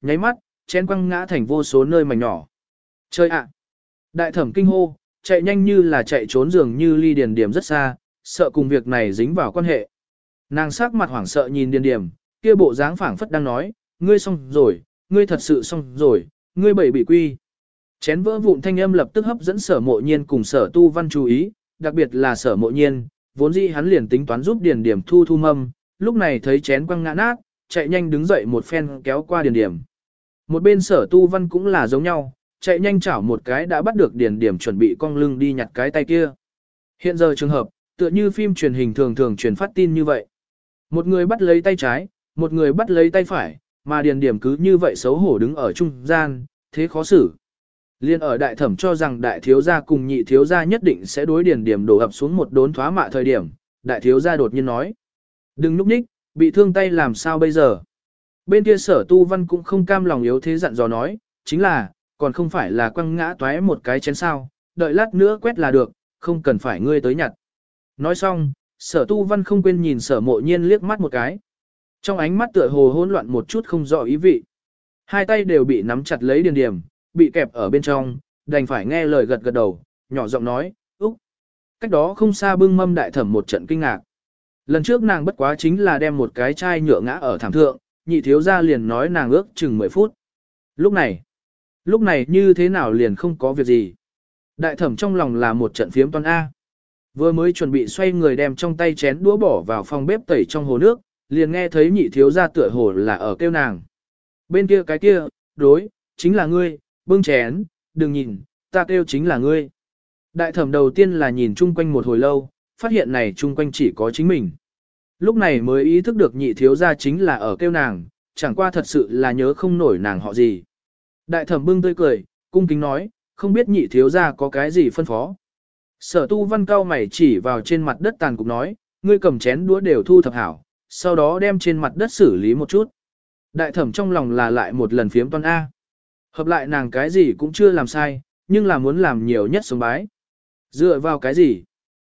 nháy mắt, chén quăng ngã thành vô số nơi mảnh nhỏ. Chơi ạ! Đại thẩm kinh hô, chạy nhanh như là chạy trốn dường như ly điền điểm rất xa, sợ cùng việc này dính vào quan hệ. Nàng sắc mặt hoảng sợ nhìn điền điểm, kia bộ dáng phảng phất đang nói, ngươi xong rồi, ngươi thật sự xong rồi, ngươi bảy bị quy. Chén vỡ vụn thanh âm lập tức hấp dẫn sở mộ nhiên cùng sở tu văn chú ý, đặc biệt là sở mộ nhiên, vốn dĩ hắn liền tính toán giúp điền điểm thu thu mâm, lúc này thấy chén quăng ngã nát, chạy nhanh đứng dậy một phen kéo qua điền điểm. Một bên sở tu văn cũng là giống nhau, chạy nhanh chảo một cái đã bắt được điền điểm chuẩn bị cong lưng đi nhặt cái tay kia. Hiện giờ trường hợp, tựa như phim truyền hình thường thường truyền phát tin như vậy. Một người bắt lấy tay trái, một người bắt lấy tay phải, mà điền điểm cứ như vậy xấu hổ đứng ở trung gian, thế khó xử. Liên ở đại thẩm cho rằng đại thiếu gia cùng nhị thiếu gia nhất định sẽ đối điền điểm đổ ập xuống một đốn thoá mạ thời điểm, đại thiếu gia đột nhiên nói. Đừng núp ních, bị thương tay làm sao bây giờ. Bên kia sở tu văn cũng không cam lòng yếu thế dặn dò nói, chính là, còn không phải là quăng ngã toé một cái chén sao, đợi lát nữa quét là được, không cần phải ngươi tới nhặt. Nói xong, sở tu văn không quên nhìn sở mộ nhiên liếc mắt một cái. Trong ánh mắt tựa hồ hỗn loạn một chút không rõ ý vị. Hai tay đều bị nắm chặt lấy điền điểm, bị kẹp ở bên trong, đành phải nghe lời gật gật đầu, nhỏ giọng nói, úc. Cách đó không xa bưng mâm đại thẩm một trận kinh ngạc. Lần trước nàng bất quá chính là đem một cái chai nhựa ngã ở thảm thượng, nhị thiếu gia liền nói nàng ước chừng 10 phút. Lúc này, lúc này như thế nào liền không có việc gì. Đại thẩm trong lòng là một trận phiếm toan A. Vừa mới chuẩn bị xoay người đem trong tay chén đũa bỏ vào phòng bếp tẩy trong hồ nước, liền nghe thấy nhị thiếu gia tựa hồ là ở kêu nàng. Bên kia cái kia, đối, chính là ngươi, bưng chén, đừng nhìn, ta kêu chính là ngươi. Đại thẩm đầu tiên là nhìn chung quanh một hồi lâu, phát hiện này chung quanh chỉ có chính mình. Lúc này mới ý thức được nhị thiếu gia chính là ở kêu nàng, chẳng qua thật sự là nhớ không nổi nàng họ gì. Đại thẩm bưng tươi cười, cung kính nói, không biết nhị thiếu gia có cái gì phân phó. Sở tu văn cao mày chỉ vào trên mặt đất tàn cục nói, ngươi cầm chén đũa đều thu thập hảo, sau đó đem trên mặt đất xử lý một chút. Đại thẩm trong lòng là lại một lần phiếm toan A. Hợp lại nàng cái gì cũng chưa làm sai, nhưng là muốn làm nhiều nhất sống bái. Dựa vào cái gì?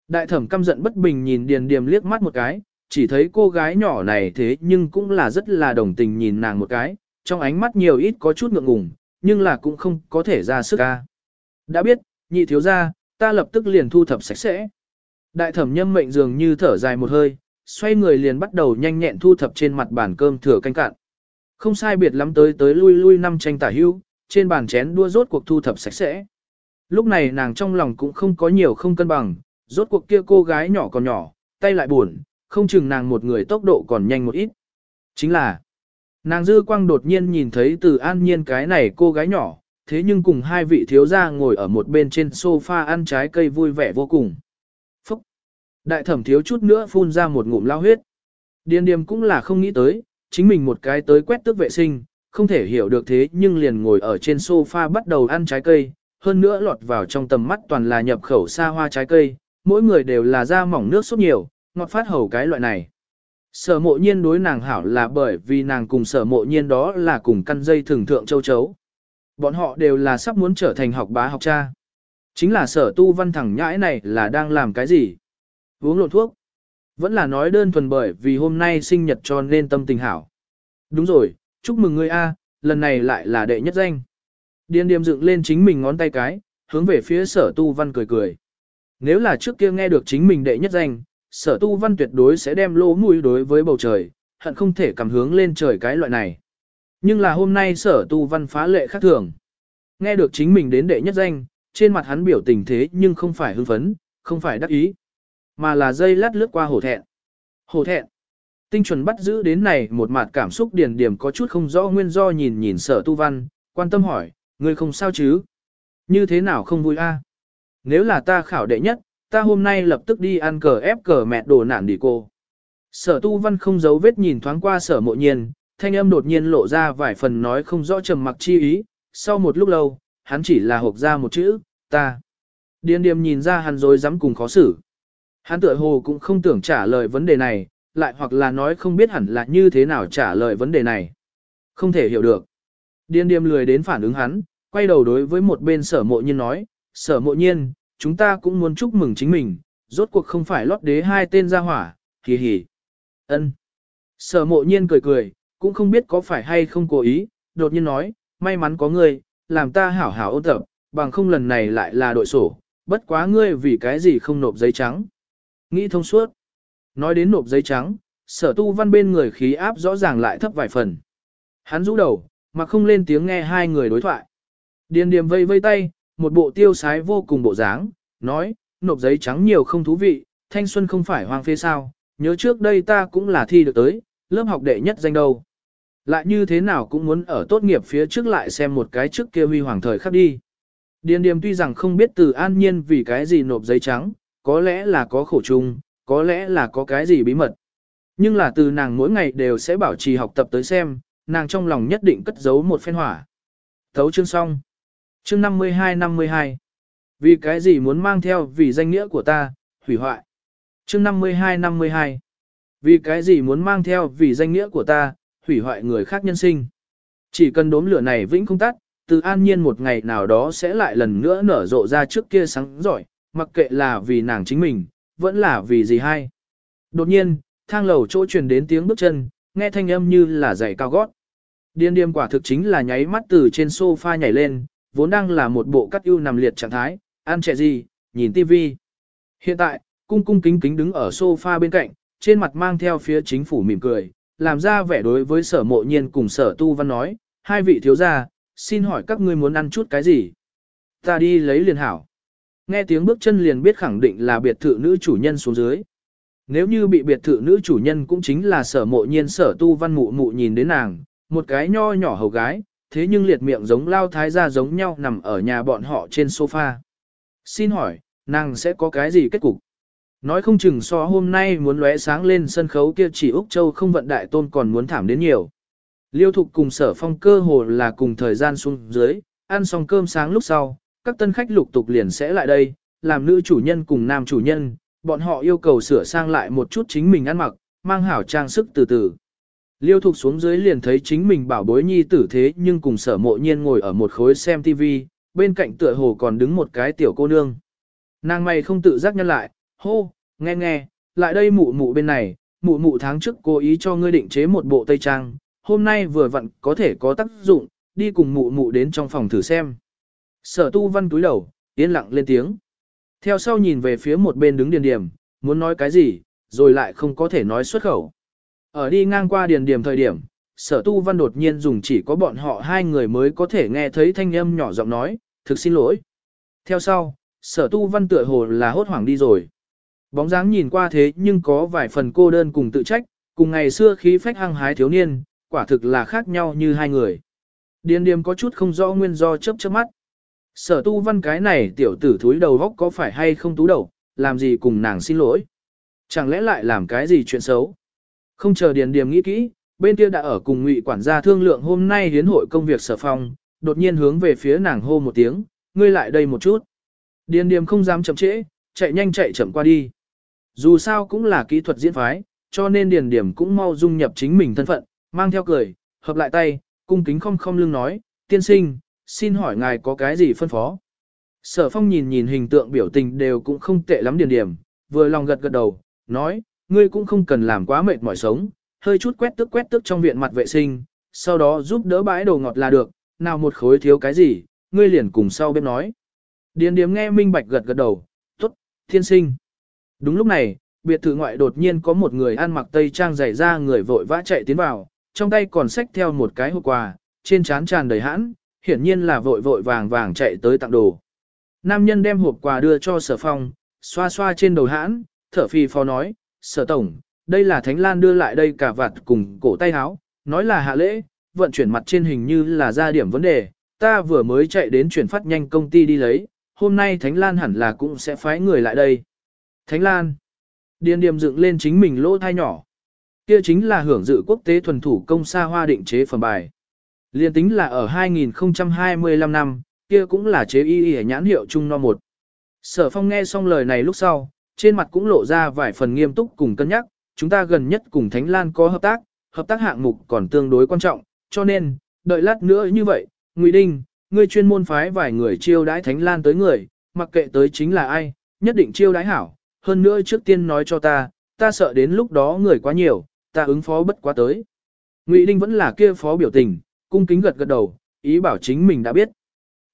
Đại thẩm căm giận bất bình nhìn Điền Điềm liếc mắt một cái, chỉ thấy cô gái nhỏ này thế nhưng cũng là rất là đồng tình nhìn nàng một cái, trong ánh mắt nhiều ít có chút ngượng ngùng, nhưng là cũng không có thể ra sức ca. Đã biết, nhị thiếu ra, ta lập tức liền thu thập sạch sẽ. Đại thẩm nhâm mệnh dường như thở dài một hơi, xoay người liền bắt đầu nhanh nhẹn thu thập trên mặt bàn cơm thừa canh cạn. Không sai biệt lắm tới tới lui lui năm tranh tả hưu, trên bàn chén đua rốt cuộc thu thập sạch sẽ. Lúc này nàng trong lòng cũng không có nhiều không cân bằng, rốt cuộc kia cô gái nhỏ còn nhỏ, tay lại buồn, không chừng nàng một người tốc độ còn nhanh một ít. Chính là, nàng dư quang đột nhiên nhìn thấy từ an nhiên cái này cô gái nhỏ, thế nhưng cùng hai vị thiếu gia ngồi ở một bên trên sofa ăn trái cây vui vẻ vô cùng. Phúc! Đại thẩm thiếu chút nữa phun ra một ngụm lao huyết. Điền điềm cũng là không nghĩ tới, chính mình một cái tới quét tước vệ sinh, không thể hiểu được thế nhưng liền ngồi ở trên sofa bắt đầu ăn trái cây, hơn nữa lọt vào trong tầm mắt toàn là nhập khẩu xa hoa trái cây, mỗi người đều là da mỏng nước sốt nhiều, ngọt phát hầu cái loại này. Sở mộ nhiên đối nàng hảo là bởi vì nàng cùng sở mộ nhiên đó là cùng căn dây thường thượng châu chấu. Bọn họ đều là sắp muốn trở thành học bá học cha. Chính là sở tu văn thẳng nhãi này là đang làm cái gì? Uống lộn thuốc. Vẫn là nói đơn thuần bởi vì hôm nay sinh nhật cho nên tâm tình hảo. Đúng rồi, chúc mừng ngươi A, lần này lại là đệ nhất danh. Điên điềm dựng lên chính mình ngón tay cái, hướng về phía sở tu văn cười cười. Nếu là trước kia nghe được chính mình đệ nhất danh, sở tu văn tuyệt đối sẽ đem lỗ mũi đối với bầu trời, hận không thể cầm hướng lên trời cái loại này. Nhưng là hôm nay sở tu văn phá lệ khác thường. Nghe được chính mình đến đệ nhất danh, trên mặt hắn biểu tình thế nhưng không phải hưng phấn, không phải đắc ý, mà là dây lát lướt qua hổ thẹn. Hổ thẹn. Tinh chuẩn bắt giữ đến này một mặt cảm xúc điển điểm có chút không rõ nguyên do nhìn nhìn sở tu văn, quan tâm hỏi, ngươi không sao chứ? Như thế nào không vui a? Nếu là ta khảo đệ nhất, ta hôm nay lập tức đi ăn cờ ép cờ mẹ đồ nản đi cô. Sở tu văn không giấu vết nhìn thoáng qua sở mộ nhiên, thanh âm đột nhiên lộ ra vài phần nói không rõ trầm mặc chi ý, sau một lúc lâu, hắn chỉ là hộp ra một chữ, ta. Điền điềm nhìn ra hắn rồi dám cùng khó xử. Hắn tựa hồ cũng không tưởng trả lời vấn đề này, lại hoặc là nói không biết hẳn là như thế nào trả lời vấn đề này. Không thể hiểu được. Điền điềm lười đến phản ứng hắn, quay đầu đối với một bên sở mộ nhiên nói, sở mộ nhiên, chúng ta cũng muốn chúc mừng chính mình, rốt cuộc không phải lót đế hai tên ra hỏa, hì hì. ân Sở mộ nhiên cười cười, cũng không biết có phải hay không cố ý, đột nhiên nói, may mắn có ngươi, làm ta hảo hảo ôn tập, bằng không lần này lại là đội sổ, bất quá ngươi vì cái gì không nộp giấy trắng. Nghĩ thông suốt. Nói đến nộp giấy trắng, sở tu văn bên người khí áp rõ ràng lại thấp vài phần. Hắn rũ đầu, mà không lên tiếng nghe hai người đối thoại. Điền điềm vây vây tay, một bộ tiêu sái vô cùng bộ dáng, nói, nộp giấy trắng nhiều không thú vị, thanh xuân không phải hoang phê sao, nhớ trước đây ta cũng là thi được tới, lớp học đệ nhất danh đâu. Lại như thế nào cũng muốn ở tốt nghiệp phía trước lại xem một cái trước kia huy hoàng thời khắc đi. Điền điềm tuy rằng không biết từ an nhiên vì cái gì nộp giấy trắng, có lẽ là có khổ chung, có lẽ là có cái gì bí mật. Nhưng là từ nàng mỗi ngày đều sẽ bảo trì học tập tới xem, nàng trong lòng nhất định cất giấu một phen hỏa. Thấu chương xong. Chương 52-52. Vì cái gì muốn mang theo vì danh nghĩa của ta, hủy hoại. Chương 52-52. Vì cái gì muốn mang theo vì danh nghĩa của ta, hủy hoại người khác nhân sinh. Chỉ cần đốm lửa này vĩnh không tắt, từ an nhiên một ngày nào đó sẽ lại lần nữa nở rộ ra trước kia sáng giỏi, mặc kệ là vì nàng chính mình, vẫn là vì gì hay. Đột nhiên, thang lầu chỗ truyền đến tiếng bước chân, nghe thanh âm như là giày cao gót. Điên điềm quả thực chính là nháy mắt từ trên sofa nhảy lên, vốn đang là một bộ cắt ưu nằm liệt trạng thái, ăn trẻ gì, nhìn tivi. Hiện tại, cung cung kính kính đứng ở sofa bên cạnh, trên mặt mang theo phía chính phủ mỉm cười, làm ra vẻ đối với sở mộ nhiên cùng sở tu văn nói, hai vị thiếu gia, xin hỏi các ngươi muốn ăn chút cái gì? Ta đi lấy liền hảo. Nghe tiếng bước chân liền biết khẳng định là biệt thự nữ chủ nhân xuống dưới. Nếu như bị biệt thự nữ chủ nhân cũng chính là sở mộ nhiên sở tu văn mụ mụ nhìn đến nàng, một cái nho nhỏ hầu gái, thế nhưng liệt miệng giống lao thái gia giống nhau nằm ở nhà bọn họ trên sofa. Xin hỏi, nàng sẽ có cái gì kết cục? Nói không chừng so hôm nay muốn lóe sáng lên sân khấu kia chỉ Úc Châu không vận đại tôn còn muốn thảm đến nhiều. Liêu thục cùng sở phong cơ hồ là cùng thời gian xuống dưới, ăn xong cơm sáng lúc sau, các tân khách lục tục liền sẽ lại đây, làm nữ chủ nhân cùng nam chủ nhân, bọn họ yêu cầu sửa sang lại một chút chính mình ăn mặc, mang hảo trang sức từ từ. Liêu thục xuống dưới liền thấy chính mình bảo bối nhi tử thế nhưng cùng sở mộ nhiên ngồi ở một khối xem TV, bên cạnh tựa hồ còn đứng một cái tiểu cô nương. Nàng mày không tự giác nhân lại, hô, nghe nghe, lại đây mụ mụ bên này, mụ mụ tháng trước cố ý cho ngươi định chế một bộ tây trang, hôm nay vừa vặn có thể có tác dụng, đi cùng mụ mụ đến trong phòng thử xem. Sở tu văn túi đầu, yên lặng lên tiếng. Theo sau nhìn về phía một bên đứng điền điểm, muốn nói cái gì, rồi lại không có thể nói xuất khẩu. Ở đi ngang qua điền điểm thời điểm, sở tu văn đột nhiên dùng chỉ có bọn họ hai người mới có thể nghe thấy thanh âm nhỏ giọng nói, thực xin lỗi. Theo sau, sở tu văn tựa hồ là hốt hoảng đi rồi. Bóng dáng nhìn qua thế nhưng có vài phần cô đơn cùng tự trách, cùng ngày xưa khí phách hăng hái thiếu niên, quả thực là khác nhau như hai người. Điền điềm có chút không rõ nguyên do chớp chớp mắt. Sở tu văn cái này tiểu tử thúi đầu góc có phải hay không tú đầu, làm gì cùng nàng xin lỗi. Chẳng lẽ lại làm cái gì chuyện xấu. Không chờ điền điềm nghĩ kỹ, bên kia đã ở cùng ngụy quản gia thương lượng hôm nay hiến hội công việc sở phong, đột nhiên hướng về phía nàng hô một tiếng, ngươi lại đây một chút. Điền điềm không dám chậm trễ, chạy nhanh chạy chậm qua đi. Dù sao cũng là kỹ thuật diễn phái, cho nên điền điểm cũng mau dung nhập chính mình thân phận, mang theo cười, hợp lại tay, cung kính không không lưng nói, tiên sinh, xin hỏi ngài có cái gì phân phó. Sở phong nhìn nhìn hình tượng biểu tình đều cũng không tệ lắm điền điểm, vừa lòng gật gật đầu, nói, ngươi cũng không cần làm quá mệt mỏi sống, hơi chút quét tước quét tước trong viện mặt vệ sinh, sau đó giúp đỡ bãi đồ ngọt là được, nào một khối thiếu cái gì, ngươi liền cùng sau bếp nói. Điền Điếm nghe minh bạch gật gật đầu, tốt, thiên sinh. Đúng lúc này, biệt thự ngoại đột nhiên có một người ăn mặc tây trang dày ra người vội vã chạy tiến vào, trong tay còn xách theo một cái hộp quà, trên trán tràn đầy hãn, hiển nhiên là vội vội vàng vàng chạy tới tặng đồ. Nam nhân đem hộp quà đưa cho sở phong, xoa xoa trên đầu hãn, thở phì phò nói, sở tổng, đây là Thánh Lan đưa lại đây cả vạt cùng cổ tay háo, nói là hạ lễ, vận chuyển mặt trên hình như là ra điểm vấn đề, ta vừa mới chạy đến chuyển phát nhanh công ty đi lấy, hôm nay Thánh Lan hẳn là cũng sẽ phái người lại đây. Thánh Lan. Điền điềm dựng lên chính mình lỗ thai nhỏ. Kia chính là hưởng dự quốc tế thuần thủ công xa hoa định chế phẩm bài. Liên tính là ở 2025 năm, kia cũng là chế y y nhãn hiệu chung no một. Sở phong nghe xong lời này lúc sau, trên mặt cũng lộ ra vài phần nghiêm túc cùng cân nhắc, chúng ta gần nhất cùng Thánh Lan có hợp tác, hợp tác hạng mục còn tương đối quan trọng, cho nên, đợi lát nữa như vậy, Ngụy Đinh, ngươi chuyên môn phái vài người chiêu đãi Thánh Lan tới người, mặc kệ tới chính là ai, nhất định chiêu đãi hảo, hơn nữa trước tiên nói cho ta, ta sợ đến lúc đó người quá nhiều, ta ứng phó bất quá tới. Ngụy Đinh vẫn là kia phó biểu tình, cung kính gật gật đầu, ý bảo chính mình đã biết.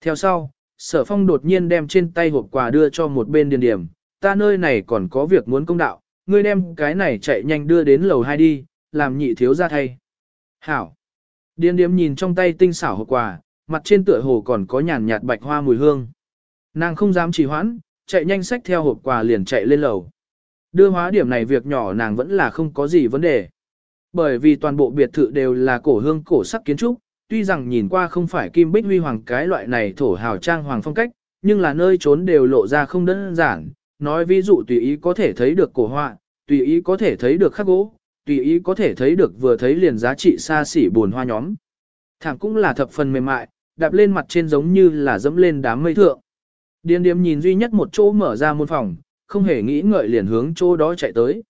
Theo sau, sở phong đột nhiên đem trên tay hộp quà đưa cho một bên điền điểm, ta nơi này còn có việc muốn công đạo, ngươi đem cái này chạy nhanh đưa đến lầu 2 đi, làm nhị thiếu ra thay. Hảo. Điền điếm nhìn trong tay tinh xảo hộp quà, mặt trên tựa hồ còn có nhàn nhạt bạch hoa mùi hương. Nàng không dám trì hoãn, chạy nhanh xách theo hộp quà liền chạy lên lầu. Đưa hóa điểm này việc nhỏ nàng vẫn là không có gì vấn đề. Bởi vì toàn bộ biệt thự đều là cổ hương cổ sắc kiến trúc, tuy rằng nhìn qua không phải kim bích huy hoàng cái loại này thổ hào trang hoàng phong cách, nhưng là nơi trốn đều lộ ra không đơn giản. Nói ví dụ tùy ý có thể thấy được cổ họa, tùy ý có thể thấy được khắc gỗ, tùy ý có thể thấy được vừa thấy liền giá trị xa xỉ buồn hoa nhóm. Thẳng cũng là thập phần mềm mại, đạp lên mặt trên giống như là dẫm lên đám mây thượng. Điền điếm nhìn duy nhất một chỗ mở ra môn phòng, không hề nghĩ ngợi liền hướng chỗ đó chạy tới.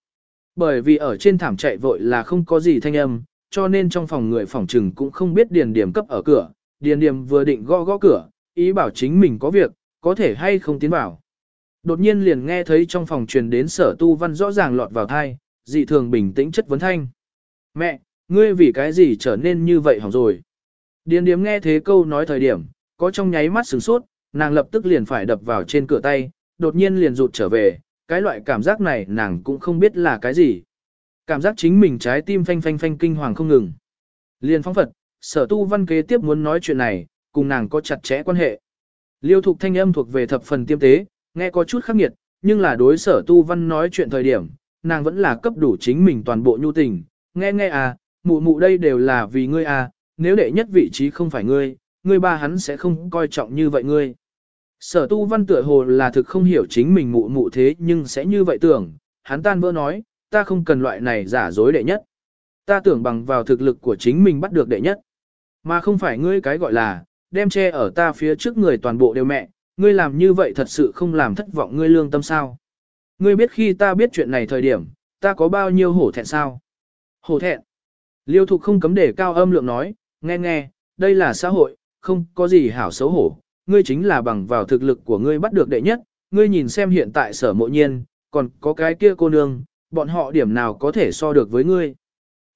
Bởi vì ở trên thảm chạy vội là không có gì thanh âm, cho nên trong phòng người phòng trừng cũng không biết điền điểm cấp ở cửa. Điền điểm vừa định gõ gõ cửa, ý bảo chính mình có việc, có thể hay không tiến vào. Đột nhiên liền nghe thấy trong phòng truyền đến sở tu văn rõ ràng lọt vào thai, dị thường bình tĩnh chất vấn thanh. Mẹ, ngươi vì cái gì trở nên như vậy hỏng rồi. Điền điếm nghe thế câu nói thời điểm, có trong nháy mắt sửng sốt, nàng lập tức liền phải đập vào trên cửa tay, đột nhiên liền rụt trở về, cái loại cảm giác này nàng cũng không biết là cái gì. Cảm giác chính mình trái tim phanh phanh phanh kinh hoàng không ngừng. Liền phóng Phật, sở tu văn kế tiếp muốn nói chuyện này, cùng nàng có chặt chẽ quan hệ. Liêu thục thanh âm thuộc về thập phần tiêm tế, nghe có chút khắc nghiệt, nhưng là đối sở tu văn nói chuyện thời điểm, nàng vẫn là cấp đủ chính mình toàn bộ nhu tình. Nghe nghe à, mụ mụ đây đều là vì ngươi à, nếu đệ nhất vị trí không phải ngươi, ngươi ba hắn sẽ không coi trọng như vậy ngươi. Sở tu văn tựa hồ là thực không hiểu chính mình mụ mụ thế nhưng sẽ như vậy tưởng, hắn tan vỡ nói, ta không cần loại này giả dối đệ nhất. Ta tưởng bằng vào thực lực của chính mình bắt được đệ nhất. Mà không phải ngươi cái gọi là, đem che ở ta phía trước người toàn bộ đều mẹ, ngươi làm như vậy thật sự không làm thất vọng ngươi lương tâm sao. Ngươi biết khi ta biết chuyện này thời điểm, ta có bao nhiêu hổ thẹn sao? Hổ thẹn. Liêu thục không cấm để cao âm lượng nói, nghe nghe, đây là xã hội, không có gì hảo xấu hổ, ngươi chính là bằng vào thực lực của ngươi bắt được đệ nhất, ngươi nhìn xem hiện tại sở mộ nhiên, còn có cái kia cô nương, bọn họ điểm nào có thể so được với ngươi.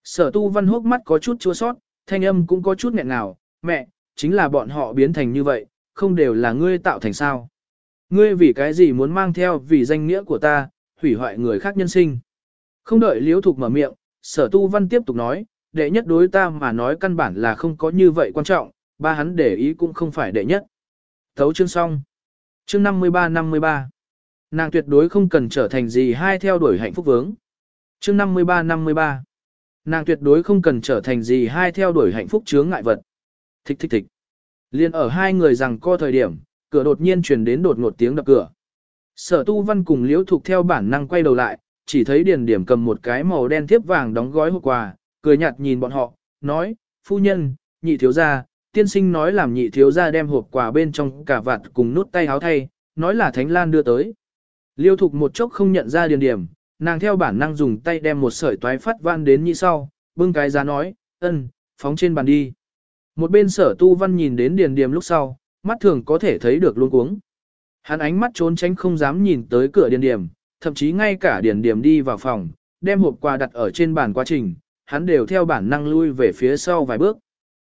Sở tu văn hốc mắt có chút chua sót, thanh âm cũng có chút nghẹn nào, mẹ, chính là bọn họ biến thành như vậy, không đều là ngươi tạo thành sao. Ngươi vì cái gì muốn mang theo vì danh nghĩa của ta, hủy hoại người khác nhân sinh. Không đợi liễu thục mở miệng, sở tu văn tiếp tục nói, đệ nhất đối ta mà nói căn bản là không có như vậy quan trọng, ba hắn để ý cũng không phải đệ nhất. Thấu chương xong. Chương 53-53. Nàng tuyệt đối không cần trở thành gì hai theo đuổi hạnh phúc vướng. Chương 53-53. Nàng tuyệt đối không cần trở thành gì hai theo đuổi hạnh phúc chướng ngại vật. Thích thích thích. Liên ở hai người rằng co thời điểm, cửa đột nhiên truyền đến đột ngột tiếng đập cửa. Sở tu văn cùng liễu thục theo bản năng quay đầu lại, chỉ thấy điền điểm cầm một cái màu đen thiếp vàng đóng gói hộp quà, cười nhạt nhìn bọn họ, nói, phu nhân, nhị thiếu gia, tiên sinh nói làm nhị thiếu gia đem hộp quà bên trong cả vạt cùng nút tay háo thay, nói là Thánh Lan đưa tới. Liêu thục một chốc không nhận ra điền điểm, nàng theo bản năng dùng tay đem một sợi toái phát van đến như sau, bưng cái giá nói, ân, phóng trên bàn đi. Một bên sở tu văn nhìn đến điền Điềm lúc sau, mắt thường có thể thấy được luôn cuống. Hắn ánh mắt trốn tránh không dám nhìn tới cửa điền điểm, thậm chí ngay cả điền điểm đi vào phòng, đem hộp quà đặt ở trên bàn quá trình, hắn đều theo bản năng lui về phía sau vài bước.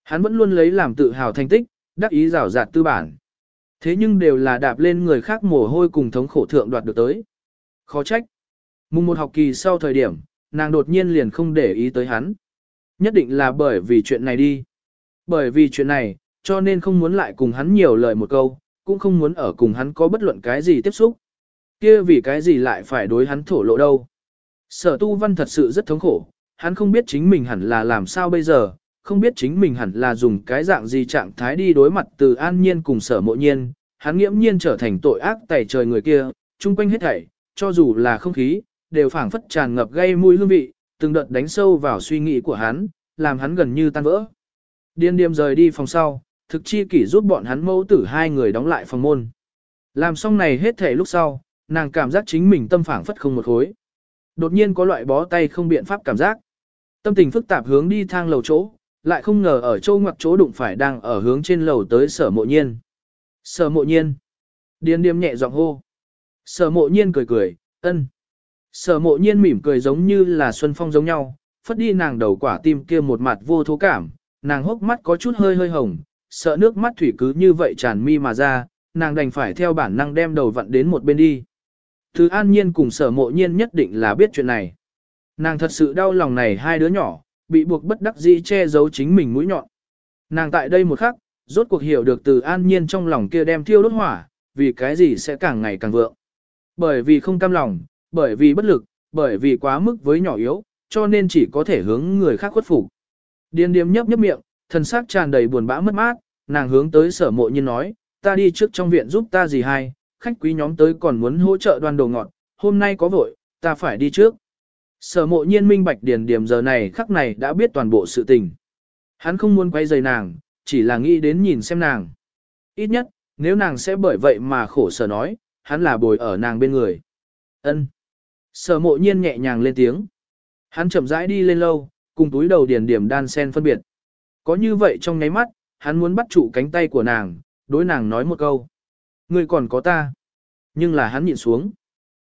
Hắn vẫn luôn lấy làm tự hào thành tích, đắc ý rào rạt tư bản. Thế nhưng đều là đạp lên người khác mồ hôi cùng thống khổ thượng đoạt được tới. Khó trách. Mùng một học kỳ sau thời điểm, nàng đột nhiên liền không để ý tới hắn. Nhất định là bởi vì chuyện này đi. Bởi vì chuyện này, cho nên không muốn lại cùng hắn nhiều lời một câu, cũng không muốn ở cùng hắn có bất luận cái gì tiếp xúc. kia vì cái gì lại phải đối hắn thổ lộ đâu. Sở tu văn thật sự rất thống khổ, hắn không biết chính mình hẳn là làm sao bây giờ, không biết chính mình hẳn là dùng cái dạng gì trạng thái đi đối mặt từ an nhiên cùng sở mộ nhiên, hắn nghiễm nhiên trở thành tội ác tẩy trời người kia, chung quanh hết thảy, cho dù là không khí, đều phảng phất tràn ngập gây mùi hương vị, từng đợt đánh sâu vào suy nghĩ của hắn, làm hắn gần như tan vỡ. Điên điềm rời đi phòng sau, thực chi kỷ giúp bọn hắn mẫu tử hai người đóng lại phòng môn. Làm xong này hết thảy lúc sau, nàng cảm giác chính mình tâm phảng phất không một khối. Đột nhiên có loại bó tay không biện pháp cảm giác. Tâm tình phức tạp hướng đi thang lầu chỗ, lại không ngờ ở châu ngoặc chỗ đụng phải đang ở hướng trên lầu tới sở mộ nhiên. Sở mộ nhiên. Điên điềm nhẹ giọng hô. Sở mộ nhiên cười cười, ân. Sở mộ nhiên mỉm cười giống như là xuân phong giống nhau, phất đi nàng đầu quả tim kia một mặt vô thố cảm, nàng hốc mắt có chút hơi hơi hồng, sợ nước mắt thủy cứ như vậy tràn mi mà ra, nàng đành phải theo bản năng đem đầu vặn đến một bên đi. Thứ an nhiên cùng sở mộ nhiên nhất định là biết chuyện này. Nàng thật sự đau lòng này hai đứa nhỏ, bị buộc bất đắc dĩ che giấu chính mình mũi nhọn. Nàng tại đây một khắc, rốt cuộc hiểu được từ an nhiên trong lòng kia đem thiêu đốt hỏa, vì cái gì sẽ càng ngày càng vượng. Bởi vì không cam lòng, bởi vì bất lực, bởi vì quá mức với nhỏ yếu, cho nên chỉ có thể hướng người khác khuất phục. Điền điềm nhấp nhấp miệng, thân xác tràn đầy buồn bã mất mát, nàng hướng tới sở mộ nhiên nói, ta đi trước trong viện giúp ta gì hay, khách quý nhóm tới còn muốn hỗ trợ đoan đồ ngọt, hôm nay có vội, ta phải đi trước. Sở mộ nhiên minh bạch điền điểm giờ này khắc này đã biết toàn bộ sự tình. Hắn không muốn quay rời nàng, chỉ là nghĩ đến nhìn xem nàng. Ít nhất, nếu nàng sẽ bởi vậy mà khổ sở nói, hắn là bồi ở nàng bên người. ân Sở mộ nhiên nhẹ nhàng lên tiếng. Hắn chậm rãi đi lên lâu, cùng túi đầu điền điểm đan sen phân biệt. Có như vậy trong nháy mắt, hắn muốn bắt trụ cánh tay của nàng, đối nàng nói một câu. Ngươi còn có ta. Nhưng là hắn nhịn xuống.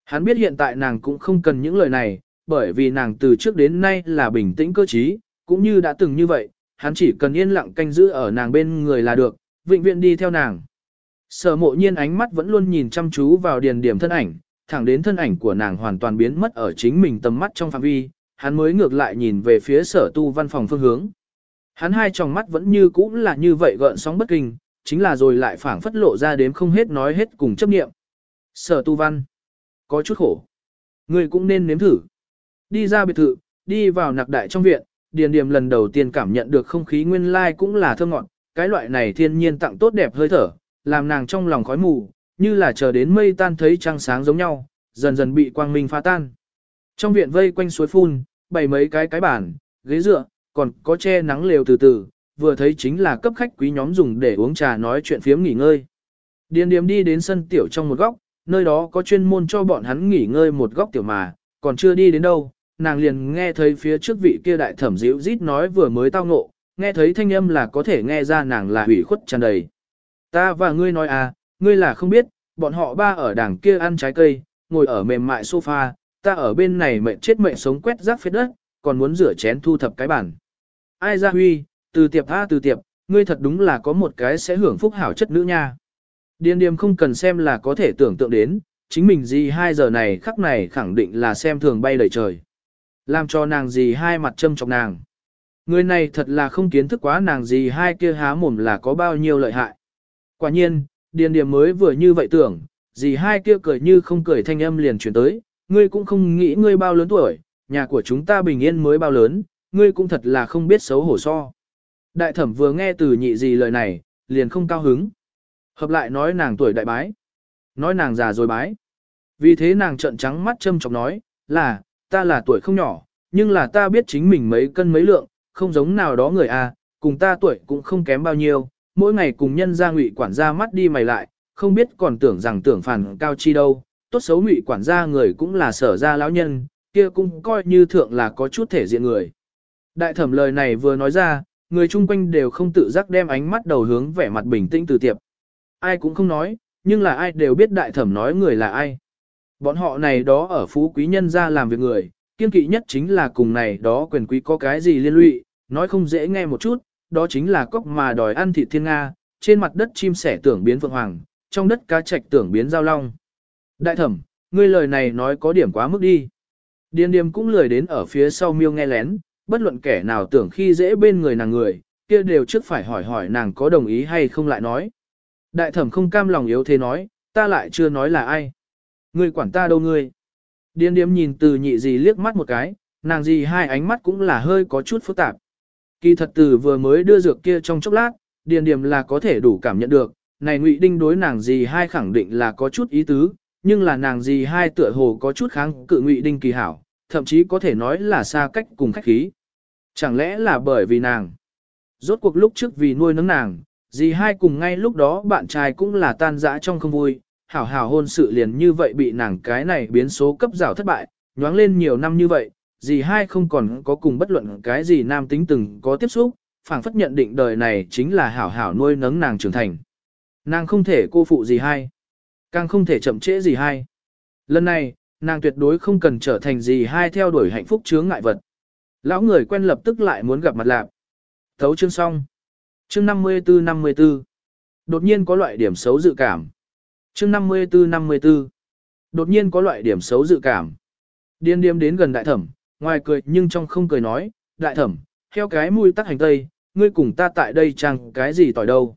Hắn biết hiện tại nàng cũng không cần những lời này, bởi vì nàng từ trước đến nay là bình tĩnh cơ trí, cũng như đã từng như vậy, hắn chỉ cần yên lặng canh giữ ở nàng bên người là được, vĩnh viễn đi theo nàng. Sở mộ nhiên ánh mắt vẫn luôn nhìn chăm chú vào điền điểm thân ảnh, thẳng đến thân ảnh của nàng hoàn toàn biến mất ở chính mình tầm mắt trong phạm vi, hắn mới ngược lại nhìn về phía sở tu văn phòng phương hướng. Hắn hai tròng mắt vẫn như cũ là như vậy gợn sóng bất kinh, chính là rồi lại phảng phất lộ ra đếm không hết nói hết cùng chấp niệm. Sở tu văn, có chút khổ. Người cũng nên nếm thử. Đi ra biệt thự, đi vào nặc đại trong viện, Điền Điềm lần đầu tiên cảm nhận được không khí nguyên lai cũng là thơm ngọt, cái loại này thiên nhiên tặng tốt đẹp hơi thở, làm nàng trong lòng khói mù, như là chờ đến mây tan thấy trăng sáng giống nhau, dần dần bị quang minh phá tan. Trong viện vây quanh suối phun, bày mấy cái cái bàn, ghế dựa, còn có che nắng lều từ từ, vừa thấy chính là cấp khách quý nhóm dùng để uống trà nói chuyện phiếm nghỉ ngơi. Điền Điềm đi đến sân tiểu trong một góc, nơi đó có chuyên môn cho bọn hắn nghỉ ngơi một góc tiểu mà, còn chưa đi đến đâu, nàng liền nghe thấy phía trước vị kia đại thẩm dịu rít nói vừa mới tao ngộ, nghe thấy thanh âm là có thể nghe ra nàng là hủy khuất tràn đầy. Ta và ngươi nói à, ngươi là không biết, bọn họ ba ở đảng kia ăn trái cây, ngồi ở mềm mại sofa, ta ở bên này mệnh chết mệnh sống quét rác phết đất, còn muốn rửa chén thu thập cái bản. Ai ra huy, từ tiệp tha từ tiệp, ngươi thật đúng là có một cái sẽ hưởng phúc hảo chất nữ nha. Điên điềm không cần xem là có thể tưởng tượng đến, chính mình gì hai giờ này khắc này khẳng định là xem thường bay đầy trời. Làm cho nàng gì hai mặt châm chọc nàng. Người này thật là không kiến thức quá nàng gì hai kia há mồm là có bao nhiêu lợi hại. Quả nhiên, điền điểm mới vừa như vậy tưởng, gì hai kia cười như không cười thanh âm liền chuyển tới, ngươi cũng không nghĩ ngươi bao lớn tuổi, nhà của chúng ta bình yên mới bao lớn, ngươi cũng thật là không biết xấu hổ so. Đại thẩm vừa nghe từ nhị gì lời này, liền không cao hứng. Hợp lại nói nàng tuổi đại bái. Nói nàng già rồi bái. Vì thế nàng trợn trắng mắt châm chọc nói, là, ta là tuổi không nhỏ, nhưng là ta biết chính mình mấy cân mấy lượng, không giống nào đó người à, cùng ta tuổi cũng không kém bao nhiêu, mỗi ngày cùng nhân gia ngụy quản gia mắt đi mày lại, không biết còn tưởng rằng tưởng phản cao chi đâu, tốt xấu ngụy quản gia người cũng là sở gia lão nhân, kia cũng coi như thượng là có chút thể diện người. Đại thẩm lời này vừa nói ra, người chung quanh đều không tự giác đem ánh mắt đầu hướng vẻ mặt bình tĩnh từ tiệp. Ai cũng không nói, nhưng là ai đều biết đại thẩm nói người là ai. Bọn họ này đó ở phú quý nhân gia làm việc người, kiên kỵ nhất chính là cùng này đó quyền quý có cái gì liên lụy, nói không dễ nghe một chút, đó chính là cốc mà đòi ăn thịt thiên Nga, trên mặt đất chim sẻ tưởng biến phượng hoàng, trong đất cá trạch tưởng biến giao long. Đại thẩm, ngươi lời này nói có điểm quá mức đi. Điền điềm cũng lười đến ở phía sau miêu nghe lén, bất luận kẻ nào tưởng khi dễ bên người nàng người, kia đều trước phải hỏi hỏi nàng có đồng ý hay không lại nói. Đại thẩm không cam lòng yếu thế nói, ta lại chưa nói là ai. Ngươi quản ta đâu ngươi. Điền Điềm nhìn từ nhị gì liếc mắt một cái, nàng gì hai ánh mắt cũng là hơi có chút phức tạp. Kỳ thật từ vừa mới đưa dược kia trong chốc lát, điền Điềm là có thể đủ cảm nhận được, này ngụy đinh đối nàng gì hai khẳng định là có chút ý tứ, nhưng là nàng gì hai tựa hồ có chút kháng cự ngụy đinh kỳ hảo, thậm chí có thể nói là xa cách cùng khách khí. Chẳng lẽ là bởi vì nàng? Rốt cuộc lúc trước vì nuôi nấng nàng, dì hai cùng ngay lúc đó bạn trai cũng là tan dã trong không vui, hảo hảo hôn sự liền như vậy bị nàng cái này biến số cấp rào thất bại, nhoáng lên nhiều năm như vậy, dì hai không còn có cùng bất luận cái gì nam tính từng có tiếp xúc, phảng phất nhận định đời này chính là hảo hảo nuôi nấng nàng trưởng thành. Nàng không thể cô phụ gì hai, càng không thể chậm trễ gì hai. Lần này, nàng tuyệt đối không cần trở thành gì hai theo đuổi hạnh phúc chướng ngại vật. Lão người quen lập tức lại muốn gặp mặt lạc. Thấu chương xong. Chương 54-54. Đột nhiên có loại điểm xấu dự cảm. Chương 54-54. Đột nhiên có loại điểm xấu dự cảm. Điên điếm đến gần đại thẩm, ngoài cười nhưng trong không cười nói, đại thẩm, theo cái mùi tắc hành tây, ngươi cùng ta tại đây chẳng cái gì tỏi đâu.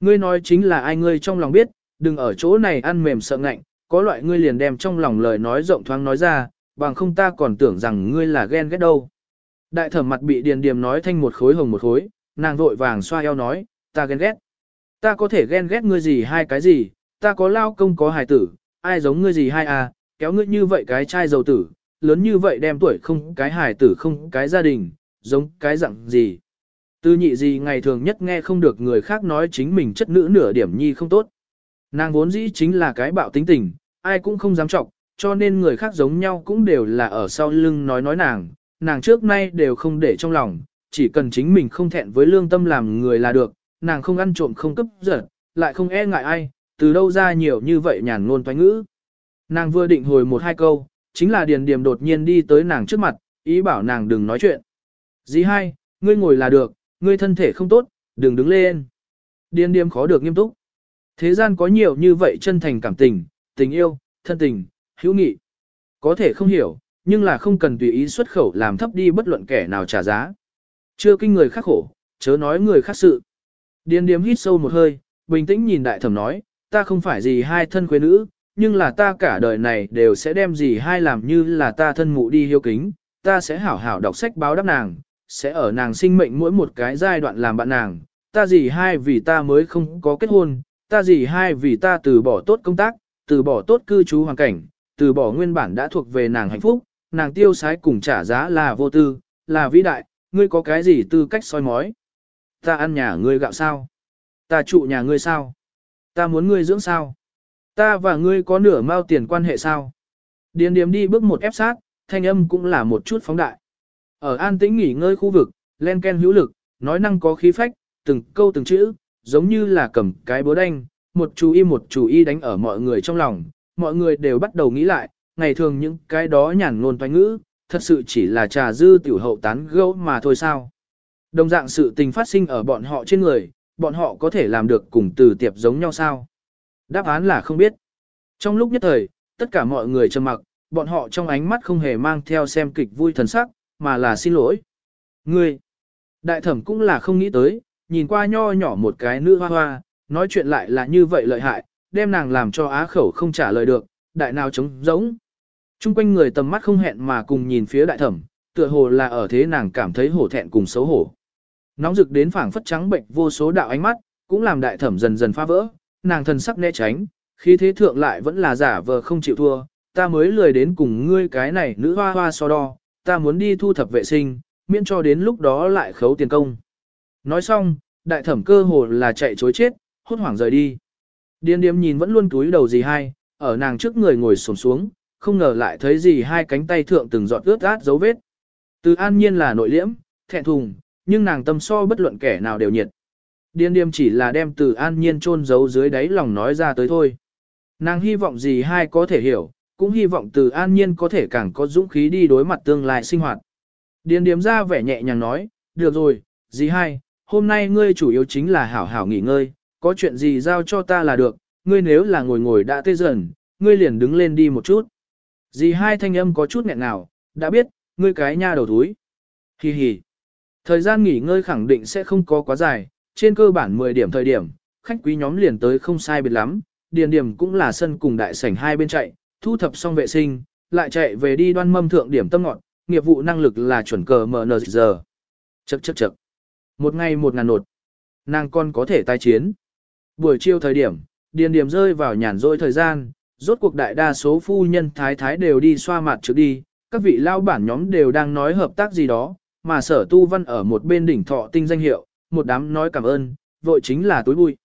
Ngươi nói chính là ai ngươi trong lòng biết, đừng ở chỗ này ăn mềm sợ ngạnh, có loại ngươi liền đem trong lòng lời nói rộng thoáng nói ra, bằng không ta còn tưởng rằng ngươi là ghen ghét đâu. Đại thẩm mặt bị điền điềm nói thanh một khối hồng một khối, nàng vội vàng xoa eo nói, ta ghen ghét. Ta có thể ghen ghét ngươi gì hai cái gì, ta có lao công có hài tử, ai giống ngươi gì hai à, kéo ngươi như vậy cái trai giàu tử, lớn như vậy đem tuổi không cái hài tử không cái gia đình, giống cái dạng gì. Tư nhị gì ngày thường nhất nghe không được người khác nói chính mình chất nữ nửa điểm nhi không tốt. Nàng vốn dĩ chính là cái bạo tính tình, ai cũng không dám trọng, cho nên người khác giống nhau cũng đều là ở sau lưng nói nói nàng, nàng trước nay đều không để trong lòng, chỉ cần chính mình không thẹn với lương tâm làm người là được, nàng không ăn trộm không cấp giật, lại không e ngại ai, từ đâu ra nhiều như vậy nhàn ngôn toán ngữ. Nàng vừa định hồi một hai câu, chính là điền điềm đột nhiên đi tới nàng trước mặt, ý bảo nàng đừng nói chuyện. Dì hai, ngươi ngồi là được, ngươi thân thể không tốt, đừng đứng lên. Điền điềm khó được nghiêm túc. Thế gian có nhiều như vậy chân thành cảm tình, tình yêu, thân tình, hữu nghị. Có thể không hiểu, nhưng là không cần tùy ý xuất khẩu làm thấp đi bất luận kẻ nào trả giá. Chưa kinh người khác khổ, chớ nói người khác sự. Điền điếm hít sâu một hơi, bình tĩnh nhìn đại thẩm nói, ta không phải gì hai thân quê nữ, nhưng là ta cả đời này đều sẽ đem gì hai làm như là ta thân mụ đi hiếu kính, ta sẽ hảo hảo đọc sách báo đáp nàng, sẽ ở nàng sinh mệnh mỗi một cái giai đoạn làm bạn nàng, ta gì hai vì ta mới không có kết hôn, ta gì hai vì ta từ bỏ tốt công tác, từ bỏ tốt cư trú hoàn cảnh, từ bỏ nguyên bản đã thuộc về nàng hạnh phúc, nàng tiêu sái cùng trả giá là vô tư, là vĩ đại, ngươi có cái gì tư cách soi mói. Ta ăn nhà ngươi gạo sao? Ta trụ nhà ngươi sao? Ta muốn ngươi dưỡng sao? Ta và ngươi có nửa mao tiền quan hệ sao? Điền điểm đi bước một ép sát, thanh âm cũng là một chút phóng đại. Ở an tĩnh nghỉ ngơi khu vực, len ken hữu lực, nói năng có khí phách, từng câu từng chữ, giống như là cầm cái búa đanh, một chú y một chú y đánh ở mọi người trong lòng, mọi người đều bắt đầu nghĩ lại, ngày thường những cái đó nhàn ngôn toanh ngữ, thật sự chỉ là trà dư tiểu hậu tán gẫu mà thôi sao. Đồng dạng sự tình phát sinh ở bọn họ trên người, bọn họ có thể làm được cùng từ tiệp giống nhau sao? Đáp án là không biết. Trong lúc nhất thời, tất cả mọi người trầm mặc, bọn họ trong ánh mắt không hề mang theo xem kịch vui thần sắc, mà là xin lỗi. Ngươi, đại thẩm cũng là không nghĩ tới, nhìn qua nho nhỏ một cái nữ hoa hoa, nói chuyện lại là như vậy lợi hại, đem nàng làm cho á khẩu không trả lời được, đại nào trống giống. Trung quanh người tầm mắt không hẹn mà cùng nhìn phía đại thẩm, tựa hồ là ở thế nàng cảm thấy hổ thẹn cùng xấu hổ. Nóng rực đến phảng phất trắng bệnh vô số đạo ánh mắt, cũng làm đại thẩm dần dần phá vỡ, nàng thần sắc né tránh, khi thế thượng lại vẫn là giả vờ không chịu thua, ta mới lười đến cùng ngươi cái này nữ hoa hoa so đo, ta muốn đi thu thập vệ sinh, miễn cho đến lúc đó lại khấu tiền công. Nói xong, đại thẩm cơ hồ là chạy chối chết, hốt hoảng rời đi. Điên điếm nhìn vẫn luôn túi đầu gì hai, ở nàng trước người ngồi sổm xuống, không ngờ lại thấy gì hai cánh tay thượng từng giọt ướt át dấu vết. Từ an nhiên là nội liễm, thẹn thùng, nhưng nàng tâm so bất luận kẻ nào đều nhiệt. Điên Điếm chỉ là đem từ an nhiên chôn giấu dưới đáy lòng nói ra tới thôi. Nàng hy vọng gì hai có thể hiểu, cũng hy vọng từ an nhiên có thể càng có dũng khí đi đối mặt tương lai sinh hoạt. Điền Điếm ra vẻ nhẹ nhàng nói, được rồi, dì hai, hôm nay ngươi chủ yếu chính là hảo hảo nghỉ ngơi, có chuyện gì giao cho ta là được, ngươi nếu là ngồi ngồi đã tê dần, ngươi liền đứng lên đi một chút. Dì hai thanh âm có chút nghẹn nào, đã biết, ngươi cái nha đầu túi. Hi hi. Thời gian nghỉ ngơi khẳng định sẽ không có quá dài, trên cơ bản 10 điểm thời điểm, khách quý nhóm liền tới không sai biệt lắm, điền điểm cũng là sân cùng đại sảnh hai bên chạy, thu thập xong vệ sinh, lại chạy về đi đoan mâm thượng điểm tâm ngọn, nghiệp vụ năng lực là chuẩn cờ MN giờ. Chậc chậc chậc. Một ngày một ngàn nột. Nàng con có thể tai chiến. Buổi chiều thời điểm, điền điểm rơi vào nhàn rỗi thời gian, rốt cuộc đại đa số phu nhân thái thái đều đi xoa mặt trước đi, các vị lao bản nhóm đều đang nói hợp tác gì đó, mà sở tu văn ở một bên đỉnh thọ tinh danh hiệu, một đám nói cảm ơn, vội chính là tối vui.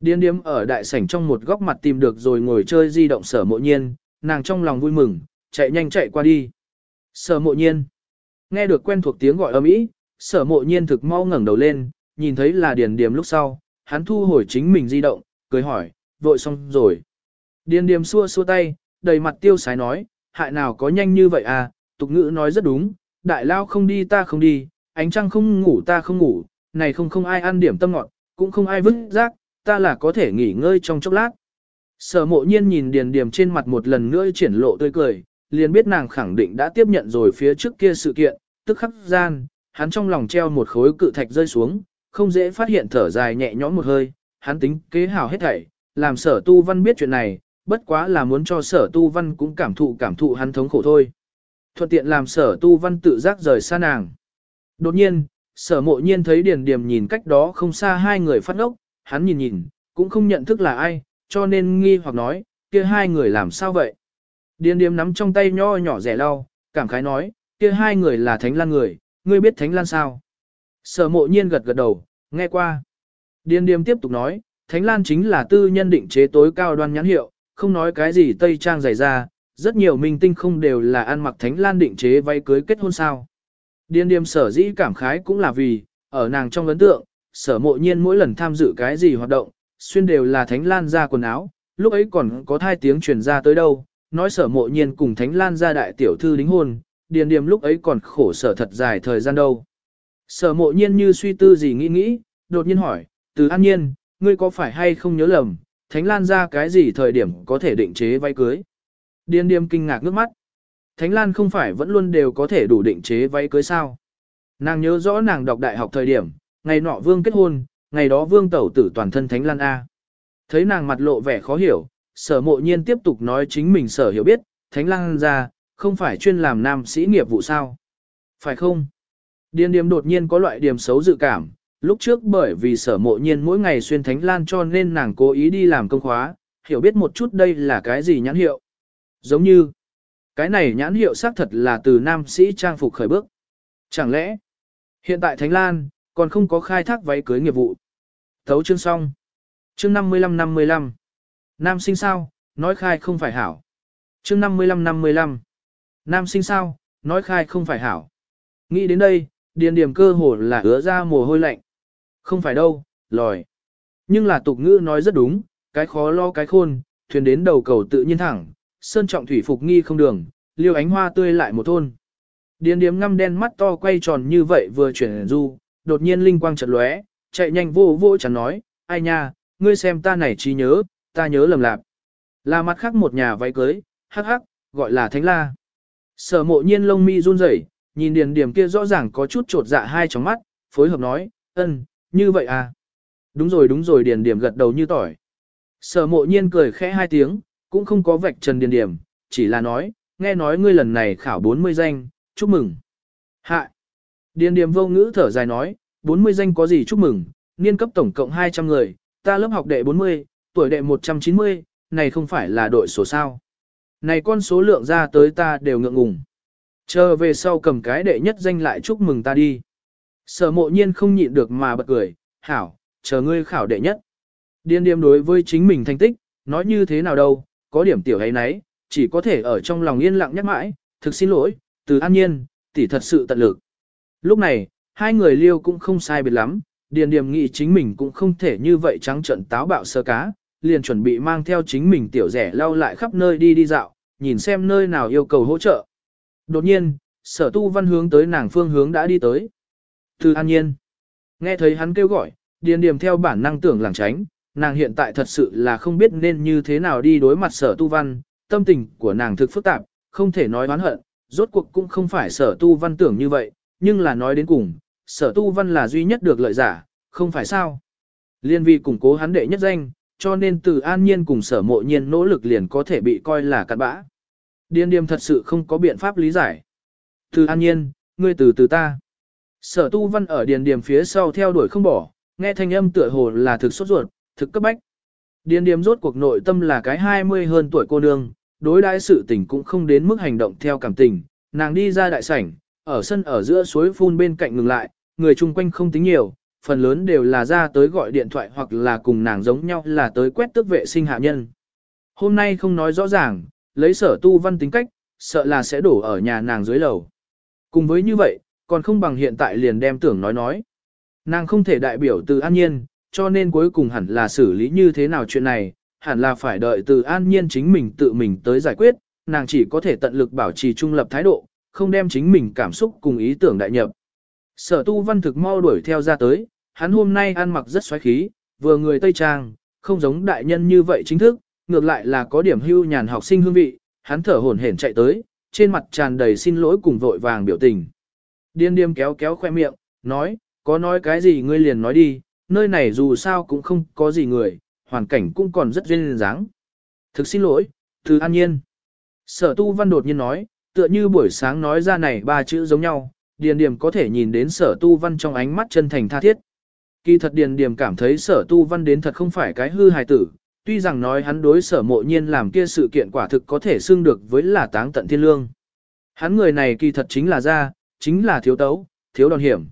Điên điếm ở đại sảnh trong một góc mặt tìm được rồi ngồi chơi di động sở mộ nhiên, nàng trong lòng vui mừng, chạy nhanh chạy qua đi. Sở mộ nhiên. Nghe được quen thuộc tiếng gọi ở mỹ sở mộ nhiên thực mau ngẩng đầu lên, nhìn thấy là điền Điềm lúc sau, hắn thu hồi chính mình di động, cười hỏi, vội xong rồi. Điền điềm xua xua tay, đầy mặt tiêu sái nói, hại nào có nhanh như vậy à, tục ngữ nói rất đúng, đại lao không đi ta không đi, ánh trăng không ngủ ta không ngủ, này không không ai ăn điểm tâm ngọt, cũng không ai vứt rác, ta là có thể nghỉ ngơi trong chốc lát. Sở mộ nhiên nhìn điền điểm trên mặt một lần nữa triển lộ tươi cười, liền biết nàng khẳng định đã tiếp nhận rồi phía trước kia sự kiện, tức khắc gian, hắn trong lòng treo một khối cự thạch rơi xuống, không dễ phát hiện thở dài nhẹ nhõm một hơi, hắn tính kế hào hết thảy, làm sở tu văn biết chuyện này, bất quá là muốn cho sở tu văn cũng cảm thụ cảm thụ hắn thống khổ thôi. Thuận tiện làm sở tu văn tự giác rời xa nàng. Đột nhiên, sở mộ nhiên thấy điền điểm nhìn cách đó không xa hai người phát ốc, hắn nhìn nhìn, cũng không nhận thức là ai, cho nên nghi hoặc nói, kia hai người làm sao vậy? Điền điểm nắm trong tay nho nhỏ rẻ lau, cảm khái nói, kia hai người là thánh lan người, ngươi biết thánh lan sao? Sở mộ nhiên gật gật đầu, nghe qua. Điền Điềm tiếp tục nói, thánh lan chính là tư nhân định chế tối cao đoan nhãn hiệu, không nói cái gì tây trang dày ra, rất nhiều minh tinh không đều là ăn mặc thánh lan định chế váy cưới kết hôn sao. Điền điềm sở dĩ cảm khái cũng là vì, ở nàng trong ấn tượng, sở mộ nhiên mỗi lần tham dự cái gì hoạt động, xuyên đều là thánh lan ra quần áo, lúc ấy còn có thai tiếng truyền ra tới đâu, nói sở mộ nhiên cùng thánh lan ra đại tiểu thư đính hôn, điền điềm lúc ấy còn khổ sở thật dài thời gian đâu. Sở mộ nhiên như suy tư gì nghĩ nghĩ, đột nhiên hỏi, từ an nhiên, ngươi có phải hay không nhớ lầm, thánh lan ra cái gì thời điểm có thể định chế váy cưới. Điền điềm kinh ngạc nước mắt. Thánh Lan không phải vẫn luôn đều có thể đủ định chế váy cưới sao. Nàng nhớ rõ nàng đọc đại học thời điểm, ngày nọ vương kết hôn, ngày đó vương tẩu tử toàn thân Thánh Lan A. Thấy nàng mặt lộ vẻ khó hiểu, sở mộ nhiên tiếp tục nói chính mình sở hiểu biết, Thánh Lan ra, không phải chuyên làm nam sĩ nghiệp vụ sao. Phải không? Điền điềm đột nhiên có loại điểm xấu dự cảm, lúc trước bởi vì sở mộ nhiên mỗi ngày xuyên Thánh Lan cho nên nàng cố ý đi làm công khóa, hiểu biết một chút đây là cái gì nhãn hiệu. Giống như, cái này nhãn hiệu xác thật là từ nam sĩ trang phục khởi bước. Chẳng lẽ, hiện tại Thánh Lan, còn không có khai thác váy cưới nghiệp vụ. Thấu chương xong. Chương 55-55. Nam sinh sao, nói khai không phải hảo. Chương 55-55. Nam sinh sao, nói khai không phải hảo. Nghĩ đến đây, điền điểm cơ hồ là ứa ra mồ hôi lạnh. Không phải đâu, lòi. Nhưng là tục ngữ nói rất đúng, cái khó lo cái khôn, thuyền đến đầu cầu tự nhiên thẳng, sơn trọng thủy phục nghi không đường, liêu ánh hoa tươi lại một thôn. Điền điểm ngăm đen mắt to quay tròn như vậy vừa chuyển du, đột nhiên linh quang chợt lóe, chạy nhanh vô vô chẳng nói, ai nha, ngươi xem ta này trí nhớ, ta nhớ lầm lạc. Là mặt khác một nhà váy cưới, hắc hắc, gọi là thánh la. Sở mộ nhiên lông mi run rẩy, nhìn điền điểm kia rõ ràng có chút trột dạ hai trong mắt, phối hợp nói, ân, như vậy à. Đúng rồi đúng rồi điền điểm gật đầu như tỏi. Sở mộ nhiên cười khẽ hai tiếng, cũng không có vạch trần điền điểm, chỉ là nói, nghe nói ngươi lần này khảo 40 danh, chúc mừng. Hạ. Điền điểm vô ngữ thở dài nói, 40 danh có gì chúc mừng, niên cấp tổng cộng 200 người, ta lớp học đệ 40, tuổi đệ 190, này không phải là đội số sao. Này con số lượng ra tới ta đều ngượng ngùng. Chờ về sau cầm cái đệ nhất danh lại chúc mừng ta đi. Sở mộ nhiên không nhịn được mà bật cười, hảo, chờ ngươi khảo đệ nhất. Điên điềm đối với chính mình thành tích, nói như thế nào đâu, có điểm tiểu hay nấy, chỉ có thể ở trong lòng yên lặng nhắc mãi, thực xin lỗi, từ an nhiên, tỷ thật sự tận lực. Lúc này, hai người liêu cũng không sai biệt lắm, điền điềm nghĩ chính mình cũng không thể như vậy trắng trận táo bạo sơ cá, liền chuẩn bị mang theo chính mình tiểu rẻ lau lại khắp nơi đi đi dạo, nhìn xem nơi nào yêu cầu hỗ trợ. Đột nhiên, sở tu văn hướng tới nàng phương hướng đã đi tới. Từ an nhiên, nghe thấy hắn kêu gọi, điền điềm theo bản năng tưởng làng tránh, nàng hiện tại thật sự là không biết nên như thế nào đi đối mặt sở tu văn, tâm tình của nàng thực phức tạp, không thể nói oán hận, rốt cuộc cũng không phải sở tu văn tưởng như vậy, nhưng là nói đến cùng, sở tu văn là duy nhất được lợi giả, không phải sao. Liên vi củng cố hắn đệ nhất danh, cho nên từ an nhiên cùng sở mộ nhiên nỗ lực liền có thể bị coi là cặn bã. Điên điềm thật sự không có biện pháp lý giải. Từ an nhiên, ngươi từ từ ta. Sở tu văn ở điền điểm phía sau theo đuổi không bỏ, nghe thanh âm tựa hồ là thực sốt ruột, thực cấp bách. Điền điềm rốt cuộc nội tâm là cái 20 hơn tuổi cô nương, đối đãi sự tình cũng không đến mức hành động theo cảm tình, nàng đi ra đại sảnh, ở sân ở giữa suối phun bên cạnh ngừng lại, người chung quanh không tính nhiều, phần lớn đều là ra tới gọi điện thoại hoặc là cùng nàng giống nhau là tới quét tước vệ sinh hạ nhân. Hôm nay không nói rõ ràng, lấy sở tu văn tính cách, sợ là sẽ đổ ở nhà nàng dưới lầu. Cùng với như vậy, còn không bằng hiện tại liền đem tưởng nói nói. Nàng không thể đại biểu từ an nhiên, cho nên cuối cùng hẳn là xử lý như thế nào chuyện này, hẳn là phải đợi từ an nhiên chính mình tự mình tới giải quyết, nàng chỉ có thể tận lực bảo trì trung lập thái độ, không đem chính mình cảm xúc cùng ý tưởng đại nhập. Sở tu văn thực mau đuổi theo ra tới, hắn hôm nay ăn mặc rất xoáy khí, vừa người Tây Trang, không giống đại nhân như vậy chính thức, ngược lại là có điểm hưu nhàn học sinh hương vị, hắn thở hổn hển chạy tới, trên mặt tràn đầy xin lỗi cùng vội vàng biểu tình. Điên điềm kéo kéo khoe miệng, nói, có nói cái gì ngươi liền nói đi, nơi này dù sao cũng không có gì người, hoàn cảnh cũng còn rất duyên dáng. Thực xin lỗi, từ an nhiên. Sở tu văn đột nhiên nói, tựa như buổi sáng nói ra này ba chữ giống nhau, điền điểm có thể nhìn đến sở tu văn trong ánh mắt chân thành tha thiết. Kỳ thật điền điểm cảm thấy sở tu văn đến thật không phải cái hư hài tử, tuy rằng nói hắn đối sở mộ nhiên làm kia sự kiện quả thực có thể xưng được với là táng tận thiên lương. Hắn người này kỳ thật chính là ra, chính là thiếu tấu, thiếu đòn hiểm.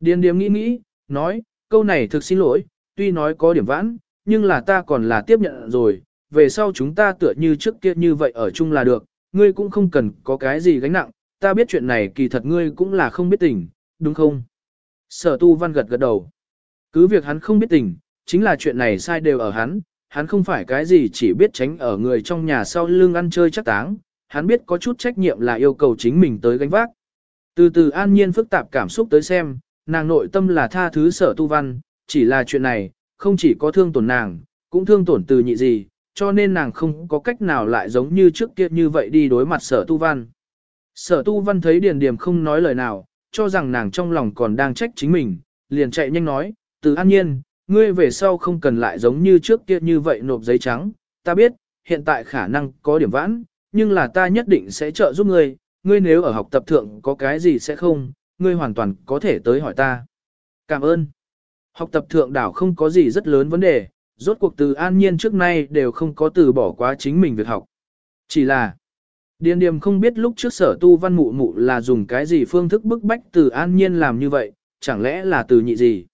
Điền điểm nghĩ nghĩ, nói, câu này thực xin lỗi, tuy nói có điểm vãn, nhưng là ta còn là tiếp nhận rồi, về sau chúng ta tựa như trước kia như vậy ở chung là được, ngươi cũng không cần có cái gì gánh nặng, ta biết chuyện này kỳ thật ngươi cũng là không biết tình, đúng không? Sở tu văn gật gật đầu. Cứ việc hắn không biết tình, chính là chuyện này sai đều ở hắn, hắn không phải cái gì chỉ biết tránh ở người trong nhà sau lưng ăn chơi chắc táng, hắn biết có chút trách nhiệm là yêu cầu chính mình tới gánh vác. Từ từ an nhiên phức tạp cảm xúc tới xem, nàng nội tâm là tha thứ sở tu văn, chỉ là chuyện này, không chỉ có thương tổn nàng, cũng thương tổn từ nhị gì, cho nên nàng không có cách nào lại giống như trước kia như vậy đi đối mặt sở tu văn. Sở tu văn thấy điền điểm không nói lời nào, cho rằng nàng trong lòng còn đang trách chính mình, liền chạy nhanh nói, từ an nhiên, ngươi về sau không cần lại giống như trước kia như vậy nộp giấy trắng, ta biết, hiện tại khả năng có điểm vãn, nhưng là ta nhất định sẽ trợ giúp ngươi, ngươi nếu ở học tập thượng có cái gì sẽ không, ngươi hoàn toàn có thể tới hỏi ta. Cảm ơn. Học tập thượng đảo không có gì rất lớn vấn đề, rốt cuộc từ an nhiên trước nay đều không có từ bỏ quá chính mình việc học. Chỉ là, Điền điềm không biết lúc trước sở tu văn mụ mụ là dùng cái gì phương thức bức bách từ an nhiên làm như vậy, chẳng lẽ là từ nhị gì.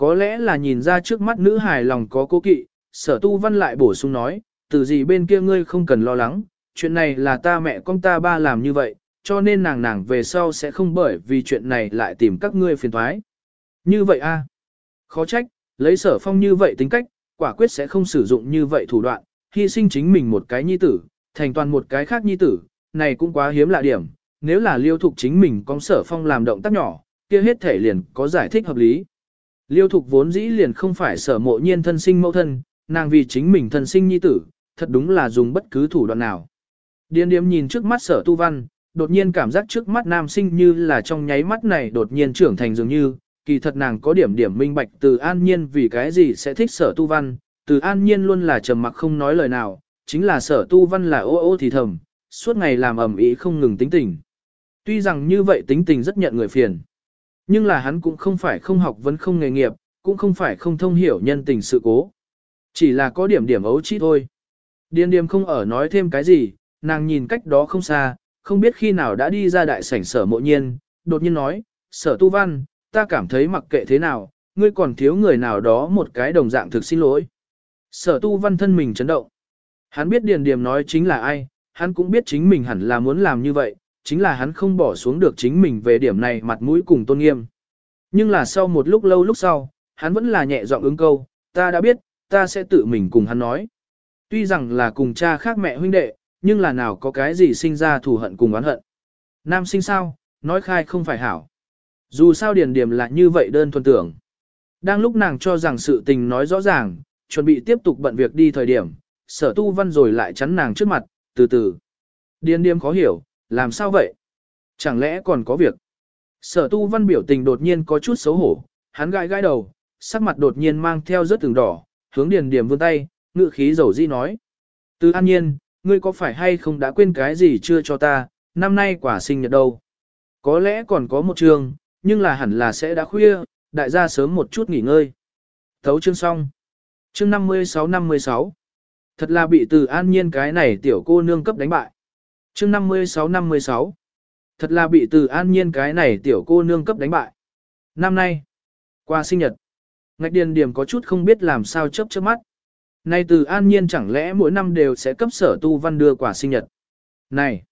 Có lẽ là nhìn ra trước mắt nữ hài lòng có cố kỵ, sở tu văn lại bổ sung nói, từ gì bên kia ngươi không cần lo lắng, chuyện này là ta mẹ con ta ba làm như vậy, cho nên nàng nàng về sau sẽ không bởi vì chuyện này lại tìm các ngươi phiền thoái. Như vậy a Khó trách, lấy sở phong như vậy tính cách, quả quyết sẽ không sử dụng như vậy thủ đoạn, hy sinh chính mình một cái nhi tử, thành toàn một cái khác nhi tử, này cũng quá hiếm lạ điểm, nếu là liêu thục chính mình con sở phong làm động tác nhỏ, kia hết thể liền có giải thích hợp lý. Liêu thục vốn dĩ liền không phải sở mộ nhiên thân sinh mẫu thân, nàng vì chính mình thân sinh nhi tử, thật đúng là dùng bất cứ thủ đoạn nào. Điên điếm nhìn trước mắt sở tu văn, đột nhiên cảm giác trước mắt nam sinh như là trong nháy mắt này đột nhiên trưởng thành dường như, kỳ thật nàng có điểm điểm minh bạch từ an nhiên vì cái gì sẽ thích sở tu văn, từ an nhiên luôn là trầm mặc không nói lời nào, chính là sở tu văn là ô ô thì thầm, suốt ngày làm ầm ĩ không ngừng tính tình. Tuy rằng như vậy tính tình rất nhận người phiền, nhưng là hắn cũng không phải không học vẫn không nghề nghiệp, cũng không phải không thông hiểu nhân tình sự cố. Chỉ là có điểm điểm ấu trí thôi. Điền điềm không ở nói thêm cái gì, nàng nhìn cách đó không xa, không biết khi nào đã đi ra đại sảnh sở mộ nhiên, đột nhiên nói, sở tu văn, ta cảm thấy mặc kệ thế nào, ngươi còn thiếu người nào đó một cái đồng dạng thực xin lỗi. Sở tu văn thân mình chấn động. Hắn biết điền điềm nói chính là ai, hắn cũng biết chính mình hẳn là muốn làm như vậy, chính là hắn không bỏ xuống được chính mình về điểm này mặt mũi cùng tôn nghiêm. Nhưng là sau một lúc lâu lúc sau, hắn vẫn là nhẹ giọng ứng câu, ta đã biết, ta sẽ tự mình cùng hắn nói. Tuy rằng là cùng cha khác mẹ huynh đệ, nhưng là nào có cái gì sinh ra thù hận cùng oán hận. Nam sinh sao, nói khai không phải hảo. Dù sao điền điểm là như vậy đơn thuần tưởng. Đang lúc nàng cho rằng sự tình nói rõ ràng, chuẩn bị tiếp tục bận việc đi thời điểm, sở tu văn rồi lại chắn nàng trước mặt, từ từ. Điền điềm khó hiểu, làm sao vậy? Chẳng lẽ còn có việc? Sở tu văn biểu tình đột nhiên có chút xấu hổ, hắn gãi gãi đầu, sắc mặt đột nhiên mang theo rất từng đỏ, hướng điền điểm vươn tay, ngự khí dầu di nói. Từ an nhiên, ngươi có phải hay không đã quên cái gì chưa cho ta, năm nay quả sinh nhật đâu? Có lẽ còn có một trường, nhưng là hẳn là sẽ đã khuya, đại gia sớm một chút nghỉ ngơi. Thấu chương xong. Chương 56-56 Thật là bị từ an nhiên cái này tiểu cô nương cấp đánh bại chương 56-56 Thật là bị từ an nhiên cái này tiểu cô nương cấp đánh bại. Năm nay, qua sinh nhật, ngạch điền điểm có chút không biết làm sao chấp chớp mắt. Nay từ an nhiên chẳng lẽ mỗi năm đều sẽ cấp sở tu văn đưa quả sinh nhật. Này,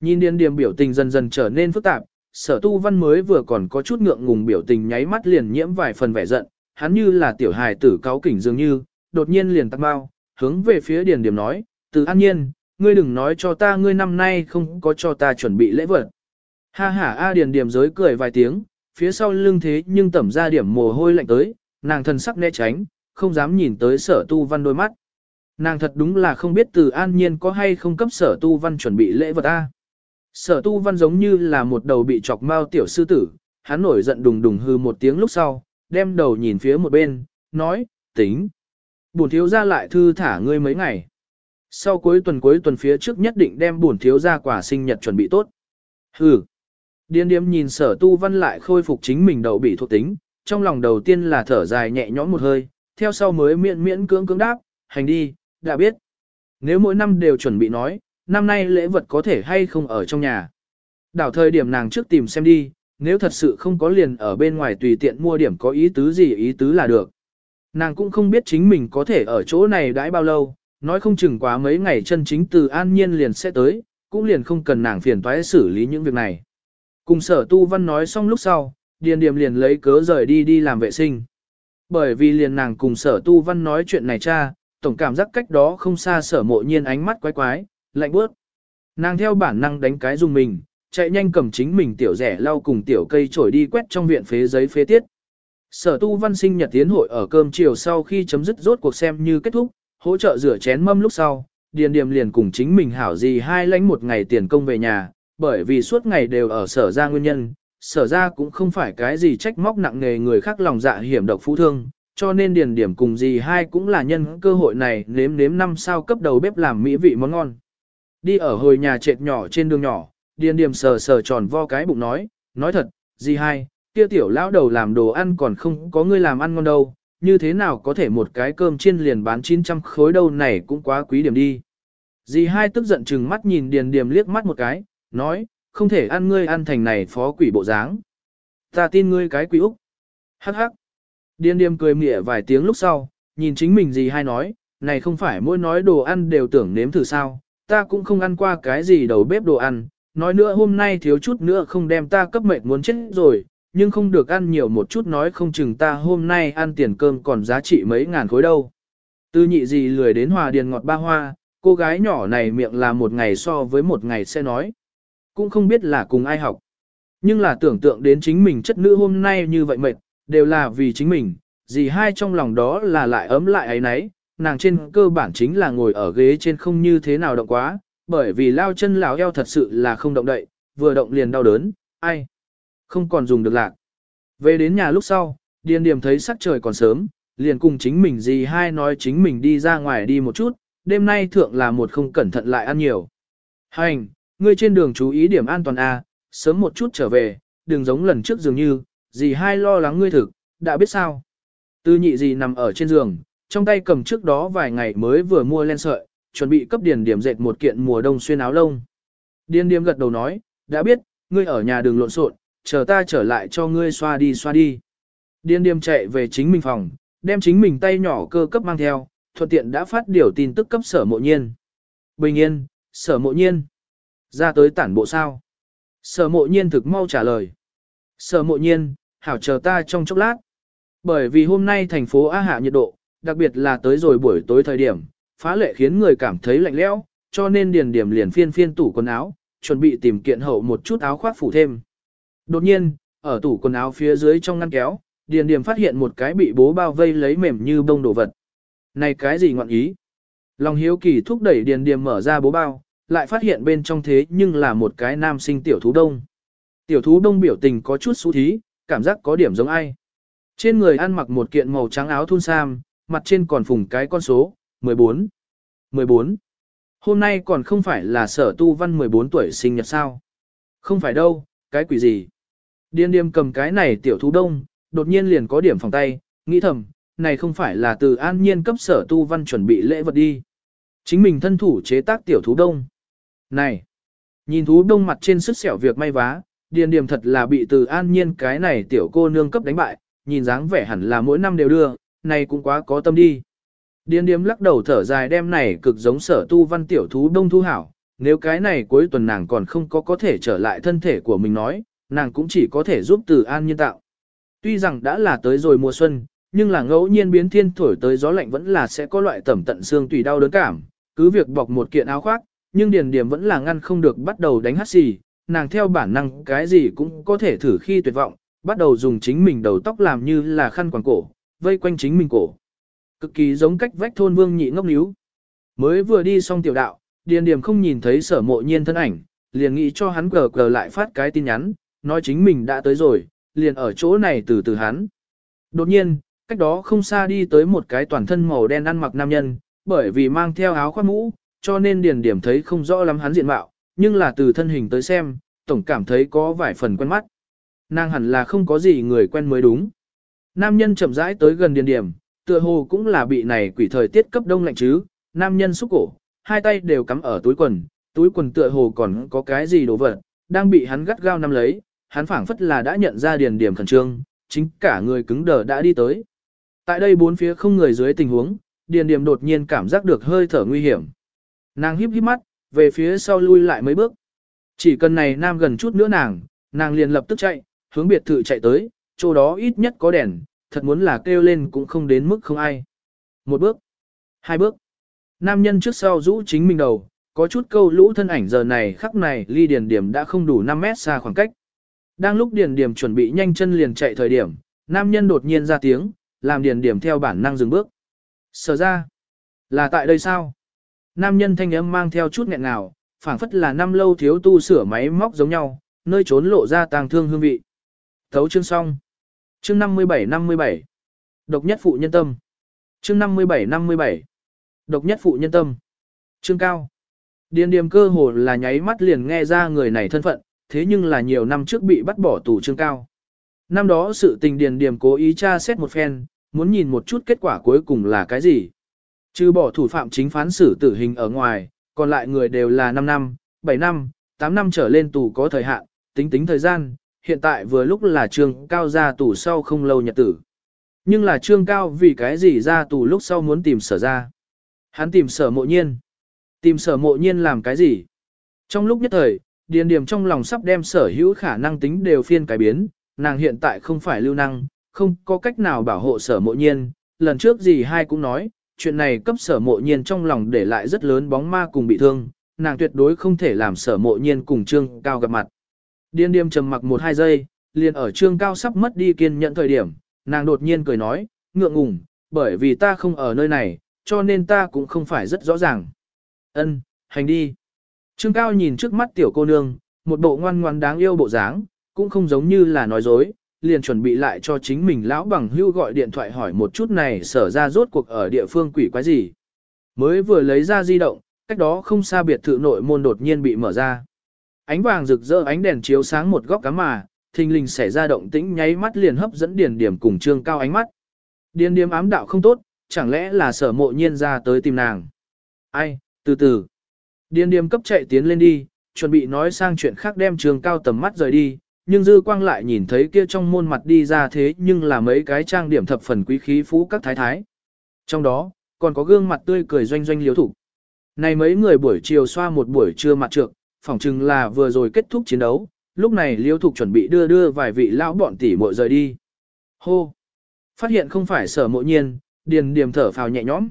nhìn điền điểm biểu tình dần dần trở nên phức tạp, sở tu văn mới vừa còn có chút ngượng ngùng biểu tình nháy mắt liền nhiễm vài phần vẻ giận, hắn như là tiểu hài tử cáo kỉnh dường như, đột nhiên liền tắt bao, hướng về phía điền điểm nói, từ an nhiên, ngươi đừng nói cho ta ngươi năm nay không có cho ta chuẩn bị lễ vật. Ha ha a điền Điềm giới cười vài tiếng, phía sau lưng thế nhưng tẩm ra điểm mồ hôi lạnh tới, nàng thần sắc né tránh, không dám nhìn tới sở tu văn đôi mắt. Nàng thật đúng là không biết từ an nhiên có hay không cấp sở tu văn chuẩn bị lễ vật a. Sở tu văn giống như là một đầu bị chọc mao tiểu sư tử, hắn nổi giận đùng đùng hư một tiếng lúc sau, đem đầu nhìn phía một bên, nói, tính. Bổn thiếu ra lại thư thả ngươi mấy ngày. Sau cuối tuần cuối tuần phía trước nhất định đem bổn thiếu ra quả sinh nhật chuẩn bị tốt. Hừ. Điên điếm nhìn sở tu văn lại khôi phục chính mình đậu bị thuộc tính, trong lòng đầu tiên là thở dài nhẹ nhõm một hơi, theo sau mới miễn miễn cưỡng cưỡng đáp, hành đi, đã biết. Nếu mỗi năm đều chuẩn bị nói, năm nay lễ vật có thể hay không ở trong nhà. Đảo thời điểm nàng trước tìm xem đi, nếu thật sự không có liền ở bên ngoài tùy tiện mua điểm có ý tứ gì ý tứ là được. Nàng cũng không biết chính mình có thể ở chỗ này đãi bao lâu, nói không chừng quá mấy ngày chân chính từ an nhiên liền sẽ tới, cũng liền không cần nàng phiền toái xử lý những việc này. Cùng sở tu văn nói xong lúc sau, điền điềm liền lấy cớ rời đi đi làm vệ sinh. Bởi vì liền nàng cùng sở tu văn nói chuyện này cha, tổng cảm giác cách đó không xa sở mộ nhiên ánh mắt quái quái, lạnh bước. Nàng theo bản năng đánh cái dùng mình, chạy nhanh cầm chính mình tiểu rẻ lau cùng tiểu cây trổi đi quét trong viện phế giấy phế tiết. Sở tu văn sinh nhật tiến hội ở cơm chiều sau khi chấm dứt rốt cuộc xem như kết thúc, hỗ trợ rửa chén mâm lúc sau, điền điềm liền cùng chính mình hảo gì hai lãnh một ngày tiền công về nhà, bởi vì suốt ngày đều ở sở ra nguyên nhân, sở ra cũng không phải cái gì trách móc nặng nề người khác lòng dạ hiểm độc phú thương, cho nên điền điểm cùng gì hai cũng là nhân cơ hội này nếm nếm năm sao cấp đầu bếp làm mỹ vị món ngon. Đi ở hồi nhà trệt nhỏ trên đường nhỏ, điền điểm sờ sờ tròn vo cái bụng nói, nói thật, gì hai, kia tiểu lão đầu làm đồ ăn còn không có người làm ăn ngon đâu, như thế nào có thể một cái cơm chiên liền bán 900 khối đâu này cũng quá quý điểm đi. Dì hai tức giận chừng mắt nhìn điền điểm liếc mắt một cái, nói, không thể ăn ngươi ăn thành này phó quỷ bộ dáng. Ta tin ngươi cái quỷ Úc. Hắc hắc. Điền điềm cười mỉa vài tiếng lúc sau, nhìn chính mình Dì hai nói, này không phải mỗi nói đồ ăn đều tưởng nếm thử sao, ta cũng không ăn qua cái gì đầu bếp đồ ăn, nói nữa hôm nay thiếu chút nữa không đem ta cấp mệnh muốn chết rồi, nhưng không được ăn nhiều một chút nói không chừng ta hôm nay ăn tiền cơm còn giá trị mấy ngàn khối đâu. Tư nhị gì lười đến hòa điền ngọt ba hoa, cô gái nhỏ này miệng là một ngày so với một ngày sẽ nói. Cũng không biết là cùng ai học. Nhưng là tưởng tượng đến chính mình chất nữ hôm nay như vậy mệt, đều là vì chính mình, gì hai trong lòng đó là lại ấm lại ấy nấy, nàng trên cơ bản chính là ngồi ở ghế trên không như thế nào động quá, bởi vì lao chân lão eo thật sự là không động đậy, vừa động liền đau đớn, ai, không còn dùng được lạc. Về đến nhà lúc sau, điền điểm thấy sắc trời còn sớm, liền cùng chính mình gì hai nói chính mình đi ra ngoài đi một chút, đêm nay thượng là một không cẩn thận lại ăn nhiều. Hành, ngươi trên đường chú ý điểm an toàn A, sớm một chút trở về, đừng giống lần trước dường như, dì hai lo lắng ngươi thực, đã biết sao. Tư nhị dì nằm ở trên giường, trong tay cầm trước đó vài ngày mới vừa mua len sợi, chuẩn bị cấp điền điểm dệt một kiện mùa đông xuyên áo lông. Điền điểm gật đầu nói, đã biết, ngươi ở nhà đừng lộn xộn, chờ ta trở lại cho ngươi xoa đi xoa đi. Điền điềm chạy về chính mình phòng, đem chính mình tay nhỏ cơ cấp mang theo, thuận tiện đã phát điều tin tức cấp sở mộ nhiên. Bình yên, sở mộ nhiên. Ra tới tản bộ sao? Sở mộ nhiên thực mau trả lời. Sở mộ nhiên, hảo chờ ta trong chốc lát. Bởi vì hôm nay thành phố A hạ nhiệt độ, đặc biệt là tới rồi buổi tối thời điểm, phá lệ khiến người cảm thấy lạnh lẽo, cho nên điền điểm liền phiên phiên tủ quần áo, chuẩn bị tìm kiện hậu một chút áo khoác phủ thêm. Đột nhiên, ở tủ quần áo phía dưới trong ngăn kéo, điền Điềm phát hiện một cái bị bố bao vây lấy mềm như bông đồ vật. Này cái gì ngọn ý? Lòng hiếu kỳ thúc đẩy điền Điềm mở ra bố bao, lại phát hiện bên trong thế nhưng là một cái nam sinh tiểu thú đông. Tiểu thú đông biểu tình có chút xú thí, cảm giác có điểm giống ai. Trên người ăn mặc một kiện màu trắng áo thun sam, mặt trên còn phùng cái con số, 14. 14. Hôm nay còn không phải là sở tu văn 14 tuổi sinh nhật sao. Không phải đâu, cái quỷ gì. Điên điềm cầm cái này tiểu thú đông, đột nhiên liền có điểm phòng tay, nghĩ thầm, này không phải là từ an nhiên cấp sở tu văn chuẩn bị lễ vật đi. Chính mình thân thủ chế tác tiểu thú đông. Này, nhìn thú đông mặt trên sức sẹo việc may vá, điền điểm thật là bị từ an nhiên cái này tiểu cô nương cấp đánh bại, nhìn dáng vẻ hẳn là mỗi năm đều đưa, này cũng quá có tâm đi. Điền điểm lắc đầu thở dài đem này cực giống sở tu văn tiểu thú đông thu hảo, nếu cái này cuối tuần nàng còn không có có thể trở lại thân thể của mình nói, nàng cũng chỉ có thể giúp từ an nhiên tạo. Tuy rằng đã là tới rồi mùa xuân, nhưng là ngẫu nhiên biến thiên thổi tới gió lạnh vẫn là sẽ có loại tẩm tận xương tùy đau đớn cảm, cứ việc bọc một kiện áo khoác, nhưng điền điểm vẫn là ngăn không được bắt đầu đánh hát xì, nàng theo bản năng cái gì cũng có thể thử khi tuyệt vọng, bắt đầu dùng chính mình đầu tóc làm như là khăn quàng cổ, vây quanh chính mình cổ. Cực kỳ giống cách vách thôn vương nhị ngốc níu. Mới vừa đi xong tiểu đạo, điền điểm không nhìn thấy sở mộ nhiên thân ảnh, liền nghĩ cho hắn cờ cờ lại phát cái tin nhắn, nói chính mình đã tới rồi, liền ở chỗ này từ từ hắn. Đột nhiên, cách đó không xa đi tới một cái toàn thân màu đen ăn mặc nam nhân, bởi vì mang theo áo khoác mũ, cho nên điền điểm thấy không rõ lắm hắn diện mạo, nhưng là từ thân hình tới xem, tổng cảm thấy có vài phần quen mắt. Nàng hẳn là không có gì người quen mới đúng. Nam nhân chậm rãi tới gần điền điểm, tựa hồ cũng là bị này quỷ thời tiết cấp đông lạnh chứ, nam nhân xúc cổ, hai tay đều cắm ở túi quần, túi quần tựa hồ còn có cái gì đồ vật, đang bị hắn gắt gao nắm lấy, hắn phảng phất là đã nhận ra điền điểm khẩn trương, chính cả người cứng đờ đã đi tới. Tại đây bốn phía không người dưới tình huống, điền điểm đột nhiên cảm giác được hơi thở nguy hiểm. Nàng híp híp mắt, về phía sau lui lại mấy bước. Chỉ cần này nam gần chút nữa nàng, nàng liền lập tức chạy, hướng biệt thự chạy tới, chỗ đó ít nhất có đèn, thật muốn là kêu lên cũng không đến mức không ai. Một bước, hai bước. Nam nhân trước sau rũ chính mình đầu, có chút câu lũ thân ảnh giờ này khắc này ly điền điểm đã không đủ 5 mét xa khoảng cách. Đang lúc điền điểm chuẩn bị nhanh chân liền chạy thời điểm, nam nhân đột nhiên ra tiếng, làm điền điểm theo bản năng dừng bước. Sở ra, là tại đây sao? Nam nhân thanh âm mang theo chút nghẹn ngào, phảng phất là năm lâu thiếu tu sửa máy móc giống nhau, nơi trốn lộ ra tàng thương hương vị. Thấu chương xong. Chương 57-57. Độc nhất phụ nhân tâm. Chương 57-57. Độc nhất phụ nhân tâm. Chương cao. Điền Điểm cơ hồ là nháy mắt liền nghe ra người này thân phận, thế nhưng là nhiều năm trước bị bắt bỏ tù trương cao. Năm đó sự tình điền điểm cố ý tra xét một phen, muốn nhìn một chút kết quả cuối cùng là cái gì. Trừ bỏ thủ phạm chính phán xử tử hình ở ngoài, còn lại người đều là 5 năm, 7 năm, 8 năm trở lên tù có thời hạn, tính tính thời gian, hiện tại vừa lúc là trương cao ra tù sau không lâu nhật tử. Nhưng là trương cao vì cái gì ra tù lúc sau muốn tìm sở ra. Hắn tìm sở mộ nhiên. Tìm sở mộ nhiên làm cái gì? Trong lúc nhất thời, điền điểm trong lòng sắp đem sở hữu khả năng tính đều phiên cải biến, nàng hiện tại không phải lưu năng, không có cách nào bảo hộ sở mộ nhiên, lần trước gì hai cũng nói, chuyện này cấp sở mộ nhiên trong lòng để lại rất lớn bóng ma cùng bị thương, nàng tuyệt đối không thể làm sở mộ nhiên cùng trương cao gặp mặt. Điên điềm trầm mặc một hai giây, liền ở trương cao sắp mất đi kiên nhẫn thời điểm, nàng đột nhiên cười nói, ngượng ngùng, bởi vì ta không ở nơi này, cho nên ta cũng không phải rất rõ ràng. Ân, hành đi. Trương cao nhìn trước mắt tiểu cô nương, một bộ ngoan ngoan đáng yêu bộ dáng, cũng không giống như là nói dối, liền chuẩn bị lại cho chính mình lão bằng hưu gọi điện thoại hỏi một chút này sở ra rốt cuộc ở địa phương quỷ quái gì. Mới vừa lấy ra di động, cách đó không xa biệt thự nội môn đột nhiên bị mở ra. Ánh vàng rực rỡ ánh đèn chiếu sáng một góc cắm mà, thình lình xảy ra động tĩnh nháy mắt liền hấp dẫn điền điểm cùng trương cao ánh mắt. Điền điểm ám đạo không tốt, chẳng lẽ là sở mộ nhiên ra tới tìm nàng. Ai, từ từ. Điền điềm cấp chạy tiến lên đi, chuẩn bị nói sang chuyện khác đem trường cao tầm mắt rời đi, nhưng dư quang lại nhìn thấy kia trong môn mặt đi ra thế nhưng là mấy cái trang điểm thập phần quý khí phú các thái thái. Trong đó, còn có gương mặt tươi cười doanh doanh liếu thủ. Này mấy người buổi chiều xoa một buổi trưa mặt trượng, phỏng chừng là vừa rồi kết thúc chiến đấu, lúc này liêu thục chuẩn bị đưa đưa vài vị lão bọn tỷ muội rời đi. Hô! Phát hiện không phải sở mộ nhiên, điền điềm thở phào nhẹ nhõm.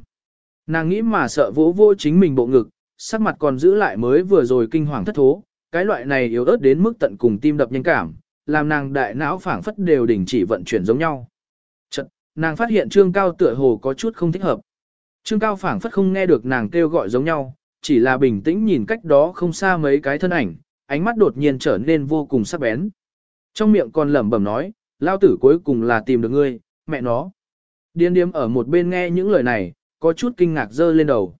Nàng nghĩ mà sợ vỗ vô chính mình bộ ngực, sắc mặt còn giữ lại mới vừa rồi kinh hoàng thất thố, cái loại này yếu ớt đến mức tận cùng tim đập nhanh cảm, làm nàng đại não phảng phất đều đình chỉ vận chuyển giống nhau. Chật, nàng phát hiện Trương Cao tựa hồ có chút không thích hợp. Trương Cao phảng phất không nghe được nàng kêu gọi giống nhau, chỉ là bình tĩnh nhìn cách đó không xa mấy cái thân ảnh, ánh mắt đột nhiên trở nên vô cùng sắc bén. Trong miệng còn lẩm bẩm nói, lao tử cuối cùng là tìm được ngươi, mẹ nó. Điên điếm ở một bên nghe những lời này, có chút kinh ngạc dơ lên đầu.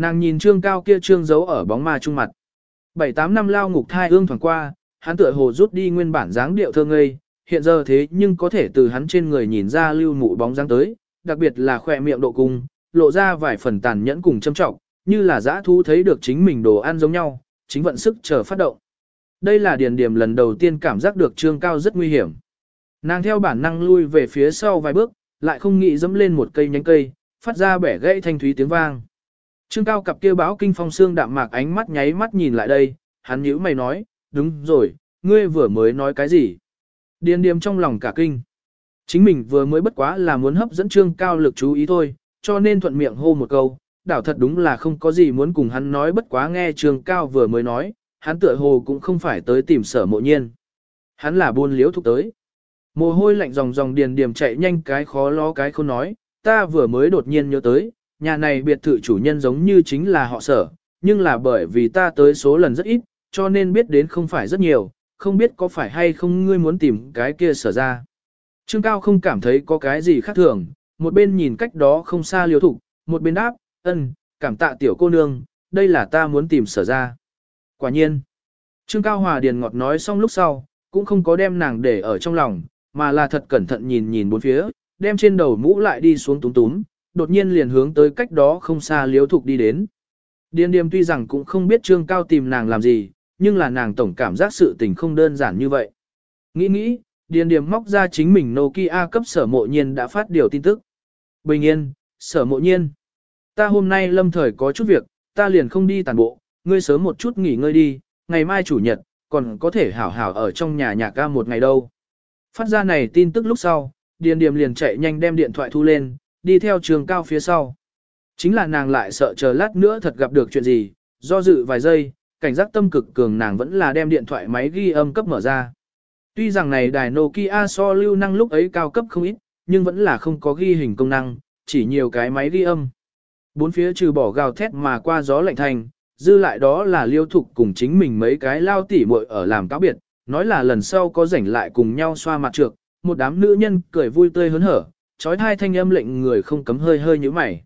Nàng nhìn trương cao kia trương giấu ở bóng ma trung mặt. Bảy tám năm lao ngục thai ương thoảng qua, hắn tựa hồ rút đi nguyên bản dáng điệu thơ ngây, hiện giờ thế nhưng có thể từ hắn trên người nhìn ra lưu mụ bóng dáng tới, đặc biệt là khỏe miệng độ cung, lộ ra vài phần tàn nhẫn cùng châm trọng, như là dã thú thấy được chính mình đồ ăn giống nhau, chính vận sức chờ phát động. Đây là điền điểm lần đầu tiên cảm giác được trương cao rất nguy hiểm. Nàng theo bản năng lui về phía sau vài bước, lại không nghĩ dẫm lên một cây nhánh cây, phát ra bẻ gãy thanh thúy tiếng vang. Trương cao cặp kia báo kinh phong xương đạm mạc ánh mắt nháy mắt nhìn lại đây, hắn nhíu mày nói, đúng rồi, ngươi vừa mới nói cái gì? Điền điềm trong lòng cả kinh. Chính mình vừa mới bất quá là muốn hấp dẫn trương cao lực chú ý thôi, cho nên thuận miệng hô một câu, đảo thật đúng là không có gì muốn cùng hắn nói bất quá nghe trương cao vừa mới nói, hắn tựa hồ cũng không phải tới tìm sở mộ nhiên. Hắn là buôn liếu thúc tới. Mồ hôi lạnh ròng ròng điền điểm chạy nhanh cái khó lo cái không nói, ta vừa mới đột nhiên nhớ tới, nhà này biệt thự chủ nhân giống như chính là họ sở, nhưng là bởi vì ta tới số lần rất ít, cho nên biết đến không phải rất nhiều, không biết có phải hay không ngươi muốn tìm cái kia sở ra. Trương Cao không cảm thấy có cái gì khác thường, một bên nhìn cách đó không xa liêu thục, một bên đáp, ân, cảm tạ tiểu cô nương, đây là ta muốn tìm sở ra. Quả nhiên, Trương Cao Hòa Điền ngọt nói xong lúc sau, cũng không có đem nàng để ở trong lòng, mà là thật cẩn thận nhìn nhìn bốn phía, đem trên đầu mũ lại đi xuống túm túm, đột nhiên liền hướng tới cách đó không xa liếu thục đi đến. Điền điềm tuy rằng cũng không biết Trương Cao tìm nàng làm gì, nhưng là nàng tổng cảm giác sự tình không đơn giản như vậy. Nghĩ nghĩ, Điền điềm móc ra chính mình Nokia cấp sở mộ nhiên đã phát điều tin tức. Bình yên, sở mộ nhiên. Ta hôm nay lâm thời có chút việc, ta liền không đi tàn bộ, ngươi sớm một chút nghỉ ngơi đi, ngày mai chủ nhật, còn có thể hảo hảo ở trong nhà nhà ca một ngày đâu. Phát ra này tin tức lúc sau, Điền Điềm liền chạy nhanh đem điện thoại thu lên, đi theo trường cao phía sau. Chính là nàng lại sợ chờ lát nữa thật gặp được chuyện gì, do dự vài giây, cảnh giác tâm cực cường nàng vẫn là đem điện thoại máy ghi âm cấp mở ra. Tuy rằng này đài Nokia so lưu năng lúc ấy cao cấp không ít, nhưng vẫn là không có ghi hình công năng, chỉ nhiều cái máy ghi âm. Bốn phía trừ bỏ gào thét mà qua gió lạnh thành, dư lại đó là liêu thục cùng chính mình mấy cái lao tỉ muội ở làm cáo biệt, nói là lần sau có rảnh lại cùng nhau xoa mặt trược, một đám nữ nhân cười vui tươi hớn hở, trói thai thanh âm lệnh người không cấm hơi hơi như mày.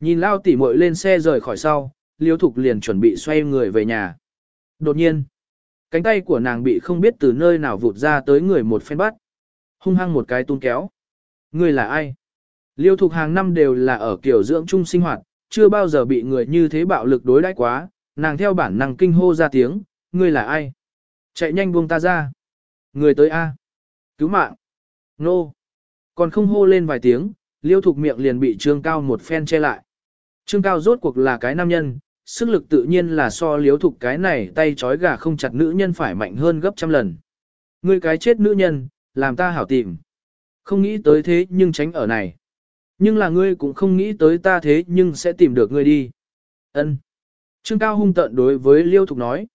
Nhìn lao tỉ muội lên xe rời khỏi sau, liêu thục liền chuẩn bị xoay người về nhà. Đột nhiên, cánh tay của nàng bị không biết từ nơi nào vụt ra tới người một phen bắt. Hung hăng một cái tung kéo. Người là ai? Liêu thục hàng năm đều là ở kiểu dưỡng chung sinh hoạt, chưa bao giờ bị người như thế bạo lực đối đãi quá, nàng theo bản năng kinh hô ra tiếng, ngươi là ai? Chạy nhanh buông ta ra. Người tới A. Cứu mạng. Nô. Còn không hô lên vài tiếng, liêu thục miệng liền bị trương cao một phen che lại. Trương cao rốt cuộc là cái nam nhân, sức lực tự nhiên là so liêu thục cái này tay chói gà không chặt nữ nhân phải mạnh hơn gấp trăm lần. Ngươi cái chết nữ nhân, làm ta hảo tìm. Không nghĩ tới thế nhưng tránh ở này. Nhưng là ngươi cũng không nghĩ tới ta thế nhưng sẽ tìm được ngươi đi. Ân. Trương Cao hung tận đối với Liêu Thục nói.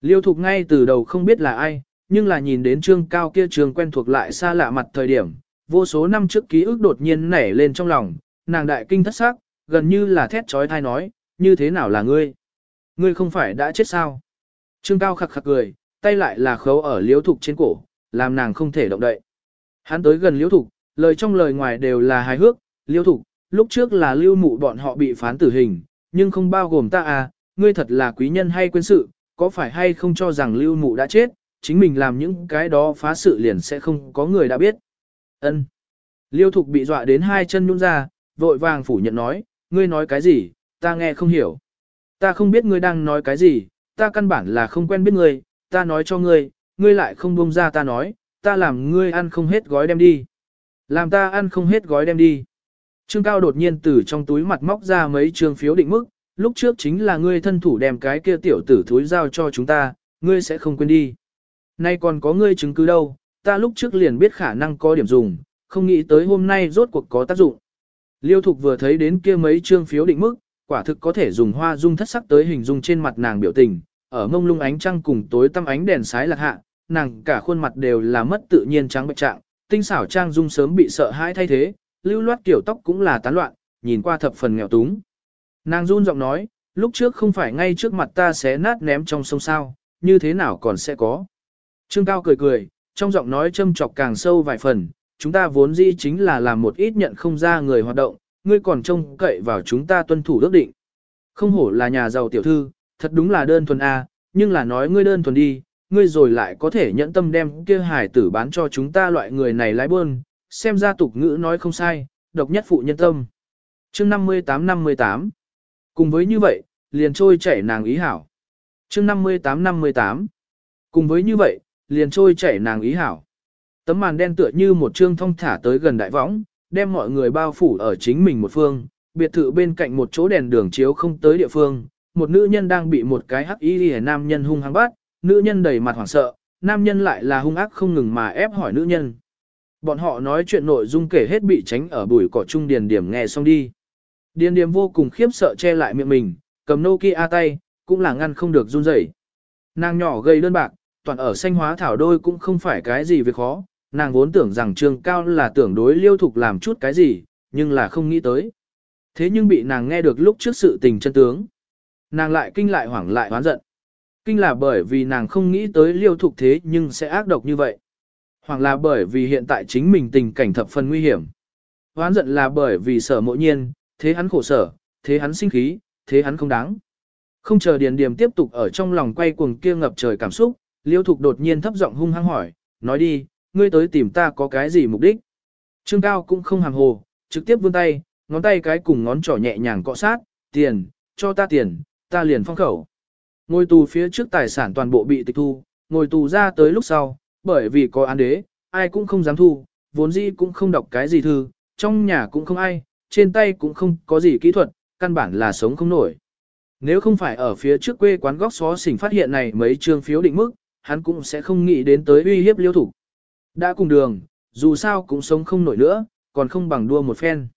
Liêu Thục ngay từ đầu không biết là ai, nhưng là nhìn đến Trương Cao kia trường quen thuộc lại xa lạ mặt thời điểm, vô số năm trước ký ức đột nhiên nảy lên trong lòng, nàng đại kinh thất sắc, gần như là thét trói thai nói, như thế nào là ngươi? Ngươi không phải đã chết sao? Trương Cao khặc khặc cười, tay lại là khấu ở liễu Thục trên cổ, làm nàng không thể động đậy. Hắn tới gần liễu Thục, lời trong lời ngoài đều là hài hước, Liễu Thục, lúc trước là lưu mụ bọn họ bị phán tử hình, nhưng không bao gồm ta à, ngươi thật là quý nhân hay quên sự, có phải hay không cho rằng lưu mụ đã chết, chính mình làm những cái đó phá sự liền sẽ không có người đã biết. Ân. Liêu Thục bị dọa đến hai chân nhún ra, vội vàng phủ nhận nói, ngươi nói cái gì, ta nghe không hiểu. Ta không biết ngươi đang nói cái gì, ta căn bản là không quen biết ngươi, ta nói cho ngươi, ngươi lại không buông ra ta nói, ta làm ngươi ăn không hết gói đem đi. Làm ta ăn không hết gói đem đi. Trương Cao đột nhiên từ trong túi mặt móc ra mấy trương phiếu định mức, lúc trước chính là ngươi thân thủ đem cái kia tiểu tử thúi giao cho chúng ta, ngươi sẽ không quên đi. Nay còn có ngươi chứng cứ đâu, ta lúc trước liền biết khả năng có điểm dùng, không nghĩ tới hôm nay rốt cuộc có tác dụng. Liêu Thục vừa thấy đến kia mấy trương phiếu định mức, quả thực có thể dùng hoa dung thất sắc tới hình dung trên mặt nàng biểu tình, ở mông lung ánh trăng cùng tối tăm ánh đèn sái lạc hạ, nàng cả khuôn mặt đều là mất tự nhiên trắng bệch trạng, tinh xảo trang dung sớm bị sợ hãi thay thế, lưu loát kiểu tóc cũng là tán loạn, nhìn qua thập phần nghèo túng. Nàng run giọng nói, lúc trước không phải ngay trước mặt ta sẽ nát ném trong sông sao, như thế nào còn sẽ có. Trương Cao cười cười, trong giọng nói châm chọc càng sâu vài phần, chúng ta vốn dĩ chính là làm một ít nhận không ra người hoạt động, ngươi còn trông cậy vào chúng ta tuân thủ ước định. Không hổ là nhà giàu tiểu thư, thật đúng là đơn thuần A, nhưng là nói ngươi đơn thuần đi, ngươi rồi lại có thể nhẫn tâm đem kia hải tử bán cho chúng ta loại người này lái buôn, xem ra tục ngữ nói không sai, độc nhất phụ nhân tâm. chương 58-58 Cùng với như vậy, liền trôi chảy nàng ý hảo. chương 58-58 Cùng với như vậy, liền trôi chảy nàng ý hảo. Tấm màn đen tựa như một trương thông thả tới gần đại võng, đem mọi người bao phủ ở chính mình một phương, biệt thự bên cạnh một chỗ đèn đường chiếu không tới địa phương, một nữ nhân đang bị một cái hắc y liễu nam nhân hung hăng bắt, nữ nhân đầy mặt hoảng sợ, nam nhân lại là hung ác không ngừng mà ép hỏi nữ nhân. Bọn họ nói chuyện nội dung kể hết bị tránh ở bụi cỏ trung điền điểm nghe xong đi. Điền điểm vô cùng khiếp sợ che lại miệng mình, cầm Nokia tay, cũng là ngăn không được run rẩy. Nàng nhỏ gây đơn bạc, toàn ở xanh hóa thảo đôi cũng không phải cái gì việc khó, nàng vốn tưởng rằng trương cao là tưởng đối liêu thục làm chút cái gì, nhưng là không nghĩ tới. Thế nhưng bị nàng nghe được lúc trước sự tình chân tướng. Nàng lại kinh lại hoảng lại hoán giận. Kinh là bởi vì nàng không nghĩ tới liêu thục thế nhưng sẽ ác độc như vậy. Hoặc là bởi vì hiện tại chính mình tình cảnh thập phần nguy hiểm. Hoán giận là bởi vì sở mộ nhiên, thế hắn khổ sở, thế hắn sinh khí, thế hắn không đáng. Không chờ Điền Điềm tiếp tục ở trong lòng quay cuồng kia ngập trời cảm xúc, Liêu Thục đột nhiên thấp giọng hung hăng hỏi, nói đi, ngươi tới tìm ta có cái gì mục đích? Trương Cao cũng không hàng hồ, trực tiếp vươn tay, ngón tay cái cùng ngón trỏ nhẹ nhàng cọ sát, tiền, cho ta tiền, ta liền phong khẩu. Ngồi tù phía trước tài sản toàn bộ bị tịch thu, ngồi tù ra tới lúc sau, bởi vì có án đế, ai cũng không dám thu, vốn dĩ cũng không đọc cái gì thư, trong nhà cũng không ai, trên tay cũng không có gì kỹ thuật, căn bản là sống không nổi. Nếu không phải ở phía trước quê quán góc xó xỉnh phát hiện này mấy trương phiếu định mức, hắn cũng sẽ không nghĩ đến tới uy hiếp liêu thủ. Đã cùng đường, dù sao cũng sống không nổi nữa, còn không bằng đua một phen.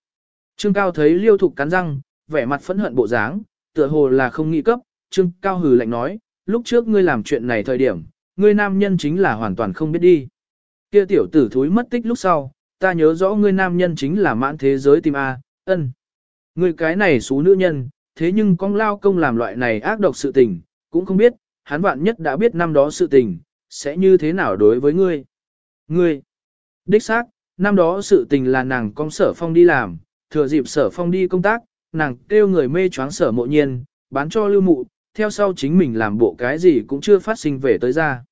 Trương Cao thấy liêu thục cắn răng, vẻ mặt phẫn hận bộ dáng, tựa hồ là không nghĩ cấp, Trương Cao hừ lạnh nói, lúc trước ngươi làm chuyện này thời điểm, ngươi nam nhân chính là hoàn toàn không biết đi. Kia tiểu tử thúi mất tích lúc sau, ta nhớ rõ ngươi nam nhân chính là mãn thế giới tìm A, ân. Ngươi cái này xú nữ nhân, thế nhưng con lao công làm loại này ác độc sự tình, cũng không biết, hắn vạn nhất đã biết năm đó sự tình, sẽ như thế nào đối với ngươi. Ngươi, đích xác, năm đó sự tình là nàng con sở phong đi làm, thừa dịp sở phong đi công tác, nàng kêu người mê choáng sở mộ nhiên, bán cho lưu mụ, theo sau chính mình làm bộ cái gì cũng chưa phát sinh về tới ra.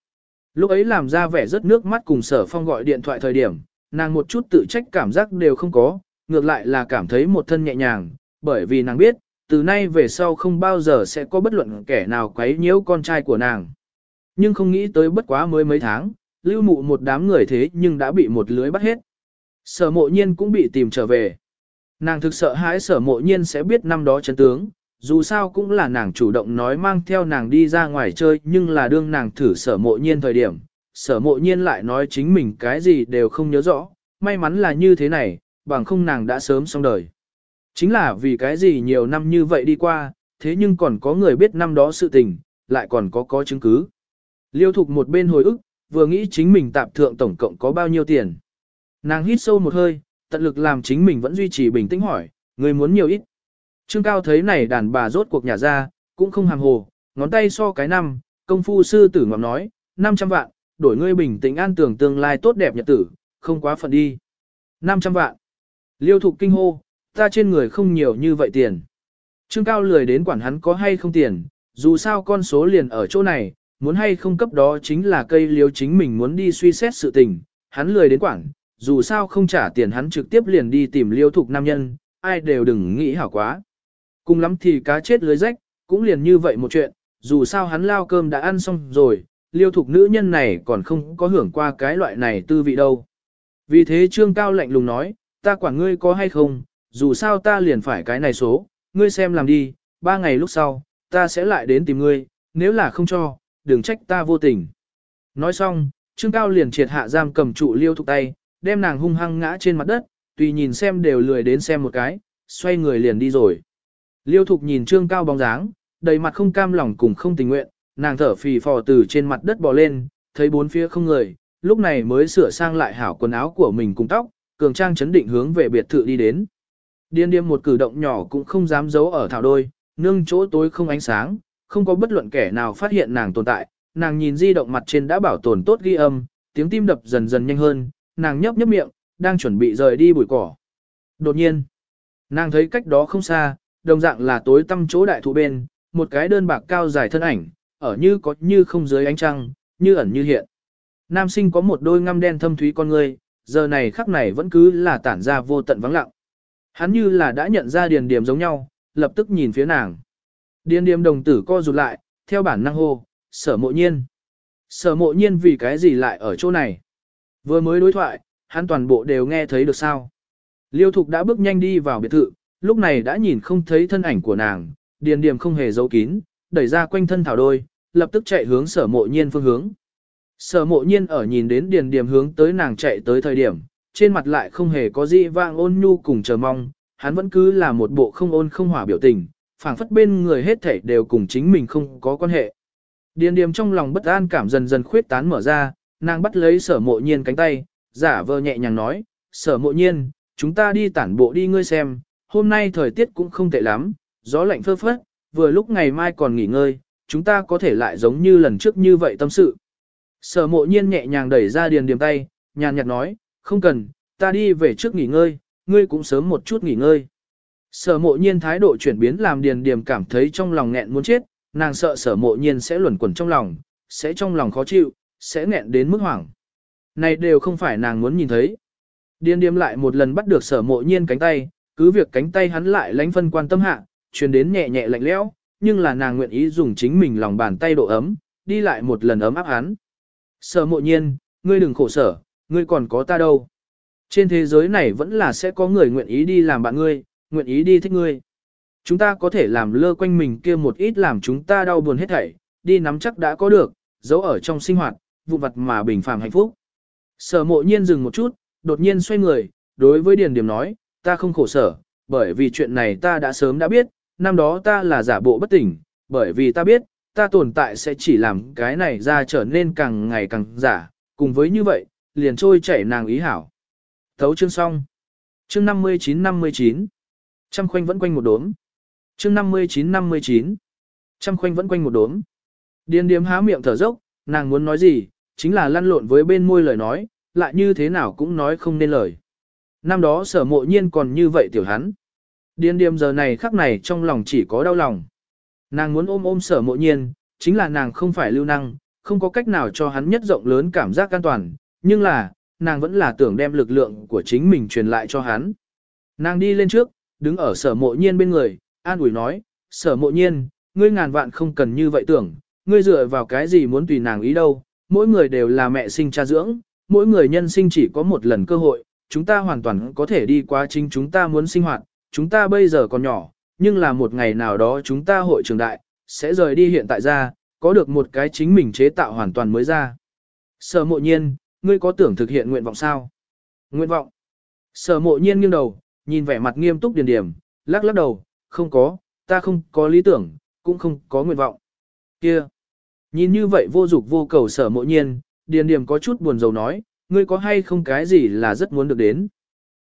Lúc ấy làm ra vẻ rất nước mắt cùng sở phong gọi điện thoại thời điểm, nàng một chút tự trách cảm giác đều không có, ngược lại là cảm thấy một thân nhẹ nhàng, bởi vì nàng biết, từ nay về sau không bao giờ sẽ có bất luận kẻ nào quấy nhiễu con trai của nàng. Nhưng không nghĩ tới bất quá mới mấy tháng, lưu mụ một đám người thế nhưng đã bị một lưới bắt hết. Sở mộ nhiên cũng bị tìm trở về. Nàng thực sợ hãi sở mộ nhiên sẽ biết năm đó chấn tướng, dù sao cũng là nàng chủ động nói mang theo nàng đi ra ngoài chơi nhưng là đương nàng thử sở mộ nhiên thời điểm. Sở mộ nhiên lại nói chính mình cái gì đều không nhớ rõ, may mắn là như thế này, bằng không nàng đã sớm xong đời. Chính là vì cái gì nhiều năm như vậy đi qua, thế nhưng còn có người biết năm đó sự tình, lại còn có có chứng cứ. Liêu thục một bên hồi ức, vừa nghĩ chính mình tạp thượng tổng cộng có bao nhiêu tiền. Nàng hít sâu một hơi, tận lực làm chính mình vẫn duy trì bình tĩnh hỏi, người muốn nhiều ít. Trương Cao thấy này đàn bà rốt cuộc nhà ra, cũng không hàng hồ, ngón tay so cái năm, công phu sư tử ngọc nói, 500 vạn, đổi ngươi bình tĩnh an tưởng tương lai tốt đẹp nhật tử, không quá phận đi. 500 vạn. Liêu thục kinh hô, ta trên người không nhiều như vậy tiền. Trương Cao lười đến quản hắn có hay không tiền, dù sao con số liền ở chỗ này, muốn hay không cấp đó chính là cây liếu chính mình muốn đi suy xét sự tình, hắn lười đến quản, dù sao không trả tiền hắn trực tiếp liền đi tìm liêu thục nam nhân, ai đều đừng nghĩ hảo quá. Cùng lắm thì cá chết lưới rách, cũng liền như vậy một chuyện, dù sao hắn lao cơm đã ăn xong rồi, liêu thục nữ nhân này còn không có hưởng qua cái loại này tư vị đâu. Vì thế Trương Cao lạnh lùng nói, ta quản ngươi có hay không, dù sao ta liền phải cái này số, ngươi xem làm đi, ba ngày lúc sau, ta sẽ lại đến tìm ngươi, nếu là không cho, đừng trách ta vô tình. Nói xong, Trương Cao liền triệt hạ giam cầm trụ liêu thục tay, đem nàng hung hăng ngã trên mặt đất, tùy nhìn xem đều lười đến xem một cái, xoay người liền đi rồi. Liêu thục nhìn Trương Cao bóng dáng, đầy mặt không cam lòng cùng không tình nguyện, nàng thở phì phò từ trên mặt đất bò lên, thấy bốn phía không người, lúc này mới sửa sang lại hảo quần áo của mình cùng tóc, cường trang chấn định hướng về biệt thự đi đến. Điên điềm một cử động nhỏ cũng không dám giấu ở thảo đôi, nương chỗ tối không ánh sáng, không có bất luận kẻ nào phát hiện nàng tồn tại, nàng nhìn di động mặt trên đã bảo tồn tốt ghi âm, tiếng tim đập dần dần nhanh hơn, nàng nhấp nhấp miệng, đang chuẩn bị rời đi bụi cỏ. Đột nhiên, nàng thấy cách đó không xa, đồng dạng là tối tăm chỗ đại thụ bên, một cái đơn bạc cao dài thân ảnh, ở như có như không dưới ánh trăng, như ẩn như hiện. Nam sinh có một đôi ngăm đen thâm thúy con người, giờ này khắc này vẫn cứ là tản ra vô tận vắng lặng. Hắn như là đã nhận ra điền điểm giống nhau, lập tức nhìn phía nàng. Điền điểm đồng tử co rụt lại, theo bản năng hô, sở mộ nhiên. Sở mộ nhiên vì cái gì lại ở chỗ này? Vừa mới đối thoại, hắn toàn bộ đều nghe thấy được sao. Liêu thục đã bước nhanh đi vào biệt thự, lúc này đã nhìn không thấy thân ảnh của nàng, điền điểm không hề giấu kín, đẩy ra quanh thân thảo đôi, lập tức chạy hướng sở mộ nhiên phương hướng. Sở mộ nhiên ở nhìn đến điền điểm hướng tới nàng chạy tới thời điểm, trên mặt lại không hề có gì vang ôn nhu cùng chờ mong, hắn vẫn cứ là một bộ không ôn không hỏa biểu tình, phảng phất bên người hết thảy đều cùng chính mình không có quan hệ. Điền điềm trong lòng bất an cảm dần dần khuyết tán mở ra, nàng bắt lấy sở mộ nhiên cánh tay, giả vờ nhẹ nhàng nói, sở mộ nhiên, chúng ta đi tản bộ đi ngươi xem, hôm nay thời tiết cũng không tệ lắm, gió lạnh phơ phất, vừa lúc ngày mai còn nghỉ ngơi, chúng ta có thể lại giống như lần trước như vậy tâm sự. Sở mộ nhiên nhẹ nhàng đẩy ra điền điềm tay, nhàn nhạt nói, không cần, ta đi về trước nghỉ ngơi, ngươi cũng sớm một chút nghỉ ngơi. Sở mộ nhiên thái độ chuyển biến làm điền Điềm cảm thấy trong lòng nghẹn muốn chết, nàng sợ sở mộ nhiên sẽ luẩn quẩn trong lòng, sẽ trong lòng khó chịu, sẽ nghẹn đến mức hoảng. Này đều không phải nàng muốn nhìn thấy. Điền Điềm lại một lần bắt được sở mộ nhiên cánh tay, cứ việc cánh tay hắn lại lánh phân quan tâm hạ, truyền đến nhẹ nhẹ lạnh lẽo, nhưng là nàng nguyện ý dùng chính mình lòng bàn tay độ ấm, đi lại một lần ấm áp hắn. Sở mộ nhiên, ngươi đừng khổ sở, ngươi còn có ta đâu. Trên thế giới này vẫn là sẽ có người nguyện ý đi làm bạn ngươi, nguyện ý đi thích ngươi. Chúng ta có thể làm lơ quanh mình kia một ít làm chúng ta đau buồn hết thảy, đi nắm chắc đã có được, giấu ở trong sinh hoạt, vụ vật mà bình phàm hạnh phúc. Sở mộ nhiên dừng một chút, đột nhiên xoay người, đối với Điền Điểm nói, ta không khổ sở, bởi vì chuyện này ta đã sớm đã biết, năm đó ta là giả bộ bất tỉnh, bởi vì ta biết, ta tồn tại sẽ chỉ làm cái này ra trở nên càng ngày càng giả, cùng với như vậy, liền trôi chảy nàng ý hảo. Thấu chương xong. Chương 59-59. Trăm khoanh vẫn quanh một đốm. Chương 59-59. Trăm khoanh vẫn quanh một đốm. Điền điếm há miệng thở dốc, nàng muốn nói gì, chính là lăn lộn với bên môi lời nói, lại như thế nào cũng nói không nên lời. Năm đó sở mộ nhiên còn như vậy tiểu hắn. Điền điếm giờ này khắc này trong lòng chỉ có đau lòng. Nàng muốn ôm ôm sở mộ nhiên, chính là nàng không phải lưu năng, không có cách nào cho hắn nhất rộng lớn cảm giác an toàn, nhưng là, nàng vẫn là tưởng đem lực lượng của chính mình truyền lại cho hắn. Nàng đi lên trước, đứng ở sở mộ nhiên bên người, an ủi nói, sở mộ nhiên, ngươi ngàn vạn không cần như vậy tưởng, ngươi dựa vào cái gì muốn tùy nàng ý đâu, mỗi người đều là mẹ sinh cha dưỡng, mỗi người nhân sinh chỉ có một lần cơ hội, chúng ta hoàn toàn có thể đi qua chính chúng ta muốn sinh hoạt, chúng ta bây giờ còn nhỏ, nhưng là một ngày nào đó chúng ta hội trường đại, sẽ rời đi hiện tại ra, có được một cái chính mình chế tạo hoàn toàn mới ra. Sở mộ nhiên, ngươi có tưởng thực hiện nguyện vọng sao? Nguyện vọng. Sở mộ nhiên nghiêng đầu, nhìn vẻ mặt nghiêm túc điền điểm, lắc lắc đầu, không có, ta không có lý tưởng, cũng không có nguyện vọng. Kia. Nhìn như vậy vô dục vô cầu sở mộ nhiên, điền điểm có chút buồn rầu nói, ngươi có hay không cái gì là rất muốn được đến.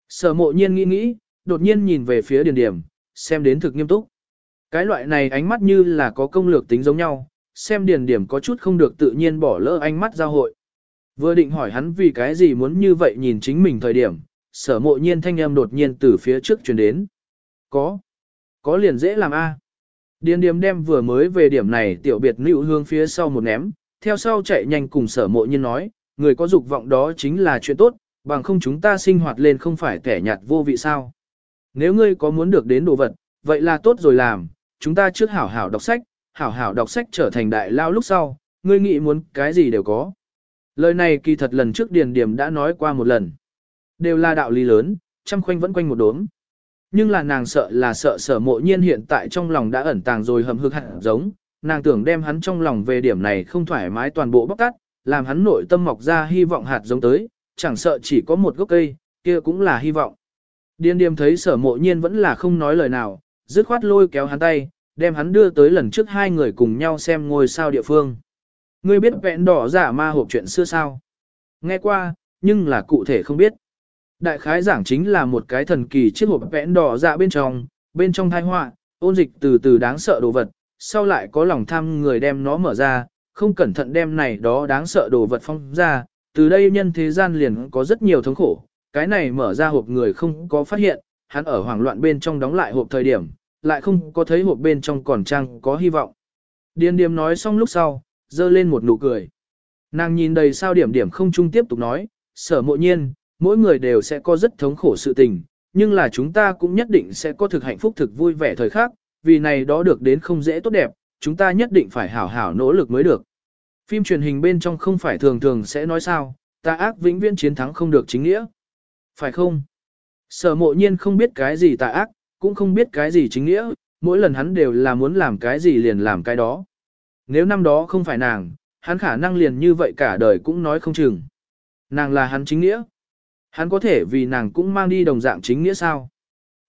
Sở mộ nhiên nghĩ nghĩ, đột nhiên nhìn về phía điền điểm, xem đến thực nghiêm túc. Cái loại này ánh mắt như là có công lược tính giống nhau, xem điền điểm có chút không được tự nhiên bỏ lỡ ánh mắt giao hội. Vừa định hỏi hắn vì cái gì muốn như vậy nhìn chính mình thời điểm, sở mộ nhiên thanh âm đột nhiên từ phía trước truyền đến. Có. Có liền dễ làm a. Điền điểm đem vừa mới về điểm này tiểu biệt nữ hương phía sau một ném, theo sau chạy nhanh cùng sở mộ nhiên nói, người có dục vọng đó chính là chuyện tốt, bằng không chúng ta sinh hoạt lên không phải kẻ nhạt vô vị sao. Nếu ngươi có muốn được đến đồ vật, vậy là tốt rồi làm, chúng ta trước hảo hảo đọc sách, hảo hảo đọc sách trở thành đại lao lúc sau, ngươi nghĩ muốn cái gì đều có. Lời này kỳ thật lần trước Điền Điểm đã nói qua một lần. Đều là đạo lý lớn, trăm khoanh vẫn quanh một đốm. Nhưng là nàng sợ là sợ sở mộ nhiên hiện tại trong lòng đã ẩn tàng rồi hầm hực hẳn giống, nàng tưởng đem hắn trong lòng về điểm này không thoải mái toàn bộ bóc tát, làm hắn nội tâm mọc ra hy vọng hạt giống tới, chẳng sợ chỉ có một gốc cây, kia cũng là hy vọng. Điên điềm thấy sở mộ nhiên vẫn là không nói lời nào, dứt khoát lôi kéo hắn tay, đem hắn đưa tới lần trước hai người cùng nhau xem ngôi sao địa phương. Ngươi biết vẹn đỏ giả ma hộp chuyện xưa sao? Nghe qua, nhưng là cụ thể không biết. Đại khái giảng chính là một cái thần kỳ chiếc hộp vẹn đỏ dạ bên trong, bên trong thai họa, ôn dịch từ từ đáng sợ đồ vật, sau lại có lòng tham người đem nó mở ra, không cẩn thận đem này đó đáng sợ đồ vật phong ra, từ đây nhân thế gian liền có rất nhiều thống khổ, cái này mở ra hộp người không có phát hiện, hắn ở hoảng loạn bên trong đóng lại hộp thời điểm, lại không có thấy hộp bên trong còn trang có hy vọng. Điền điềm nói xong lúc sau, dơ lên một nụ cười. Nàng nhìn đầy sao điểm điểm không chung tiếp tục nói, sở mộ nhiên, mỗi người đều sẽ có rất thống khổ sự tình, nhưng là chúng ta cũng nhất định sẽ có thực hạnh phúc thực vui vẻ thời khắc, vì này đó được đến không dễ tốt đẹp, chúng ta nhất định phải hảo hảo nỗ lực mới được. Phim truyền hình bên trong không phải thường thường sẽ nói sao, ta ác vĩnh viễn chiến thắng không được chính nghĩa. Phải không? Sở mộ nhiên không biết cái gì tà ác, cũng không biết cái gì chính nghĩa, mỗi lần hắn đều là muốn làm cái gì liền làm cái đó. Nếu năm đó không phải nàng, hắn khả năng liền như vậy cả đời cũng nói không chừng. Nàng là hắn chính nghĩa. Hắn có thể vì nàng cũng mang đi đồng dạng chính nghĩa sao?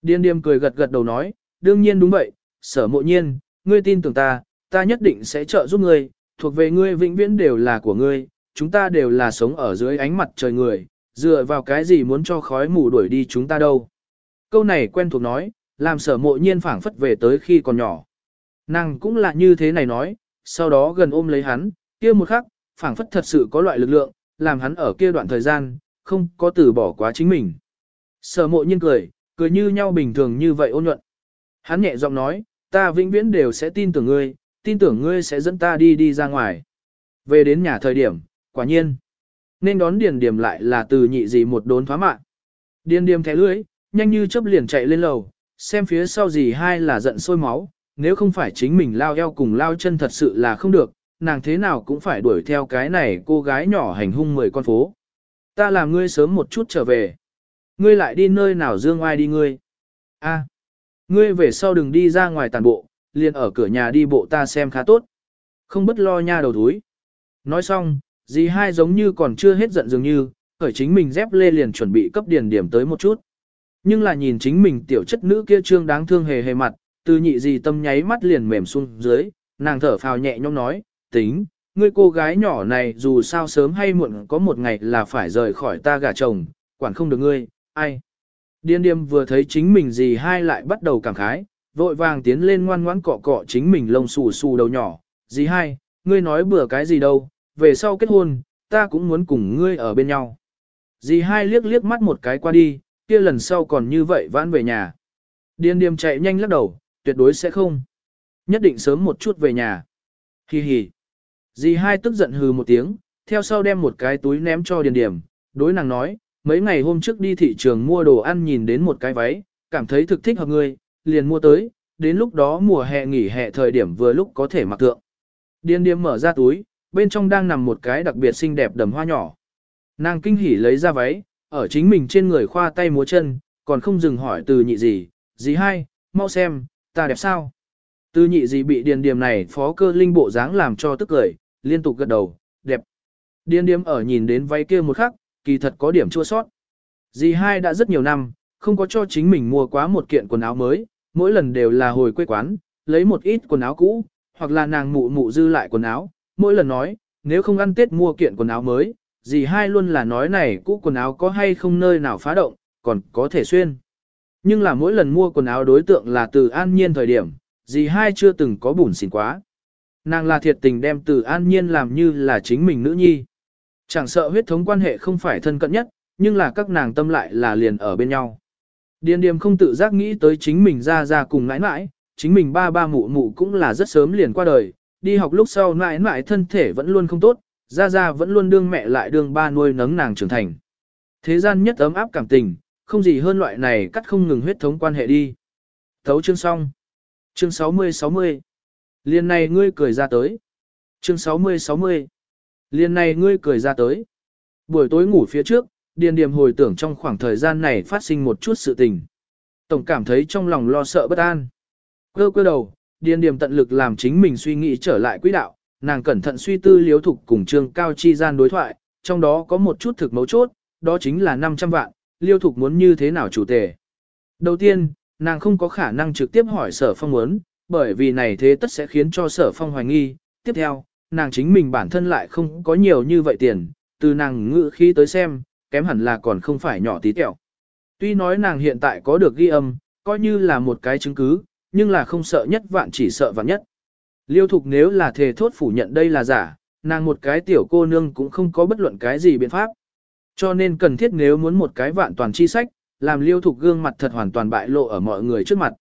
Điên điềm cười gật gật đầu nói, đương nhiên đúng vậy, sở mộ nhiên, ngươi tin tưởng ta, ta nhất định sẽ trợ giúp ngươi, thuộc về ngươi vĩnh viễn đều là của ngươi, chúng ta đều là sống ở dưới ánh mặt trời người, dựa vào cái gì muốn cho khói mù đuổi đi chúng ta đâu. Câu này quen thuộc nói, làm sở mộ nhiên phảng phất về tới khi còn nhỏ. Nàng cũng là như thế này nói, sau đó gần ôm lấy hắn, kia một khắc, phảng phất thật sự có loại lực lượng, làm hắn ở kia đoạn thời gian, không có từ bỏ quá chính mình. Sở mộ nhiên cười, cười như nhau bình thường như vậy ôn nhuận. Hắn nhẹ giọng nói, ta vĩnh viễn đều sẽ tin tưởng ngươi, tin tưởng ngươi sẽ dẫn ta đi đi ra ngoài. Về đến nhà thời điểm, quả nhiên. Nên đón điền điểm lại là từ nhị gì một đốn phá mạng. Điền điểm thẻ lưới, nhanh như chớp liền chạy lên lầu, xem phía sau gì hai là giận sôi máu, nếu không phải chính mình lao eo cùng lao chân thật sự là không được, nàng thế nào cũng phải đuổi theo cái này cô gái nhỏ hành hung mười con phố. Ta làm ngươi sớm một chút trở về. Ngươi lại đi nơi nào dương ai đi ngươi. a ngươi về sau đừng đi ra ngoài tàn bộ, liền ở cửa nhà đi bộ ta xem khá tốt. Không bất lo nha đầu thúi. Nói xong, dì hai giống như còn chưa hết giận dường như, khởi chính mình dép lê liền chuẩn bị cấp điền điểm tới một chút. Nhưng là nhìn chính mình tiểu chất nữ kia trương đáng thương hề hề mặt, từ nhị gì tâm nháy mắt liền mềm xuống dưới, nàng thở phào nhẹ nhõm nói, tính, ngươi cô gái nhỏ này dù sao sớm hay muộn có một ngày là phải rời khỏi ta gả chồng, quản không được ngươi, ai. Điên điềm vừa thấy chính mình gì hai lại bắt đầu cảm khái, vội vàng tiến lên ngoan ngoãn cọ cọ chính mình lông xù xù đầu nhỏ, gì hai, ngươi nói bừa cái gì đâu, về sau kết hôn, ta cũng muốn cùng ngươi ở bên nhau. Dì hai liếc liếc mắt một cái qua đi, kia lần sau còn như vậy vãn về nhà. Điên điềm chạy nhanh lắc đầu, tuyệt đối sẽ không. Nhất định sớm một chút về nhà. Hi hi. Dì hai tức giận hừ một tiếng, theo sau đem một cái túi ném cho điền điểm, đối nàng nói, mấy ngày hôm trước đi thị trường mua đồ ăn nhìn đến một cái váy, cảm thấy thực thích hợp người liền mua tới, đến lúc đó mùa hè nghỉ hè thời điểm vừa lúc có thể mặc tượng. Điền điểm mở ra túi, bên trong đang nằm một cái đặc biệt xinh đẹp đầm hoa nhỏ. Nàng kinh hỉ lấy ra váy, ở chính mình trên người khoa tay múa chân, còn không dừng hỏi từ nhị gì, gì hai, mau xem, ta đẹp sao? Tư nhị gì bị điền điểm này phó cơ linh bộ dáng làm cho tức cười, liên tục gật đầu, đẹp. Điền điểm ở nhìn đến váy kia một khắc, kỳ thật có điểm chua sót. Dì hai đã rất nhiều năm, không có cho chính mình mua quá một kiện quần áo mới, mỗi lần đều là hồi quê quán, lấy một ít quần áo cũ, hoặc là nàng mụ mụ dư lại quần áo, mỗi lần nói, nếu không ăn Tết mua kiện quần áo mới, dì hai luôn là nói này cũ quần áo có hay không nơi nào phá động, còn có thể xuyên. Nhưng là mỗi lần mua quần áo đối tượng là từ an nhiên thời điểm, dì hai chưa từng có bùn xỉn quá. Nàng là thiệt tình đem từ an nhiên làm như là chính mình nữ nhi. Chẳng sợ huyết thống quan hệ không phải thân cận nhất, nhưng là các nàng tâm lại là liền ở bên nhau. Điền điềm không tự giác nghĩ tới chính mình ra ra cùng ngãi nãi chính mình ba ba mụ mụ cũng là rất sớm liền qua đời, đi học lúc sau nãi nãi thân thể vẫn luôn không tốt, ra ra vẫn luôn đương mẹ lại đương ba nuôi nấng nàng trưởng thành. Thế gian nhất ấm áp cảm tình, không gì hơn loại này cắt không ngừng huyết thống quan hệ đi. Thấu chương xong. Chương 60-60. Liên này ngươi cười ra tới. Chương 60-60. Liên này ngươi cười ra tới. Buổi tối ngủ phía trước, Điền Điềm hồi tưởng trong khoảng thời gian này phát sinh một chút sự tình. Tổng cảm thấy trong lòng lo sợ bất an. Cơ cơ đầu, Điền Điềm tận lực làm chính mình suy nghĩ trở lại quỹ đạo, nàng cẩn thận suy tư liếu thục cùng trương cao chi gian đối thoại, trong đó có một chút thực mấu chốt, đó chính là 500 vạn, liêu thục muốn như thế nào chủ tề. Đầu tiên, nàng không có khả năng trực tiếp hỏi sở phong muốn, bởi vì này thế tất sẽ khiến cho sở phong hoài nghi. Tiếp theo, nàng chính mình bản thân lại không có nhiều như vậy tiền, từ nàng ngự khi tới xem, kém hẳn là còn không phải nhỏ tí tẹo. Tuy nói nàng hiện tại có được ghi âm, coi như là một cái chứng cứ, nhưng là không sợ nhất vạn chỉ sợ vạn nhất. Liêu thục nếu là thề thốt phủ nhận đây là giả, nàng một cái tiểu cô nương cũng không có bất luận cái gì biện pháp. Cho nên cần thiết nếu muốn một cái vạn toàn chi sách, làm liêu thục gương mặt thật hoàn toàn bại lộ ở mọi người trước mặt.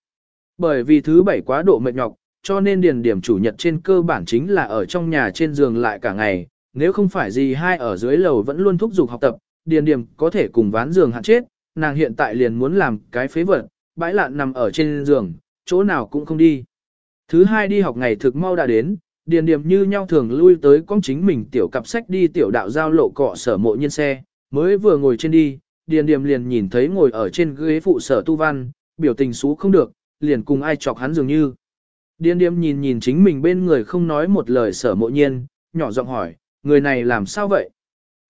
Bởi vì thứ bảy quá độ mệt nhọc, cho nên điền điểm chủ nhật trên cơ bản chính là ở trong nhà trên giường lại cả ngày, nếu không phải gì hai ở dưới lầu vẫn luôn thúc giục học tập, điền điểm có thể cùng ván giường hạn chết, nàng hiện tại liền muốn làm cái phế vật, bãi lạn nằm ở trên giường, chỗ nào cũng không đi. Thứ hai đi học ngày thực mau đã đến, điền điểm như nhau thường lui tới con chính mình tiểu cặp sách đi tiểu đạo giao lộ cọ sở mộ nhân xe, mới vừa ngồi trên đi, điền Điềm liền nhìn thấy ngồi ở trên ghế phụ sở tu văn, biểu tình xú không được, liền cùng ai chọc hắn dường như. Điền Điềm nhìn nhìn chính mình bên người không nói một lời sở mộ nhiên, nhỏ giọng hỏi, người này làm sao vậy?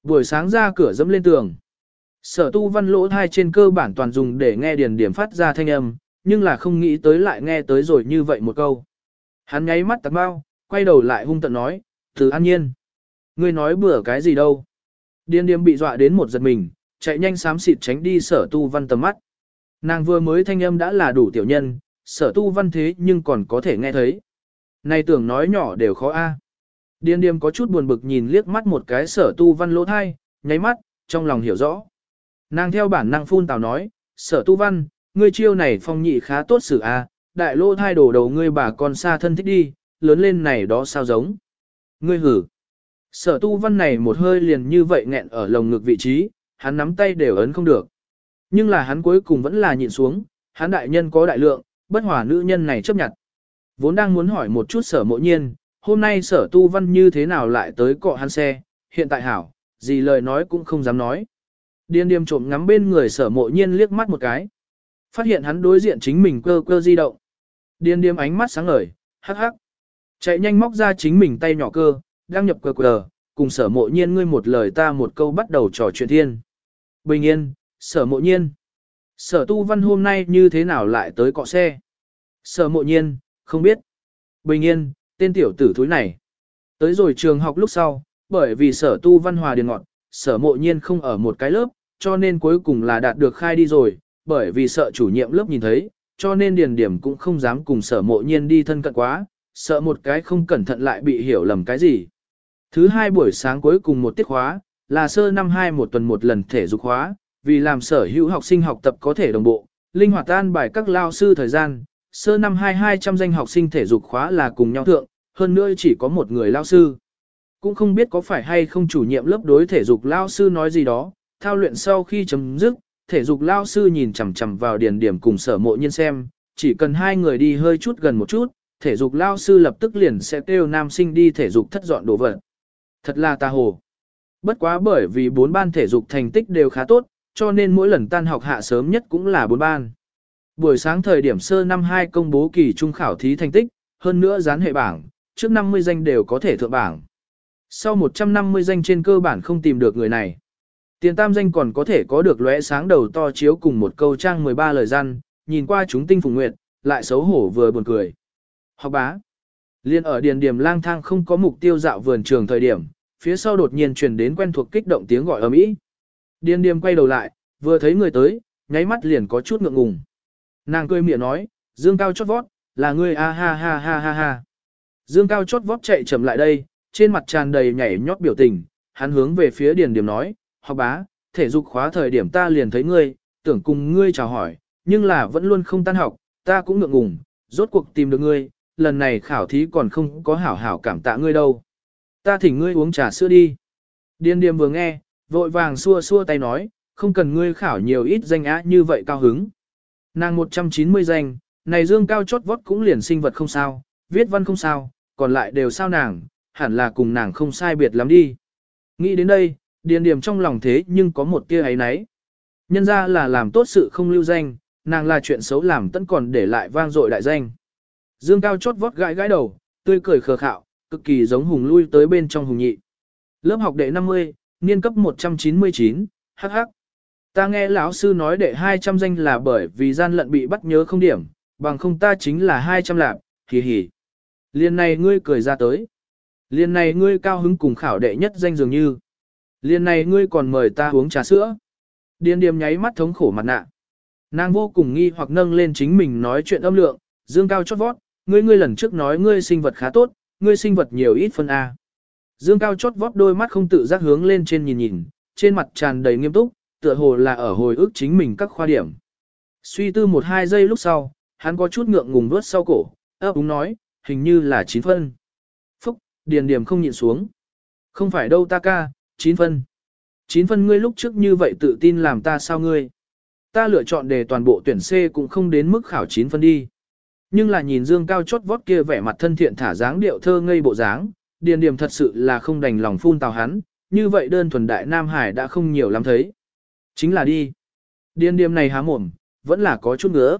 Buổi sáng ra cửa dẫm lên tường. Sở tu văn lỗ thai trên cơ bản toàn dùng để nghe điền điểm phát ra thanh âm, nhưng là không nghĩ tới lại nghe tới rồi như vậy một câu. Hắn nháy mắt tạc bao, quay đầu lại hung tận nói, từ an nhiên. Ngươi nói bừa cái gì đâu. Điên Điếm bị dọa đến một giật mình, chạy nhanh xám xịt tránh đi sở tu văn tầm mắt. Nàng vừa mới thanh âm đã là đủ tiểu nhân, sở tu văn thế nhưng còn có thể nghe thấy. Này tưởng nói nhỏ đều khó a. Điên điềm có chút buồn bực nhìn liếc mắt một cái sở tu văn lỗ thai, nháy mắt, trong lòng hiểu rõ. Nàng theo bản năng phun tào nói, sở tu văn, ngươi chiêu này phong nhị khá tốt xử a, đại lỗ thai đổ đầu ngươi bà con xa thân thích đi, lớn lên này đó sao giống. Ngươi hử. Sở tu văn này một hơi liền như vậy nghẹn ở lồng ngực vị trí, hắn nắm tay đều ấn không được. Nhưng là hắn cuối cùng vẫn là nhịn xuống, hắn đại nhân có đại lượng, bất hòa nữ nhân này chấp nhận. Vốn đang muốn hỏi một chút sở mộ nhiên, hôm nay sở tu văn như thế nào lại tới cọ hắn xe, hiện tại hảo, gì lời nói cũng không dám nói. Điên điềm trộm ngắm bên người sở mộ nhiên liếc mắt một cái. Phát hiện hắn đối diện chính mình cơ cơ di động. Điên điềm ánh mắt sáng ngời, hắc hắc. Chạy nhanh móc ra chính mình tay nhỏ cơ, đăng nhập cờ cờ, cùng sở mộ nhiên ngươi một lời ta một câu bắt đầu trò chuyện thiên. Bình yên, sở mộ nhiên. Sở tu văn hôm nay như thế nào lại tới cọ xe? Sở mộ nhiên, không biết. Bình yên, tên tiểu tử thúi này. Tới rồi trường học lúc sau, bởi vì sở tu văn hòa điền ngọn, sở mộ nhiên không ở một cái lớp, cho nên cuối cùng là đạt được khai đi rồi, bởi vì sợ chủ nhiệm lớp nhìn thấy, cho nên điền điểm cũng không dám cùng sở mộ nhiên đi thân cận quá, sợ một cái không cẩn thận lại bị hiểu lầm cái gì. Thứ hai buổi sáng cuối cùng một tiết khóa, là sơ năm hai một tuần một lần thể dục khóa, vì làm sở hữu học sinh học tập có thể đồng bộ, linh hoạt tan bài các lao sư thời gian, sơ năm hai hai trăm danh học sinh thể dục khóa là cùng nhau thượng, hơn nữa chỉ có một người lao sư. Cũng không biết có phải hay không chủ nhiệm lớp đối thể dục lao sư nói gì đó, thao luyện sau khi chấm dứt, thể dục lao sư nhìn chằm chằm vào điển điểm cùng sở mộ nhiên xem, chỉ cần hai người đi hơi chút gần một chút, thể dục lao sư lập tức liền sẽ kêu nam sinh đi thể dục thất dọn đồ vật. Thật là ta hồ. Bất quá bởi vì bốn ban thể dục thành tích đều khá tốt, cho nên mỗi lần tan học hạ sớm nhất cũng là bốn ban. Buổi sáng thời điểm sơ năm 2 công bố kỳ trung khảo thí thành tích, hơn nữa dán hệ bảng, trước 50 danh đều có thể thượng bảng. Sau 150 danh trên cơ bản không tìm được người này. Tiền tam danh còn có thể có được lóe sáng đầu to chiếu cùng một câu trang 13 lời gian, nhìn qua chúng tinh phùng nguyệt, lại xấu hổ vừa buồn cười. Học bá. Liên ở điền điểm lang thang không có mục tiêu dạo vườn trường thời điểm, phía sau đột nhiên truyền đến quen thuộc kích động tiếng gọi ầm ĩ. Điền điểm quay đầu lại, vừa thấy người tới, nháy mắt liền có chút ngượng ngùng. Nàng cười miệng nói, dương cao chót vót, là ngươi a ha ha ha ha ha. Dương cao chót vót chạy chậm lại đây, trên mặt tràn đầy nhảy nhót biểu tình, hắn hướng về phía điền điểm nói, học bá, thể dục khóa thời điểm ta liền thấy ngươi, tưởng cùng ngươi chào hỏi, nhưng là vẫn luôn không tan học, ta cũng ngượng ngùng, rốt cuộc tìm được ngươi, lần này khảo thí còn không có hảo hảo cảm tạ ngươi đâu. Ta thỉnh ngươi uống trà sữa đi. Điền điềm vừa nghe, vội vàng xua xua tay nói, không cần ngươi khảo nhiều ít danh á như vậy cao hứng. Nàng 190 danh, này dương cao chót vót cũng liền sinh vật không sao, viết văn không sao, còn lại đều sao nàng, hẳn là cùng nàng không sai biệt lắm đi. Nghĩ đến đây, điền điểm trong lòng thế nhưng có một tia ấy nấy. Nhân ra là làm tốt sự không lưu danh, nàng là chuyện xấu làm tẫn còn để lại vang dội đại danh. Dương cao chót vót gãi gãi đầu, tươi cười khờ khạo, cực kỳ giống hùng lui tới bên trong hùng nhị. Lớp học đệ 50, niên cấp 199, hắc hắc. Ta nghe lão sư nói đệ 200 danh là bởi vì gian lận bị bắt nhớ không điểm, bằng không ta chính là 200 lạc, hì hì. Liên này ngươi cười ra tới. Liên này ngươi cao hứng cùng khảo đệ nhất danh dường như. Liên này ngươi còn mời ta uống trà sữa. Điền điềm nháy mắt thống khổ mặt nạ. Nàng vô cùng nghi hoặc nâng lên chính mình nói chuyện âm lượng, dương cao chót vót, ngươi ngươi lần trước nói ngươi sinh vật khá tốt, ngươi sinh vật nhiều ít phân A. Dương cao chót vót đôi mắt không tự giác hướng lên trên nhìn nhìn, trên mặt tràn đầy nghiêm túc, tựa hồ là ở hồi ức chính mình các khoa điểm. Suy tư một hai giây lúc sau, hắn có chút ngượng ngùng vớt sau cổ, ấp úng nói, hình như là 9 phân. Phúc, điền điểm không nhịn xuống. Không phải đâu ta ca, 9 phân. 9 phân ngươi lúc trước như vậy tự tin làm ta sao ngươi. Ta lựa chọn để toàn bộ tuyển C cũng không đến mức khảo 9 phân đi. Nhưng là nhìn dương cao chót vót kia vẻ mặt thân thiện thả dáng điệu thơ ngây bộ dáng, điền điểm thật sự là không đành lòng phun tào hắn, như vậy đơn thuần đại Nam Hải đã không nhiều lắm thấy. Chính là đi. Điền điểm này há mồm, vẫn là có chút ngứa.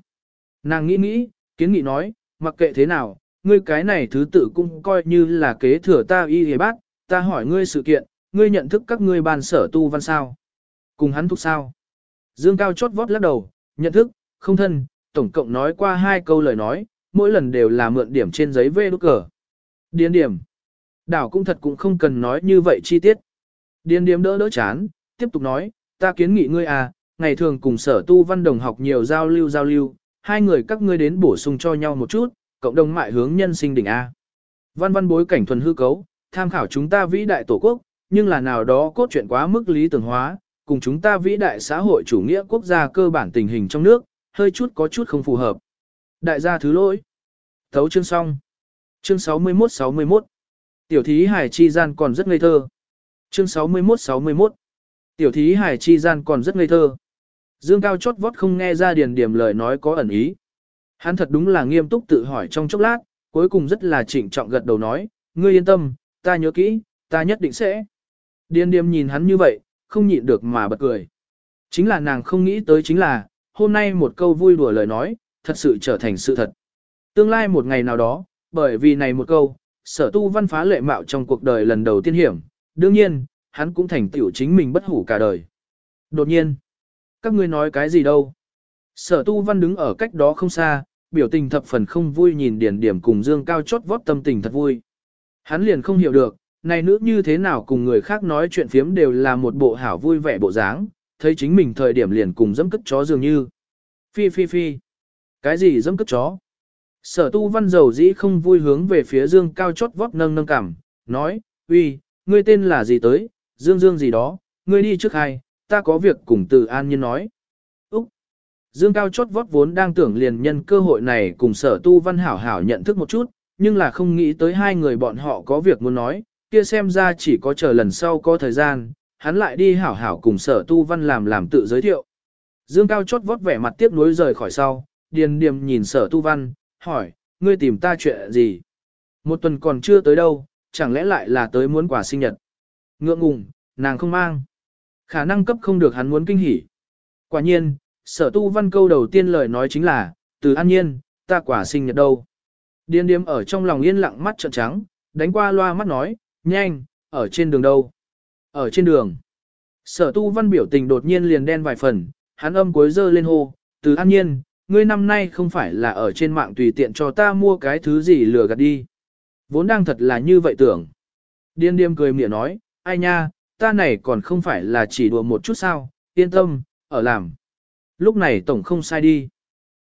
Nàng nghĩ nghĩ, kiến nghị nói, mặc kệ thế nào, ngươi cái này thứ tự cũng coi như là kế thừa ta y hề bác, ta hỏi ngươi sự kiện, ngươi nhận thức các ngươi bàn sở tu văn sao? Cùng hắn thuộc sao? Dương Cao chót vót lắc đầu, nhận thức, không thân, tổng cộng nói qua hai câu lời nói, mỗi lần đều là mượn điểm trên giấy vê đút cờ. Điên điểm. Đảo cũng thật cũng không cần nói như vậy chi tiết. Điên điểm đỡ đỡ chán, tiếp tục nói, ta kiến nghị ngươi à, ngày thường cùng sở tu văn đồng học nhiều giao lưu giao lưu, hai người các ngươi đến bổ sung cho nhau một chút, cộng đồng mại hướng nhân sinh đỉnh A. Văn văn bối cảnh thuần hư cấu, tham khảo chúng ta vĩ đại tổ quốc, nhưng là nào đó cốt truyện quá mức lý tưởng hóa, cùng chúng ta vĩ đại xã hội chủ nghĩa quốc gia cơ bản tình hình trong nước, hơi chút có chút không phù hợp. Đại gia thứ lỗi. Thấu chương xong. Chương 61-61. Tiểu thí hải chi gian còn rất ngây thơ. Chương 61-61. Tiểu thí hải chi gian còn rất ngây thơ. Dương Cao chót vót không nghe ra điền điểm lời nói có ẩn ý. Hắn thật đúng là nghiêm túc tự hỏi trong chốc lát, cuối cùng rất là trịnh trọng gật đầu nói, ngươi yên tâm, ta nhớ kỹ, ta nhất định sẽ. Điền điểm nhìn hắn như vậy, không nhịn được mà bật cười. Chính là nàng không nghĩ tới chính là, hôm nay một câu vui đùa lời nói, thật sự trở thành sự thật. Tương lai một ngày nào đó, bởi vì này một câu, sở tu văn phá lệ mạo trong cuộc đời lần đầu tiên hiểm, đương nhiên, hắn cũng thành tiểu chính mình bất hủ cả đời. Đột nhiên, các ngươi nói cái gì đâu? Sở tu văn đứng ở cách đó không xa, biểu tình thập phần không vui nhìn điển điểm cùng dương cao chót vót tâm tình thật vui. Hắn liền không hiểu được, này nữ như thế nào cùng người khác nói chuyện phiếm đều là một bộ hảo vui vẻ bộ dáng, thấy chính mình thời điểm liền cùng dẫm cất chó dường như. Phi phi phi. Cái gì dẫm cất chó? Sở tu văn dầu dĩ không vui hướng về phía dương cao chót vót nâng nâng cảm, nói, uy, ngươi tên là gì tới, dương dương gì đó, ngươi đi trước hai, ta có việc cùng từ an nhiên nói. Úc! Dương cao chót vót vốn đang tưởng liền nhân cơ hội này cùng sở tu văn hảo hảo nhận thức một chút, nhưng là không nghĩ tới hai người bọn họ có việc muốn nói, kia xem ra chỉ có chờ lần sau có thời gian, hắn lại đi hảo hảo cùng sở tu văn làm làm tự giới thiệu. Dương cao chót vót vẻ mặt tiếc nuối rời khỏi sau, điền điềm nhìn sở tu văn, hỏi, ngươi tìm ta chuyện gì? Một tuần còn chưa tới đâu, chẳng lẽ lại là tới muốn quà sinh nhật? Ngượng ngùng, nàng không mang. Khả năng cấp không được hắn muốn kinh hỉ. Quả nhiên, sở tu văn câu đầu tiên lời nói chính là, từ an nhiên, ta quả sinh nhật đâu. Điên điếm ở trong lòng yên lặng mắt trợn trắng, đánh qua loa mắt nói, nhanh, ở trên đường đâu? Ở trên đường. Sở tu văn biểu tình đột nhiên liền đen vài phần, hắn âm cuối dơ lên hô, từ an nhiên, ngươi năm nay không phải là ở trên mạng tùy tiện cho ta mua cái thứ gì lừa gạt đi. Vốn đang thật là như vậy tưởng. Điên điềm cười mỉa nói, ai nha, ta này còn không phải là chỉ đùa một chút sao, yên tâm, ở làm. Lúc này tổng không sai đi.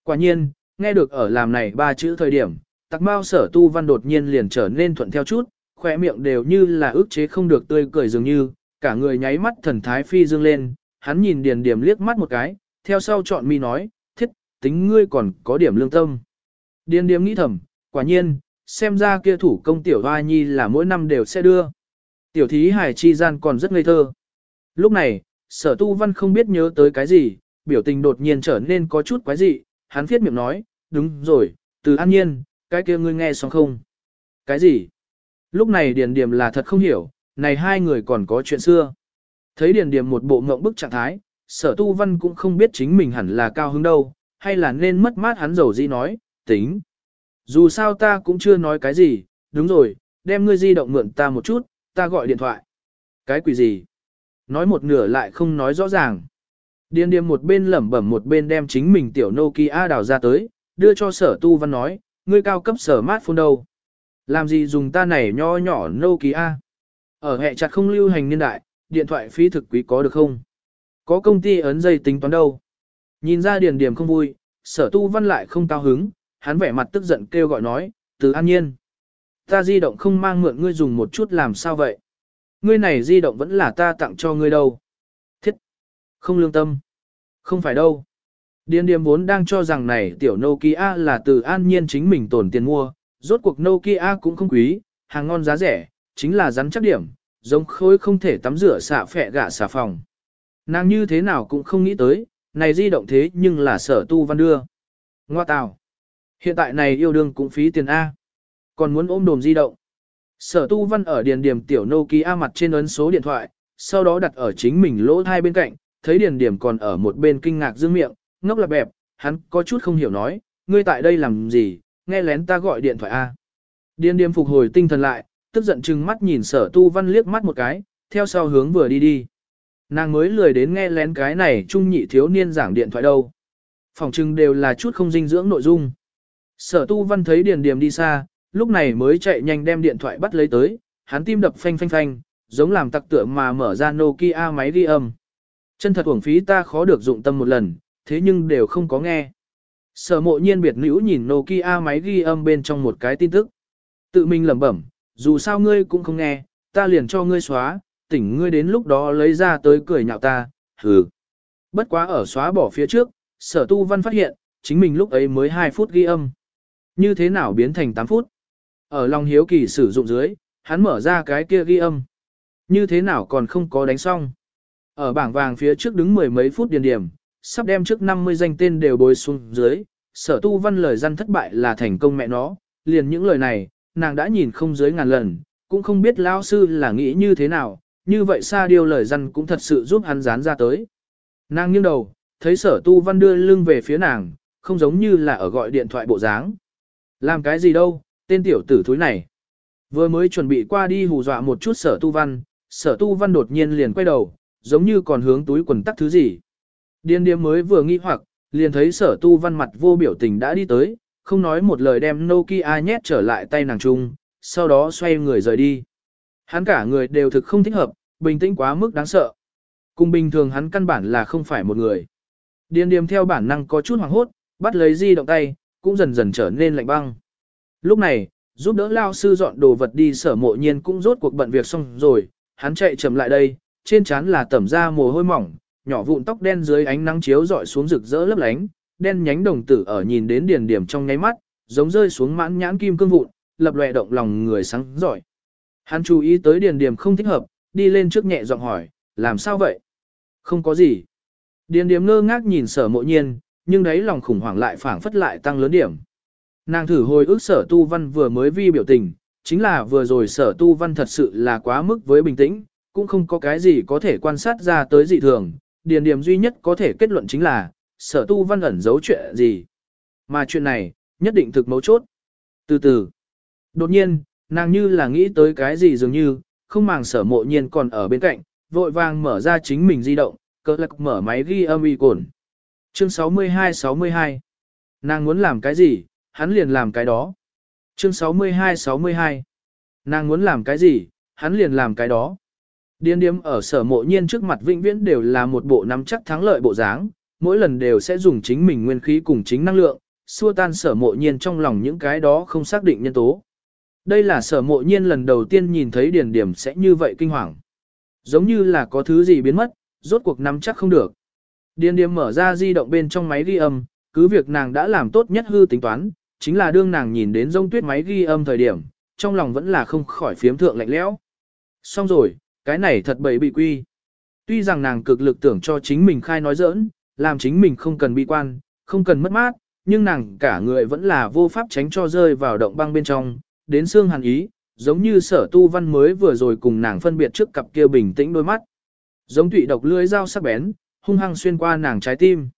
Quả nhiên, nghe được ở làm này ba chữ thời điểm, tặc mao sở tu văn đột nhiên liền trở nên thuận theo chút, khóe miệng đều như là ức chế không được tươi cười dường như, cả người nháy mắt thần thái phi dương lên, hắn nhìn điền điểm liếc mắt một cái, theo sau chọn mi nói, thiết, tính ngươi còn có điểm lương tâm. Điền điểm nghĩ thầm, quả nhiên, xem ra kia thủ công tiểu hoa nhi là mỗi năm đều sẽ đưa. Tiểu thí hải chi gian còn rất ngây thơ. Lúc này, sở tu văn không biết nhớ tới cái gì, biểu tình đột nhiên trở nên có chút quái dị, hắn viết miệng nói, đúng rồi, từ an nhiên, cái kia ngươi nghe xong không? Cái gì? Lúc này Điền Điềm là thật không hiểu, này hai người còn có chuyện xưa. Thấy Điền Điềm một bộ ngộng bức trạng thái, sở tu văn cũng không biết chính mình hẳn là cao hứng đâu, hay là nên mất mát hắn dầu di nói, tính. Dù sao ta cũng chưa nói cái gì, đúng rồi, đem ngươi di động mượn ta một chút, ta gọi điện thoại. Cái quỷ gì? Nói một nửa lại không nói rõ ràng. Điền điềm một bên lẩm bẩm một bên đem chính mình tiểu Nokia đào ra tới, đưa cho sở tu văn nói, ngươi cao cấp sở smartphone đâu. Làm gì dùng ta này nho nhỏ Nokia? Ở hệ chặt không lưu hành niên đại, điện thoại phí thực quý có được không? Có công ty ấn dây tính toán đâu? Nhìn ra điền điểm không vui, sở tu văn lại không cao hứng, hắn vẻ mặt tức giận kêu gọi nói, từ an nhiên. Ta di động không mang mượn ngươi dùng một chút làm sao vậy? Ngươi này di động vẫn là ta tặng cho ngươi đâu. Thiết! Không lương tâm. Không phải đâu. Điền điềm vốn đang cho rằng này tiểu Nokia là từ an nhiên chính mình tổn tiền mua, rốt cuộc Nokia cũng không quý, hàng ngon giá rẻ, chính là rắn chắc điểm, giống khối không thể tắm rửa xả phẹ gả xà phòng. Nàng như thế nào cũng không nghĩ tới, này di động thế nhưng là sở tu văn đưa. Ngoa tào. Hiện tại này yêu đương cũng phí tiền A. Còn muốn ôm đồm di động. Sở tu văn ở điền điểm tiểu Nokia mặt trên ấn số điện thoại, sau đó đặt ở chính mình lỗ hai bên cạnh, thấy điền điểm còn ở một bên kinh ngạc dương miệng, ngốc là bẹp, hắn có chút không hiểu nói, ngươi tại đây làm gì, nghe lén ta gọi điện thoại A. Điền Điềm phục hồi tinh thần lại, tức giận chừng mắt nhìn sở tu văn liếc mắt một cái, theo sau hướng vừa đi đi. Nàng mới lười đến nghe lén cái này trung nhị thiếu niên giảng điện thoại đâu. Phòng trưng đều là chút không dinh dưỡng nội dung. Sở tu văn thấy điền Điềm đi xa, lúc này mới chạy nhanh đem điện thoại bắt lấy tới, hắn tim đập phanh phanh phanh, giống làm tặc tựa mà mở ra Nokia máy ghi âm. Chân thật uổng phí ta khó được dụng tâm một lần, thế nhưng đều không có nghe. Sở mộ nhiên biệt nữ nhìn Nokia máy ghi âm bên trong một cái tin tức. Tự mình lẩm bẩm, dù sao ngươi cũng không nghe, ta liền cho ngươi xóa, tỉnh ngươi đến lúc đó lấy ra tới cười nhạo ta, hừ. Bất quá ở xóa bỏ phía trước, sở tu văn phát hiện, chính mình lúc ấy mới 2 phút ghi âm. Như thế nào biến thành 8 phút? Ở lòng hiếu kỳ sử dụng dưới, hắn mở ra cái kia ghi âm. Như thế nào còn không có đánh xong? Ở bảng vàng phía trước đứng mười mấy phút điền điểm, sắp đem trước 50 danh tên đều bồi xuống dưới, sở tu văn lời dân thất bại là thành công mẹ nó, liền những lời này, nàng đã nhìn không dưới ngàn lần, cũng không biết lão sư là nghĩ như thế nào, như vậy xa điều lời dân cũng thật sự giúp hắn dán ra tới. Nàng nghiêng đầu, thấy sở tu văn đưa lưng về phía nàng, không giống như là ở gọi điện thoại bộ dáng. Làm cái gì đâu, tên tiểu tử thúi này. Vừa mới chuẩn bị qua đi hù dọa một chút sở tu văn, sở tu văn đột nhiên liền quay đầu, giống như còn hướng túi quần tắc thứ gì. Điên điếm mới vừa nghi hoặc, liền thấy sở tu văn mặt vô biểu tình đã đi tới, không nói một lời đem Nokia nhét trở lại tay nàng trung, sau đó xoay người rời đi. Hắn cả người đều thực không thích hợp, bình tĩnh quá mức đáng sợ. Cùng bình thường hắn căn bản là không phải một người. Điên điếm theo bản năng có chút hoảng hốt, bắt lấy di động tay, cũng dần dần trở nên lạnh băng. Lúc này, giúp đỡ lao sư dọn đồ vật đi sở mộ nhiên cũng rốt cuộc bận việc xong rồi, hắn chạy chậm lại đây, trên trán là tẩm ra mồ hôi mỏng, nhỏ vụn tóc đen dưới ánh nắng chiếu rọi xuống rực rỡ lấp lánh, đen nhánh đồng tử ở nhìn đến điền điểm trong nháy mắt, giống rơi xuống mãn nhãn kim cương vụn, lập lòe động lòng người sáng giỏi. Hắn chú ý tới điền điểm không thích hợp, đi lên trước nhẹ giọng hỏi, làm sao vậy? Không có gì. Điền điểm ngơ ngác nhìn sở mộ nhiên, nhưng đấy lòng khủng hoảng lại phảng phất lại tăng lớn điểm. Nàng thử hồi ức sở tu văn vừa mới vi biểu tình, chính là vừa rồi sở tu văn thật sự là quá mức với bình tĩnh, cũng không có cái gì có thể quan sát ra tới dị thường, điền điểm duy nhất có thể kết luận chính là, sở tu văn ẩn giấu chuyện gì. Mà chuyện này, nhất định thực mấu chốt. Từ từ, đột nhiên, nàng như là nghĩ tới cái gì dường như, không màng sở mộ nhiên còn ở bên cạnh, vội vàng mở ra chính mình di động, cơ lạc mở máy ghi âm y cồn. Chương 62-62 Nàng muốn làm cái gì, hắn liền làm cái đó. Chương 62-62 Nàng muốn làm cái gì, hắn liền làm cái đó. Điên điếm ở sở mộ nhiên trước mặt vĩnh viễn đều là một bộ nắm chắc thắng lợi bộ dáng, mỗi lần đều sẽ dùng chính mình nguyên khí cùng chính năng lượng, xua tan sở mộ nhiên trong lòng những cái đó không xác định nhân tố. Đây là sở mộ nhiên lần đầu tiên nhìn thấy điền điểm sẽ như vậy kinh hoàng. Giống như là có thứ gì biến mất, rốt cuộc nắm chắc không được. Điền điểm mở ra di động bên trong máy ghi âm, cứ việc nàng đã làm tốt nhất hư tính toán, chính là đương nàng nhìn đến rông tuyết máy ghi âm thời điểm, trong lòng vẫn là không khỏi phiếm thượng lạnh lẽo. Xong rồi, cái này thật bậy bị quy. Tuy rằng nàng cực lực tưởng cho chính mình khai nói giỡn, làm chính mình không cần bi quan, không cần mất mát, nhưng nàng cả người vẫn là vô pháp tránh cho rơi vào động băng bên trong, đến xương hàn ý, giống như sở tu văn mới vừa rồi cùng nàng phân biệt trước cặp kia bình tĩnh đôi mắt. Giống tụy độc lưỡi dao sắc bén, hung hăng xuyên qua nàng trái tim.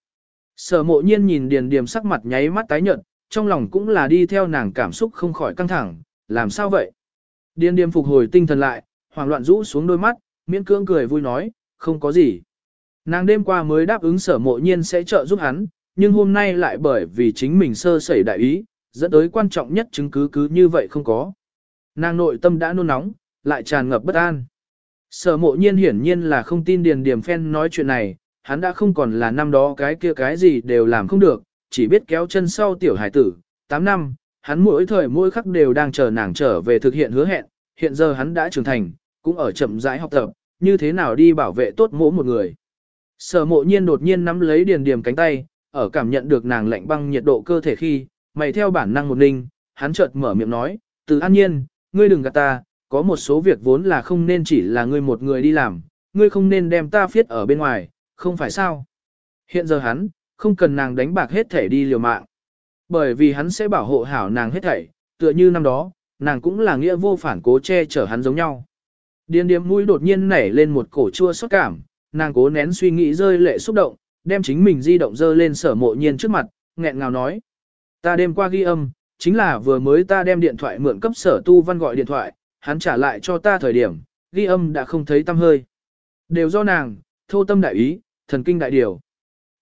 Sở mộ nhiên nhìn điền điềm sắc mặt nháy mắt tái nhợt, trong lòng cũng là đi theo nàng cảm xúc không khỏi căng thẳng, làm sao vậy? Điền điềm phục hồi tinh thần lại, hoảng loạn rũ xuống đôi mắt, miễn cưỡng cười vui nói, không có gì. Nàng đêm qua mới đáp ứng sở mộ nhiên sẽ trợ giúp hắn, nhưng hôm nay lại bởi vì chính mình sơ sẩy đại ý, dẫn tới quan trọng nhất chứng cứ cứ như vậy không có. Nàng nội tâm đã nôn nóng, lại tràn ngập bất an. Sở mộ nhiên hiển nhiên là không tin Điền Điềm Phen nói chuyện này, hắn đã không còn là năm đó cái kia cái gì đều làm không được, chỉ biết kéo chân sau tiểu hải tử. 8 năm, hắn mỗi thời mỗi khắc đều đang chờ nàng trở về thực hiện hứa hẹn, hiện giờ hắn đã trưởng thành, cũng ở chậm rãi học tập, như thế nào đi bảo vệ tốt mỗi một người. Sở mộ nhiên đột nhiên nắm lấy điền điểm cánh tay, ở cảm nhận được nàng lạnh băng nhiệt độ cơ thể khi, mày theo bản năng một ninh, hắn chợt mở miệng nói, từ an nhiên, ngươi đừng gạt ta, có một số việc vốn là không nên chỉ là ngươi một người đi làm, ngươi không nên đem ta phiết ở bên ngoài, không phải sao. Hiện giờ hắn, không cần nàng đánh bạc hết thể đi liều mạng. Bởi vì hắn sẽ bảo hộ hảo nàng hết thảy, tựa như năm đó, nàng cũng là nghĩa vô phản cố che chở hắn giống nhau. Điền điếm mũi đột nhiên nảy lên một cổ chua xót cảm, nàng cố nén suy nghĩ rơi lệ xúc động, đem chính mình di động dơ lên sở mộ nhiên trước mặt, nghẹn ngào nói. Ta đêm qua ghi âm, chính là vừa mới ta đem điện thoại mượn cấp sở tu văn gọi điện thoại, hắn trả lại cho ta thời điểm, ghi âm đã không thấy tâm hơi. Đều do nàng, thô tâm đại ý, thần kinh đại điều.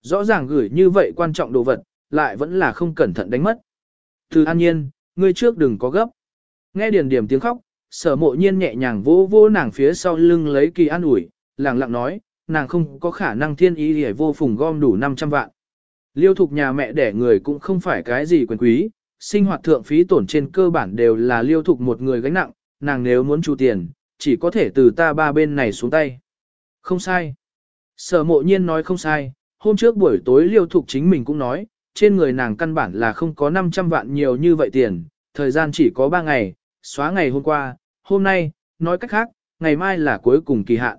Rõ ràng gửi như vậy quan trọng đồ vật, lại vẫn là không cẩn thận đánh mất. Từ an nhiên, ngươi trước đừng có gấp. Nghe điền điểm tiếng khóc, sở mộ nhiên nhẹ nhàng vỗ vỗ nàng phía sau lưng lấy kỳ an ủi, lặng lặng nói, nàng không có khả năng thiên ý để vô phùng gom đủ 500 vạn. Liêu thục nhà mẹ đẻ người cũng không phải cái gì quyền quý, sinh hoạt thượng phí tổn trên cơ bản đều là liêu thục một người gánh nặng, nàng nếu muốn chu tiền, chỉ có thể từ ta ba bên này xuống tay. Không sai. Sở mộ nhiên nói không sai, hôm trước buổi tối liêu thục chính mình cũng nói, trên người nàng căn bản là không có 500 vạn nhiều như vậy tiền, thời gian chỉ có 3 ngày, xóa ngày hôm qua, hôm nay, nói cách khác, ngày mai là cuối cùng kỳ hạn.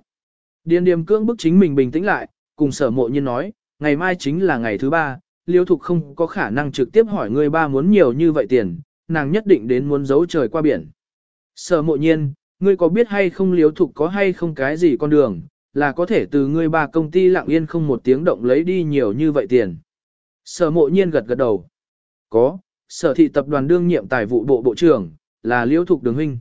Điền điềm cưỡng bức chính mình bình tĩnh lại, cùng sở mộ nhiên nói, ngày mai chính là ngày thứ ba, liêu thục không có khả năng trực tiếp hỏi người ba muốn nhiều như vậy tiền, nàng nhất định đến muốn giấu trời qua biển. Sở mộ nhiên, ngươi có biết hay không liêu thục có hay không cái gì con đường, là có thể từ ngươi ba công ty lặng yên không một tiếng động lấy đi nhiều như vậy tiền. Sở mộ nhiên gật gật đầu. Có, sở thị tập đoàn đương nhiệm tài vụ bộ bộ trưởng, là liễu thục đường huynh.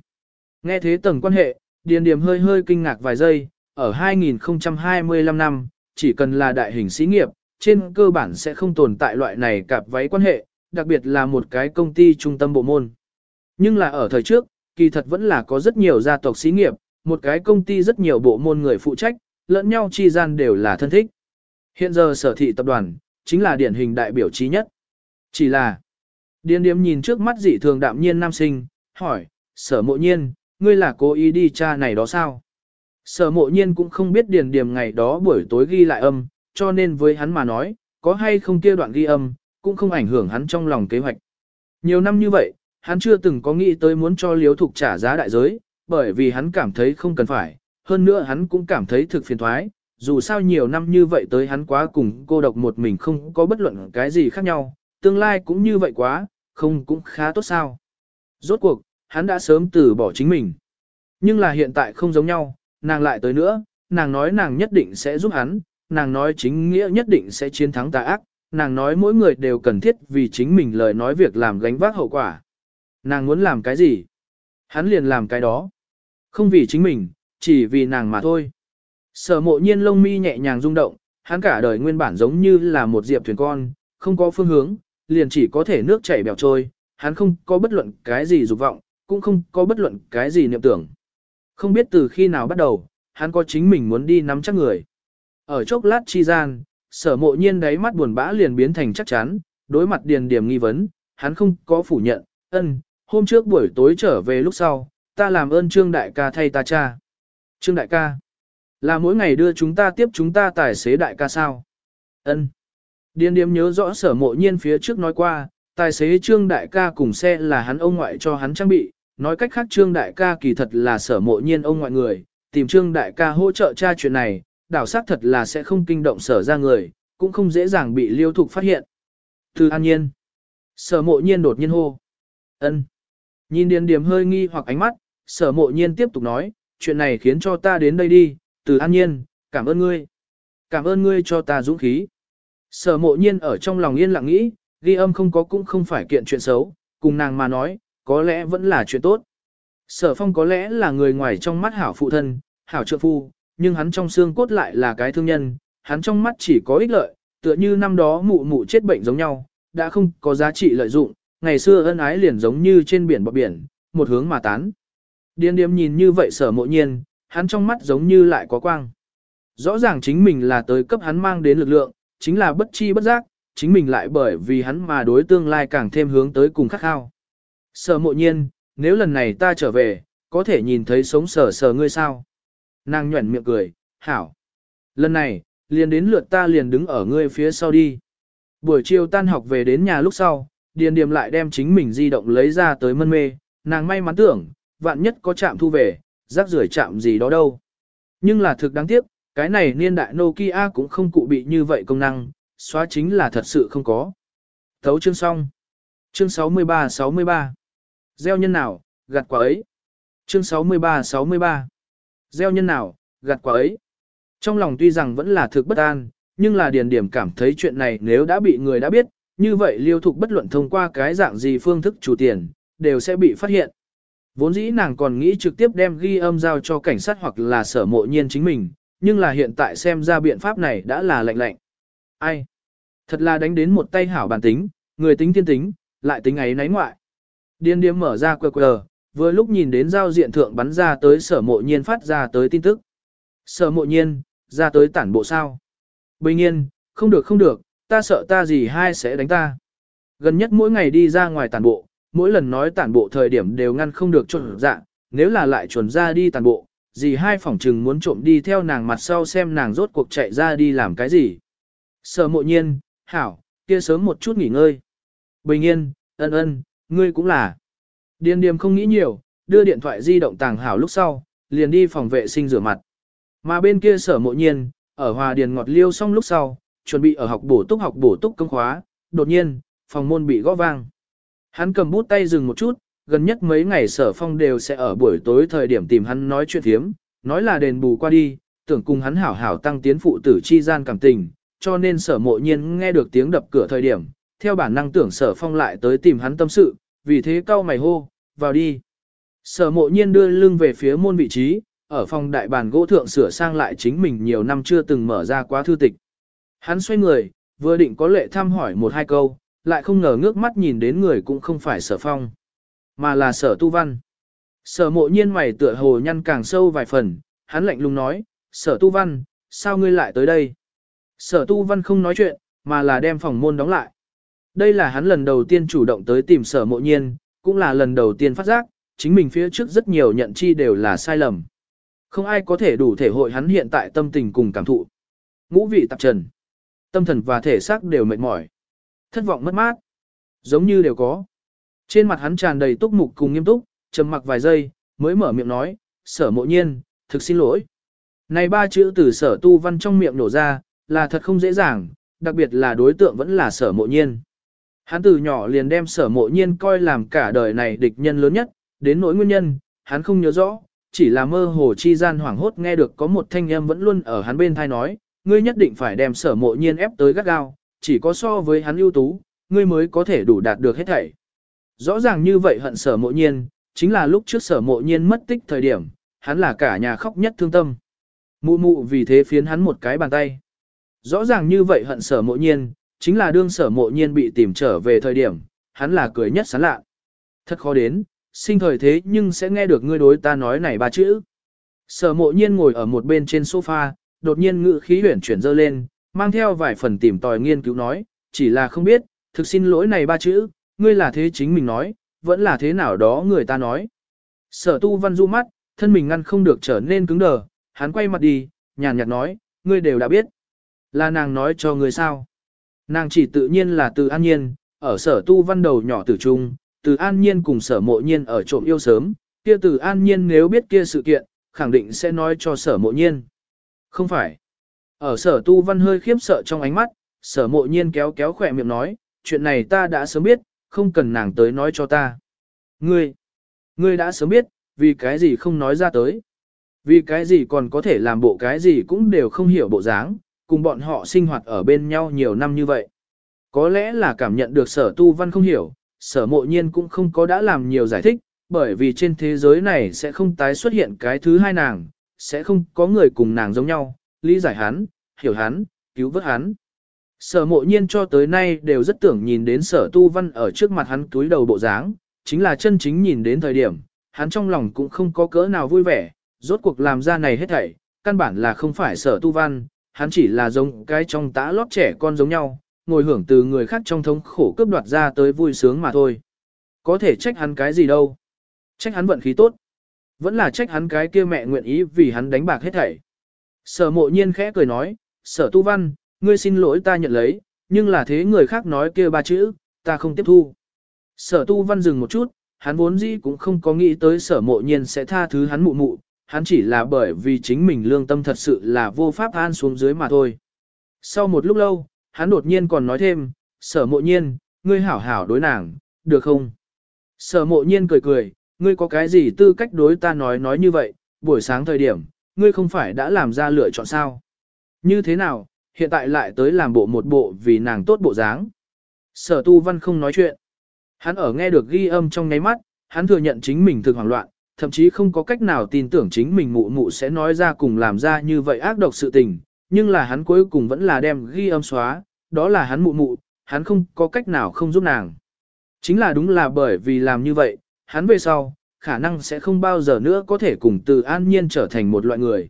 Nghe thế tầng quan hệ, điền điểm hơi hơi kinh ngạc vài giây, ở 2025 năm, chỉ cần là đại hình xí nghiệp, trên cơ bản sẽ không tồn tại loại này cặp váy quan hệ, đặc biệt là một cái công ty trung tâm bộ môn. Nhưng là ở thời trước, kỳ thật vẫn là có rất nhiều gia tộc xí nghiệp, một cái công ty rất nhiều bộ môn người phụ trách, lẫn nhau chi gian đều là thân thích. Hiện giờ sở thị tập đoàn, chính là điển hình đại biểu trí nhất. Chỉ là, điên điếm nhìn trước mắt dị thường đạm nhiên nam sinh, hỏi, sở mộ nhiên, ngươi là cố ý đi cha này đó sao? Sở mộ nhiên cũng không biết điền điểm ngày đó buổi tối ghi lại âm, cho nên với hắn mà nói, có hay không kia đoạn ghi âm, cũng không ảnh hưởng hắn trong lòng kế hoạch. Nhiều năm như vậy, hắn chưa từng có nghĩ tới muốn cho liếu thục trả giá đại giới, bởi vì hắn cảm thấy không cần phải, hơn nữa hắn cũng cảm thấy thực phiền thoái, dù sao nhiều năm như vậy tới hắn quá cùng cô độc một mình không có bất luận cái gì khác nhau, tương lai cũng như vậy quá, không cũng khá tốt sao. Rốt cuộc, hắn đã sớm từ bỏ chính mình. Nhưng là hiện tại không giống nhau, nàng lại tới nữa, nàng nói nàng nhất định sẽ giúp hắn, nàng nói chính nghĩa nhất định sẽ chiến thắng tà ác, nàng nói mỗi người đều cần thiết vì chính mình lời nói việc làm gánh vác hậu quả. Nàng muốn làm cái gì? Hắn liền làm cái đó. Không vì chính mình, chỉ vì nàng mà thôi. Sở mộ nhiên lông mi nhẹ nhàng rung động, hắn cả đời nguyên bản giống như là một diệp thuyền con, không có phương hướng, liền chỉ có thể nước chảy bèo trôi, hắn không có bất luận cái gì dục vọng, cũng không có bất luận cái gì niệm tưởng. Không biết từ khi nào bắt đầu, hắn có chính mình muốn đi nắm chắc người. Ở chốc lát chi gian, sở mộ nhiên đáy mắt buồn bã liền biến thành chắc chắn, đối mặt điền điểm nghi vấn, hắn không có phủ nhận, ân, hôm trước buổi tối trở về lúc sau, ta làm ơn trương đại ca thay ta cha. Trương đại ca, là mỗi ngày đưa chúng ta tiếp chúng ta tài xế đại ca sao? ân. Điền điểm nhớ rõ sở mộ nhiên phía trước nói qua, tài xế trương đại ca cùng xe là hắn ông ngoại cho hắn trang bị, nói cách khác trương đại ca kỳ thật là sở mộ nhiên ông ngoại người, tìm trương đại ca hỗ trợ tra chuyện này, đảo xác thật là sẽ không kinh động sở ra người, cũng không dễ dàng bị liêu thục phát hiện. Từ an nhiên, sở mộ nhiên đột nhiên hô. ân Nhìn điền điểm hơi nghi hoặc ánh mắt, sở mộ nhiên tiếp tục nói, chuyện này khiến cho ta đến đây đi, từ an nhiên, cảm ơn ngươi. Cảm ơn ngươi cho ta dũng khí. Sở mộ nhiên ở trong lòng yên lặng nghĩ, ghi âm không có cũng không phải kiện chuyện xấu, cùng nàng mà nói, có lẽ vẫn là chuyện tốt. Sở phong có lẽ là người ngoài trong mắt hảo phụ thân, hảo trợ phu, nhưng hắn trong xương cốt lại là cái thương nhân, hắn trong mắt chỉ có ích lợi, tựa như năm đó mụ mụ chết bệnh giống nhau, đã không có giá trị lợi dụng, ngày xưa ân ái liền giống như trên biển bọc biển, một hướng mà tán. Điên điếm nhìn như vậy sở mộ nhiên, hắn trong mắt giống như lại có quang. Rõ ràng chính mình là tới cấp hắn mang đến lực lượng, chính là bất chi bất giác, chính mình lại bởi vì hắn mà đối tương lai càng thêm hướng tới cùng khắc khao. Sở mộ nhiên, nếu lần này ta trở về, có thể nhìn thấy sống sờ sờ ngươi sao? Nàng nhuẩn miệng cười, hảo. Lần này, liền đến lượt ta liền đứng ở ngươi phía sau đi. Buổi chiều tan học về đến nhà lúc sau, Điền Điềm lại đem chính mình di động lấy ra tới mân mê, nàng may mắn tưởng, vạn nhất có chạm thu về, rác rưởi chạm gì đó đâu. Nhưng là thực đáng tiếc, cái này niên đại Nokia cũng không cụ bị như vậy công năng, xóa chính là thật sự không có. Thấu chương xong. Chương 63-63. Gieo nhân nào, gặt quả ấy. Chương 63-63. Gieo nhân nào, gặt quả ấy. Trong lòng tuy rằng vẫn là thực bất an, nhưng là điền điểm cảm thấy chuyện này nếu đã bị người đã biết, như vậy liêu thục bất luận thông qua cái dạng gì phương thức chủ tiền, đều sẽ bị phát hiện. Vốn dĩ nàng còn nghĩ trực tiếp đem ghi âm giao cho cảnh sát hoặc là sở mộ nhiên chính mình, nhưng là hiện tại xem ra biện pháp này đã là lạnh lạnh. Ai? Thật là đánh đến một tay hảo bản tính, người tính thiên tính, lại tính ấy náy ngoại. Điên điếm mở ra QR, vừa lúc nhìn đến giao diện thượng bắn ra tới sở mộ nhiên phát ra tới tin tức. Sở mộ nhiên, ra tới tản bộ sao. Bình yên, không được không được, ta sợ ta gì hai sẽ đánh ta. Gần nhất mỗi ngày đi ra ngoài tản bộ, mỗi lần nói tản bộ thời điểm đều ngăn không được trộn dạ, nếu là lại chuẩn ra đi tản bộ, gì hai phỏng trừng muốn trộm đi theo nàng mặt sau xem nàng rốt cuộc chạy ra đi làm cái gì. Sở mộ nhiên, hảo, kia sớm một chút nghỉ ngơi. Bình yên, ân ân, ngươi cũng là. Điền điềm không nghĩ nhiều, đưa điện thoại di động tàng hảo lúc sau, liền đi phòng vệ sinh rửa mặt. Mà bên kia sở mộ nhiên, ở hòa điền ngọt liêu xong lúc sau, chuẩn bị ở học bổ túc học bổ túc công khóa, đột nhiên, phòng môn bị gõ vang. Hắn cầm bút tay dừng một chút, gần nhất mấy ngày sở phong đều sẽ ở buổi tối thời điểm tìm hắn nói chuyện thiếm, nói là đền bù qua đi, tưởng cùng hắn hảo hảo tăng tiến phụ tử chi gian cảm tình, cho nên sở mộ nhiên nghe được tiếng đập cửa thời điểm, theo bản năng tưởng sở phong lại tới tìm hắn tâm sự, vì thế cau mày hô, vào đi. Sở mộ nhiên đưa lưng về phía môn vị trí, ở phòng đại bàn gỗ thượng sửa sang lại chính mình nhiều năm chưa từng mở ra quá thư tịch. Hắn xoay người, vừa định có lệ thăm hỏi một hai câu, lại không ngờ ngước mắt nhìn đến người cũng không phải sở phong, mà là sở tu văn. Sở mộ nhiên mày tựa hồ nhăn càng sâu vài phần, hắn lạnh lùng nói, sở tu văn, sao ngươi lại tới đây? Sở tu văn không nói chuyện, mà là đem phòng môn đóng lại. Đây là hắn lần đầu tiên chủ động tới tìm sở mộ nhiên, cũng là lần đầu tiên phát giác, chính mình phía trước rất nhiều nhận chi đều là sai lầm. Không ai có thể đủ thể hội hắn hiện tại tâm tình cùng cảm thụ. Ngũ vị tạp trần. Tâm thần và thể xác đều mệt mỏi. Thất vọng mất mát. Giống như đều có. Trên mặt hắn tràn đầy túc mục cùng nghiêm túc, trầm mặc vài giây, mới mở miệng nói, sở mộ nhiên, thực xin lỗi. Này ba chữ từ sở tu văn trong miệng nổ ra, là thật không dễ dàng, đặc biệt là đối tượng vẫn là sở mộ nhiên. Hắn từ nhỏ liền đem sở mộ nhiên coi làm cả đời này địch nhân lớn nhất, đến nỗi nguyên nhân, hắn không nhớ rõ, chỉ là mơ hồ chi gian hoảng hốt nghe được có một thanh âm vẫn luôn ở hắn bên thai nói, ngươi nhất định phải đem sở mộ nhiên ép tới gắt gao, chỉ có so với hắn ưu tú, ngươi mới có thể đủ đạt được hết thảy. Rõ ràng như vậy hận sở mộ nhiên, chính là lúc trước sở mộ nhiên mất tích thời điểm, hắn là cả nhà khóc nhất thương tâm. Mụ mụ vì thế phiến hắn một cái bàn tay. Rõ ràng như vậy hận sở mộ nhiên, chính là đương sở mộ nhiên bị tìm trở về thời điểm, hắn là cười nhất sán lạ. Thật khó đến, sinh thời thế nhưng sẽ nghe được ngươi đối ta nói này ba chữ. Sở mộ nhiên ngồi ở một bên trên sofa, đột nhiên ngự khí huyển chuyển dơ lên, mang theo vài phần tìm tòi nghiên cứu nói, chỉ là không biết, thực xin lỗi này ba chữ, ngươi là thế chính mình nói, vẫn là thế nào đó người ta nói. Sở tu văn du mắt, thân mình ngăn không được trở nên cứng đờ, hắn quay mặt đi, nhàn nhạt nói, ngươi đều đã biết. Là nàng nói cho ngươi sao? Nàng chỉ tự nhiên là từ an nhiên, ở sở tu văn đầu nhỏ tử trung, từ an nhiên cùng sở mộ nhiên ở trộm yêu sớm, kia từ an nhiên nếu biết kia sự kiện, khẳng định sẽ nói cho sở mộ nhiên. Không phải. Ở sở tu văn hơi khiếp sợ trong ánh mắt, sở mộ nhiên kéo kéo khỏe miệng nói, chuyện này ta đã sớm biết, không cần nàng tới nói cho ta. Ngươi, ngươi đã sớm biết, vì cái gì không nói ra tới. Vì cái gì còn có thể làm bộ cái gì cũng đều không hiểu bộ dáng, cùng bọn họ sinh hoạt ở bên nhau nhiều năm như vậy. Có lẽ là cảm nhận được sở tu văn không hiểu, sở mộ nhiên cũng không có đã làm nhiều giải thích, bởi vì trên thế giới này sẽ không tái xuất hiện cái thứ hai nàng, sẽ không có người cùng nàng giống nhau, lý giải hắn, hiểu hắn, cứu vớt hắn. Sở mộ nhiên cho tới nay đều rất tưởng nhìn đến sở tu văn ở trước mặt hắn túi đầu bộ dáng, chính là chân chính nhìn đến thời điểm, hắn trong lòng cũng không có cỡ nào vui vẻ, rốt cuộc làm ra này hết thảy, căn bản là không phải sở tu văn, hắn chỉ là giống cái trong tã lót trẻ con giống nhau, ngồi hưởng từ người khác trong thống khổ cướp đoạt ra tới vui sướng mà thôi. Có thể trách hắn cái gì đâu. Trách hắn vận khí tốt. Vẫn là trách hắn cái kia mẹ nguyện ý vì hắn đánh bạc hết thảy. Sở mộ nhiên khẽ cười nói, sở tu văn, ngươi xin lỗi ta nhận lấy, nhưng là thế người khác nói kia ba chữ, ta không tiếp thu. Sở tu văn dừng một chút, hắn vốn dĩ cũng không có nghĩ tới sở mộ nhiên sẽ tha thứ hắn mụ mụ, hắn chỉ là bởi vì chính mình lương tâm thật sự là vô pháp an xuống dưới mà thôi. Sau một lúc lâu, hắn đột nhiên còn nói thêm, sở mộ nhiên, ngươi hảo hảo đối nàng, được không? Sở mộ nhiên cười cười, ngươi có cái gì tư cách đối ta nói nói như vậy, buổi sáng thời điểm, ngươi không phải đã làm ra lựa chọn sao? Như thế nào, hiện tại lại tới làm bộ một bộ vì nàng tốt bộ dáng? Sở tu văn không nói chuyện. Hắn ở nghe được ghi âm trong ngáy mắt, hắn thừa nhận chính mình thực hoảng loạn, thậm chí không có cách nào tin tưởng chính mình mụ mụ sẽ nói ra cùng làm ra như vậy ác độc sự tình, nhưng là hắn cuối cùng vẫn là đem ghi âm xóa, đó là hắn mụ mụ, hắn không có cách nào không giúp nàng. Chính là đúng là bởi vì làm như vậy, hắn về sau, khả năng sẽ không bao giờ nữa có thể cùng từ an nhiên trở thành một loại người.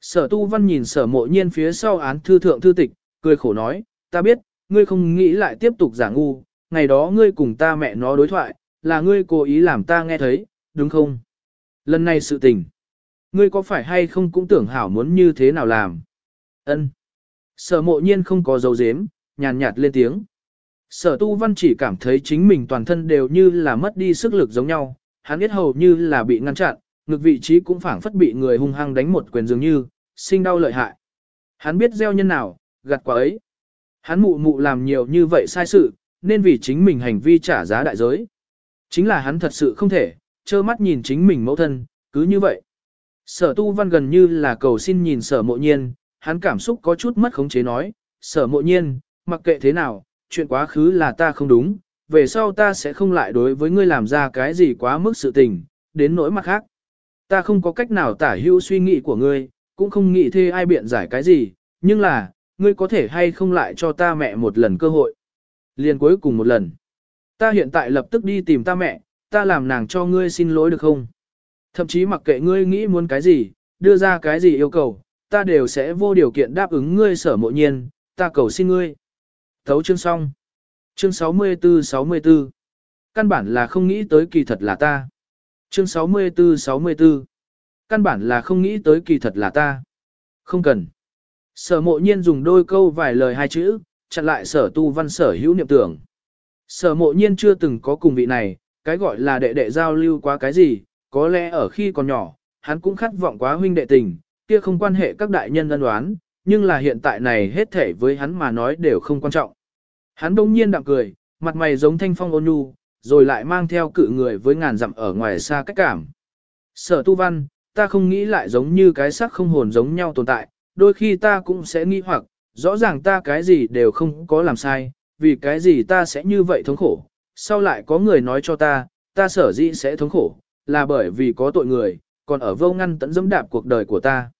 Sở tu văn nhìn sở mộ nhiên phía sau án thư thượng thư tịch, cười khổ nói, ta biết, ngươi không nghĩ lại tiếp tục giả ngu, ngày đó ngươi cùng ta mẹ nó đối thoại, là ngươi cố ý làm ta nghe thấy, đúng không? Lần này sự tình, ngươi có phải hay không cũng tưởng hảo muốn như thế nào làm? Ân. Sở mộ nhiên không có dấu dếm, nhàn nhạt lên tiếng. Sở tu văn chỉ cảm thấy chính mình toàn thân đều như là mất đi sức lực giống nhau, hắn biết hầu như là bị ngăn chặn, ngực vị trí cũng phảng phất bị người hung hăng đánh một quyền dường như, sinh đau lợi hại. Hắn biết gieo nhân nào, gặt quả ấy. Hắn mụ mụ làm nhiều như vậy sai sự, nên vì chính mình hành vi trả giá đại giới. Chính là hắn thật sự không thể, trơ mắt nhìn chính mình mẫu thân, cứ như vậy. Sở tu văn gần như là cầu xin nhìn sở mộ nhiên, hắn cảm xúc có chút mất khống chế nói, sở mộ nhiên, mặc kệ thế nào, chuyện quá khứ là ta không đúng, về sau ta sẽ không lại đối với ngươi làm ra cái gì quá mức sự tình, đến nỗi mặt khác. Ta không có cách nào tả hữu suy nghĩ của ngươi, cũng không nghĩ thê ai biện giải cái gì, nhưng là, ngươi có thể hay không lại cho ta mẹ một lần cơ hội. Liền cuối cùng một lần. Ta hiện tại lập tức đi tìm ta mẹ, ta làm nàng cho ngươi xin lỗi được không? Thậm chí mặc kệ ngươi nghĩ muốn cái gì, đưa ra cái gì yêu cầu, ta đều sẽ vô điều kiện đáp ứng ngươi sở mộ nhiên, ta cầu xin ngươi. Thấu chương xong. Chương 64-64. Căn bản là không nghĩ tới kỳ thật là ta. Chương 64-64. Căn bản là không nghĩ tới kỳ thật là ta. Không cần. Sở mộ nhiên dùng đôi câu vài lời hai chữ, chặn lại sở tu văn sở hữu niệm tưởng. Sở mộ nhiên chưa từng có cùng vị này, cái gọi là đệ đệ giao lưu quá cái gì, có lẽ ở khi còn nhỏ, hắn cũng khát vọng quá huynh đệ tình, kia không quan hệ các đại nhân ân đoán, nhưng là hiện tại này hết thể với hắn mà nói đều không quan trọng. Hắn đông nhiên đạm cười, mặt mày giống thanh phong ôn nhu, rồi lại mang theo cự người với ngàn dặm ở ngoài xa cách cảm. Sở tu văn, ta không nghĩ lại giống như cái sắc không hồn giống nhau tồn tại, đôi khi ta cũng sẽ nghĩ hoặc, rõ ràng ta cái gì đều không có làm sai, vì cái gì ta sẽ như vậy thống khổ. Sau lại có người nói cho ta, ta sở dĩ sẽ thống khổ, là bởi vì có tội người, còn ở vô ngăn tận dẫm đạp cuộc đời của ta.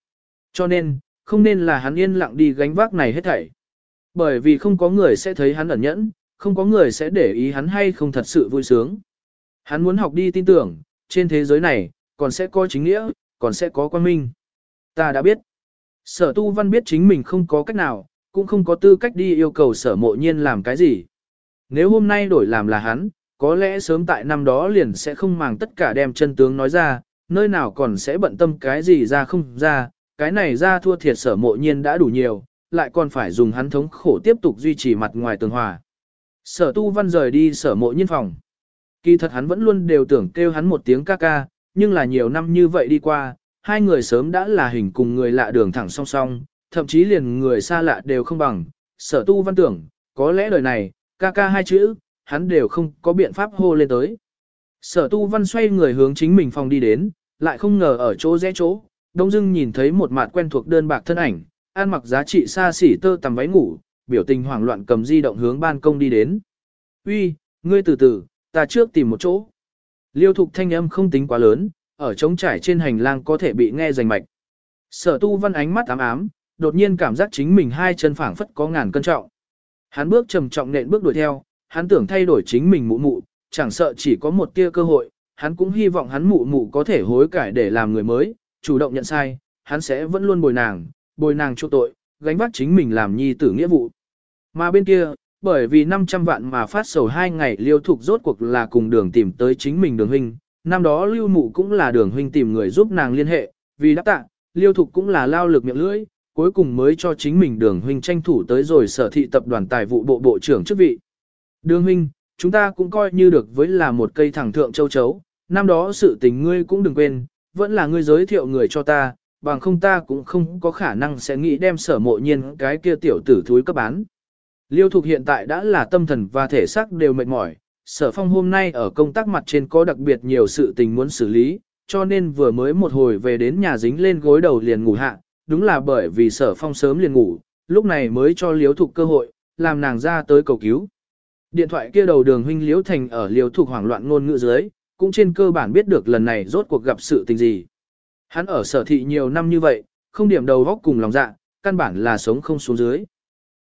Cho nên, không nên là hắn yên lặng đi gánh vác này hết thảy. Bởi vì không có người sẽ thấy hắn ẩn nhẫn, không có người sẽ để ý hắn hay không thật sự vui sướng. Hắn muốn học đi tin tưởng, trên thế giới này, còn sẽ có chính nghĩa, còn sẽ có quan minh. Ta đã biết. Sở tu văn biết chính mình không có cách nào, cũng không có tư cách đi yêu cầu sở mộ nhiên làm cái gì. Nếu hôm nay đổi làm là hắn, có lẽ sớm tại năm đó liền sẽ không màng tất cả đem chân tướng nói ra, nơi nào còn sẽ bận tâm cái gì ra không ra, cái này ra thua thiệt sở mộ nhiên đã đủ nhiều, lại còn phải dùng hắn thống khổ tiếp tục duy trì mặt ngoài tường hòa. Sở tu văn rời đi sở mộ nhiên phòng. Kỳ thật hắn vẫn luôn đều tưởng kêu hắn một tiếng ca ca, nhưng là nhiều năm như vậy đi qua, hai người sớm đã là hình cùng người lạ đường thẳng song song, thậm chí liền người xa lạ đều không bằng. Sở tu văn tưởng, có lẽ đời này, ca ca hai chữ, hắn đều không có biện pháp hô lên tới. Sở tu văn xoay người hướng chính mình phòng đi đến, lại không ngờ ở chỗ rẽ chỗ, đông dưng nhìn thấy một mặt quen thuộc đơn bạc thân ảnh, ăn mặc giá trị xa xỉ tơ tằm váy ngủ, biểu tình hoảng loạn cầm di động hướng ban công đi đến. Uy, ngươi từ từ, ta trước tìm một chỗ. Liêu thục thanh âm không tính quá lớn, ở trống trải trên hành lang có thể bị nghe rành mạch. Sở tu văn ánh mắt ám ám, đột nhiên cảm giác chính mình hai chân phảng phất có ngàn cân trọng. Hắn bước trầm trọng nện bước đuổi theo, hắn tưởng thay đổi chính mình mụ mụ, chẳng sợ chỉ có một tia cơ hội, hắn cũng hy vọng hắn mụ mụ có thể hối cải để làm người mới, chủ động nhận sai, hắn sẽ vẫn luôn bồi nàng, bồi nàng chỗ tội, gánh vác chính mình làm nhi tử nghĩa vụ. Mà bên kia, bởi vì 500 vạn mà phát sầu hai ngày liêu thục rốt cuộc là cùng đường tìm tới chính mình đường huynh, năm đó lưu mụ cũng là đường huynh tìm người giúp nàng liên hệ, vì đáp tạ, liêu thục cũng là lao lực miệng lưỡi, cuối cùng mới cho chính mình đường huynh tranh thủ tới rồi sở thị tập đoàn tài vụ bộ bộ trưởng chức vị. Đường huynh, chúng ta cũng coi như được với là một cây thẳng thượng châu chấu, năm đó sự tình ngươi cũng đừng quên, vẫn là ngươi giới thiệu người cho ta, bằng không ta cũng không có khả năng sẽ nghĩ đem sở mộ nhiên cái kia tiểu tử thúi cấp bán. Liêu Thục hiện tại đã là tâm thần và thể xác đều mệt mỏi, sở phong hôm nay ở công tác mặt trên có đặc biệt nhiều sự tình muốn xử lý, cho nên vừa mới một hồi về đến nhà dính lên gối đầu liền ngủ hạ, đúng là bởi vì sở phong sớm liền ngủ, lúc này mới cho liếu Thục cơ hội, làm nàng ra tới cầu cứu. Điện thoại kia đầu đường huynh Liễu Thành ở liếu Thục hoảng loạn ngôn ngữ dưới, cũng trên cơ bản biết được lần này rốt cuộc gặp sự tình gì. Hắn ở sở thị nhiều năm như vậy, không điểm đầu góc cùng lòng dạ, căn bản là sống không xuống dưới.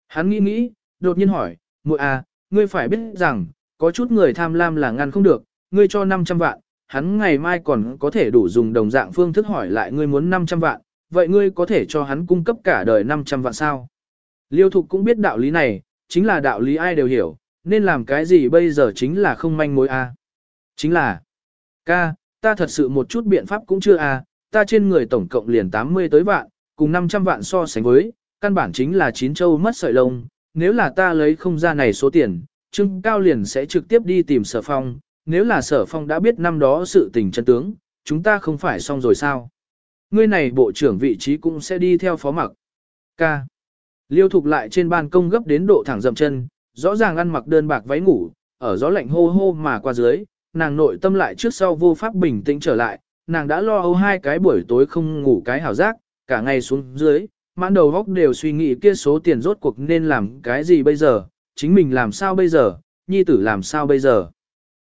Hắn nghĩ nghĩ, đột nhiên hỏi, muội à, ngươi phải biết rằng, có chút người tham lam là ngăn không được, ngươi cho 500 vạn, hắn ngày mai còn có thể đủ dùng đồng dạng phương thức hỏi lại ngươi muốn 500 vạn, vậy ngươi có thể cho hắn cung cấp cả đời 500 vạn sao. Liêu thục cũng biết đạo lý này, chính là đạo lý ai đều hiểu, nên làm cái gì bây giờ chính là không manh mối a. Chính là, ca, ta thật sự một chút biện pháp cũng chưa a, ta trên người tổng cộng liền 80 tới vạn, cùng 500 vạn so sánh với, căn bản chính là chín châu mất sợi lông, nếu là ta lấy không ra này số tiền, Trương Cao liền sẽ trực tiếp đi tìm sở phong, nếu là sở phong đã biết năm đó sự tình chân tướng, chúng ta không phải xong rồi sao? Ngươi này bộ trưởng vị trí cũng sẽ đi theo phó mặc. K. Liêu thục lại trên ban công gấp đến độ thẳng dậm chân, rõ ràng ăn mặc đơn bạc váy ngủ, ở gió lạnh hô hô mà qua dưới, nàng nội tâm lại trước sau vô pháp bình tĩnh trở lại, nàng đã lo âu hai cái buổi tối không ngủ cái hảo giác, cả ngày xuống dưới, mãn đầu góc đều suy nghĩ kia số tiền rốt cuộc nên làm cái gì bây giờ, chính mình làm sao bây giờ, nhi tử làm sao bây giờ.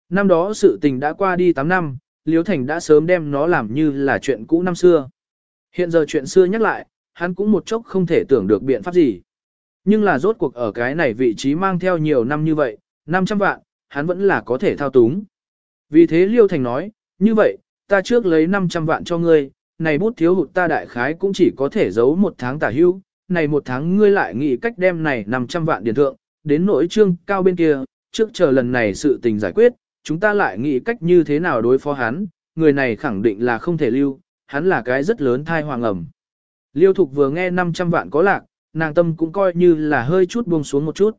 Năm đó sự tình đã qua đi 8 năm, Liễu Thành đã sớm đem nó làm như là chuyện cũ năm xưa. Hiện giờ chuyện xưa nhắc lại, hắn cũng một chốc không thể tưởng được biện pháp gì. Nhưng là rốt cuộc ở cái này vị trí mang theo nhiều năm như vậy, 500 vạn, hắn vẫn là có thể thao túng. Vì thế Liêu Thành nói, như vậy, ta trước lấy 500 vạn cho ngươi, này bút thiếu hụt ta đại khái cũng chỉ có thể giấu một tháng tả hưu, này một tháng ngươi lại nghĩ cách đem này 500 vạn điền thượng, đến nỗi trương cao bên kia, trước chờ lần này sự tình giải quyết, chúng ta lại nghĩ cách như thế nào đối phó hắn, người này khẳng định là không thể lưu, hắn là cái rất lớn thai hoàng ẩm. Liêu Thục vừa nghe 500 vạn có lạc, nàng tâm cũng coi như là hơi chút buông xuống một chút.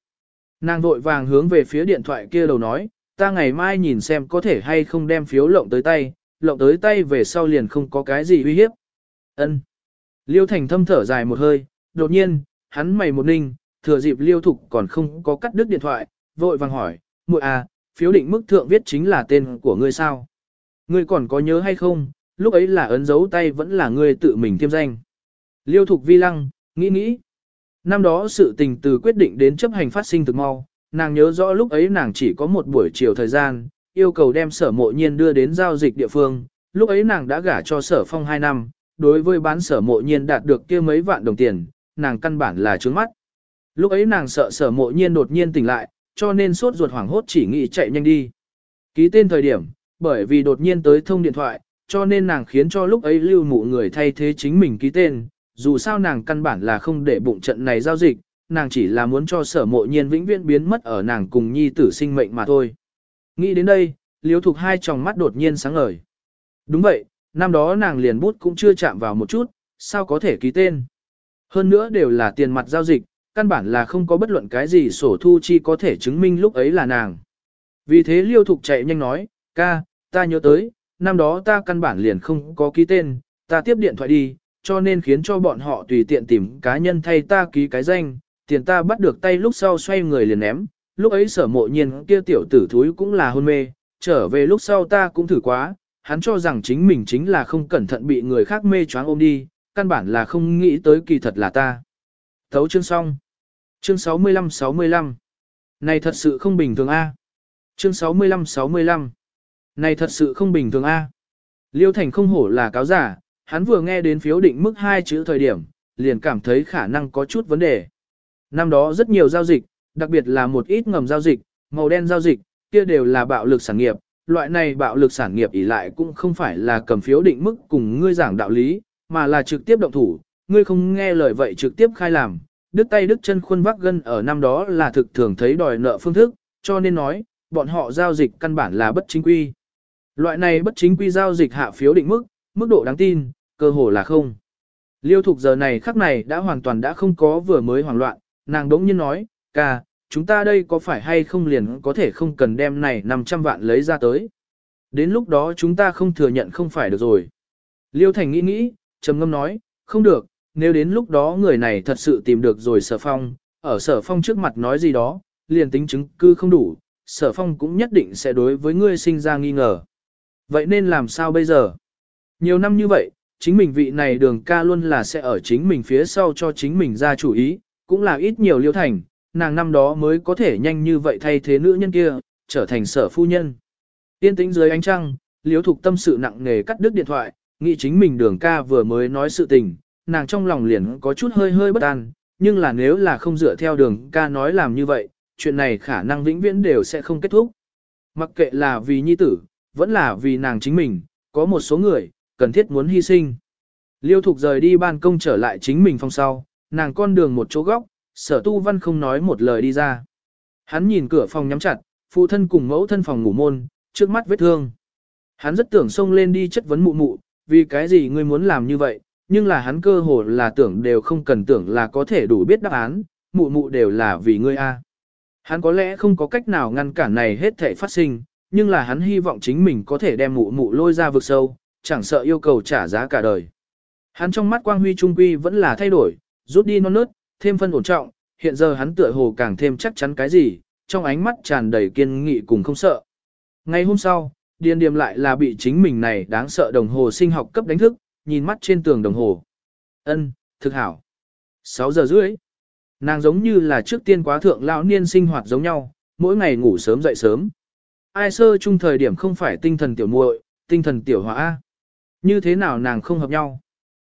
Nàng vội vàng hướng về phía điện thoại kia đầu nói, ta ngày mai nhìn xem có thể hay không đem phiếu lộng tới tay, lộng tới tay về sau liền không có cái gì uy hiếp. Ân. Liêu Thành thâm thở dài một hơi, đột nhiên, hắn mày một ninh, thừa dịp Liêu Thục còn không có cắt đứt điện thoại, vội vàng hỏi, muội à, phiếu định mức thượng viết chính là tên của ngươi sao? Ngươi còn có nhớ hay không, lúc ấy là ấn dấu tay vẫn là ngươi tự mình tiêm danh. Liêu Thục vi lăng, nghĩ nghĩ. Năm đó sự tình từ quyết định đến chấp hành phát sinh thực mau, nàng nhớ rõ lúc ấy nàng chỉ có một buổi chiều thời gian, yêu cầu đem sở mộ nhiên đưa đến giao dịch địa phương, lúc ấy nàng đã gả cho sở phong 2 năm, đối với bán sở mộ nhiên đạt được kia mấy vạn đồng tiền, nàng căn bản là trướng mắt. Lúc ấy nàng sợ sở mộ nhiên đột nhiên tỉnh lại, cho nên suốt ruột hoảng hốt chỉ nghĩ chạy nhanh đi. Ký tên thời điểm, bởi vì đột nhiên tới thông điện thoại, cho nên nàng khiến cho lúc ấy lưu mụ người thay thế chính mình ký tên, dù sao nàng căn bản là không để bụng trận này giao dịch, nàng chỉ là muốn cho sở mộ nhiên vĩnh viễn biến mất ở nàng cùng nhi tử sinh mệnh mà thôi. Nghĩ đến đây, liếu thục hai tròng mắt đột nhiên sáng ngời. Đúng vậy, năm đó nàng liền bút cũng chưa chạm vào một chút, sao có thể ký tên. Hơn nữa đều là tiền mặt giao dịch, căn bản là không có bất luận cái gì sổ thu chi có thể chứng minh lúc ấy là nàng. Vì thế liêu thục chạy nhanh nói, ca, ta nhớ tới, năm đó ta căn bản liền không có ký tên, ta tiếp điện thoại đi, cho nên khiến cho bọn họ tùy tiện tìm cá nhân thay ta ký cái danh, tiền ta bắt được tay lúc sau xoay người liền ném, lúc ấy sở mộ nhiên kia tiểu tử thúi cũng là hôn mê, trở về lúc sau ta cũng thử quá, hắn cho rằng chính mình chính là không cẩn thận bị người khác mê choáng ôm đi, căn bản là không nghĩ tới kỳ thật là ta. Thấu chương xong. Chương 65-65. Này thật sự không bình thường A. Chương 65-65. Này thật sự không bình thường A. Liêu Thành không hổ là cáo giả, hắn vừa nghe đến phiếu định mức hai chữ thời điểm, liền cảm thấy khả năng có chút vấn đề. Năm đó rất nhiều giao dịch, đặc biệt là một ít ngầm giao dịch, màu đen giao dịch, kia đều là bạo lực sản nghiệp. Loại này bạo lực sản nghiệp ỉ lại cũng không phải là cầm phiếu định mức cùng ngươi giảng đạo lý, mà là trực tiếp động thủ, ngươi không nghe lời vậy trực tiếp khai làm, đứt tay đứt chân khuôn vác gân ở năm đó là thực thường thấy đòi nợ phương thức, cho nên nói, bọn họ giao dịch căn bản là bất chính quy. Loại này bất chính quy giao dịch hạ phiếu định mức, mức độ đáng tin, cơ hồ là không. Liêu thục giờ này khắc này đã hoàn toàn đã không có vừa mới hoảng loạn, nàng đống nhiên nói, ca, chúng ta đây có phải hay không liền có thể không cần đem này 500 vạn lấy ra tới. Đến lúc đó chúng ta không thừa nhận không phải được rồi. Liêu Thành nghĩ nghĩ, trầm ngâm nói, không được, nếu đến lúc đó người này thật sự tìm được rồi sở phong, ở sở phong trước mặt nói gì đó, liền tính chứng cư không đủ, sở phong cũng nhất định sẽ đối với ngươi sinh ra nghi ngờ. Vậy nên làm sao bây giờ? Nhiều năm như vậy, chính mình vị này đường ca luôn là sẽ ở chính mình phía sau cho chính mình ra chủ ý, cũng là ít nhiều liêu thành, nàng năm đó mới có thể nhanh như vậy thay thế nữ nhân kia, trở thành sở phu nhân. Tiên tĩnh dưới ánh trăng, liếu thục tâm sự nặng nề cắt đứt điện thoại, nghĩ chính mình đường ca vừa mới nói sự tình, nàng trong lòng liền có chút hơi hơi bất an, nhưng là nếu là không dựa theo đường ca nói làm như vậy, chuyện này khả năng vĩnh viễn đều sẽ không kết thúc. Mặc kệ là vì nhi tử, vẫn là vì nàng chính mình, có một số người, cần thiết muốn hy sinh. Liêu Thục rời đi ban công trở lại chính mình phòng sau, nàng con đường một chỗ góc, sở tu văn không nói một lời đi ra. Hắn nhìn cửa phòng nhắm chặt, phụ thân cùng mẫu thân phòng ngủ môn, trước mắt vết thương. Hắn rất tưởng xông lên đi chất vấn mụ mụ, vì cái gì ngươi muốn làm như vậy, nhưng là hắn cơ hồ là tưởng đều không cần tưởng là có thể đủ biết đáp án, mụ mụ đều là vì ngươi a. Hắn có lẽ không có cách nào ngăn cản này hết thể phát sinh, nhưng là hắn hy vọng chính mình có thể đem mụ mụ lôi ra vực sâu, chẳng sợ yêu cầu trả giá cả đời. Hắn trong mắt quang huy trung quy vẫn là thay đổi, rút đi non nớt, thêm phân ổn trọng, hiện giờ hắn tựa hồ càng thêm chắc chắn cái gì, trong ánh mắt tràn đầy kiên nghị cùng không sợ. Ngày hôm sau, Điền Điềm lại là bị chính mình này đáng sợ đồng hồ sinh học cấp đánh thức, nhìn mắt trên tường đồng hồ. Ân, thực hảo. 6 giờ rưỡi. Nàng giống như là trước tiên quá thượng lão niên sinh hoạt giống nhau, mỗi ngày ngủ sớm dậy sớm. Ai sơ chung thời điểm không phải tinh thần tiểu muội, tinh thần tiểu hóa. Như thế nào nàng không hợp nhau?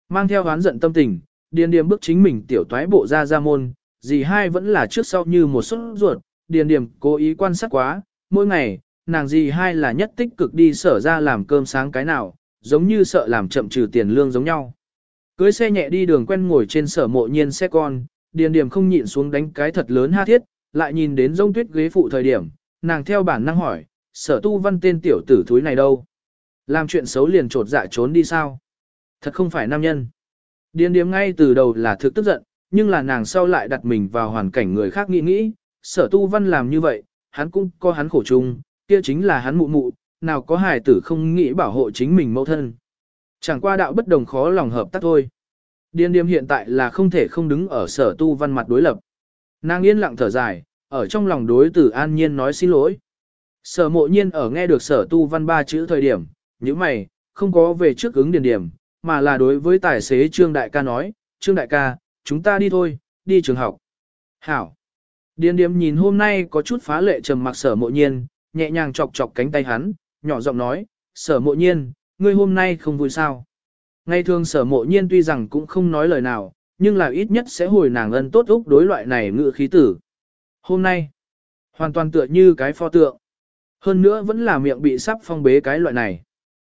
Mang theo oán giận tâm tình, điền điềm bước chính mình tiểu toái bộ ra ra môn, dì hai vẫn là trước sau như một suất ruột, điền điềm cố ý quan sát quá, mỗi ngày, nàng dì hai là nhất tích cực đi sở ra làm cơm sáng cái nào, giống như sợ làm chậm trừ tiền lương giống nhau. Cưới xe nhẹ đi đường quen ngồi trên sở mộ nhiên xe con, điền điềm không nhịn xuống đánh cái thật lớn ha thiết, lại nhìn đến rông tuyết ghế phụ thời điểm, nàng theo bản năng hỏi, sở tu văn tên tiểu tử thúi này đâu? Làm chuyện xấu liền trột dạ trốn đi sao? Thật không phải nam nhân. Điền điếm ngay từ đầu là thực tức giận, nhưng là nàng sau lại đặt mình vào hoàn cảnh người khác nghĩ nghĩ, sở tu văn làm như vậy, hắn cũng có hắn khổ chung, kia chính là hắn mụ mụ, nào có hài tử không nghĩ bảo hộ chính mình mẫu thân. Chẳng qua đạo bất đồng khó lòng hợp tác thôi. Điền điếm hiện tại là không thể không đứng ở sở tu văn mặt đối lập. Nàng yên lặng thở dài, ở trong lòng đối tử an nhiên nói xin lỗi. Sở mộ nhiên ở nghe được sở tu văn ba chữ thời điểm, như mày, không có về trước ứng điền điểm, mà là đối với tài xế Trương Đại ca nói, Trương Đại ca, chúng ta đi thôi, đi trường học. Hảo. Điền điểm nhìn hôm nay có chút phá lệ trầm mặc sở mộ nhiên, nhẹ nhàng chọc chọc cánh tay hắn, nhỏ giọng nói, sở mộ nhiên, ngươi hôm nay không vui sao. Ngày thường sở mộ nhiên tuy rằng cũng không nói lời nào, nhưng là ít nhất sẽ hồi nàng ân tốt úc đối loại này ngự khí tử. Hôm nay, hoàn toàn tựa như cái pho tượng. Hơn nữa vẫn là miệng bị sắp phong bế cái loại này.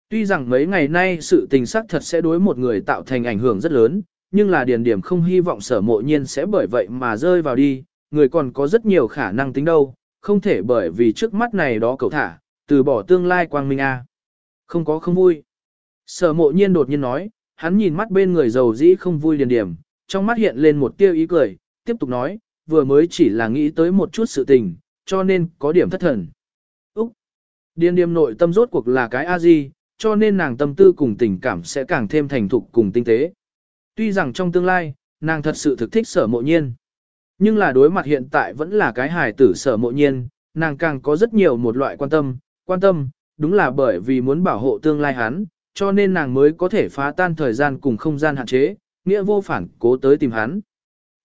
Tuy rằng mấy ngày nay sự tình sắc thật sẽ đối một người tạo thành ảnh hưởng rất lớn, nhưng là điền điểm không hy vọng sở mộ nhiên sẽ bởi vậy mà rơi vào đi, người còn có rất nhiều khả năng tính đâu, không thể bởi vì trước mắt này đó cầu thả, từ bỏ tương lai quang minh a. Không có không vui. Sở mộ nhiên đột nhiên nói, hắn nhìn mắt bên người giàu dĩ không vui điền điểm, trong mắt hiện lên một tiêu ý cười, tiếp tục nói, vừa mới chỉ là nghĩ tới một chút sự tình, cho nên có điểm thất thần. Điên điềm nội tâm rốt cuộc là cái A-di, cho nên nàng tâm tư cùng tình cảm sẽ càng thêm thành thục cùng tinh tế. Tuy rằng trong tương lai, nàng thật sự thực thích sở mộ nhiên. Nhưng là đối mặt hiện tại vẫn là cái hài tử sở mộ nhiên, nàng càng có rất nhiều một loại quan tâm, quan tâm, đúng là bởi vì muốn bảo hộ tương lai hắn, cho nên nàng mới có thể phá tan thời gian cùng không gian hạn chế, nghĩa vô phản cố tới tìm hắn.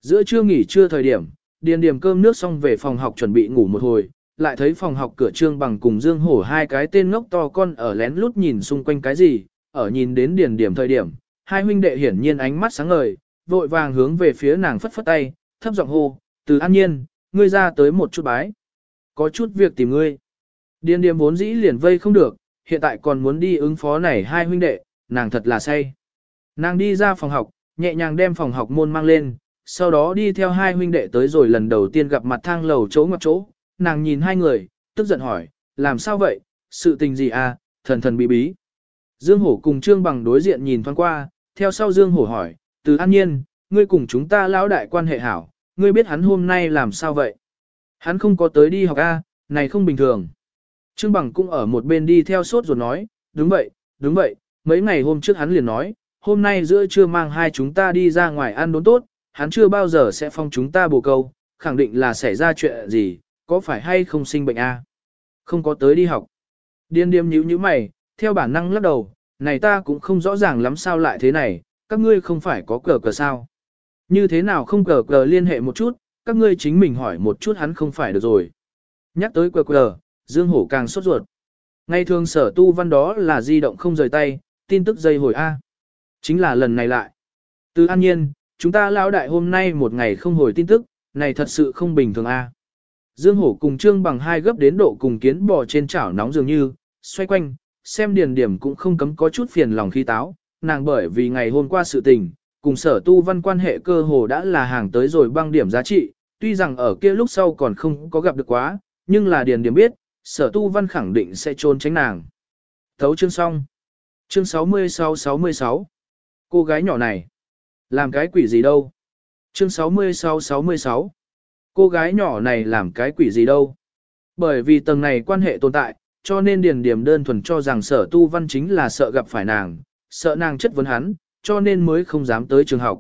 Giữa trưa nghỉ trưa thời điểm, điền điểm cơm nước xong về phòng học chuẩn bị ngủ một hồi, lại thấy phòng học cửa trương bằng cùng Dương Hổ hai cái tên ngốc to con ở lén lút nhìn xung quanh cái gì, ở nhìn đến điền điểm thời điểm, hai huynh đệ hiển nhiên ánh mắt sáng ngời, vội vàng hướng về phía nàng phất phất tay, thấp giọng hô, từ an nhiên, ngươi ra tới một chút bái. Có chút việc tìm ngươi. Điền điểm vốn dĩ liền vây không được, hiện tại còn muốn đi ứng phó này hai huynh đệ, nàng thật là say. Nàng đi ra phòng học, nhẹ nhàng đem phòng học môn mang lên, sau đó đi theo hai huynh đệ tới rồi lần đầu tiên gặp mặt thang lầu chỗ ngoặc chỗ, nàng nhìn hai người, tức giận hỏi, làm sao vậy, sự tình gì à, thần thần bí bí. Dương Hổ cùng Trương Bằng đối diện nhìn thoáng qua, theo sau Dương Hổ hỏi, từ an nhiên, ngươi cùng chúng ta lão đại quan hệ hảo, ngươi biết hắn hôm nay làm sao vậy? Hắn không có tới đi học A, này không bình thường. Trương Bằng cũng ở một bên đi theo sốt rồi nói, đúng vậy, đúng vậy, mấy ngày hôm trước hắn liền nói, hôm nay giữa trưa mang hai chúng ta đi ra ngoài ăn đốn tốt, hắn chưa bao giờ sẽ phong chúng ta bồ câu, khẳng định là xảy ra chuyện gì, có phải hay không sinh bệnh a? Không có tới đi học. Điên điềm nhíu nhíu mày, theo bản năng lắc đầu, này ta cũng không rõ ràng lắm sao lại thế này, các ngươi không phải có cờ cờ sao. Như thế nào không cờ cờ liên hệ một chút, các ngươi chính mình hỏi một chút hắn không phải được rồi. Nhắc tới cờ cờ, Dương Hổ càng sốt ruột. Ngày thường sở tu văn đó là di động không rời tay, tin tức dây hồi A. Chính là lần này lại. Từ an nhiên, chúng ta lão đại hôm nay một ngày không hồi tin tức, này thật sự không bình thường A. Dương Hổ cùng Trương bằng hai gấp đến độ cùng kiến bò trên chảo nóng dường như, xoay quanh, xem điền điểm cũng không cấm có chút phiền lòng khi táo, nàng bởi vì ngày hôm qua sự tình, cùng sở tu văn quan hệ cơ hồ đã là hàng tới rồi băng điểm giá trị, tuy rằng ở kia lúc sau còn không có gặp được quá, nhưng là điền điểm biết, sở tu văn khẳng định sẽ trốn tránh nàng. Thấu chương xong. Chương 66-66. Cô gái nhỏ này. Làm cái quỷ gì đâu? Chương 66-66. Cô gái nhỏ này làm cái quỷ gì đâu? Bởi vì tầng này quan hệ tồn tại, cho nên điền điểm đơn thuần cho rằng sở tu văn chính là sợ gặp phải nàng, sợ nàng chất vấn hắn, cho nên mới không dám tới trường học.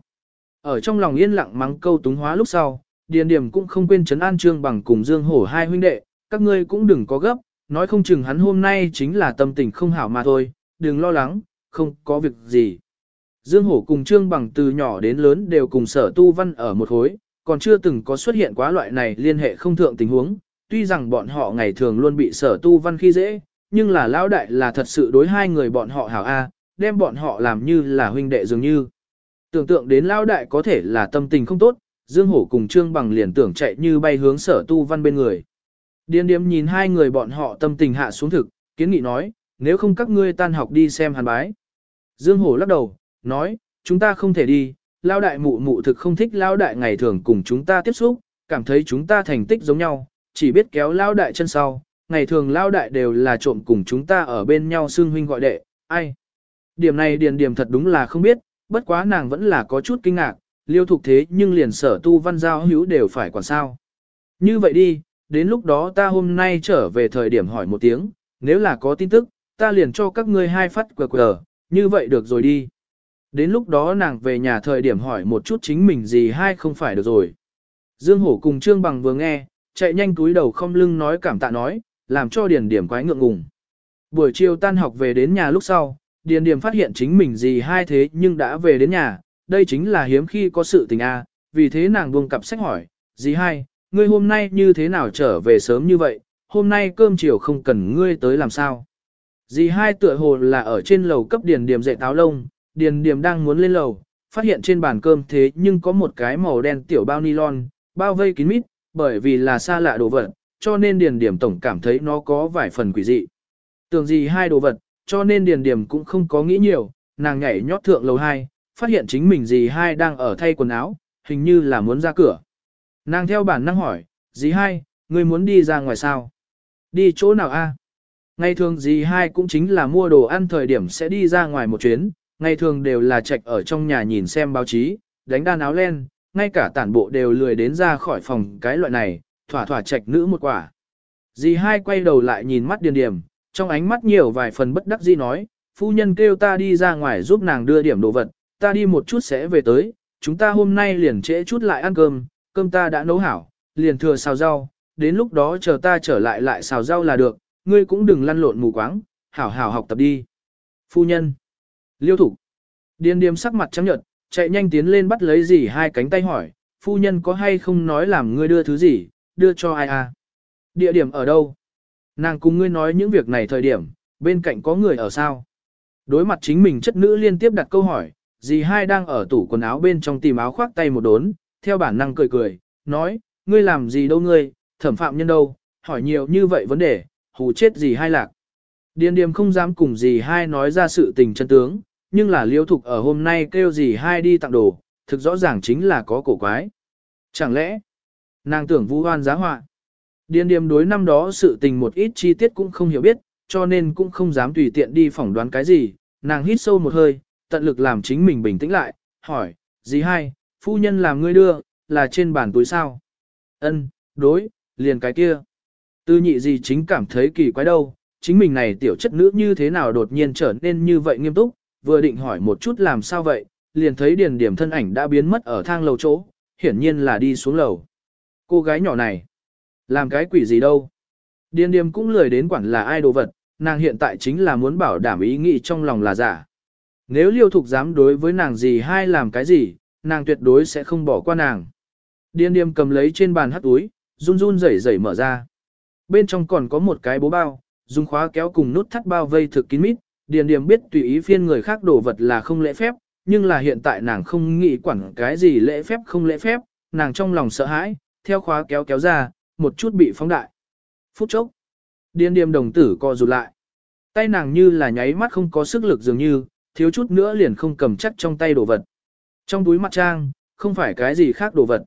Ở trong lòng yên lặng mắng câu túng hóa lúc sau, điền điểm cũng không quên chấn an trương bằng cùng dương hổ hai huynh đệ, các ngươi cũng đừng có gấp, nói không chừng hắn hôm nay chính là tâm tình không hảo mà thôi, đừng lo lắng, không có việc gì. Dương Hổ cùng Trương Bằng từ nhỏ đến lớn đều cùng sở tu văn ở một hối, còn chưa từng có xuất hiện quá loại này liên hệ không thượng tình huống, tuy rằng bọn họ ngày thường luôn bị sở tu văn khi dễ, nhưng là lão đại là thật sự đối hai người bọn họ hảo A, đem bọn họ làm như là huynh đệ dường như. Tưởng tượng đến lão đại có thể là tâm tình không tốt, Dương Hổ cùng Trương Bằng liền tưởng chạy như bay hướng sở tu văn bên người. Điên điếm nhìn hai người bọn họ tâm tình hạ xuống thực, kiến nghị nói, nếu không các ngươi tan học đi xem hàn bái. Dương Hổ lắc đầu, nói, chúng ta không thể đi, lao đại mụ mụ thực không thích lao đại ngày thường cùng chúng ta tiếp xúc, cảm thấy chúng ta thành tích giống nhau, chỉ biết kéo lao đại chân sau, ngày thường lao đại đều là trộm cùng chúng ta ở bên nhau xương huynh gọi đệ, ai. Điểm này điền điểm thật đúng là không biết, bất quá nàng vẫn là có chút kinh ngạc, liêu thục thế nhưng liền sở tu văn giao hữu đều phải quản sao. Như vậy đi, đến lúc đó ta hôm nay trở về thời điểm hỏi một tiếng, nếu là có tin tức, ta liền cho các ngươi hai phát quờ quờ, như vậy được rồi đi. Đến lúc đó nàng về nhà thời điểm hỏi một chút chính mình gì hay không phải được rồi. Dương Hổ cùng Trương Bằng vừa nghe, chạy nhanh túi đầu không lưng nói cảm tạ nói, làm cho Điền Điểm quái ngượng ngùng. Buổi chiều tan học về đến nhà lúc sau, Điền Điểm phát hiện chính mình gì hai thế nhưng đã về đến nhà, đây chính là hiếm khi có sự tình a, vì thế nàng buông cặp sách hỏi, gì hai, ngươi hôm nay như thế nào trở về sớm như vậy, hôm nay cơm chiều không cần ngươi tới làm sao. Dì hai tựa hồ là ở trên lầu cấp điền điểm dạy táo lông, điền Điềm đang muốn lên lầu, phát hiện trên bàn cơm thế nhưng có một cái màu đen tiểu bao nylon, bao vây kín mít, bởi vì là xa lạ đồ vật, cho nên điền Điềm tổng cảm thấy nó có vài phần quỷ dị. Tưởng gì hai đồ vật, cho nên điền Điềm cũng không có nghĩ nhiều, nàng nhảy nhót thượng lầu 2, phát hiện chính mình dì hai đang ở thay quần áo, hình như là muốn ra cửa. Nàng theo bản năng hỏi, dì hai, người muốn đi ra ngoài sao? Đi chỗ nào a? Ngày thường dì hai cũng chính là mua đồ ăn thời điểm sẽ đi ra ngoài một chuyến, ngày thường đều là trạch ở trong nhà nhìn xem báo chí, đánh đan áo len, ngay cả tản bộ đều lười đến ra khỏi phòng cái loại này, thỏa thỏa trạch nữ một quả. Dì hai quay đầu lại nhìn mắt điền điểm, trong ánh mắt nhiều vài phần bất đắc dĩ nói, phu nhân kêu ta đi ra ngoài giúp nàng đưa điểm đồ vật, ta đi một chút sẽ về tới, chúng ta hôm nay liền trễ chút lại ăn cơm, cơm ta đã nấu hảo, liền thừa xào rau, đến lúc đó chờ ta trở lại lại xào rau là được, ngươi cũng đừng lăn lộn mù quáng, hảo hảo học tập đi. Phu nhân. Liêu thủ. Điền điềm sắc mặt trắng nhợt, chạy nhanh tiến lên bắt lấy gì hai cánh tay hỏi, phu nhân có hay không nói làm ngươi đưa thứ gì, đưa cho ai à? Địa điểm ở đâu? Nàng cùng ngươi nói những việc này thời điểm, bên cạnh có người ở sao? Đối mặt chính mình chất nữ liên tiếp đặt câu hỏi, dì hai đang ở tủ quần áo bên trong tìm áo khoác tay một đốn, theo bản năng cười cười, nói, ngươi làm gì đâu ngươi, thẩm phạm nhân đâu, hỏi nhiều như vậy vấn đề, hù chết gì hai lạc. Điền điềm không dám cùng gì hai nói ra sự tình chân tướng, nhưng là liêu thục ở hôm nay kêu gì hai đi tặng đồ, thực rõ ràng chính là có cổ quái. Chẳng lẽ, nàng tưởng vu hoan giá họa. Điền điềm đối năm đó sự tình một ít chi tiết cũng không hiểu biết, cho nên cũng không dám tùy tiện đi phỏng đoán cái gì, nàng hít sâu một hơi, tận lực làm chính mình bình tĩnh lại, hỏi, gì hai, phu nhân làm ngươi đưa, là trên bàn túi sao? Ân, đối, liền cái kia. Tư nhị gì chính cảm thấy kỳ quái đâu, chính mình này tiểu chất nữ như thế nào đột nhiên trở nên như vậy nghiêm túc, vừa định hỏi một chút làm sao vậy, liền thấy điền điểm thân ảnh đã biến mất ở thang lầu chỗ, hiển nhiên là đi xuống lầu. Cô gái nhỏ này, làm cái quỷ gì đâu. Điền điểm cũng lười đến quản là ai đồ vật, nàng hiện tại chính là muốn bảo đảm ý nghĩ trong lòng là giả. Nếu liêu thục dám đối với nàng gì hay làm cái gì, nàng tuyệt đối sẽ không bỏ qua nàng. Điền điềm cầm lấy trên bàn hắt túi, run run rẩy rẩy mở ra. Bên trong còn có một cái bố bao, dùng khóa kéo cùng nút thắt bao vây thực kín mít. Điền điềm biết tùy ý phiên người khác đổ vật là không lễ phép, nhưng là hiện tại nàng không nghĩ quản cái gì lễ phép không lễ phép, nàng trong lòng sợ hãi, theo khóa kéo kéo ra, một chút bị phóng đại. Phút chốc, điền điềm đồng tử co rụt lại. Tay nàng như là nháy mắt không có sức lực dường như, thiếu chút nữa liền không cầm chắc trong tay đồ vật. Trong túi mặt trang, không phải cái gì khác đồ vật.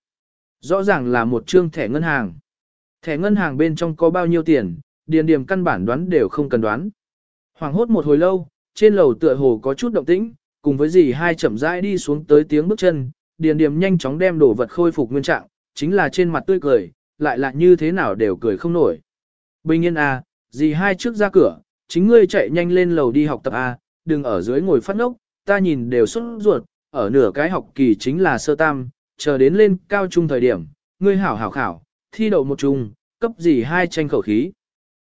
Rõ ràng là một trương thẻ ngân hàng. Thẻ ngân hàng bên trong có bao nhiêu tiền, điền điểm căn bản đoán đều không cần đoán. Hoàng hốt một hồi lâu, trên lầu tựa hồ có chút động tĩnh, cùng với gì hai chậm rãi đi xuống tới tiếng bước chân, điền điểm nhanh chóng đem đồ vật khôi phục nguyên trạng, chính là trên mặt tươi cười, lại là như thế nào đều cười không nổi. Bình yên à, gì hai trước ra cửa, chính ngươi chạy nhanh lên lầu đi học tập à, đừng ở dưới ngồi phát ngốc, ta nhìn đều xuất ruột, ở nửa cái học kỳ chính là sơ tam, chờ đến lên cao trung thời điểm, ngươi hảo hảo khảo, thi đậu một trung, cấp gì hai tranh khẩu khí.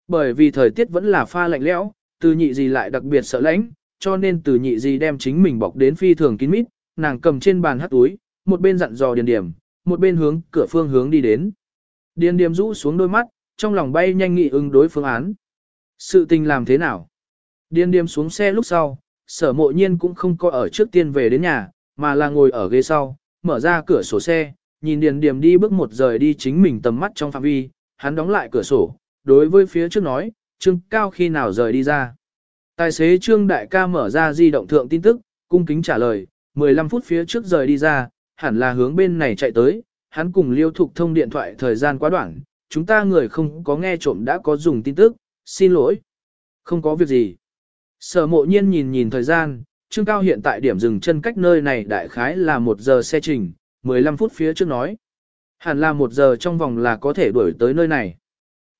Bởi vì thời tiết vẫn là pha lạnh lẽo, từ nhị gì lại đặc biệt sợ lãnh, cho nên từ nhị gì đem chính mình bọc đến phi thường kín mít, nàng cầm trên bàn hắt túi, một bên dặn dò điền điểm, một bên hướng cửa phương hướng đi đến. Điền điểm rũ xuống đôi mắt, trong lòng bay nhanh nghị ứng đối phương án. Sự tình làm thế nào? Điền điểm xuống xe lúc sau, sở mộ nhiên cũng không có ở trước tiên về đến nhà, mà là ngồi ở ghế sau, mở ra cửa sổ xe, nhìn điền điểm đi bước một rời đi chính mình tầm mắt trong phạm vi, hắn đóng lại cửa sổ, đối với phía trước nói, Trương Cao khi nào rời đi ra. Tài xế Trương Đại ca mở ra di động thượng tin tức, cung kính trả lời, 15 phút phía trước rời đi ra, hẳn là hướng bên này chạy tới, hắn cùng liêu thục thông điện thoại thời gian quá đoạn, chúng ta người không có nghe trộm đã có dùng tin tức, xin lỗi. Không có việc gì. Sở mộ nhiên nhìn nhìn thời gian, Trương Cao hiện tại điểm dừng chân cách nơi này đại khái là một giờ xe trình, 15 phút phía trước nói. Hẳn là một giờ trong vòng là có thể đuổi tới nơi này.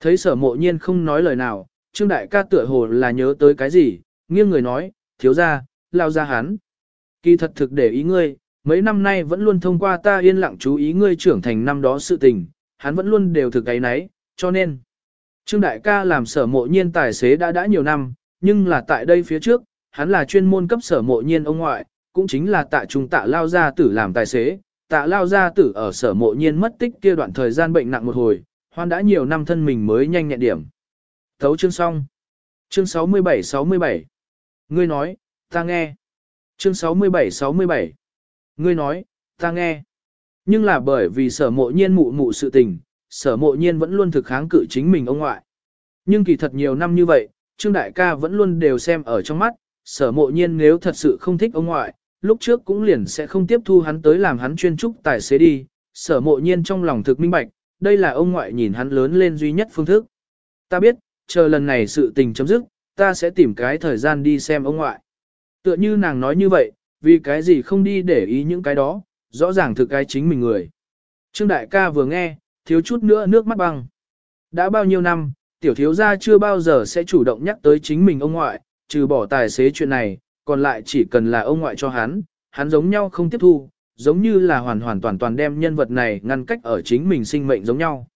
Thấy sở mộ nhiên không nói lời nào, Trương Đại ca tựa hồ là nhớ tới cái gì, nghiêng người nói, thiếu ra, lao ra hắn. Kỳ thật thực để ý ngươi, mấy năm nay vẫn luôn thông qua ta yên lặng chú ý ngươi trưởng thành năm đó sự tình, hắn vẫn luôn đều thực cái nấy, cho nên. Trương Đại ca làm sở mộ nhiên tài xế đã đã nhiều năm, nhưng là tại đây phía trước, hắn là chuyên môn cấp sở mộ nhiên ông ngoại, cũng chính là tại trung tạ lao gia tử làm tài xế, tạ lao gia tử ở sở mộ nhiên mất tích kia đoạn thời gian bệnh nặng một hồi, hoan đã nhiều năm thân mình mới nhanh nhẹn điểm. Thấu chương xong. Chương 67-67. Ngươi nói, ta nghe. Chương 67-67. Ngươi nói, ta nghe. Nhưng là bởi vì sở mộ nhiên mụ mụ sự tình, sở mộ nhiên vẫn luôn thực kháng cự chính mình ông ngoại. Nhưng kỳ thật nhiều năm như vậy, Trương Đại ca vẫn luôn đều xem ở trong mắt, sở mộ nhiên nếu thật sự không thích ông ngoại, lúc trước cũng liền sẽ không tiếp thu hắn tới làm hắn chuyên trúc tài xế đi, sở mộ nhiên trong lòng thực minh bạch, đây là ông ngoại nhìn hắn lớn lên duy nhất phương thức. Ta biết, chờ lần này sự tình chấm dứt, ta sẽ tìm cái thời gian đi xem ông ngoại. Tựa như nàng nói như vậy, vì cái gì không đi để ý những cái đó, rõ ràng thực cái chính mình người. Trương đại ca vừa nghe, thiếu chút nữa nước mắt băng. Đã bao nhiêu năm, tiểu thiếu gia chưa bao giờ sẽ chủ động nhắc tới chính mình ông ngoại, trừ bỏ tài xế chuyện này, còn lại chỉ cần là ông ngoại cho hắn, hắn giống nhau không tiếp thu, giống như là hoàn hoàn toàn toàn đem nhân vật này ngăn cách ở chính mình sinh mệnh giống nhau.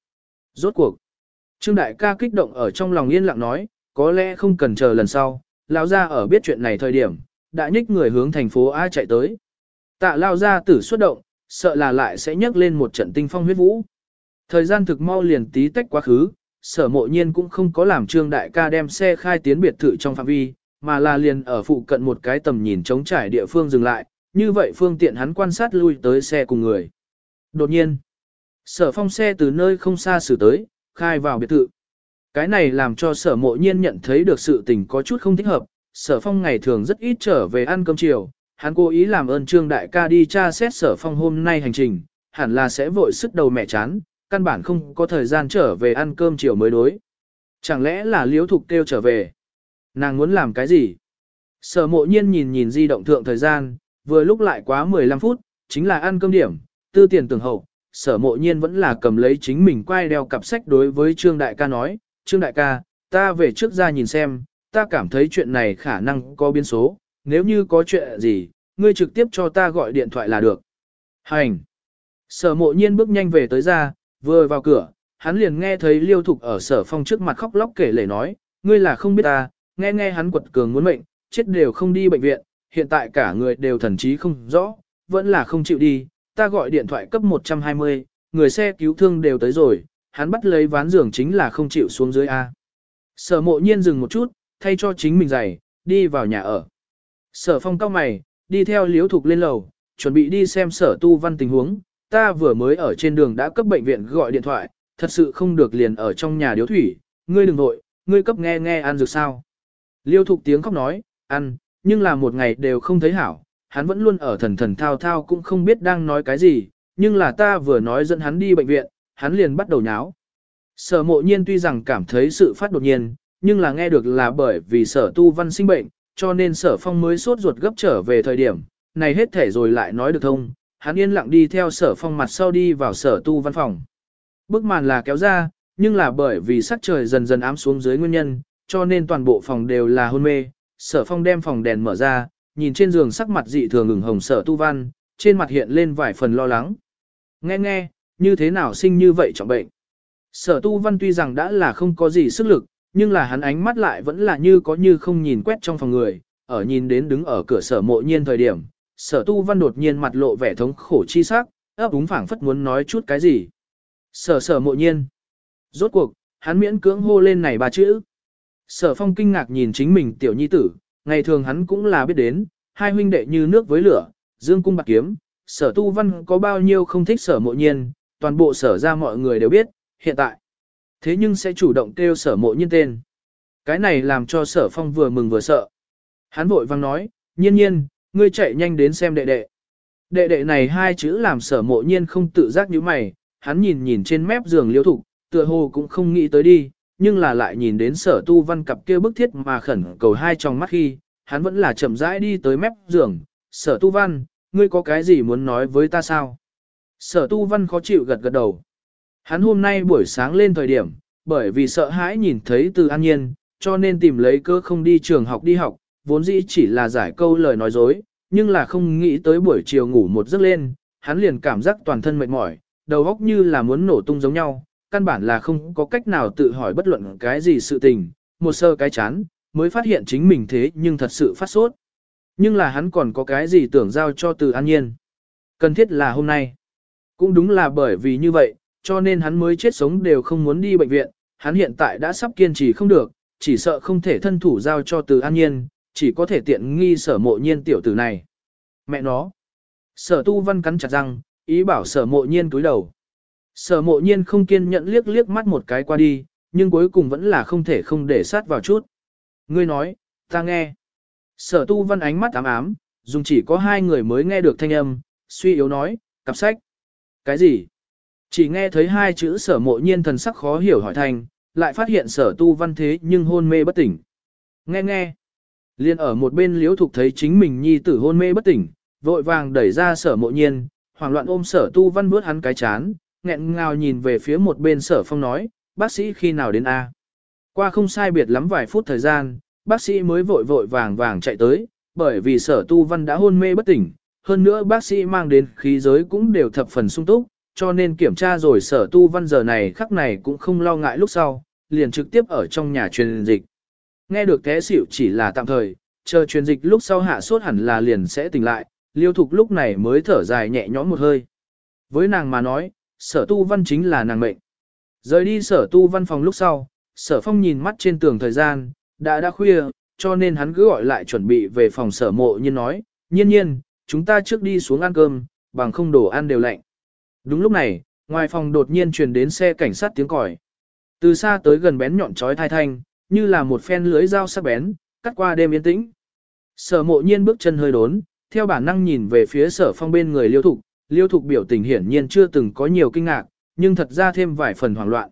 Rốt cuộc, Trương Đại ca kích động ở trong lòng yên lặng nói, có lẽ không cần chờ lần sau, Lao Gia ở biết chuyện này thời điểm, đã nhích người hướng thành phố A chạy tới. Tạ Lao Gia tử xuất động, sợ là lại sẽ nhấc lên một trận tinh phong huyết vũ. Thời gian thực mau liền tí tách quá khứ, sở mộ nhiên cũng không có làm Trương Đại ca đem xe khai tiến biệt thự trong phạm vi, mà là liền ở phụ cận một cái tầm nhìn trống trải địa phương dừng lại, như vậy phương tiện hắn quan sát lui tới xe cùng người. Đột nhiên, sở phong xe từ nơi không xa xử tới, khai vào biệt thự. Cái này làm cho sở mộ nhiên nhận thấy được sự tình có chút không thích hợp, sở phong ngày thường rất ít trở về ăn cơm chiều, hắn cố ý làm ơn trương đại ca đi tra xét sở phong hôm nay hành trình, hẳn là sẽ vội sức đầu mẹ chán, căn bản không có thời gian trở về ăn cơm chiều mới đối. Chẳng lẽ là liếu thục kêu trở về? Nàng muốn làm cái gì? Sở mộ nhiên nhìn nhìn di động thượng thời gian, vừa lúc lại quá 15 phút, chính là ăn cơm điểm, tư tiền tưởng hậu, sở mộ nhiên vẫn là cầm lấy chính mình quay đeo cặp sách đối với Trương Đại ca nói, Trương Đại ca, ta về trước ra nhìn xem, ta cảm thấy chuyện này khả năng có biến số, nếu như có chuyện gì, ngươi trực tiếp cho ta gọi điện thoại là được. Hành! Sở mộ nhiên bước nhanh về tới ra, vừa vào cửa, hắn liền nghe thấy liêu thục ở sở phong trước mặt khóc lóc kể lể nói, ngươi là không biết ta, nghe nghe hắn quật cường muốn mệnh, chết đều không đi bệnh viện, hiện tại cả người đều thần trí không rõ, vẫn là không chịu đi, ta gọi điện thoại cấp 120, người xe cứu thương đều tới rồi, hắn bắt lấy ván giường chính là không chịu xuống dưới A. Sở mộ nhiên dừng một chút, thay cho chính mình giày, đi vào nhà ở. Sở phong cao mày, đi theo liếu thục lên lầu, chuẩn bị đi xem sở tu văn tình huống, ta vừa mới ở trên đường đã cấp bệnh viện gọi điện thoại, thật sự không được liền ở trong nhà điếu thủy, ngươi đừng nội, ngươi cấp nghe nghe ăn dược sao. Liêu thục tiếng khóc nói, ăn, Nhưng là một ngày đều không thấy hảo, hắn vẫn luôn ở thần thần thao thao cũng không biết đang nói cái gì, nhưng là ta vừa nói dẫn hắn đi bệnh viện, hắn liền bắt đầu nháo. Sở mộ nhiên tuy rằng cảm thấy sự phát đột nhiên, nhưng là nghe được là bởi vì sở tu văn sinh bệnh, cho nên sở phong mới sốt ruột gấp trở về thời điểm, này hết thể rồi lại nói được thông, hắn yên lặng đi theo sở phong mặt sau đi vào sở tu văn phòng. Bức màn là kéo ra, nhưng là bởi vì sắc trời dần dần ám xuống dưới nguyên nhân, cho nên toàn bộ phòng đều là hôn mê, sở phong đem phòng đèn mở ra, nhìn trên giường sắc mặt dị thường ửng hồng sở tu văn, trên mặt hiện lên vài phần lo lắng. Nghe nghe, như thế nào sinh như vậy trọng bệnh. Sở tu văn tuy rằng đã là không có gì sức lực, nhưng là hắn ánh mắt lại vẫn là như có như không nhìn quét trong phòng người, ở nhìn đến đứng ở cửa sở mộ nhiên thời điểm, sở tu văn đột nhiên mặt lộ vẻ thống khổ chi sắc, ấp úng phảng phất muốn nói chút cái gì. Sở sở mộ nhiên. Rốt cuộc, hắn miễn cưỡng hô lên này ba chữ. Sở phong kinh ngạc nhìn chính mình tiểu nhi tử, ngày thường hắn cũng là biết đến, hai huynh đệ như nước với lửa, dương cung bạc kiếm, sở tu văn có bao nhiêu không thích sở mộ nhiên, toàn bộ sở ra mọi người đều biết, hiện tại. Thế nhưng sẽ chủ động kêu sở mộ nhiên tên. Cái này làm cho sở phong vừa mừng vừa sợ. Hắn vội vang nói, nhiên nhiên, ngươi chạy nhanh đến xem đệ đệ. Đệ đệ này hai chữ làm sở mộ nhiên không tự giác như mày, hắn nhìn nhìn trên mép giường liêu thục, tựa hồ cũng không nghĩ tới đi, nhưng là lại nhìn đến sở tu văn cặp kia bức thiết mà khẩn cầu hai trong mắt khi, hắn vẫn là chậm rãi đi tới mép giường, sở tu văn, ngươi có cái gì muốn nói với ta sao? Sở tu văn khó chịu gật gật đầu. Hắn hôm nay buổi sáng lên thời điểm, bởi vì sợ hãi nhìn thấy từ an nhiên, cho nên tìm lấy cơ không đi trường học đi học, vốn dĩ chỉ là giải câu lời nói dối, nhưng là không nghĩ tới buổi chiều ngủ một giấc lên, hắn liền cảm giác toàn thân mệt mỏi, đầu óc như là muốn nổ tung giống nhau, căn bản là không có cách nào tự hỏi bất luận cái gì sự tình, một sơ cái chán, mới phát hiện chính mình thế nhưng thật sự phát sốt. Nhưng là hắn còn có cái gì tưởng giao cho từ an nhiên. Cần thiết là hôm nay. Cũng đúng là bởi vì như vậy, cho nên hắn mới chết sống đều không muốn đi bệnh viện, hắn hiện tại đã sắp kiên trì không được, chỉ sợ không thể thân thủ giao cho từ an nhiên, chỉ có thể tiện nghi sở mộ nhiên tiểu tử này. Mẹ nó. Sở tu văn cắn chặt răng, ý bảo sở mộ nhiên túi đầu. Sở mộ nhiên không kiên nhẫn liếc liếc mắt một cái qua đi, nhưng cuối cùng vẫn là không thể không để sát vào chút. Ngươi nói, ta nghe. Sở tu văn ánh mắt ám ám, dùng chỉ có hai người mới nghe được thanh âm, suy yếu nói, cặp sách. Cái gì? Chỉ nghe thấy hai chữ sở mộ nhiên thần sắc khó hiểu hỏi thành, lại phát hiện sở tu văn thế nhưng hôn mê bất tỉnh. Nghe nghe. Liên ở một bên liễu thục thấy chính mình nhi tử hôn mê bất tỉnh, vội vàng đẩy ra sở mộ nhiên, hoảng loạn ôm sở tu văn bước hắn cái chán, nghẹn ngào nhìn về phía một bên sở phong nói, bác sĩ khi nào đến A. Qua không sai biệt lắm vài phút thời gian, bác sĩ mới vội vội vàng vàng chạy tới, bởi vì sở tu văn đã hôn mê bất tỉnh, hơn nữa bác sĩ mang đến khí giới cũng đều thập phần sung túc, cho nên kiểm tra rồi sở tu văn giờ này khắc này cũng không lo ngại lúc sau, liền trực tiếp ở trong nhà truyền dịch. Nghe được té xỉu chỉ là tạm thời, chờ truyền dịch lúc sau hạ sốt hẳn là liền sẽ tỉnh lại, liêu thục lúc này mới thở dài nhẹ nhõm một hơi. Với nàng mà nói, sở tu văn chính là nàng mệnh. Rời đi sở tu văn phòng lúc sau, sở phong nhìn mắt trên tường thời gian, đã đã khuya, cho nên hắn cứ gọi lại chuẩn bị về phòng sở mộ nhiên nói, nhiên nhiên, chúng ta trước đi xuống ăn cơm, bằng không đồ ăn đều lạnh. Đúng lúc này, ngoài phòng đột nhiên truyền đến xe cảnh sát tiếng còi. Từ xa tới gần bén nhọn chói thai thanh, như là một phen lưới dao sắc bén, cắt qua đêm yên tĩnh. Sở mộ nhiên bước chân hơi đốn, theo bản năng nhìn về phía sở phong bên người liêu thục, liêu thục biểu tình hiển nhiên chưa từng có nhiều kinh ngạc, nhưng thật ra thêm vài phần hoảng loạn.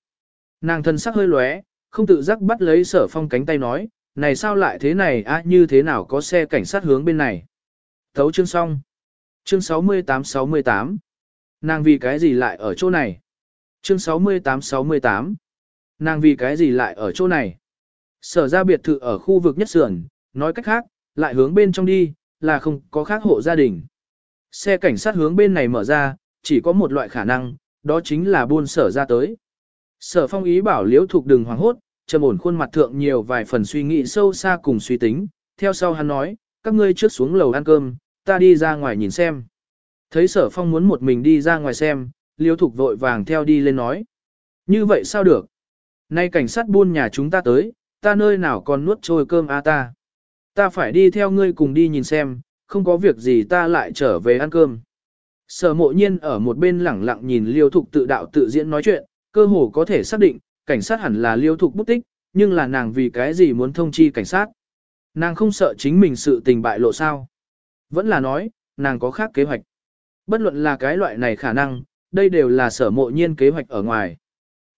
Nàng thân sắc hơi lóe, không tự giác bắt lấy sở phong cánh tay nói, này sao lại thế này á như thế nào có xe cảnh sát hướng bên này. Thấu chương xong. Chương 68-68. Nàng vì cái gì lại ở chỗ này? Chương 68-68. Nàng vì cái gì lại ở chỗ này? Sở ra biệt thự ở khu vực nhất sườn, nói cách khác, lại hướng bên trong đi, là không có khác hộ gia đình. Xe cảnh sát hướng bên này mở ra, chỉ có một loại khả năng, đó chính là buôn sở ra tới. Sở phong ý bảo liễu thục đừng hoảng hốt, trầm ổn khuôn mặt thượng nhiều vài phần suy nghĩ sâu xa cùng suy tính, theo sau hắn nói, các ngươi trước xuống lầu ăn cơm, ta đi ra ngoài nhìn xem. Thấy sở phong muốn một mình đi ra ngoài xem, liễu thục vội vàng theo đi lên nói. Như vậy sao được? Nay cảnh sát buôn nhà chúng ta tới, ta nơi nào còn nuốt trôi cơm a ta. Ta phải đi theo ngươi cùng đi nhìn xem, không có việc gì ta lại trở về ăn cơm. Sở mộ nhiên ở một bên lẳng lặng nhìn liêu thục tự đạo tự diễn nói chuyện, cơ hồ có thể xác định, cảnh sát hẳn là liêu thục bút tích, nhưng là nàng vì cái gì muốn thông chi cảnh sát. Nàng không sợ chính mình sự tình bại lộ sao. Vẫn là nói, nàng có khác kế hoạch. Bất luận là cái loại này khả năng, đây đều là sở mộ nhiên kế hoạch ở ngoài.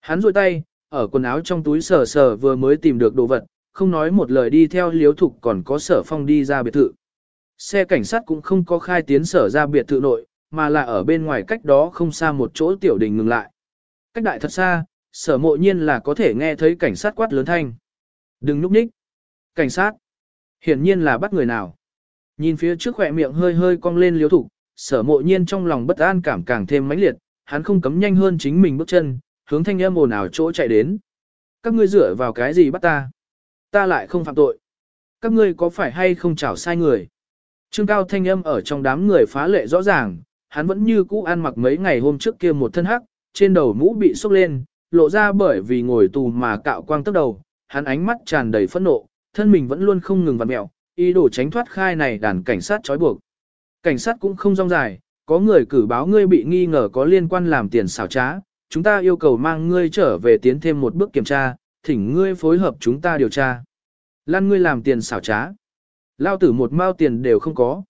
Hắn rôi tay, ở quần áo trong túi sờ sờ vừa mới tìm được đồ vật, không nói một lời đi theo liếu thục còn có sở phong đi ra biệt thự. Xe cảnh sát cũng không có khai tiến sở ra biệt thự nội, mà là ở bên ngoài cách đó không xa một chỗ tiểu đình ngừng lại. Cách đại thật xa, sở mộ nhiên là có thể nghe thấy cảnh sát quát lớn thanh. Đừng núp ních. Cảnh sát. Hiển nhiên là bắt người nào. Nhìn phía trước khỏe miệng hơi hơi cong lên liếu thủ, sở mộ nhiên trong lòng bất an cảm càng thêm mãnh liệt, hắn không cấm nhanh hơn chính mình bước chân, hướng thanh âm ồn ào chỗ chạy đến. Các ngươi dựa vào cái gì bắt ta? Ta lại không phạm tội. Các ngươi có phải hay không chảo sai người? Trương cao thanh âm ở trong đám người phá lệ rõ ràng, hắn vẫn như cũ ăn mặc mấy ngày hôm trước kia một thân hắc, trên đầu mũ bị sốc lên, lộ ra bởi vì ngồi tù mà cạo quang tóc đầu, hắn ánh mắt tràn đầy phẫn nộ, thân mình vẫn luôn không ngừng vặn mẹo, ý đồ tránh thoát khai này đàn cảnh sát trói buộc. Cảnh sát cũng không rong dài, có người cử báo ngươi bị nghi ngờ có liên quan làm tiền xảo trá, chúng ta yêu cầu mang ngươi trở về tiến thêm một bước kiểm tra, thỉnh ngươi phối hợp chúng ta điều tra. Lan ngươi làm tiền xảo trá. Lao tử một mao tiền đều không có.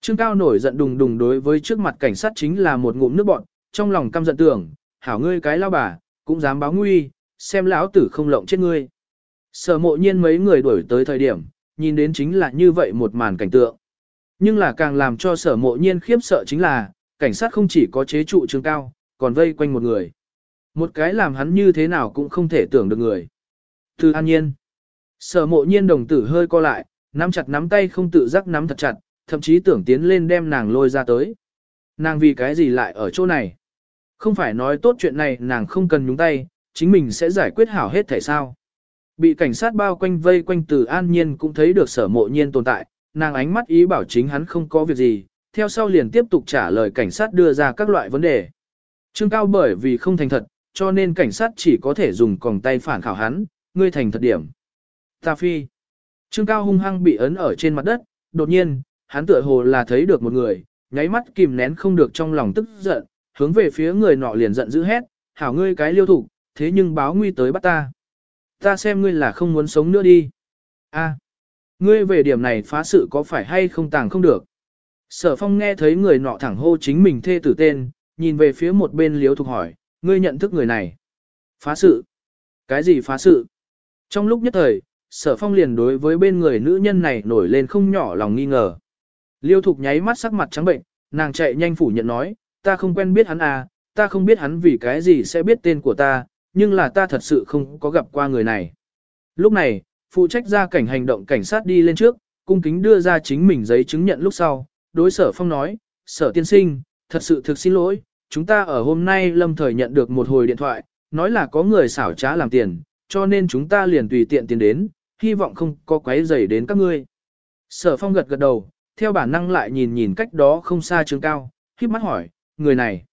Trương Cao nổi giận đùng đùng đối với trước mặt cảnh sát chính là một ngụm nước bọn, trong lòng căm giận tưởng, hảo ngươi cái lao bà, cũng dám báo nguy, xem lão tử không lộng chết ngươi. Sở mộ nhiên mấy người đuổi tới thời điểm, nhìn đến chính là như vậy một màn cảnh tượng. Nhưng là càng làm cho sở mộ nhiên khiếp sợ chính là, cảnh sát không chỉ có chế trụ Trương Cao, còn vây quanh một người. Một cái làm hắn như thế nào cũng không thể tưởng được người. Từ an nhiên. Sở mộ nhiên đồng tử hơi co lại, nắm chặt nắm tay không tự giác nắm thật chặt, thậm chí tưởng tiến lên đem nàng lôi ra tới. Nàng vì cái gì lại ở chỗ này? Không phải nói tốt chuyện này nàng không cần nhúng tay, chính mình sẽ giải quyết hảo hết thể sao. Bị cảnh sát bao quanh vây quanh từ an nhiên cũng thấy được sở mộ nhiên tồn tại, nàng ánh mắt ý bảo chính hắn không có việc gì, theo sau liền tiếp tục trả lời cảnh sát đưa ra các loại vấn đề. Trương Cao bởi vì không thành thật, cho nên cảnh sát chỉ có thể dùng còng tay phản khảo hắn, ngươi thành thật điểm. Ta phi. Trương Cao hung hăng bị ấn ở trên mặt đất, đột nhiên, hắn tựa hồ là thấy được một người, nháy mắt kìm nén không được trong lòng tức giận, hướng về phía người nọ liền giận dữ hét, hảo ngươi cái liêu thủ, thế nhưng báo nguy tới bắt ta. Ta xem ngươi là không muốn sống nữa đi. A, ngươi về điểm này phá sự có phải hay không tàng không được. Sở phong nghe thấy người nọ thẳng hô chính mình thê tử tên, nhìn về phía một bên liếu thục hỏi, ngươi nhận thức người này. Phá sự. Cái gì phá sự? Trong lúc nhất thời, sở phong liền đối với bên người nữ nhân này nổi lên không nhỏ lòng nghi ngờ. Liêu thục nháy mắt sắc mặt trắng bệnh, nàng chạy nhanh phủ nhận nói, ta không quen biết hắn à, ta không biết hắn vì cái gì sẽ biết tên của ta, nhưng là ta thật sự không có gặp qua người này. Lúc này, phụ trách ra cảnh hành động cảnh sát đi lên trước, cung kính đưa ra chính mình giấy chứng nhận lúc sau, đối sở phong nói, sở tiên sinh, thật sự thực xin lỗi, chúng ta ở hôm nay lâm thời nhận được một hồi điện thoại, nói là có người xảo trá làm tiền, cho nên chúng ta liền tùy tiện tiền đến, hy vọng không có quấy rầy đến các ngươi. Sở phong gật gật đầu, theo bản năng lại nhìn nhìn cách đó không xa trường cao, khiếp mắt hỏi, người này,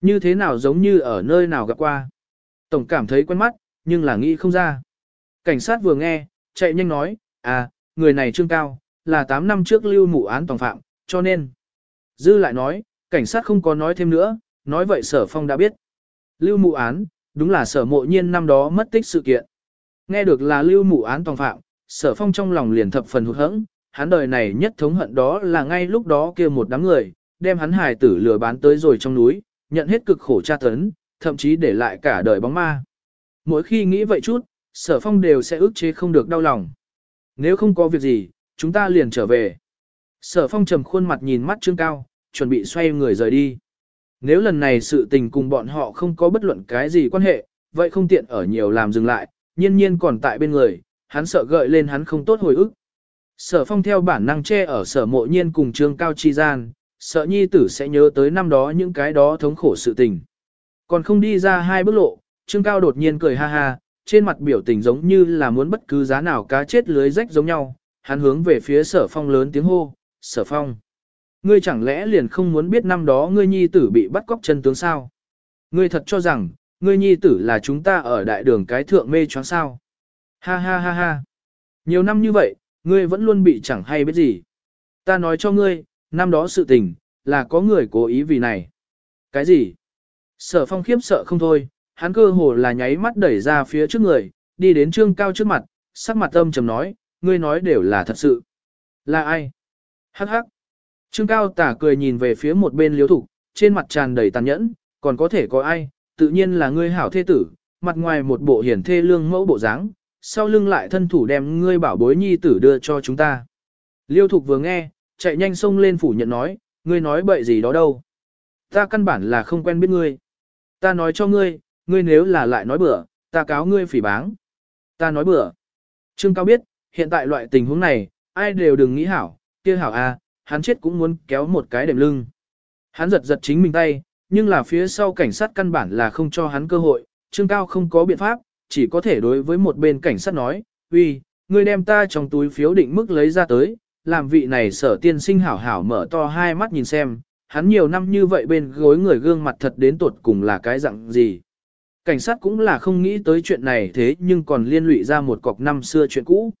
như thế nào giống như ở nơi nào gặp qua. Tổng cảm thấy quen mắt, nhưng là nghĩ không ra. Cảnh sát vừa nghe, chạy nhanh nói, à, người này trương cao, là 8 năm trước lưu mụ án tòng phạm, cho nên. Dư lại nói, cảnh sát không có nói thêm nữa, nói vậy sở phong đã biết. Lưu mụ án, đúng là sở mộ nhiên năm đó mất tích sự kiện. Nghe được là lưu mụ án tòng phạm, sở phong trong lòng liền thập phần hụt hẫng, hắn đời này nhất thống hận đó là ngay lúc đó kia một đám người, đem hắn hài tử lừa bán tới rồi trong núi, nhận hết cực khổ tra tấn, thậm chí để lại cả đời bóng ma. Mỗi khi nghĩ vậy chút, sở phong đều sẽ ức chế không được đau lòng. Nếu không có việc gì, chúng ta liền trở về. Sở phong trầm khuôn mặt nhìn mắt trương cao, chuẩn bị xoay người rời đi. Nếu lần này sự tình cùng bọn họ không có bất luận cái gì quan hệ, vậy không tiện ở nhiều làm dừng lại, nhiên nhiên còn tại bên người, hắn sợ gợi lên hắn không tốt hồi ức. Sở phong theo bản năng che ở sở mộ nhiên cùng trương cao chi gian, sợ nhi tử sẽ nhớ tới năm đó những cái đó thống khổ sự tình. Còn không đi ra hai bước lộ, trương cao đột nhiên cười ha ha, trên mặt biểu tình giống như là muốn bất cứ giá nào cá chết lưới rách giống nhau, hắn hướng về phía sở phong lớn tiếng hô, sở phong. Ngươi chẳng lẽ liền không muốn biết năm đó ngươi nhi tử bị bắt cóc chân tướng sao? Ngươi thật cho rằng, ngươi nhi tử là chúng ta ở đại đường cái thượng mê choáng sao? Ha ha ha ha. Nhiều năm như vậy, ngươi vẫn luôn bị chẳng hay biết gì. Ta nói cho ngươi, năm đó sự tình, là có người cố ý vì này. Cái gì? Sở phong khiếp sợ không thôi, hắn cơ hồ là nháy mắt đẩy ra phía trước người, đi đến trương cao trước mặt, sắc mặt âm trầm nói, ngươi nói đều là thật sự. Là ai? Hắc hắc. Trương Cao Tả cười nhìn về phía một bên liếu thục, trên mặt tràn đầy tàn nhẫn, còn có thể có ai, tự nhiên là ngươi hảo thê tử, mặt ngoài một bộ hiển thê lương mẫu bộ dáng, sau lưng lại thân thủ đem ngươi bảo bối nhi tử đưa cho chúng ta. Liêu thục vừa nghe, chạy nhanh xông lên phủ nhận nói, ngươi nói bậy gì đó đâu. Ta căn bản là không quen biết ngươi. Ta nói cho ngươi, ngươi nếu là lại nói bừa, ta cáo ngươi phỉ báng. Ta nói bừa. Trương Cao biết, hiện tại loại tình huống này, ai đều đừng nghĩ hảo, kia hảo a, à, hắn chết cũng muốn kéo một cái đệm lưng. Hắn giật giật chính mình tay, nhưng là phía sau cảnh sát căn bản là không cho hắn cơ hội, Trương Cao không có biện pháp, chỉ có thể đối với một bên cảnh sát nói, uy, ngươi đem ta trong túi phiếu định mức lấy ra tới, làm vị này sở tiên sinh hảo hảo mở to hai mắt nhìn xem, hắn nhiều năm như vậy bên gối người gương mặt thật đến tột cùng là cái dạng gì. Cảnh sát cũng là không nghĩ tới chuyện này thế nhưng còn liên lụy ra một cọc năm xưa chuyện cũ.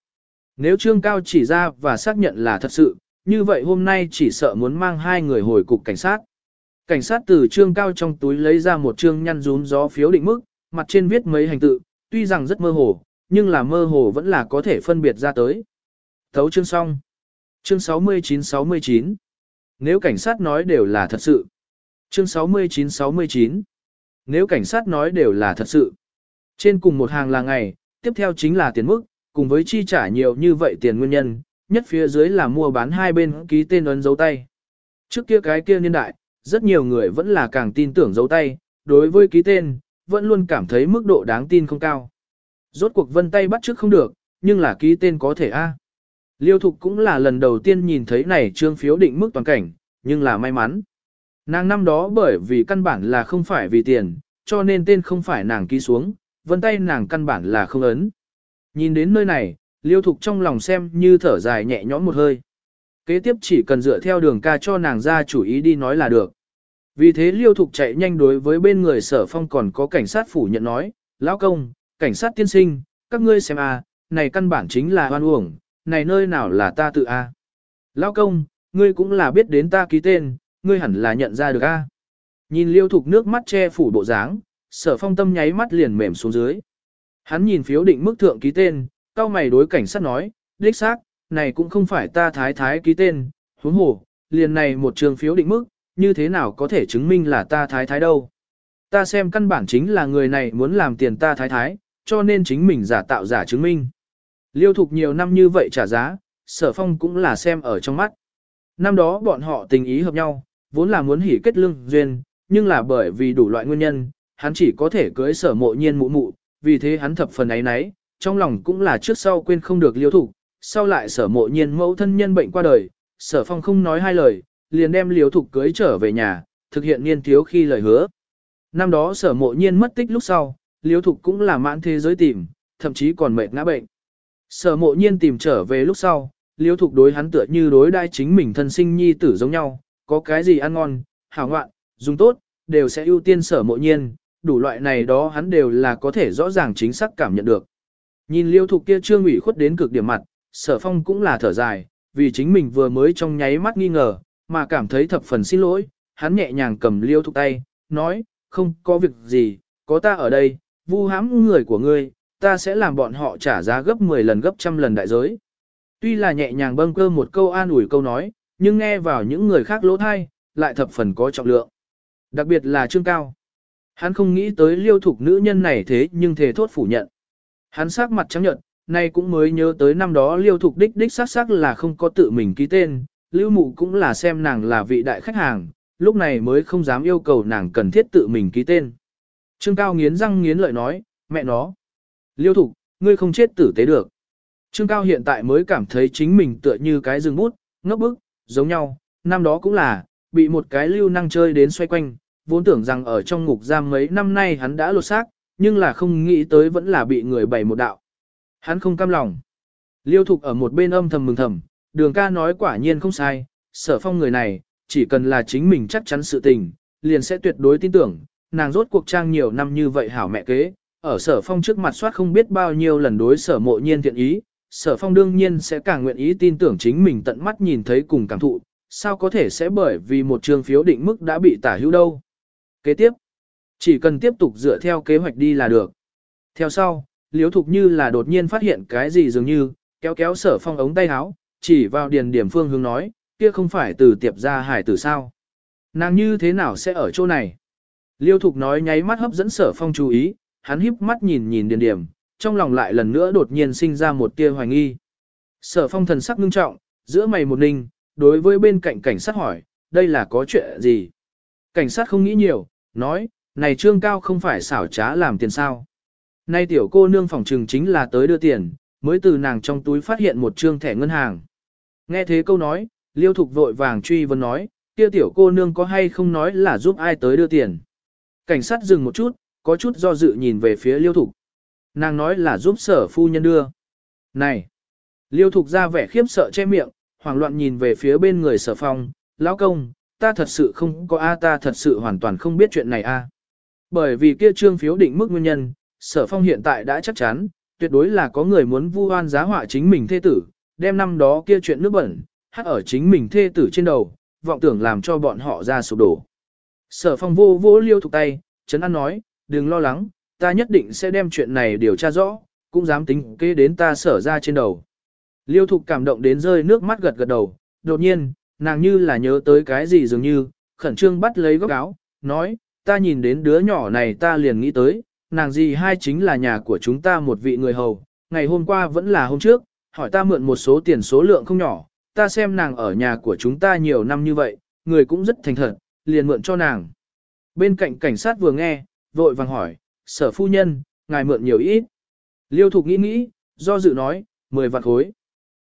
Nếu Trương Cao chỉ ra và xác nhận là thật sự, như vậy hôm nay chỉ sợ muốn mang hai người hồi cục cảnh sát. Cảnh sát từ Trương Cao trong túi lấy ra một trương nhăn rún gió phiếu định mức, mặt trên viết mấy hành tự, tuy rằng rất mơ hồ, nhưng là mơ hồ vẫn là có thể phân biệt ra tới. Thấu chương xong. Chương 69-69. Nếu cảnh sát nói đều là thật sự. Chương 69-69. Nếu cảnh sát nói đều là thật sự. Trên cùng một hàng là ngày, tiếp theo chính là tiền mức, cùng với chi trả nhiều như vậy tiền nguyên nhân, nhất phía dưới là mua bán hai bên ký tên ấn dấu tay. Trước kia cái kia niên đại, rất nhiều người vẫn là càng tin tưởng dấu tay, đối với ký tên, vẫn luôn cảm thấy mức độ đáng tin không cao. Rốt cuộc vân tay bắt trước không được, nhưng là ký tên có thể A. À? Liêu Thục cũng là lần đầu tiên nhìn thấy này trương phiếu định mức toàn cảnh, nhưng là may mắn. Nàng năm đó bởi vì căn bản là không phải vì tiền, cho nên tên không phải nàng ký xuống, vân tay nàng căn bản là không ấn. Nhìn đến nơi này, Liêu Thục trong lòng xem như thở dài nhẹ nhõm một hơi. Kế tiếp chỉ cần dựa theo đường ca cho nàng ra chủ ý đi nói là được. Vì thế Liêu Thục chạy nhanh đối với bên người sở phong còn có cảnh sát phủ nhận nói, Lão công, cảnh sát tiên sinh, các ngươi xem a, này căn bản chính là hoan uổng, này nơi nào là ta tự a. Lão công, ngươi cũng là biết đến ta ký tên, ngươi hẳn là nhận ra được a. Nhìn Liêu Thục nước mắt che phủ bộ dáng, sở phong tâm nháy mắt liền mềm xuống dưới. Hắn nhìn phiếu định mức thượng ký tên, cao mày đối cảnh sát nói, đích xác, này cũng không phải ta thái thái ký tên, huống hồ, liền này một trường phiếu định mức, như thế nào có thể chứng minh là ta thái thái đâu. Ta xem căn bản chính là người này muốn làm tiền ta thái thái, cho nên chính mình giả tạo giả chứng minh. Liêu thục nhiều năm như vậy trả giá, sở phong cũng là xem ở trong mắt. Năm đó bọn họ tình ý hợp nhau, vốn là muốn hỉ kết lương duyên, nhưng là bởi vì đủ loại nguyên nhân, hắn chỉ có thể cưới sở mộ nhiên mụ mụ, vì thế hắn thập phần ấy nấy, trong lòng cũng là trước sau quên không được liêu thục sau lại sở mộ nhiên mẫu thân nhân bệnh qua đời, sở phong không nói hai lời, liền đem liếu thục cưới trở về nhà, thực hiện niên thiếu khi lời hứa. Năm đó sở mộ nhiên mất tích lúc sau, liếu thục cũng là mãn thế giới tìm, thậm chí còn mệt ngã bệnh. Sở mộ nhiên tìm trở về lúc sau, liếu thục đối hắn tựa như đối đai chính mình thân sinh nhi tử giống nhau, có cái gì ăn ngon, hảo ngoạn, dùng tốt, đều sẽ ưu tiên sở mộ nhiên, đủ loại này đó hắn đều là có thể rõ ràng chính xác cảm nhận được. Nhìn liêu thục kia trương ủy khuất đến cực điểm mặt, sở phong cũng là thở dài, vì chính mình vừa mới trong nháy mắt nghi ngờ, mà cảm thấy thập phần xin lỗi, hắn nhẹ nhàng cầm liêu thục tay, nói, không có việc gì, có ta ở đây, vu hãm người của ngươi, ta sẽ làm bọn họ trả giá gấp 10 lần gấp trăm lần đại giới. Tuy là nhẹ nhàng bâng cơ một câu an ủi câu nói, nhưng nghe vào những người khác lỗ thai, lại thập phần có trọng lượng. Đặc biệt là Trương Cao. Hắn không nghĩ tới liêu thục nữ nhân này thế nhưng thề thốt phủ nhận. Hắn sắc mặt trắng nhợt, nay cũng mới nhớ tới năm đó liêu thục đích đích xác xác là không có tự mình ký tên, lưu mụ cũng là xem nàng là vị đại khách hàng, lúc này mới không dám yêu cầu nàng cần thiết tự mình ký tên. Trương Cao nghiến răng nghiến lợi nói, mẹ nó. Liêu thục, ngươi không chết tử tế được. Trương Cao hiện tại mới cảm thấy chính mình tựa như cái rừng bút, ngốc bức, giống nhau, năm đó cũng là, bị một cái lưu năng chơi đến xoay quanh, vốn tưởng rằng ở trong ngục giam mấy năm nay hắn đã lột xác, nhưng là không nghĩ tới vẫn là bị người bày một đạo. Hắn không cam lòng. Liêu thục ở một bên âm thầm mừng thầm, đường ca nói quả nhiên không sai, sở phong người này, chỉ cần là chính mình chắc chắn sự tình, liền sẽ tuyệt đối tin tưởng, nàng rốt cuộc trang nhiều năm như vậy hảo mẹ kế, ở sở phong trước mặt soát không biết bao nhiêu lần đối sở mộ nhiên thiện ý, sở phong đương nhiên sẽ càng nguyện ý tin tưởng chính mình tận mắt nhìn thấy cùng cảm thụ, sao có thể sẽ bởi vì một trường phiếu định mức đã bị tả hữu đâu. Kế tiếp, chỉ cần tiếp tục dựa theo kế hoạch đi là được. Theo sau, liếu Thục như là đột nhiên phát hiện cái gì dường như, Kéo kéo sở phong ống tay áo, chỉ vào điền điểm phương hướng nói, kia không phải từ tiệp ra hải tử sao. Nàng như thế nào sẽ ở chỗ này? Liêu Thục nói nháy mắt hấp dẫn sở phong chú ý, hắn híp mắt nhìn nhìn điền điểm, trong lòng lại lần nữa đột nhiên sinh ra một tia hoài nghi. Sở phong thần sắc ngưng trọng, giữa mày một ninh, đối với bên cạnh cảnh sát hỏi, đây là có chuyện gì? Cảnh sát không nghĩ nhiều, nói, này trương cao không phải xảo trá làm tiền sao. Nay tiểu cô nương phòng trừng chính là tới đưa tiền, mới từ nàng trong túi phát hiện một trương thẻ ngân hàng. Nghe thế câu nói, liêu thục vội vàng truy vấn nói, kia tiểu cô nương có hay không nói là giúp ai tới đưa tiền. Cảnh sát dừng một chút, có chút do dự nhìn về phía liêu thục. Nàng nói là giúp sở phu nhân đưa. Này! Liêu thục ra vẻ khiếp sợ che miệng, hoảng loạn nhìn về phía bên người sở phong, lão công, ta thật sự không có A ta thật sự hoàn toàn không biết chuyện này A. Bởi vì kia trương phiếu định mức nguyên nhân, sở phong hiện tại đã chắc chắn, tuyệt đối là có người muốn vu oan giá họa chính mình thê tử, đem năm đó kia chuyện nước bẩn, hát ở chính mình thê tử trên đầu, vọng tưởng làm cho bọn họ ra sụp đổ. Sở phong vô vô liêu thục tay, Trấn An nói, đừng lo lắng, ta nhất định sẽ đem chuyện này điều tra rõ, cũng dám tính kế đến ta sở ra trên đầu. Liêu thục cảm động đến rơi nước mắt gật gật đầu, đột nhiên, nàng như là nhớ tới cái gì dường như, khẩn trương bắt lấy góc áo, nói, ta nhìn đến đứa nhỏ này ta liền nghĩ tới, nàng gì hai chính là nhà của chúng ta một vị người hầu, ngày hôm qua vẫn là hôm trước, hỏi ta mượn một số tiền số lượng không nhỏ, ta xem nàng ở nhà của chúng ta nhiều năm như vậy, người cũng rất thành thật, liền mượn cho nàng. Bên cạnh cảnh sát vừa nghe, vội vàng hỏi, sở phu nhân, ngài mượn nhiều ít. Liêu thục nghĩ nghĩ, do dự nói, 10 vạn khối.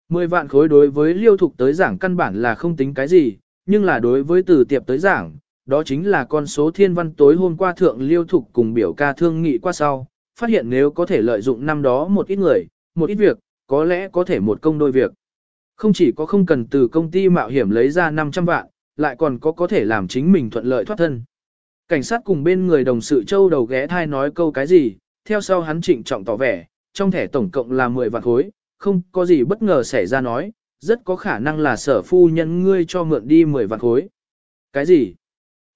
10 vạn khối đối với liêu thục tới giảng căn bản là không tính cái gì, nhưng là đối với từ tiệp tới giảng, đó chính là con số thiên văn tối hôm qua thượng liêu thục cùng biểu ca thương nghị qua sau, phát hiện nếu có thể lợi dụng năm đó một ít người, một ít việc, có lẽ có thể một công đôi việc. Không chỉ có không cần từ công ty mạo hiểm lấy ra 500 vạn, lại còn có có thể làm chính mình thuận lợi thoát thân. Cảnh sát cùng bên người đồng sự châu đầu ghé thai nói câu cái gì, theo sau hắn trịnh trọng tỏ vẻ, trong thẻ tổng cộng là 10 vạn khối, không có gì bất ngờ xảy ra nói, rất có khả năng là sở phu nhân ngươi cho mượn đi 10 vạn khối. Cái gì?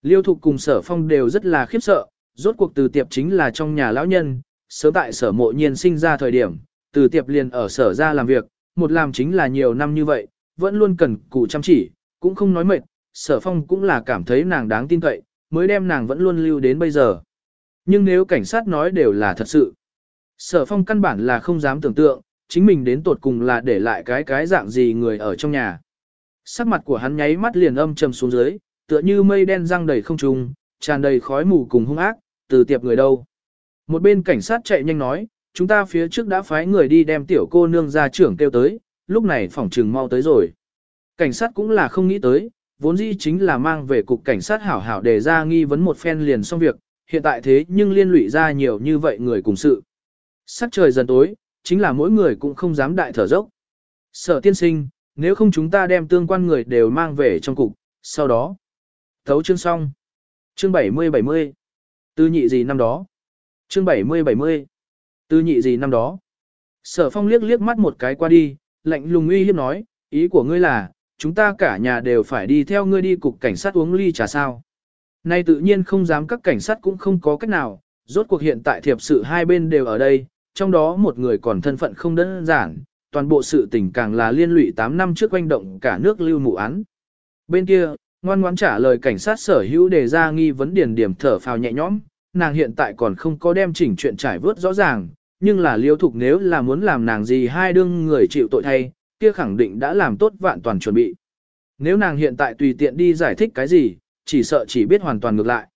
Liêu thục cùng sở phong đều rất là khiếp sợ, rốt cuộc từ tiệp chính là trong nhà lão nhân, sớm tại sở mộ nhiên sinh ra thời điểm, từ tiệp liền ở sở ra làm việc, một làm chính là nhiều năm như vậy, vẫn luôn cần cù chăm chỉ, cũng không nói mệt, sở phong cũng là cảm thấy nàng đáng tin cậy, mới đem nàng vẫn luôn lưu đến bây giờ. Nhưng nếu cảnh sát nói đều là thật sự, sở phong căn bản là không dám tưởng tượng, chính mình đến tột cùng là để lại cái cái dạng gì người ở trong nhà. Sắc mặt của hắn nháy mắt liền âm trầm xuống dưới, tựa như mây đen răng đầy không trung, tràn đầy khói mù cùng hung ác, từ tiệp người đâu. Một bên cảnh sát chạy nhanh nói, chúng ta phía trước đã phái người đi đem tiểu cô nương ra trưởng kêu tới, lúc này phỏng trừng mau tới rồi. Cảnh sát cũng là không nghĩ tới, vốn dĩ chính là mang về cục cảnh sát hảo hảo để ra nghi vấn một phen liền xong việc, hiện tại thế nhưng liên lụy ra nhiều như vậy người cùng sự. Sắc trời dần tối, chính là mỗi người cũng không dám đại thở dốc. Sở tiên sinh, nếu không chúng ta đem tương quan người đều mang về trong cục, sau đó. Thấu chương xong. Chương 70-70. Tư nhị gì năm đó? Chương 70-70. Tư nhị gì năm đó? Sở phong liếc liếc mắt một cái qua đi, lạnh lùng uy hiếp nói, ý của ngươi là, chúng ta cả nhà đều phải đi theo ngươi đi cục cảnh sát uống ly trà sao. Nay tự nhiên không dám các cảnh sát cũng không có cách nào, rốt cuộc hiện tại thiệp sự hai bên đều ở đây, trong đó một người còn thân phận không đơn giản, toàn bộ sự tình càng là liên lụy 8 năm trước quanh động cả nước lưu mụ án. Bên kia, ngoan ngoãn trả lời cảnh sát sở hữu đề ra nghi vấn Điền điểm thở phào nhẹ nhõm, nàng hiện tại còn không có đem chỉnh chuyện trải vớt rõ ràng, nhưng là liêu thục nếu là muốn làm nàng gì hai đương người chịu tội thay, kia khẳng định đã làm tốt vạn toàn chuẩn bị. Nếu nàng hiện tại tùy tiện đi giải thích cái gì, chỉ sợ chỉ biết hoàn toàn ngược lại.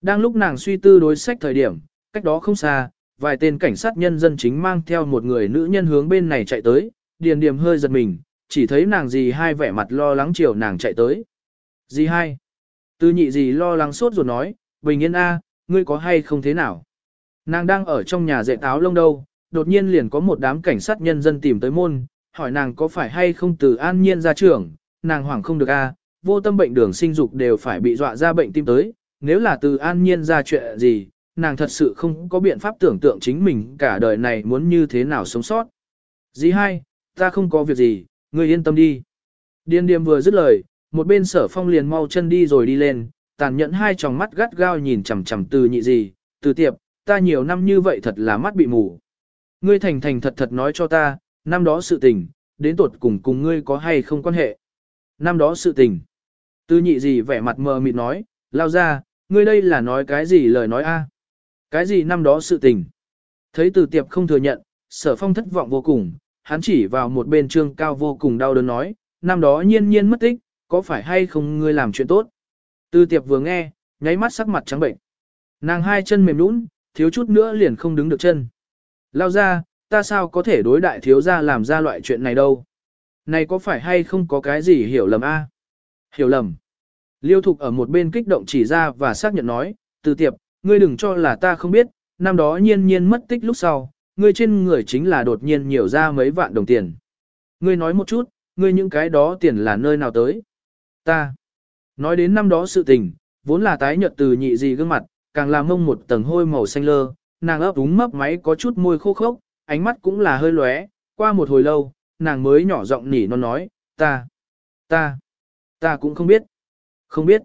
Đang lúc nàng suy tư đối sách thời điểm, cách đó không xa, vài tên cảnh sát nhân dân chính mang theo một người nữ nhân hướng bên này chạy tới, điền điểm hơi giật mình, chỉ thấy nàng gì hai vẻ mặt lo lắng chiều nàng chạy tới. Dì hai? Tư nhị dì lo lắng suốt rồi nói, bình yên a, ngươi có hay không thế nào? Nàng đang ở trong nhà dạy táo lông đâu, đột nhiên liền có một đám cảnh sát nhân dân tìm tới môn, hỏi nàng có phải hay không từ an nhiên ra trưởng, nàng hoảng không được a, vô tâm bệnh đường sinh dục đều phải bị dọa ra bệnh tim tới, nếu là từ an nhiên ra chuyện gì, nàng thật sự không có biện pháp tưởng tượng chính mình cả đời này muốn như thế nào sống sót. Dì hai, ta không có việc gì, ngươi yên tâm đi. Điên điềm vừa dứt lời, một bên sở phong liền mau chân đi rồi đi lên, tàn nhẫn hai tròng mắt gắt gao nhìn chằm chằm từ nhị gì, từ tiệp, ta nhiều năm như vậy thật là mắt bị mù. Ngươi thành thành thật thật nói cho ta, năm đó sự tình, đến tột cùng cùng ngươi có hay không quan hệ. Năm đó sự tình. từ nhị gì vẻ mặt mờ mịt nói, lao ra, ngươi đây là nói cái gì lời nói a? Cái gì năm đó sự tình? Thấy từ tiệp không thừa nhận, sở phong thất vọng vô cùng, hắn chỉ vào một bên trương cao vô cùng đau đớn nói, năm đó nhiên nhiên mất tích, có phải hay không ngươi làm chuyện tốt? Tư tiệp vừa nghe, nháy mắt sắc mặt trắng bệnh. Nàng hai chân mềm nũng, thiếu chút nữa liền không đứng được chân. Lao ra, ta sao có thể đối đại thiếu gia làm ra loại chuyện này đâu? Này có phải hay không có cái gì hiểu lầm a? Hiểu lầm. Liêu Thục ở một bên kích động chỉ ra và xác nhận nói, từ tiệp, ngươi đừng cho là ta không biết, năm đó nhiên nhiên mất tích lúc sau, ngươi trên người chính là đột nhiên nhiều ra mấy vạn đồng tiền. Ngươi nói một chút, ngươi những cái đó tiền là nơi nào tới? Ta. Nói đến năm đó sự tình, vốn là tái nhợt từ nhị gì gương mặt, càng làm mông một tầng hôi màu xanh lơ, nàng ấp úng mấp máy có chút môi khô khốc, ánh mắt cũng là hơi lóe, qua một hồi lâu, nàng mới nhỏ giọng nỉ non nói, ta, ta, ta cũng không biết, không biết.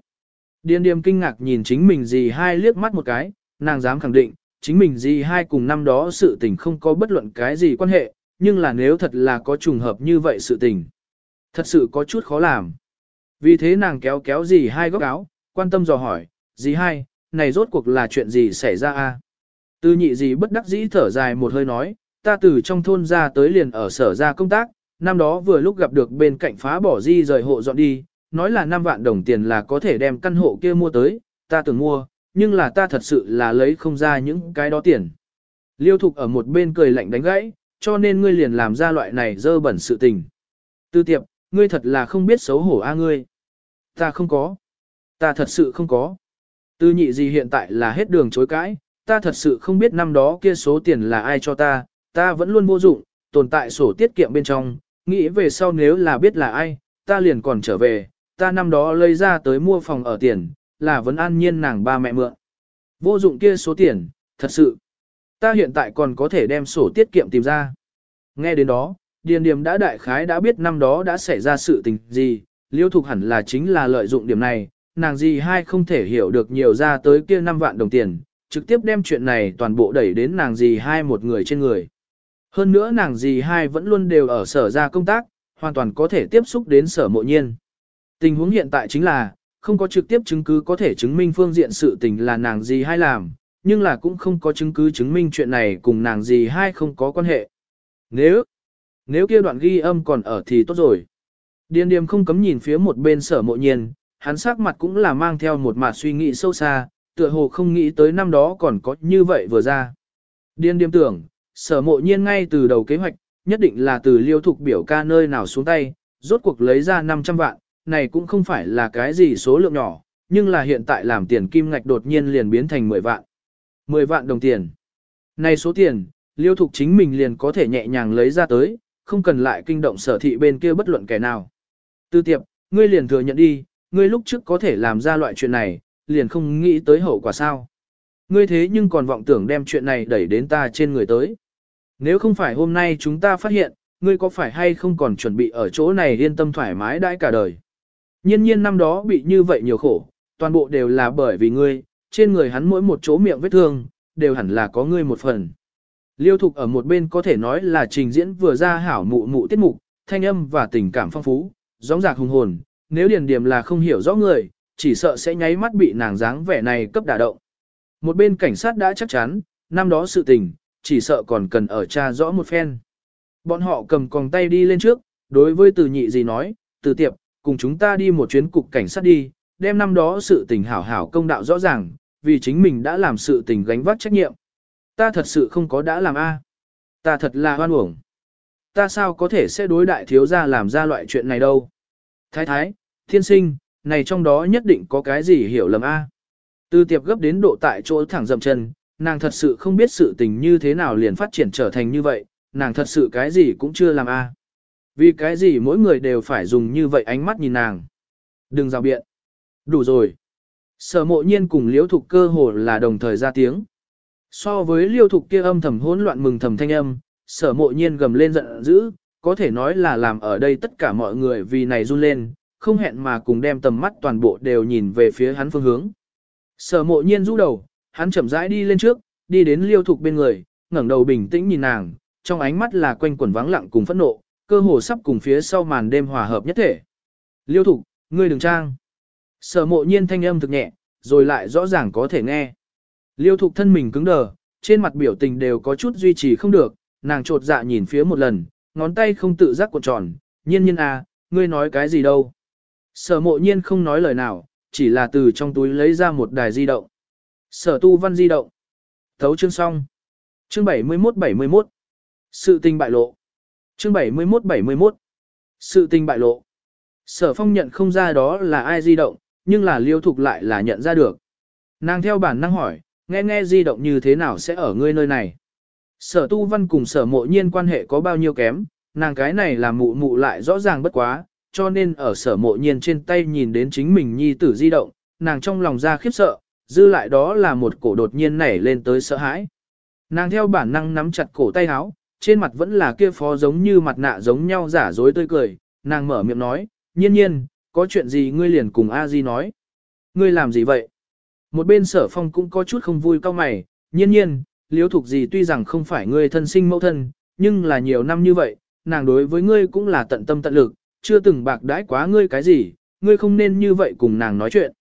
Điên điềm kinh ngạc nhìn chính mình gì hai liếc mắt một cái, nàng dám khẳng định, chính mình gì hai cùng năm đó sự tình không có bất luận cái gì quan hệ, nhưng là nếu thật là có trùng hợp như vậy sự tình, thật sự có chút khó làm. Vì thế nàng kéo kéo gì hai góc áo, quan tâm dò hỏi, gì hai, này rốt cuộc là chuyện gì xảy ra a? Tư nhị gì bất đắc dĩ thở dài một hơi nói, ta từ trong thôn ra tới liền ở sở ra công tác, năm đó vừa lúc gặp được bên cạnh phá bỏ di rời hộ dọn đi, nói là 5 vạn đồng tiền là có thể đem căn hộ kia mua tới, ta tưởng mua, nhưng là ta thật sự là lấy không ra những cái đó tiền. Liêu thục ở một bên cười lạnh đánh gãy, cho nên ngươi liền làm ra loại này dơ bẩn sự tình. Tư tiệp, ngươi thật là không biết xấu hổ a ngươi. Ta không có. Ta thật sự không có. Tư nhị gì hiện tại là hết đường chối cãi, ta thật sự không biết năm đó kia số tiền là ai cho ta, ta vẫn luôn vô dụng, tồn tại sổ tiết kiệm bên trong, nghĩ về sau nếu là biết là ai, ta liền còn trở về, ta năm đó lấy ra tới mua phòng ở tiền, là vẫn an nhiên nàng ba mẹ mượn. Vô dụng kia số tiền, thật sự, ta hiện tại còn có thể đem sổ tiết kiệm tìm ra. Nghe đến đó, Điền Điềm đã đại khái đã biết năm đó đã xảy ra sự tình gì, liêu thục hẳn là chính là lợi dụng điểm này, nàng gì hai không thể hiểu được nhiều ra tới kia 5 vạn đồng tiền, trực tiếp đem chuyện này toàn bộ đẩy đến nàng gì hai một người trên người. Hơn nữa nàng gì hai vẫn luôn đều ở sở ra công tác, hoàn toàn có thể tiếp xúc đến sở mộ nhiên. Tình huống hiện tại chính là, không có trực tiếp chứng cứ có thể chứng minh phương diện sự tình là nàng gì hai làm, nhưng là cũng không có chứng cứ chứng minh chuyện này cùng nàng gì hai không có quan hệ. Nếu, nếu kia đoạn ghi âm còn ở thì tốt rồi. Điền điềm không cấm nhìn phía một bên sở mộ nhiên, hắn sắc mặt cũng là mang theo một mặt suy nghĩ sâu xa, tựa hồ không nghĩ tới năm đó còn có như vậy vừa ra. Điên điềm tưởng, sở mộ nhiên ngay từ đầu kế hoạch, nhất định là từ liêu thục biểu ca nơi nào xuống tay, rốt cuộc lấy ra 500 vạn, này cũng không phải là cái gì số lượng nhỏ, nhưng là hiện tại làm tiền kim ngạch đột nhiên liền biến thành 10 vạn. 10 vạn đồng tiền. Này số tiền, liêu thục chính mình liền có thể nhẹ nhàng lấy ra tới, không cần lại kinh động sở thị bên kia bất luận kẻ nào. Tư tiệp, ngươi liền thừa nhận đi, ngươi lúc trước có thể làm ra loại chuyện này, liền không nghĩ tới hậu quả sao. Ngươi thế nhưng còn vọng tưởng đem chuyện này đẩy đến ta trên người tới. Nếu không phải hôm nay chúng ta phát hiện, ngươi có phải hay không còn chuẩn bị ở chỗ này yên tâm thoải mái đãi cả đời. Nhiên nhiên năm đó bị như vậy nhiều khổ, toàn bộ đều là bởi vì ngươi, trên người hắn mỗi một chỗ miệng vết thương, đều hẳn là có ngươi một phần. Liêu thục ở một bên có thể nói là trình diễn vừa ra hảo mụ mụ tiết mục, thanh âm và tình cảm phong phú, gióng giạc hùng hồn, nếu điền điểm là không hiểu rõ người, chỉ sợ sẽ nháy mắt bị nàng dáng vẻ này cấp đả động. Một bên cảnh sát đã chắc chắn, năm đó sự tình, chỉ sợ còn cần ở tra rõ một phen. Bọn họ cầm còng tay đi lên trước, đối với từ nhị gì nói, từ tiệp, cùng chúng ta đi một chuyến cục cảnh sát đi, đem năm đó sự tình hảo hảo công đạo rõ ràng, vì chính mình đã làm sự tình gánh vác trách nhiệm. Ta thật sự không có đã làm a, Ta thật là hoan uổng. Ta sao có thể sẽ đối đại thiếu gia làm ra loại chuyện này đâu. Thái thái, thiên sinh, này trong đó nhất định có cái gì hiểu lầm a. Từ tiệp gấp đến độ tại chỗ thẳng dậm chân, nàng thật sự không biết sự tình như thế nào liền phát triển trở thành như vậy, nàng thật sự cái gì cũng chưa làm a. Vì cái gì mỗi người đều phải dùng như vậy ánh mắt nhìn nàng. Đừng rào biện. Đủ rồi. Sở mộ nhiên cùng liễu thục cơ hồ là đồng thời ra tiếng. So với liêu thục kia âm thầm hỗn loạn mừng thầm thanh âm, sở mộ nhiên gầm lên giận dữ, có thể nói là làm ở đây tất cả mọi người vì này run lên, không hẹn mà cùng đem tầm mắt toàn bộ đều nhìn về phía hắn phương hướng. Sở mộ nhiên rũ đầu, hắn chậm rãi đi lên trước, đi đến liêu thục bên người, ngẩng đầu bình tĩnh nhìn nàng, trong ánh mắt là quanh quẩn vắng lặng cùng phẫn nộ, cơ hồ sắp cùng phía sau màn đêm hòa hợp nhất thể. Liêu thục, ngươi đừng trang. Sở mộ nhiên thanh âm thực nhẹ, rồi lại rõ ràng có thể nghe. Liêu thục thân mình cứng đờ, trên mặt biểu tình đều có chút duy trì không được, nàng trột dạ nhìn phía một lần, ngón tay không tự giác cuộn tròn, nhiên nhiên à, ngươi nói cái gì đâu. Sở mộ nhiên không nói lời nào, chỉ là từ trong túi lấy ra một đài di động. Sở tu văn di động. Thấu chương xong. Chương 71-71. Sự tình bại lộ. Chương 71-71. Sự tình bại lộ. Sở phong nhận không ra đó là ai di động, nhưng là liêu thục lại là nhận ra được. Nàng theo bản năng hỏi, nghe nghe di động như thế nào sẽ ở ngươi nơi này. Sở tu văn cùng sở mộ nhiên quan hệ có bao nhiêu kém, nàng cái này là mụ mụ lại rõ ràng bất quá, cho nên ở sở mộ nhiên trên tay nhìn đến chính mình nhi tử di động, nàng trong lòng ra khiếp sợ, dư lại đó là một cổ đột nhiên nảy lên tới sợ hãi. Nàng theo bản năng nắm chặt cổ tay áo, trên mặt vẫn là kia phó giống như mặt nạ giống nhau giả dối tươi cười, nàng mở miệng nói, nhiên nhiên, có chuyện gì ngươi liền cùng A Di nói. Ngươi làm gì vậy? Một bên sở phong cũng có chút không vui cao mày, nhiên nhiên, liếu thục gì tuy rằng không phải ngươi thân sinh mẫu thân, nhưng là nhiều năm như vậy, nàng đối với ngươi cũng là tận tâm tận lực, chưa từng bạc đãi quá ngươi cái gì, ngươi không nên như vậy cùng nàng nói chuyện.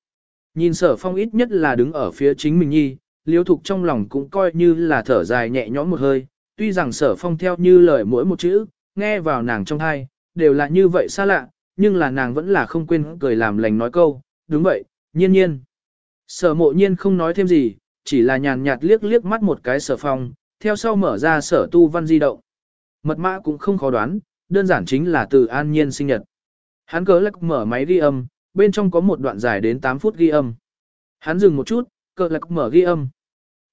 Nhìn sở phong ít nhất là đứng ở phía chính mình nhi, liếu thục trong lòng cũng coi như là thở dài nhẹ nhõm một hơi, tuy rằng sở phong theo như lời mỗi một chữ, nghe vào nàng trong thai, đều là như vậy xa lạ, nhưng là nàng vẫn là không quên cười làm lành nói câu, đúng vậy, nhiên nhiên. Sở mộ nhiên không nói thêm gì, chỉ là nhàn nhạt liếc liếc mắt một cái sở phong, theo sau mở ra sở tu văn di động. Mật mã cũng không khó đoán, đơn giản chính là từ an nhiên sinh nhật. Hắn cớ lắc mở máy ghi âm, bên trong có một đoạn dài đến 8 phút ghi âm. Hắn dừng một chút, cờ lạc mở ghi âm.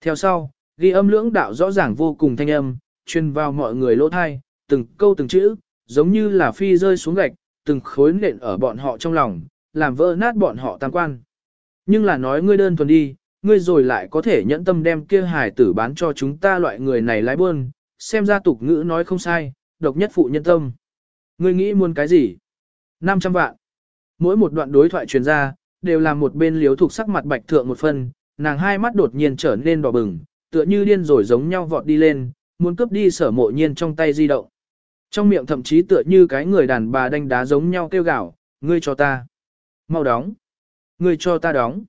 Theo sau, ghi âm lưỡng đạo rõ ràng vô cùng thanh âm, truyền vào mọi người lỗ thai, từng câu từng chữ, giống như là phi rơi xuống gạch, từng khối nện ở bọn họ trong lòng, làm vỡ nát bọn họ tam quan. Nhưng là nói ngươi đơn thuần đi, ngươi rồi lại có thể nhẫn tâm đem kia hài tử bán cho chúng ta loại người này lái buôn, xem ra tục ngữ nói không sai, độc nhất phụ nhân tâm. Ngươi nghĩ muốn cái gì? 500 vạn. Mỗi một đoạn đối thoại truyền ra, đều làm một bên liếu thuộc sắc mặt bạch thượng một phần, nàng hai mắt đột nhiên trở nên đỏ bừng, tựa như điên rồi giống nhau vọt đi lên, muốn cướp đi sở mộ nhiên trong tay di động. Trong miệng thậm chí tựa như cái người đàn bà đánh đá giống nhau kêu gào, ngươi cho ta. Mau đóng. Ngươi cho ta đóng.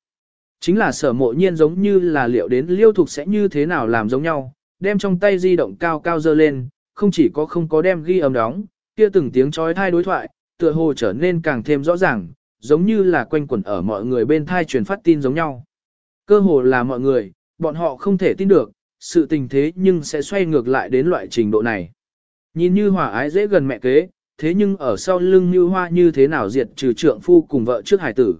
Chính là sở mộ nhiên giống như là liệu đến liêu thục sẽ như thế nào làm giống nhau, đem trong tay di động cao cao dơ lên, không chỉ có không có đem ghi âm đóng, kia từng tiếng trói thai đối thoại, tựa hồ trở nên càng thêm rõ ràng, giống như là quanh quẩn ở mọi người bên thai truyền phát tin giống nhau. Cơ hồ là mọi người, bọn họ không thể tin được, sự tình thế nhưng sẽ xoay ngược lại đến loại trình độ này. Nhìn như hòa ái dễ gần mẹ kế, thế nhưng ở sau lưng như hoa như thế nào diệt trừ trượng phu cùng vợ trước hải tử.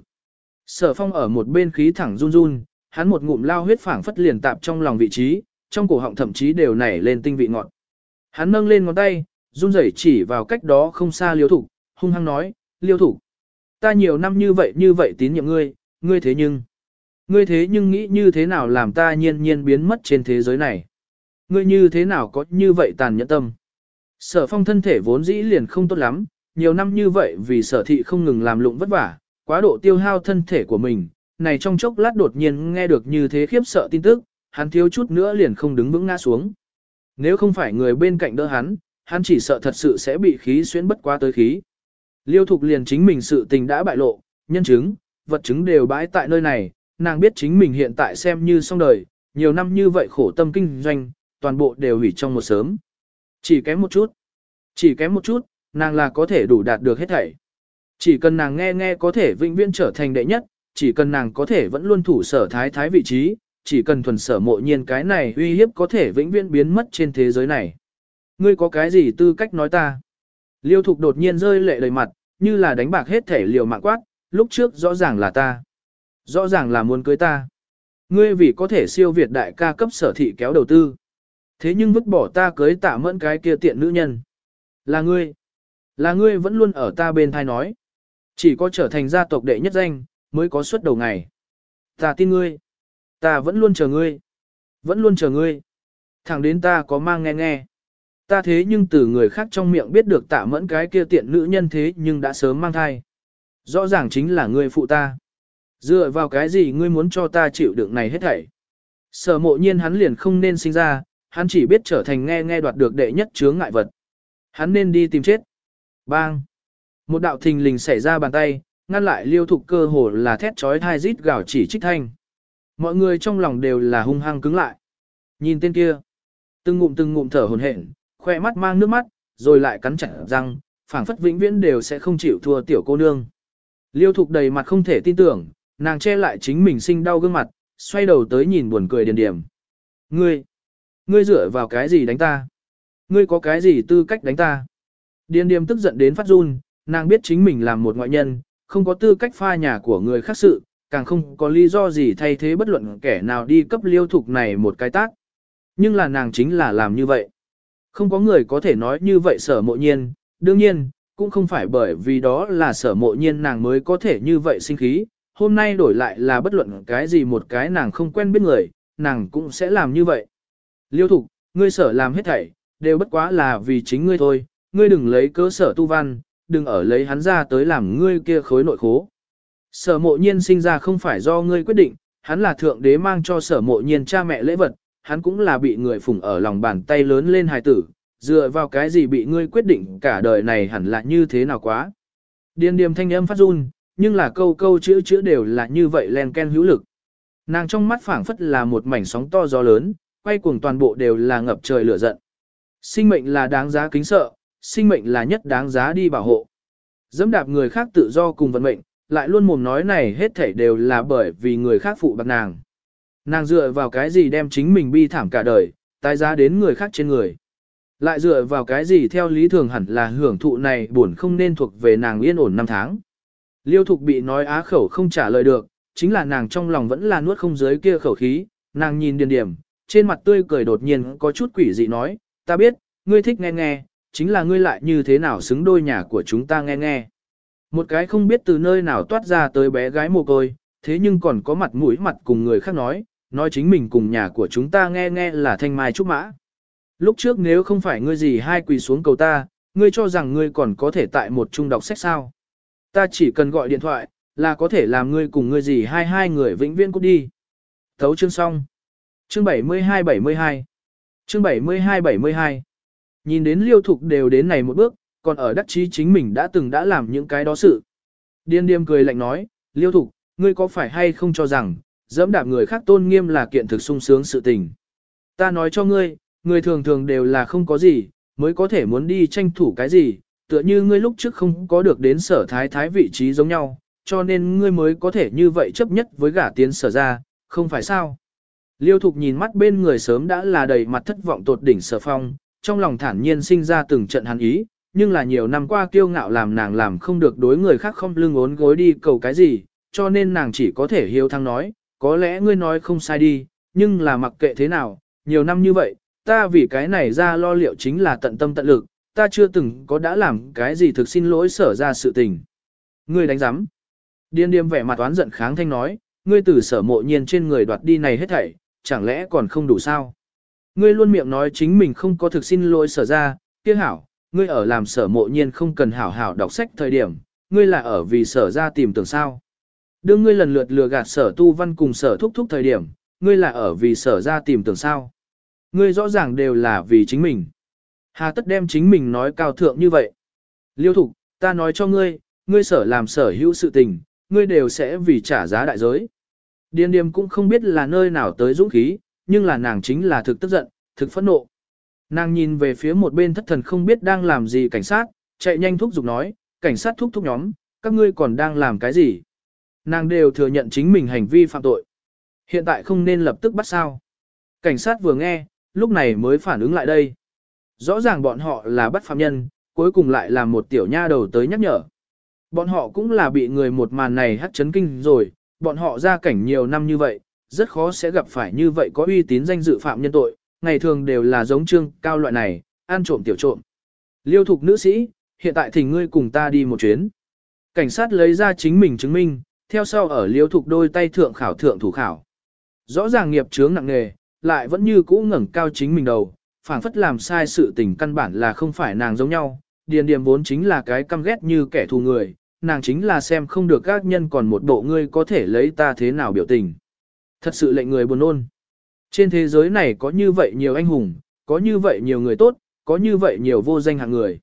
Sở phong ở một bên khí thẳng run run, hắn một ngụm lao huyết phảng phất liền tạp trong lòng vị trí, trong cổ họng thậm chí đều nảy lên tinh vị ngọt. Hắn nâng lên ngón tay, run rẩy chỉ vào cách đó không xa liêu thủ, hung hăng nói, liêu thủ. Ta nhiều năm như vậy như vậy tín nhiệm ngươi, ngươi thế nhưng. Ngươi thế nhưng nghĩ như thế nào làm ta nhiên nhiên biến mất trên thế giới này. Ngươi như thế nào có như vậy tàn nhẫn tâm. Sở phong thân thể vốn dĩ liền không tốt lắm, nhiều năm như vậy vì sở thị không ngừng làm lụng vất vả, quá độ tiêu hao thân thể của mình, này trong chốc lát đột nhiên nghe được như thế khiếp sợ tin tức, hắn thiếu chút nữa liền không đứng vững ngã xuống. Nếu không phải người bên cạnh đỡ hắn, hắn chỉ sợ thật sự sẽ bị khí xuyên bất quá tới khí. Liêu thục liền chính mình sự tình đã bại lộ, nhân chứng, vật chứng đều bãi tại nơi này, nàng biết chính mình hiện tại xem như xong đời, nhiều năm như vậy khổ tâm kinh doanh, toàn bộ đều hủy trong một sớm. Chỉ kém một chút, chỉ kém một chút, nàng là có thể đủ đạt được hết thảy. Chỉ cần nàng nghe nghe có thể vĩnh viễn trở thành đệ nhất, chỉ cần nàng có thể vẫn luôn thủ sở thái thái vị trí, chỉ cần thuần sở mộ nhiên cái này uy hiếp có thể vĩnh viễn biến mất trên thế giới này. Ngươi có cái gì tư cách nói ta? Liêu thục đột nhiên rơi lệ đầy mặt, như là đánh bạc hết thể liều mạng quát, lúc trước rõ ràng là ta. Rõ ràng là muốn cưới ta. Ngươi vì có thể siêu việt đại ca cấp sở thị kéo đầu tư. Thế nhưng vứt bỏ ta cưới tạ mẫn cái kia tiện nữ nhân. Là ngươi. Là ngươi vẫn luôn ở ta bên thai nói. Chỉ có trở thành gia tộc đệ nhất danh, mới có suất đầu ngày. Ta tin ngươi. Ta vẫn luôn chờ ngươi. Vẫn luôn chờ ngươi. Thẳng đến ta có mang nghe nghe. Ta thế nhưng từ người khác trong miệng biết được tạ mẫn cái kia tiện nữ nhân thế nhưng đã sớm mang thai. Rõ ràng chính là ngươi phụ ta. Dựa vào cái gì ngươi muốn cho ta chịu đựng này hết thảy. Sở mộ nhiên hắn liền không nên sinh ra, hắn chỉ biết trở thành nghe nghe đoạt được đệ nhất chướng ngại vật. Hắn nên đi tìm chết. Bang! Một đạo thình lình xảy ra bàn tay, ngăn lại liêu thục cơ hồ là thét trói thai rít gào chỉ trích thanh. Mọi người trong lòng đều là hung hăng cứng lại. Nhìn tên kia, từng ngụm từng ngụm thở hồn hển, khoe mắt mang nước mắt, rồi lại cắn chặt răng, phảng phất vĩnh viễn đều sẽ không chịu thua tiểu cô nương. Liêu thục đầy mặt không thể tin tưởng, nàng che lại chính mình sinh đau gương mặt, xoay đầu tới nhìn buồn cười điền điểm. Ngươi, ngươi dựa vào cái gì đánh ta? Ngươi có cái gì tư cách đánh ta? Điền điểm tức giận đến phát run, nàng biết chính mình làm một ngoại nhân, không có tư cách pha nhà của người khác sự, càng không có lý do gì thay thế bất luận kẻ nào đi cấp liêu thục này một cái tác. Nhưng là nàng chính là làm như vậy. Không có người có thể nói như vậy sở mộ nhiên, đương nhiên, cũng không phải bởi vì đó là sở mộ nhiên nàng mới có thể như vậy sinh khí, hôm nay đổi lại là bất luận cái gì một cái nàng không quen biết người, nàng cũng sẽ làm như vậy. Liêu thục, ngươi sở làm hết thảy, đều bất quá là vì chính ngươi thôi, ngươi đừng lấy cơ sở tu văn, đừng ở lấy hắn ra tới làm ngươi kia khối nội khố. Sở mộ nhiên sinh ra không phải do ngươi quyết định, hắn là thượng đế mang cho sở mộ nhiên cha mẹ lễ vật, hắn cũng là bị người phủng ở lòng bàn tay lớn lên hài tử, dựa vào cái gì bị ngươi quyết định cả đời này hẳn là như thế nào quá. Điền điềm thanh âm phát run, nhưng là câu câu chữ chữ đều là như vậy len ken hữu lực. Nàng trong mắt phảng phất là một mảnh sóng to gió lớn, quay cuồng toàn bộ đều là ngập trời lửa giận. Sinh mệnh là đáng giá kính sợ, sinh mệnh là nhất đáng giá đi bảo hộ. Dẫm đạp người khác tự do cùng vận mệnh, lại luôn mồm nói này hết thảy đều là bởi vì người khác phụ bạc nàng. Nàng dựa vào cái gì đem chính mình bi thảm cả đời, tái giá đến người khác trên người. Lại dựa vào cái gì theo lý thường hẳn là hưởng thụ này buồn không nên thuộc về nàng yên ổn năm tháng. Liêu thục bị nói á khẩu không trả lời được, chính là nàng trong lòng vẫn là nuốt không dưới kia khẩu khí, nàng nhìn điền điểm, trên mặt tươi cười đột nhiên có chút quỷ dị nói, ta biết, ngươi thích nghe nghe, chính là ngươi lại như thế nào xứng đôi nhà của chúng ta nghe nghe. Một cái không biết từ nơi nào toát ra tới bé gái mồ côi, thế nhưng còn có mặt mũi mặt cùng người khác nói, nói chính mình cùng nhà của chúng ta nghe nghe là thanh mai trúc mã. Lúc trước nếu không phải ngươi gì hai quỳ xuống cầu ta, ngươi cho rằng ngươi còn có thể tại một trung đọc sách sao. Ta chỉ cần gọi điện thoại, là có thể làm ngươi cùng ngươi gì hai hai người vĩnh viễn cút đi. Thấu chương xong. Chương 72-72. Chương 72-72. Nhìn đến liêu thục đều đến này một bước, còn ở đắc chí chính mình đã từng đã làm những cái đó sự. Điên điềm cười lạnh nói, liêu thục, ngươi có phải hay không cho rằng, dẫm đạp người khác tôn nghiêm là kiện thực sung sướng sự tình. Ta nói cho ngươi, người thường thường đều là không có gì, mới có thể muốn đi tranh thủ cái gì, tựa như ngươi lúc trước không có được đến sở thái thái vị trí giống nhau, cho nên ngươi mới có thể như vậy chấp nhất với gả tiến sở ra, không phải sao. Liêu thục nhìn mắt bên người sớm đã là đầy mặt thất vọng tột đỉnh sở phong, trong lòng thản nhiên sinh ra từng trận hắn ý, nhưng là nhiều năm qua kiêu ngạo làm nàng làm không được đối người khác không lưng ốn gối đi cầu cái gì, cho nên nàng chỉ có thể hiếu thăng nói, có lẽ ngươi nói không sai đi, nhưng là mặc kệ thế nào, nhiều năm như vậy, ta vì cái này ra lo liệu chính là tận tâm tận lực, ta chưa từng có đã làm cái gì thực xin lỗi sở ra sự tình. Ngươi đánh giám. Điên điềm vẻ mặt oán giận kháng thanh nói, ngươi từ sở mộ nhiên trên người đoạt đi này hết thảy, chẳng lẽ còn không đủ sao? Ngươi luôn miệng nói chính mình không có thực xin lỗi sở ra, kia hảo, ngươi ở làm sở mộ nhiên không cần hảo hảo đọc sách thời điểm, ngươi là ở vì sở ra tìm tưởng sao. Đương ngươi lần lượt lừa gạt sở tu văn cùng sở thúc thúc thời điểm, ngươi là ở vì sở ra tìm tưởng sao. Ngươi rõ ràng đều là vì chính mình. Hà tất đem chính mình nói cao thượng như vậy. Liêu thục, ta nói cho ngươi, ngươi sở làm sở hữu sự tình, ngươi đều sẽ vì trả giá đại giới. Điền điềm cũng không biết là nơi nào tới dũng khí, nhưng là nàng chính là thực tức giận, thực phẫn nộ. Nàng nhìn về phía một bên thất thần không biết đang làm gì cảnh sát, chạy nhanh thúc giục nói, cảnh sát thúc thúc nhóm, các ngươi còn đang làm cái gì? Nàng đều thừa nhận chính mình hành vi phạm tội. Hiện tại không nên lập tức bắt sao. Cảnh sát vừa nghe, lúc này mới phản ứng lại đây. Rõ ràng bọn họ là bắt phạm nhân, cuối cùng lại là một tiểu nha đầu tới nhắc nhở. Bọn họ cũng là bị người một màn này hắt chấn kinh rồi, bọn họ ra cảnh nhiều năm như vậy, rất khó sẽ gặp phải như vậy có uy tín danh dự phạm nhân tội, ngày thường đều là giống trương cao loại này, ăn trộm tiểu trộm. Liêu thục nữ sĩ, hiện tại thỉnh ngươi cùng ta đi một chuyến. Cảnh sát lấy ra chính mình chứng minh, theo sau ở liêu thục đôi tay thượng khảo thượng thủ khảo. Rõ ràng nghiệp chướng nặng nghề, lại vẫn như cũ ngẩng cao chính mình đầu, phảng phất làm sai sự tình căn bản là không phải nàng giống nhau, điền điềm vốn chính là cái căm ghét như kẻ thù người, nàng chính là xem không được các nhân còn một bộ ngươi có thể lấy ta thế nào biểu tình. Thật sự lệnh người buồn ôn. Trên thế giới này có như vậy nhiều anh hùng, có như vậy nhiều người tốt, có như vậy nhiều vô danh hạng người.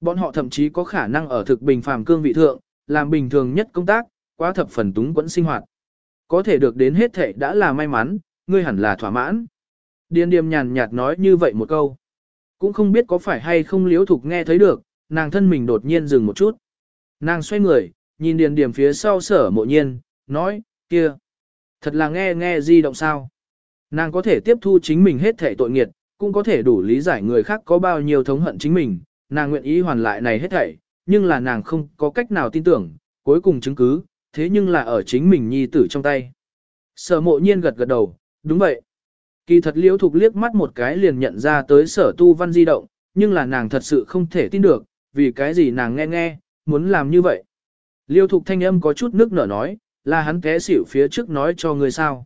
Bọn họ thậm chí có khả năng ở thực bình phàm cương vị thượng, làm bình thường nhất công tác, quá thập phần túng quẫn sinh hoạt. Có thể được đến hết thệ đã là may mắn, ngươi hẳn là thỏa mãn. Điền điềm nhàn nhạt nói như vậy một câu. Cũng không biết có phải hay không liếu thục nghe thấy được, nàng thân mình đột nhiên dừng một chút. Nàng xoay người, nhìn điền điềm phía sau sở mộ nhiên, nói, kia. Thật là nghe nghe di động sao. Nàng có thể tiếp thu chính mình hết thể tội nghiệt, cũng có thể đủ lý giải người khác có bao nhiêu thống hận chính mình, nàng nguyện ý hoàn lại này hết thảy, nhưng là nàng không có cách nào tin tưởng, cuối cùng chứng cứ, thế nhưng là ở chính mình nhi tử trong tay. Sở mộ nhiên gật gật đầu, đúng vậy. Kỳ thật liễu thục liếc mắt một cái liền nhận ra tới sở tu văn di động, nhưng là nàng thật sự không thể tin được, vì cái gì nàng nghe nghe, muốn làm như vậy. Liêu thục thanh âm có chút nước nở nói, là hắn té xỉu phía trước nói cho ngươi sao.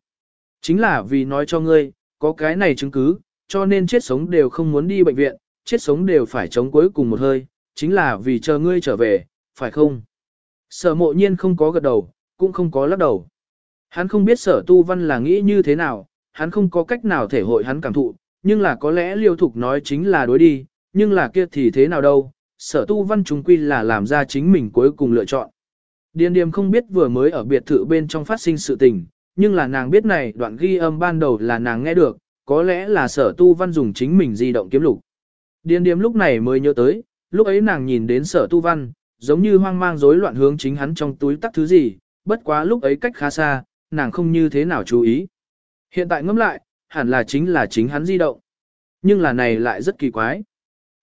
Chính là vì nói cho ngươi, có cái này chứng cứ, cho nên chết sống đều không muốn đi bệnh viện, chết sống đều phải chống cuối cùng một hơi, chính là vì chờ ngươi trở về, phải không? Sở mộ nhiên không có gật đầu, cũng không có lắc đầu. Hắn không biết sở tu văn là nghĩ như thế nào, hắn không có cách nào thể hội hắn cảm thụ, nhưng là có lẽ liêu thục nói chính là đối đi, nhưng là kia thì thế nào đâu, sở tu văn chúng quy là làm ra chính mình cuối cùng lựa chọn. Điền điềm không biết vừa mới ở biệt thự bên trong phát sinh sự tình, nhưng là nàng biết này đoạn ghi âm ban đầu là nàng nghe được, có lẽ là sở tu văn dùng chính mình di động kiếm lục. Điền điềm lúc này mới nhớ tới, lúc ấy nàng nhìn đến sở tu văn, giống như hoang mang rối loạn hướng chính hắn trong túi tắc thứ gì, bất quá lúc ấy cách khá xa, nàng không như thế nào chú ý. Hiện tại ngẫm lại, hẳn là chính là chính hắn di động. Nhưng là này lại rất kỳ quái.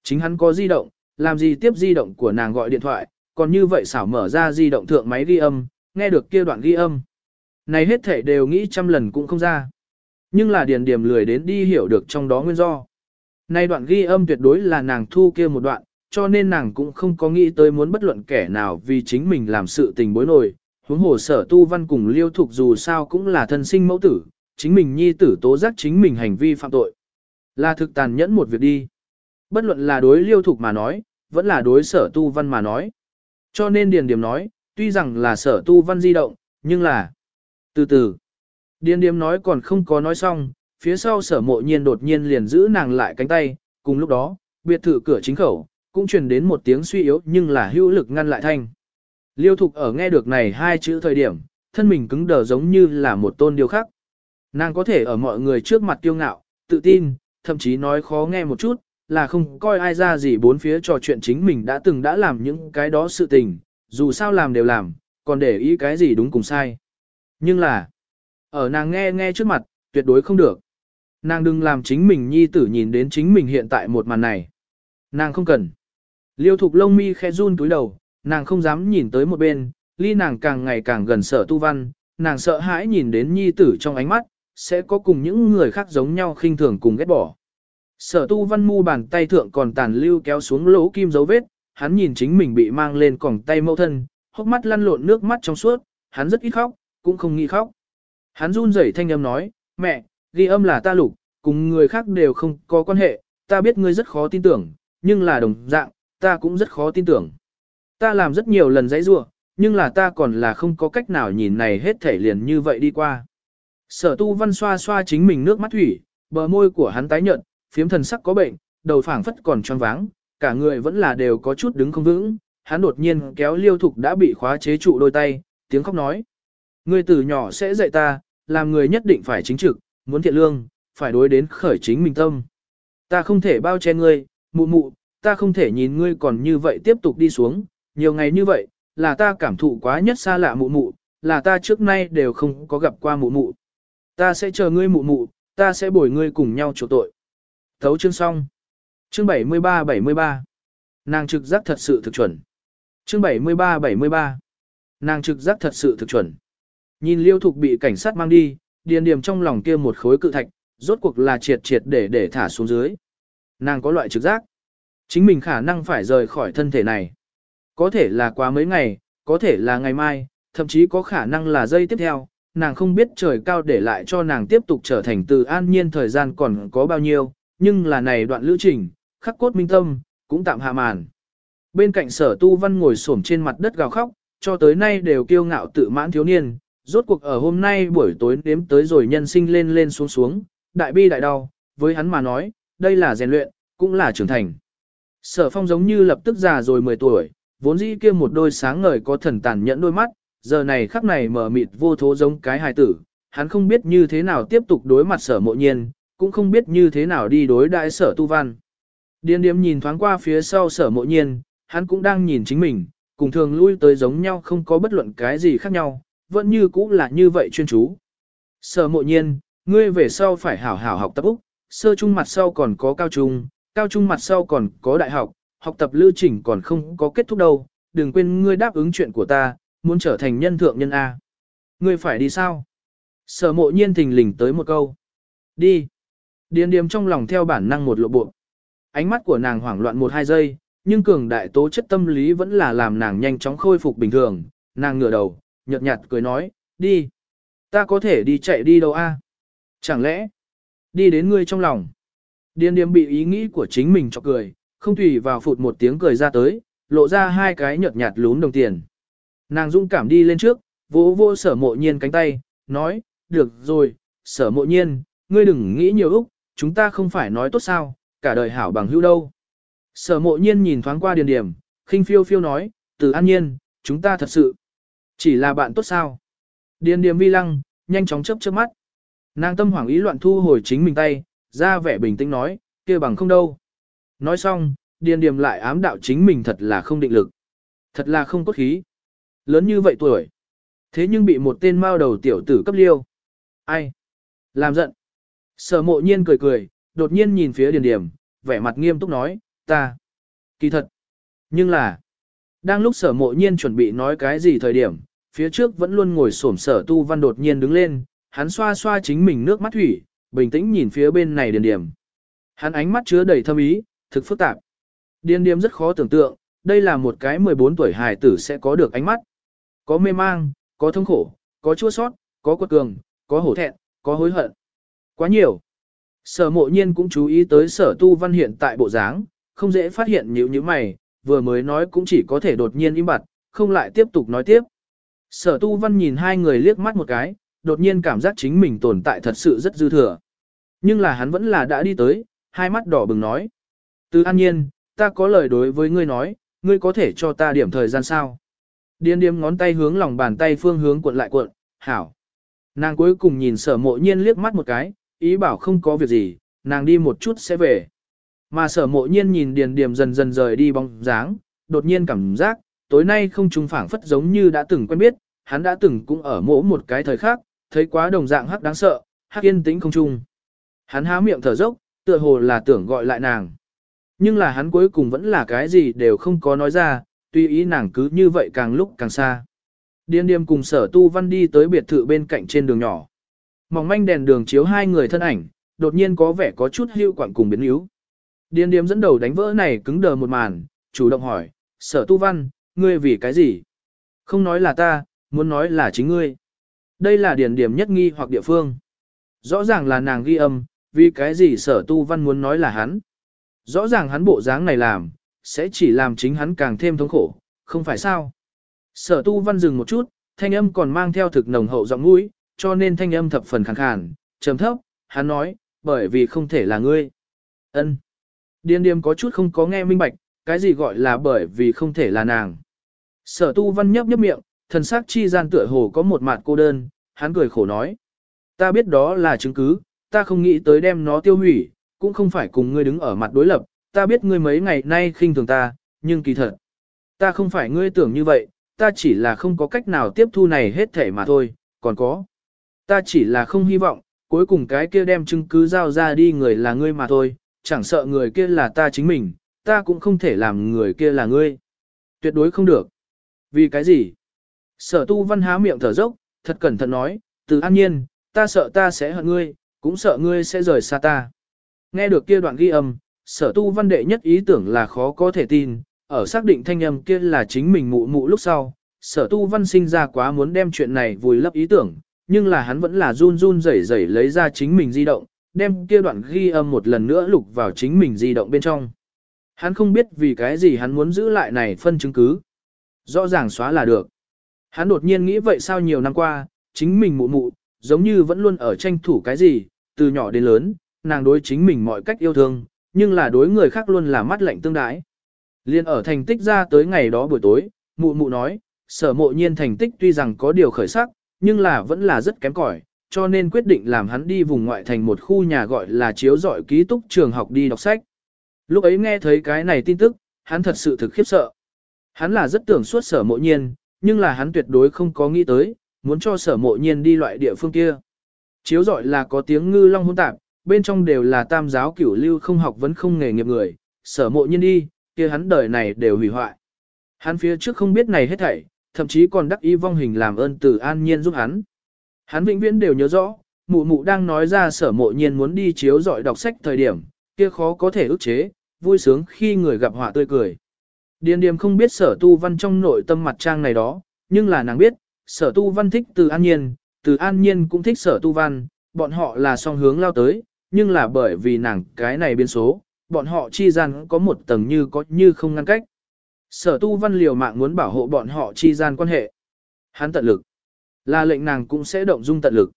Chính hắn có di động, làm gì tiếp di động của nàng gọi điện thoại, còn như vậy xảo mở ra di động thượng máy ghi âm, nghe được kia đoạn ghi âm. Này hết thể đều nghĩ trăm lần cũng không ra. Nhưng là điền điểm lười đến đi hiểu được trong đó nguyên do. Này đoạn ghi âm tuyệt đối là nàng thu kia một đoạn, cho nên nàng cũng không có nghĩ tới muốn bất luận kẻ nào vì chính mình làm sự tình bối nổi. Huống hồ sở tu văn cùng liêu thục dù sao cũng là thân sinh mẫu tử, chính mình nhi tử tố giác chính mình hành vi phạm tội. Là thực tàn nhẫn một việc đi. Bất luận là đối liêu thục mà nói, vẫn là đối sở tu văn mà nói. Cho nên Điền Điềm nói, tuy rằng là sở tu văn di động, nhưng là... Từ từ, Điền Điềm nói còn không có nói xong, phía sau sở mộ nhiên đột nhiên liền giữ nàng lại cánh tay, cùng lúc đó, biệt thự cửa chính khẩu, cũng truyền đến một tiếng suy yếu nhưng là hữu lực ngăn lại thanh. Liêu thục ở nghe được này hai chữ thời điểm, thân mình cứng đờ giống như là một tôn điều khác. Nàng có thể ở mọi người trước mặt kiêu ngạo, tự tin, thậm chí nói khó nghe một chút, là không coi ai ra gì bốn phía trò chuyện chính mình đã từng đã làm những cái đó sự tình, dù sao làm đều làm, còn để ý cái gì đúng cùng sai. Nhưng là, ở nàng nghe nghe trước mặt, tuyệt đối không được. Nàng đừng làm chính mình nhi tử nhìn đến chính mình hiện tại một màn này. Nàng không cần. Liêu thục lông mi khe run túi đầu, nàng không dám nhìn tới một bên, ly nàng càng ngày càng gần sở tu văn, nàng sợ hãi nhìn đến nhi tử trong ánh mắt, sẽ có cùng những người khác giống nhau khinh thường cùng ghét bỏ. Sở tu văn mu bàn tay thượng còn tàn lưu kéo xuống lỗ kim dấu vết, hắn nhìn chính mình bị mang lên còng tay mẫu thân, hốc mắt lăn lộn nước mắt trong suốt, hắn rất ít khóc, cũng không nghĩ khóc. Hắn run rẩy thanh âm nói, mẹ, ghi âm là ta lục, cùng người khác đều không có quan hệ, ta biết ngươi rất khó tin tưởng, nhưng là đồng dạng, ta cũng rất khó tin tưởng. Ta làm rất nhiều lần dãy rua, nhưng là ta còn là không có cách nào nhìn này hết thể liền như vậy đi qua. Sở tu văn xoa xoa chính mình nước mắt thủy, bờ môi của hắn tái nhợt, phiếm thần sắc có bệnh, đầu phảng phất còn tròn váng, cả người vẫn là đều có chút đứng không vững. Hắn đột nhiên kéo liêu thục đã bị khóa chế trụ đôi tay, tiếng khóc nói. Ngươi từ nhỏ sẽ dạy ta, làm người nhất định phải chính trực, muốn thiện lương, phải đối đến khởi chính mình tâm. Ta không thể bao che ngươi, mụ mụ, ta không thể nhìn ngươi còn như vậy tiếp tục đi xuống, nhiều ngày như vậy, là ta cảm thụ quá nhất xa lạ mụ mụ, là ta trước nay đều không có gặp qua mụ mụ. Ta sẽ chờ ngươi mụ mụ, ta sẽ bồi ngươi cùng nhau chỗ tội. Thấu chương xong. Chương 73-73. Nàng trực giác thật sự thực chuẩn. Chương 73-73. Nàng trực giác thật sự thực chuẩn. Nhìn liêu thục bị cảnh sát mang đi, điền điểm trong lòng kia một khối cự thạch, rốt cuộc là triệt triệt để để thả xuống dưới. Nàng có loại trực giác. Chính mình khả năng phải rời khỏi thân thể này. Có thể là quá mấy ngày, có thể là ngày mai, thậm chí có khả năng là giây tiếp theo. Nàng không biết trời cao để lại cho nàng tiếp tục trở thành từ an nhiên thời gian còn có bao nhiêu, nhưng là này đoạn lữ trình, khắc cốt minh tâm, cũng tạm hạ màn. Bên cạnh sở tu văn ngồi xổm trên mặt đất gào khóc, cho tới nay đều kiêu ngạo tự mãn thiếu niên, rốt cuộc ở hôm nay buổi tối nếm tới rồi nhân sinh lên lên xuống xuống, đại bi đại đau, với hắn mà nói, đây là rèn luyện, cũng là trưởng thành. Sở phong giống như lập tức già rồi 10 tuổi, vốn dĩ kia một đôi sáng ngời có thần tàn nhẫn đôi mắt, giờ này khắc này mở mịt vô thố giống cái hài tử, hắn không biết như thế nào tiếp tục đối mặt sở mộ nhiên, cũng không biết như thế nào đi đối đại sở tu văn. Điên điếm nhìn thoáng qua phía sau sở mộ nhiên, hắn cũng đang nhìn chính mình, cùng thường lui tới giống nhau không có bất luận cái gì khác nhau, vẫn như cũ là như vậy chuyên chú. Sở mộ nhiên, ngươi về sau phải hảo hảo học tập Úc, sơ trung mặt sau còn có cao trung, cao trung mặt sau còn có đại học, học tập lưu trình còn không có kết thúc đâu, đừng quên ngươi đáp ứng chuyện của ta, muốn trở thành nhân thượng nhân A. Ngươi phải đi sao? Sở mộ nhiên thình lình tới một câu. Đi. Điền điềm trong lòng theo bản năng một lộ bộ. Ánh mắt của nàng hoảng loạn một hai giây, nhưng cường đại tố chất tâm lý vẫn là làm nàng nhanh chóng khôi phục bình thường. Nàng ngửa đầu, nhợt nhạt cười nói, đi. Ta có thể đi chạy đi đâu a? Chẳng lẽ, đi đến ngươi trong lòng. Điền điềm bị ý nghĩ của chính mình cho cười, không tùy vào phụt một tiếng cười ra tới, lộ ra hai cái nhợt nhạt lún đồng tiền. Nàng dũng cảm đi lên trước, vỗ vỗ sở mộ nhiên cánh tay, nói, được rồi, sở mộ nhiên, ngươi đừng nghĩ nhiều úc, chúng ta không phải nói tốt sao, cả đời hảo bằng hữu đâu. Sở mộ nhiên nhìn thoáng qua điền điểm, khinh phiêu phiêu nói, từ an nhiên, chúng ta thật sự, chỉ là bạn tốt sao. Điền điểm vi lăng, nhanh chóng chớp chớp mắt. Nàng tâm hoảng ý loạn thu hồi chính mình tay, ra vẻ bình tĩnh nói, kia bằng không đâu. Nói xong, điền điểm lại ám đạo chính mình thật là không định lực. Thật là không cốt khí. Lớn như vậy tuổi. Thế nhưng bị một tên mao đầu tiểu tử cấp liêu. Ai? Làm giận. Sở mộ nhiên cười cười, đột nhiên nhìn phía điền điểm, vẻ mặt nghiêm túc nói, ta. Kỳ thật. Nhưng là. Đang lúc sở mộ nhiên chuẩn bị nói cái gì thời điểm, phía trước vẫn luôn ngồi xổm sở tu văn đột nhiên đứng lên, hắn xoa xoa chính mình nước mắt thủy, bình tĩnh nhìn phía bên này điền điểm. Hắn ánh mắt chứa đầy thâm ý, thực phức tạp. Điền điểm rất khó tưởng tượng, đây là một cái 14 tuổi hài tử sẽ có được ánh mắt. Có mê mang, có thông khổ, có chua sót, có quật cường, có hổ thẹn, có hối hận. Quá nhiều. Sở mộ nhiên cũng chú ý tới sở tu văn hiện tại bộ dáng, không dễ phát hiện nhữ như mày, vừa mới nói cũng chỉ có thể đột nhiên im bặt, không lại tiếp tục nói tiếp. Sở tu văn nhìn hai người liếc mắt một cái, đột nhiên cảm giác chính mình tồn tại thật sự rất dư thừa. Nhưng là hắn vẫn là đã đi tới, hai mắt đỏ bừng nói. Từ an nhiên, ta có lời đối với ngươi nói, ngươi có thể cho ta điểm thời gian sao? Điên điếm ngón tay hướng lòng bàn tay phương hướng cuộn lại cuộn, hảo. Nàng cuối cùng nhìn sở mộ nhiên liếc mắt một cái, ý bảo không có việc gì, nàng đi một chút sẽ về. Mà sở mộ nhiên nhìn điền điềm dần dần rời đi bóng dáng, đột nhiên cảm giác, tối nay không trùng phảng phất giống như đã từng quen biết, hắn đã từng cũng ở mỗ một cái thời khác, thấy quá đồng dạng hắc đáng sợ, hắc yên tĩnh không trung. Hắn há miệng thở dốc, tựa hồ là tưởng gọi lại nàng. Nhưng là hắn cuối cùng vẫn là cái gì đều không có nói ra, tuy ý nàng cứ như vậy càng lúc càng xa. Điên điềm cùng sở tu văn đi tới biệt thự bên cạnh trên đường nhỏ. Mỏng manh đèn đường chiếu hai người thân ảnh, đột nhiên có vẻ có chút hưu quảng cùng biến yếu. Điền điềm dẫn đầu đánh vỡ này cứng đờ một màn, chủ động hỏi, sở tu văn, ngươi vì cái gì? Không nói là ta, muốn nói là chính ngươi. Đây là Điền điểm nhất nghi hoặc địa phương. Rõ ràng là nàng ghi âm, vì cái gì sở tu văn muốn nói là hắn. Rõ ràng hắn bộ dáng này làm, sẽ chỉ làm chính hắn càng thêm thống khổ, không phải sao. Sở tu văn dừng một chút, thanh âm còn mang theo thực nồng hậu giọng mũi, cho nên thanh âm thập phần khàn khàn, trầm thấp, hắn nói, bởi vì không thể là ngươi. Ân. Điên điềm có chút không có nghe minh bạch, cái gì gọi là bởi vì không thể là nàng. Sở tu văn nhấp nhấp miệng, thần sắc chi gian tựa hồ có một mặt cô đơn, hắn cười khổ nói. Ta biết đó là chứng cứ, ta không nghĩ tới đem nó tiêu hủy, cũng không phải cùng ngươi đứng ở mặt đối lập, ta biết ngươi mấy ngày nay khinh thường ta, nhưng kỳ thật. Ta không phải ngươi tưởng như vậy, ta chỉ là không có cách nào tiếp thu này hết thể mà thôi, còn có. Ta chỉ là không hy vọng, cuối cùng cái kia đem chứng cứ giao ra đi người là ngươi mà thôi, chẳng sợ người kia là ta chính mình, ta cũng không thể làm người kia là ngươi. Tuyệt đối không được. Vì cái gì? Sở tu văn há miệng thở dốc, thật cẩn thận nói, từ an nhiên, ta sợ ta sẽ hận ngươi, cũng sợ ngươi sẽ rời xa ta. Nghe được kia đoạn ghi âm, sở tu văn đệ nhất ý tưởng là khó có thể tin, ở xác định thanh âm kia là chính mình mụ mụ lúc sau, sở tu văn sinh ra quá muốn đem chuyện này vùi lấp ý tưởng, nhưng là hắn vẫn là run run rẩy rẩy lấy ra chính mình di động, đem kia đoạn ghi âm một lần nữa lục vào chính mình di động bên trong. Hắn không biết vì cái gì hắn muốn giữ lại này phân chứng cứ. Rõ ràng xóa là được. Hắn đột nhiên nghĩ vậy sao nhiều năm qua, chính mình mụ mụ, giống như vẫn luôn ở tranh thủ cái gì, từ nhỏ đến lớn, nàng đối chính mình mọi cách yêu thương, nhưng là đối người khác luôn là mắt lạnh tương đái. Liên ở thành tích ra tới ngày đó buổi tối, mụ mụ nói, sở mộ nhiên thành tích tuy rằng có điều khởi sắc, nhưng là vẫn là rất kém cỏi, cho nên quyết định làm hắn đi vùng ngoại thành một khu nhà gọi là chiếu dọi ký túc trường học đi đọc sách. Lúc ấy nghe thấy cái này tin tức, hắn thật sự thực khiếp sợ. Hắn là rất tưởng suốt sở mộ nhiên, nhưng là hắn tuyệt đối không có nghĩ tới, muốn cho sở mộ nhiên đi loại địa phương kia. Chiếu dọi là có tiếng ngư long hỗn tạp, bên trong đều là tam giáo cửu lưu không học vẫn không nghề nghiệp người, sở mộ nhiên đi, kia hắn đời này đều hủy hoại. Hắn phía trước không biết này hết thảy, thậm chí còn đắc ý vong hình làm ơn từ an nhiên giúp hắn. Hắn vĩnh viễn đều nhớ rõ, mụ mụ đang nói ra sở mộ nhiên muốn đi chiếu dọi đọc sách thời điểm, kia khó có thể ức chế, vui sướng khi người gặp họa tươi cười. Điền điềm không biết sở tu văn trong nội tâm mặt trang này đó, nhưng là nàng biết, sở tu văn thích từ an nhiên, từ an nhiên cũng thích sở tu văn, bọn họ là song hướng lao tới, nhưng là bởi vì nàng cái này biến số, bọn họ chi gian có một tầng như có như không ngăn cách. Sở tu văn liều mạng muốn bảo hộ bọn họ chi gian quan hệ. Hắn tận lực. Là lệnh nàng cũng sẽ động dung tận lực.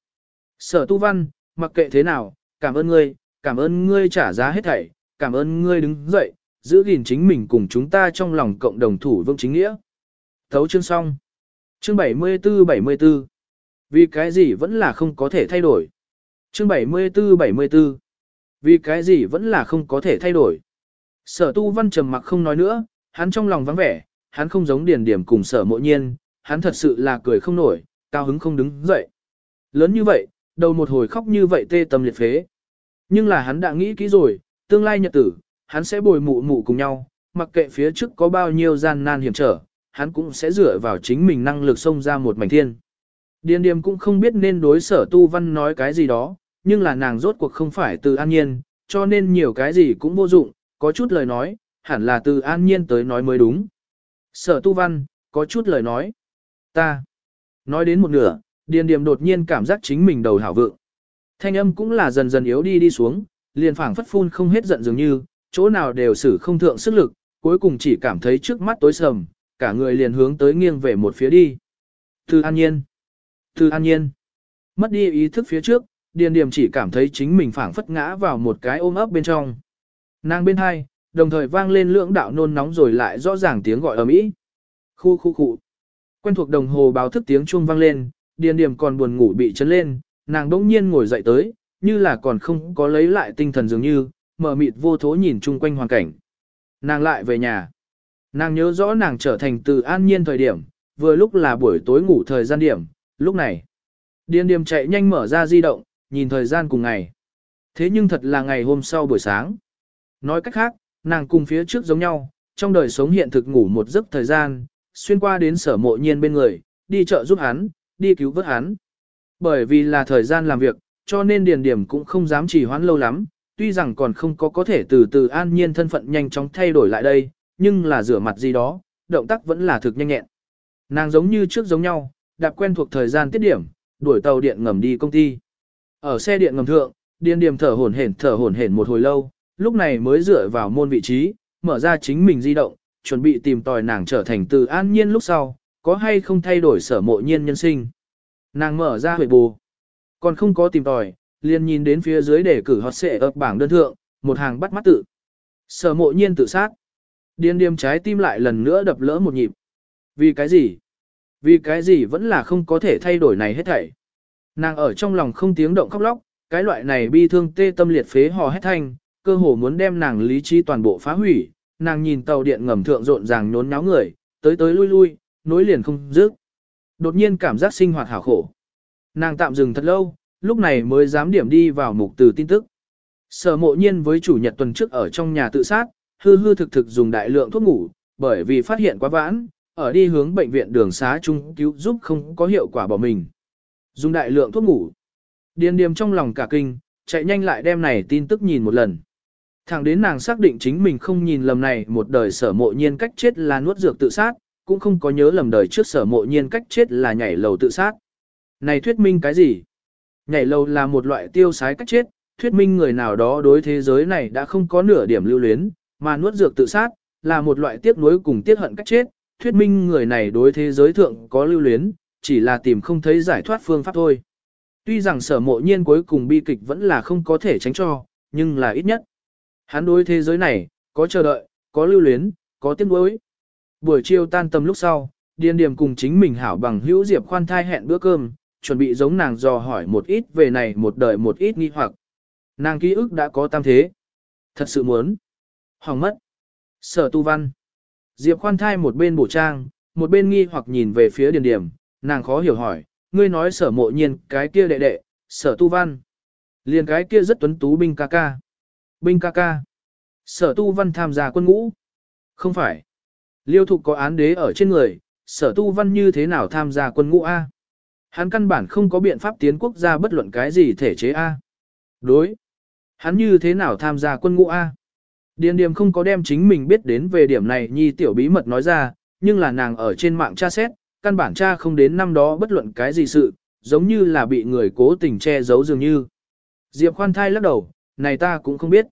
Sở tu văn, mặc kệ thế nào, cảm ơn ngươi, cảm ơn ngươi trả giá hết thảy, cảm ơn ngươi đứng dậy, giữ gìn chính mình cùng chúng ta trong lòng cộng đồng thủ vương chính nghĩa. Thấu chương xong. Chương 74-74. Vì cái gì vẫn là không có thể thay đổi. Chương 74-74. Vì cái gì vẫn là không có thể thay đổi. Sở tu văn trầm mặc không nói nữa, hắn trong lòng vắng vẻ, hắn không giống Điền điểm cùng sở mộ nhiên, hắn thật sự là cười không nổi, cao hứng không đứng dậy. Lớn như vậy, đầu một hồi khóc như vậy tê tâm liệt phế. Nhưng là hắn đã nghĩ kỹ rồi, tương lai nhật tử, hắn sẽ bồi mụ mụ cùng nhau, mặc kệ phía trước có bao nhiêu gian nan hiểm trở, hắn cũng sẽ dựa vào chính mình năng lực xông ra một mảnh thiên. Điền Điểm cũng không biết nên đối sở tu văn nói cái gì đó, nhưng là nàng rốt cuộc không phải từ an nhiên, cho nên nhiều cái gì cũng vô dụng, có chút lời nói, hẳn là từ an nhiên tới nói mới đúng. Sở tu văn, có chút lời nói. Ta. Nói đến một nửa, điền điềm đột nhiên cảm giác chính mình đầu hảo vượng. Thanh âm cũng là dần dần yếu đi đi xuống, liền phảng phất phun không hết giận dường như, chỗ nào đều xử không thượng sức lực, cuối cùng chỉ cảm thấy trước mắt tối sầm, cả người liền hướng tới nghiêng về một phía đi. Từ an nhiên. Từ an nhiên. Mất đi ý thức phía trước, điền điềm chỉ cảm thấy chính mình phảng phất ngã vào một cái ôm ấp bên trong. Nàng bên hai, đồng thời vang lên lưỡng đạo nôn nóng rồi lại rõ ràng tiếng gọi ầm ĩ. Khu khu khu. Quen thuộc đồng hồ báo thức tiếng chuông vang lên, điền điềm còn buồn ngủ bị chấn lên, nàng đỗng nhiên ngồi dậy tới, như là còn không có lấy lại tinh thần dường như, mở mịt vô thố nhìn chung quanh hoàn cảnh. Nàng lại về nhà. Nàng nhớ rõ nàng trở thành từ an nhiên thời điểm, vừa lúc là buổi tối ngủ thời gian điểm, lúc này. Điền điềm chạy nhanh mở ra di động, nhìn thời gian cùng ngày. Thế nhưng thật là ngày hôm sau buổi sáng. Nói cách khác, nàng cùng phía trước giống nhau, trong đời sống hiện thực ngủ một giấc thời gian, xuyên qua đến sở mộ nhiên bên người, đi chợ giúp hắn, đi cứu vớt hắn. Bởi vì là thời gian làm việc, cho nên điền điểm cũng không dám trì hoãn lâu lắm, tuy rằng còn không có có thể từ từ an nhiên thân phận nhanh chóng thay đổi lại đây, nhưng là rửa mặt gì đó, động tác vẫn là thực nhanh nhẹn. Nàng giống như trước giống nhau, đạp quen thuộc thời gian tiết điểm, đuổi tàu điện ngầm đi công ty. Ở xe điện ngầm thượng, điền điểm thở hổn hển thở hổn hển một hồi lâu, lúc này mới dựa vào môn vị trí, mở ra chính mình di động, chuẩn bị tìm tòi nàng trở thành từ an nhiên lúc sau, có hay không thay đổi sở mộ nhiên nhân sinh. Nàng mở ra huệ bù, còn không có tìm tòi, liền nhìn đến phía dưới để cử hot xệ ập bảng đơn thượng, một hàng bắt mắt tự. Sở mộ nhiên tự sát. Điên điềm trái tim lại lần nữa đập lỡ một nhịp. Vì cái gì? Vì cái gì vẫn là không có thể thay đổi này hết thảy. Nàng ở trong lòng không tiếng động khóc lóc, cái loại này bi thương tê tâm liệt phế hò hét thanh, cơ hồ muốn đem nàng lý trí toàn bộ phá hủy, nàng nhìn tàu điện ngầm thượng rộn ràng nhốn nháo người, tới tới lui lui, nối liền không dứt. Đột nhiên cảm giác sinh hoạt hảo khổ. Nàng tạm dừng thật lâu, lúc này mới dám điểm đi vào mục từ tin tức. Sở mộ nhiên với chủ nhật tuần trước ở trong nhà tự sát, hư hư thực thực dùng đại lượng thuốc ngủ, bởi vì phát hiện quá vãn, ở đi hướng bệnh viện đường xá chung cứu giúp không có hiệu quả bỏ mình. Dùng đại lượng thuốc ngủ. Điền điềm trong lòng cả kinh, chạy nhanh lại đem này tin tức nhìn một lần. Thẳng đến nàng xác định chính mình không nhìn lầm này một đời sở mộ nhiên cách chết là nuốt dược tự sát, cũng không có nhớ lầm đời trước sở mộ nhiên cách chết là nhảy lầu tự sát. Này thuyết minh cái gì? Nhảy lầu là một loại tiêu sái cách chết, thuyết minh người nào đó đối thế giới này đã không có nửa điểm lưu luyến, mà nuốt dược tự sát, là một loại tiếc nuối cùng tiếc hận cách chết, thuyết minh người này đối thế giới thượng có lưu luyến, chỉ là tìm không thấy giải thoát phương pháp thôi. Tuy rằng sở mộ nhiên cuối cùng bi kịch vẫn là không có thể tránh cho, nhưng là ít nhất. Hắn đối thế giới này, có chờ đợi, có lưu luyến, có tiếc nuối. Buổi chiều tan tầm lúc sau, Điền Điềm cùng chính mình hảo bằng hữu Diệp khoan thai hẹn bữa cơm, chuẩn bị giống nàng dò hỏi một ít về này một đời một ít nghi hoặc. Nàng ký ức đã có tam thế. Thật sự muốn. Hoàng mất. Sở tu văn. Diệp khoan thai một bên bổ trang, một bên nghi hoặc nhìn về phía Điền Điềm, nàng khó hiểu hỏi, ngươi nói sở mộ nhiên cái kia đệ đệ, sở tu văn. Liền cái kia rất tuấn tú binh ca ca. Binh ca ca. Sở tu văn tham gia quân ngũ. Không phải. Liêu thục có án đế ở trên người, sở tu văn như thế nào tham gia quân ngũ A. Hắn căn bản không có biện pháp tiến quốc gia bất luận cái gì thể chế A. Đối. Hắn như thế nào tham gia quân ngũ A. Điền điềm không có đem chính mình biết đến về điểm này nhi tiểu bí mật nói ra, nhưng là nàng ở trên mạng tra xét, căn bản tra không đến năm đó bất luận cái gì sự, giống như là bị người cố tình che giấu dường như. Diệp khoan thai lắc đầu, này ta cũng không biết.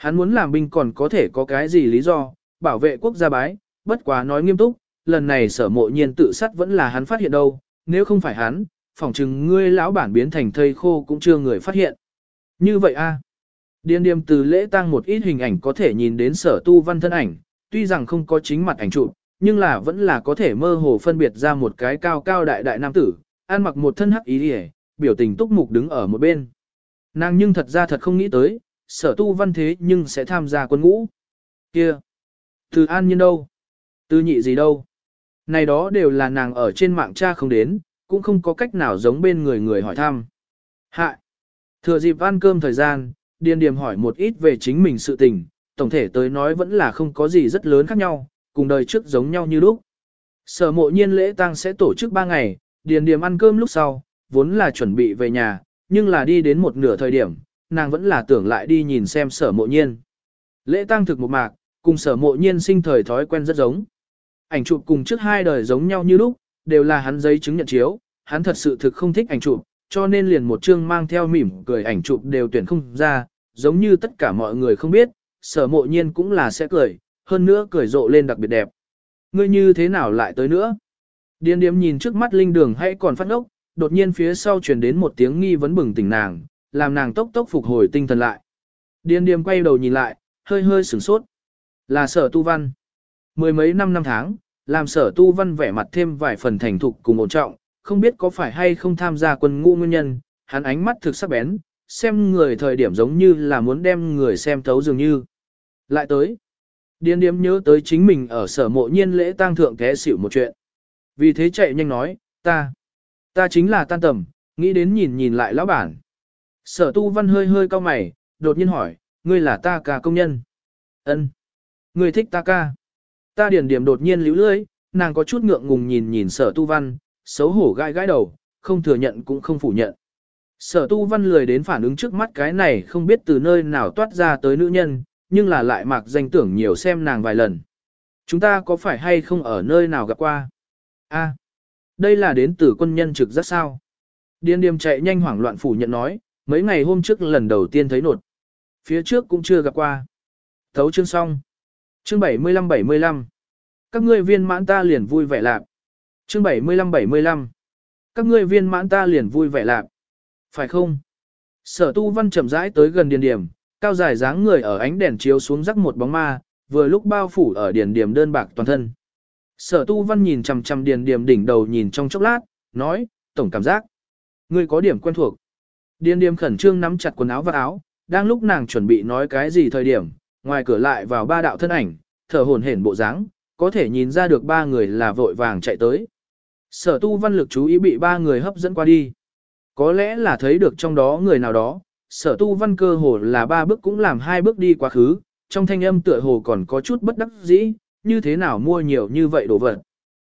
Hắn muốn làm binh còn có thể có cái gì lý do, bảo vệ quốc gia bái, bất quá nói nghiêm túc, lần này sở mộ nhiên tự sát vẫn là hắn phát hiện đâu, nếu không phải hắn, phỏng chừng ngươi lão bản biến thành thây khô cũng chưa người phát hiện. Như vậy a Điên điềm từ lễ tang một ít hình ảnh có thể nhìn đến sở tu văn thân ảnh, tuy rằng không có chính mặt ảnh chụp, nhưng là vẫn là có thể mơ hồ phân biệt ra một cái cao cao đại đại nam tử, ăn mặc một thân hắc ý hề, biểu tình túc mục đứng ở một bên. Nàng nhưng thật ra thật không nghĩ tới, sở tu văn thế nhưng sẽ tham gia quân ngũ. Kia! Từ an nhiên đâu? Từ nhị gì đâu? Này đó đều là nàng ở trên mạng cha không đến, cũng không có cách nào giống bên người người hỏi thăm. Hạ! Thừa dịp ăn cơm thời gian, Điền Điềm hỏi một ít về chính mình sự tình, tổng thể tới nói vẫn là không có gì rất lớn khác nhau, cùng đời trước giống nhau như lúc. Sở mộ nhiên lễ tang sẽ tổ chức 3 ngày, Điền Điềm ăn cơm lúc sau, vốn là chuẩn bị về nhà, nhưng là đi đến một nửa thời điểm, nàng vẫn là tưởng lại đi nhìn xem sở mộ nhiên. Lễ tang thực một mạc, cùng sở mộ nhiên sinh thời thói quen rất giống. Ảnh chụp cùng trước hai đời giống nhau như lúc, đều là hắn giấy chứng nhận chiếu, hắn thật sự thực không thích ảnh chụp, cho nên liền một chương mang theo mỉm cười ảnh chụp đều tuyển không ra, giống như tất cả mọi người không biết, sở mộ nhiên cũng là sẽ cười, hơn nữa cười rộ lên đặc biệt đẹp. Ngươi như thế nào lại tới nữa? điên điếm nhìn trước mắt linh đường hay còn phát ốc, đột nhiên phía sau truyền đến một tiếng nghi vấn bừng tỉnh nàng, làm nàng tốc tốc phục hồi tinh thần lại. Điên điềm quay đầu nhìn lại, hơi hơi sửng sốt. Là sở tu văn. Mười mấy năm năm tháng, làm sở tu văn vẻ mặt thêm vài phần thành thục cùng ổn trọng, không biết có phải hay không tham gia quân ngũ nguyên nhân, hắn ánh mắt thực sắc bén, xem người thời điểm giống như là muốn đem người xem thấu dường như. Lại tới. điên điếm nhớ tới chính mình ở sở mộ nhiên lễ tang thượng té xỉu một chuyện. Vì thế chạy nhanh nói, ta, ta chính là tan tầm, nghĩ đến nhìn nhìn lại lão bản. Sở tu văn hơi hơi cau mày, đột nhiên hỏi, ngươi là ta ca công nhân. ân Ngươi thích ta ca. Ta điền điểm đột nhiên líu lưỡi, nàng có chút ngượng ngùng nhìn nhìn sở tu văn, xấu hổ gai gãi đầu, không thừa nhận cũng không phủ nhận. Sở tu văn lười đến phản ứng trước mắt cái này không biết từ nơi nào toát ra tới nữ nhân, nhưng là lại mặc danh tưởng nhiều xem nàng vài lần. Chúng ta có phải hay không ở nơi nào gặp qua? A, đây là đến từ quân nhân trực rất sao? Điên điềm chạy nhanh hoảng loạn phủ nhận nói, mấy ngày hôm trước lần đầu tiên thấy nột. Phía trước cũng chưa gặp qua. Thấu chương xong. Chương 75-75. Các ngươi viên mãn ta liền vui vẻ lạc. Chương 75-75. Các ngươi viên mãn ta liền vui vẻ lạc. Phải không? Sở tu văn chậm rãi tới gần điền điểm, cao dài dáng người ở ánh đèn chiếu xuống rắc một bóng ma, vừa lúc bao phủ ở điền điểm đơn bạc toàn thân. Sở tu văn nhìn chằm chằm điền điểm đỉnh đầu nhìn trong chốc lát, nói, tổng cảm giác. Ngươi có điểm quen thuộc. Điên điềm khẩn trương nắm chặt quần áo và áo, đang lúc nàng chuẩn bị nói cái gì thời điểm, ngoài cửa lại vào ba đạo thân ảnh, thở hổn hển bộ dáng, có thể nhìn ra được ba người là vội vàng chạy tới. Sở tu văn lực chú ý bị ba người hấp dẫn qua đi. Có lẽ là thấy được trong đó người nào đó, sở tu văn cơ hồ là ba bước cũng làm hai bước đi quá khứ, trong thanh âm tựa hồ còn có chút bất đắc dĩ, như thế nào mua nhiều như vậy đồ vật.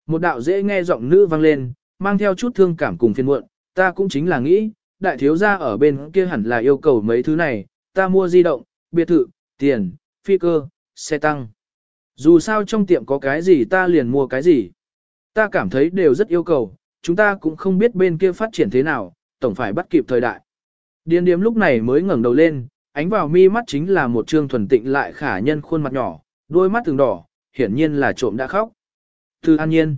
Một đạo dễ nghe giọng nữ vang lên, mang theo chút thương cảm cùng phiền muộn, ta cũng chính là nghĩ, đại thiếu gia ở bên kia hẳn là yêu cầu mấy thứ này, ta mua di động, biệt thự, tiền, phi cơ, xe tăng. Dù sao trong tiệm có cái gì ta liền mua cái gì. Ta cảm thấy đều rất yêu cầu, chúng ta cũng không biết bên kia phát triển thế nào, tổng phải bắt kịp thời đại. Điền điếm lúc này mới ngẩng đầu lên, ánh vào mi mắt chính là một trương thuần tịnh lại khả nhân khuôn mặt nhỏ, đôi mắt từng đỏ, hiển nhiên là trộm đã khóc. Từ an nhiên.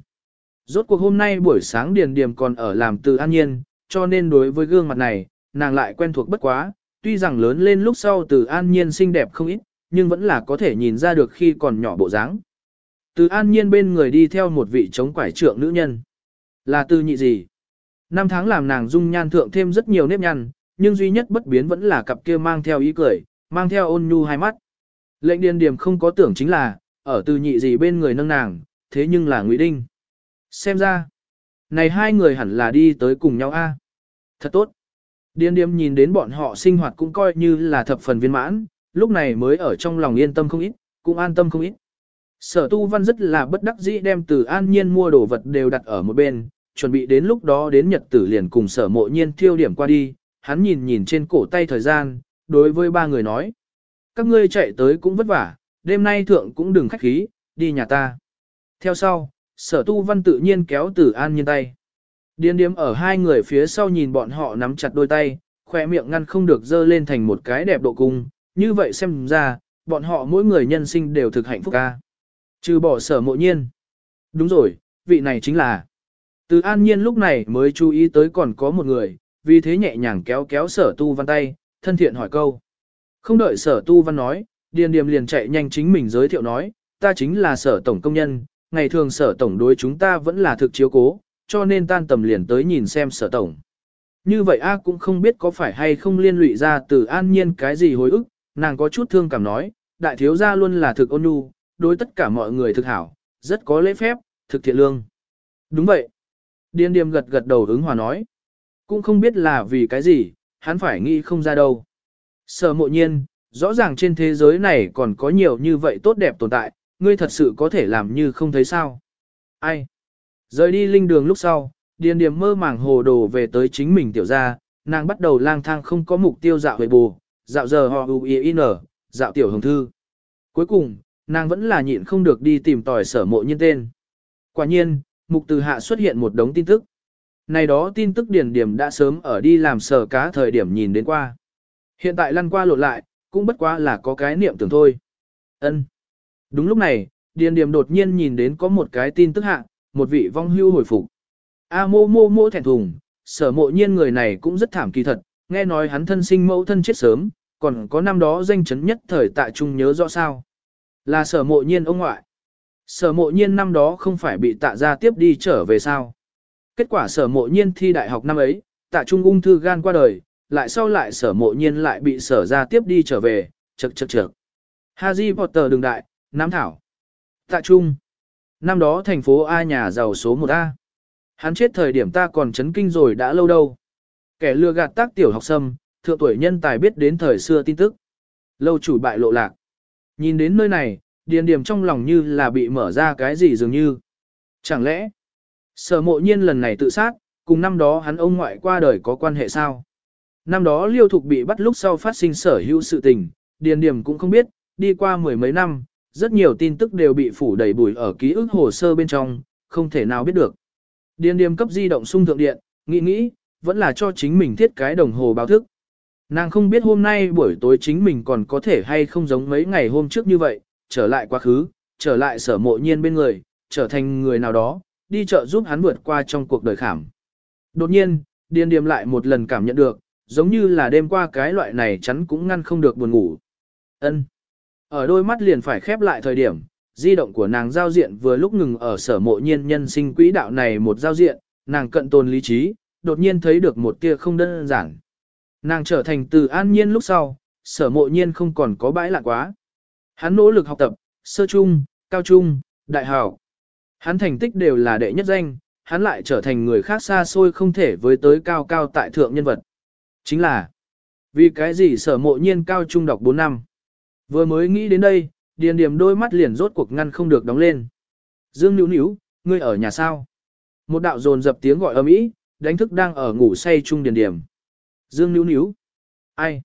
Rốt cuộc hôm nay buổi sáng điền điềm còn ở làm từ an nhiên, cho nên đối với gương mặt này, nàng lại quen thuộc bất quá, tuy rằng lớn lên lúc sau từ an nhiên xinh đẹp không ít, nhưng vẫn là có thể nhìn ra được khi còn nhỏ bộ dáng. Từ an nhiên bên người đi theo một vị chống quải trượng nữ nhân. Là từ nhị gì? Năm tháng làm nàng dung nhan thượng thêm rất nhiều nếp nhăn, nhưng duy nhất bất biến vẫn là cặp kia mang theo ý cười, mang theo ôn nhu hai mắt. Lệnh điền điểm không có tưởng chính là, ở từ nhị gì bên người nâng nàng, thế nhưng là Ngụy Đinh. Xem ra, này hai người hẳn là đi tới cùng nhau a. Thật tốt. điềm điềm nhìn đến bọn họ sinh hoạt cũng coi như là thập phần viên mãn, lúc này mới ở trong lòng yên tâm không ít, cũng an tâm không ít. Sở tu văn rất là bất đắc dĩ đem từ an nhiên mua đồ vật đều đặt ở một bên, chuẩn bị đến lúc đó đến nhật tử liền cùng sở mộ nhiên thiêu điểm qua đi, hắn nhìn nhìn trên cổ tay thời gian, đối với ba người nói. Các ngươi chạy tới cũng vất vả, đêm nay thượng cũng đừng khách khí, đi nhà ta. Theo sau, sở tu văn tự nhiên kéo từ an nhiên tay. Điên điếm ở hai người phía sau nhìn bọn họ nắm chặt đôi tay, khỏe miệng ngăn không được dơ lên thành một cái đẹp độ cung, như vậy xem ra, bọn họ mỗi người nhân sinh đều thực hạnh phúc ca. Trừ bỏ sở mộ nhiên. Đúng rồi, vị này chính là. Từ an nhiên lúc này mới chú ý tới còn có một người, vì thế nhẹ nhàng kéo kéo sở tu văn tay, thân thiện hỏi câu. Không đợi sở tu văn nói, điền điềm liền chạy nhanh chính mình giới thiệu nói, ta chính là sở tổng công nhân, ngày thường sở tổng đối chúng ta vẫn là thực chiếu cố, cho nên tan tầm liền tới nhìn xem sở tổng. Như vậy A cũng không biết có phải hay không liên lụy ra từ an nhiên cái gì hồi ức, nàng có chút thương cảm nói, đại thiếu gia luôn là thực ôn nhu, đối tất cả mọi người thực hảo, rất có lễ phép, thực thiện lương. Đúng vậy. Điên điềm gật gật đầu ứng hòa nói. Cũng không biết là vì cái gì, hắn phải nghĩ không ra đâu. Sở mộ nhiên, rõ ràng trên thế giới này còn có nhiều như vậy tốt đẹp tồn tại, ngươi thật sự có thể làm như không thấy sao. Ai? Rời đi linh đường lúc sau, điền điểm mơ màng hồ đồ về tới chính mình tiểu gia, nàng bắt đầu lang thang không có mục tiêu dạo về bù, dạo giờ họ u in dạo tiểu hồng thư. Cuối cùng, nàng vẫn là nhịn không được đi tìm tòi sở mộ nhân tên. Quả nhiên, mục từ hạ xuất hiện một đống tin tức. Này đó tin tức điển điểm đã sớm ở đi làm sở cá thời điểm nhìn đến qua. Hiện tại lăn qua lộn lại, cũng bất quá là có cái niệm tưởng thôi. Ân. Đúng lúc này, điền Điềm đột nhiên nhìn đến có một cái tin tức hạ, một vị vong hưu hồi phục. A mô mô mô thẹn thùng, sở mộ nhiên người này cũng rất thảm kỳ thật, nghe nói hắn thân sinh mẫu thân chết sớm, còn có năm đó danh chấn nhất thời tại trung nhớ rõ sao. Là sở mộ nhiên ông ngoại. Sở mộ nhiên năm đó không phải bị tạ ra tiếp đi trở về sao. Kết quả sở mộ nhiên thi đại học năm ấy, tạ trung ung thư gan qua đời, lại sau lại sở mộ nhiên lại bị sở ra tiếp đi trở về, chật chật chật. Harry Potter đường đại, Nam Thảo. Tạ Trung. Năm đó thành phố A nhà giàu số 1A. Hắn chết thời điểm ta còn chấn kinh rồi đã lâu đâu. Kẻ lừa gạt tác tiểu học sâm, thượng tuổi nhân tài biết đến thời xưa tin tức. Lâu chủ bại lộ lạc. Nhìn đến nơi này, điền điểm trong lòng như là bị mở ra cái gì dường như. Chẳng lẽ, sở mộ nhiên lần này tự sát, cùng năm đó hắn ông ngoại qua đời có quan hệ sao? Năm đó liêu thục bị bắt lúc sau phát sinh sở hữu sự tình, điền điểm cũng không biết, đi qua mười mấy năm, rất nhiều tin tức đều bị phủ đầy bụi ở ký ức hồ sơ bên trong, không thể nào biết được. Điền Điềm cấp di động sung thượng điện, nghĩ nghĩ, vẫn là cho chính mình thiết cái đồng hồ báo thức. Nàng không biết hôm nay buổi tối chính mình còn có thể hay không giống mấy ngày hôm trước như vậy, trở lại quá khứ, trở lại sở mộ nhiên bên người, trở thành người nào đó, đi chợ giúp hắn vượt qua trong cuộc đời khảm. Đột nhiên, điền điềm lại một lần cảm nhận được, giống như là đêm qua cái loại này chắn cũng ngăn không được buồn ngủ. Ân. Ở đôi mắt liền phải khép lại thời điểm, di động của nàng giao diện vừa lúc ngừng ở sở mộ nhiên nhân sinh quỹ đạo này một giao diện, nàng cận tồn lý trí, đột nhiên thấy được một tia không đơn giản. Nàng trở thành từ an nhiên lúc sau, sở mộ nhiên không còn có bãi lạ quá. Hắn nỗ lực học tập, sơ trung, cao trung, đại học. Hắn thành tích đều là đệ nhất danh, hắn lại trở thành người khác xa xôi không thể với tới cao cao tại thượng nhân vật. Chính là, vì cái gì sở mộ nhiên cao trung đọc 4 năm. Vừa mới nghĩ đến đây, điền điểm đôi mắt liền rốt cuộc ngăn không được đóng lên. Dương níu níu, ngươi ở nhà sao? Một đạo dồn dập tiếng gọi ầm ĩ, đánh thức đang ở ngủ say chung điền điểm. Dương níu níu. Ai?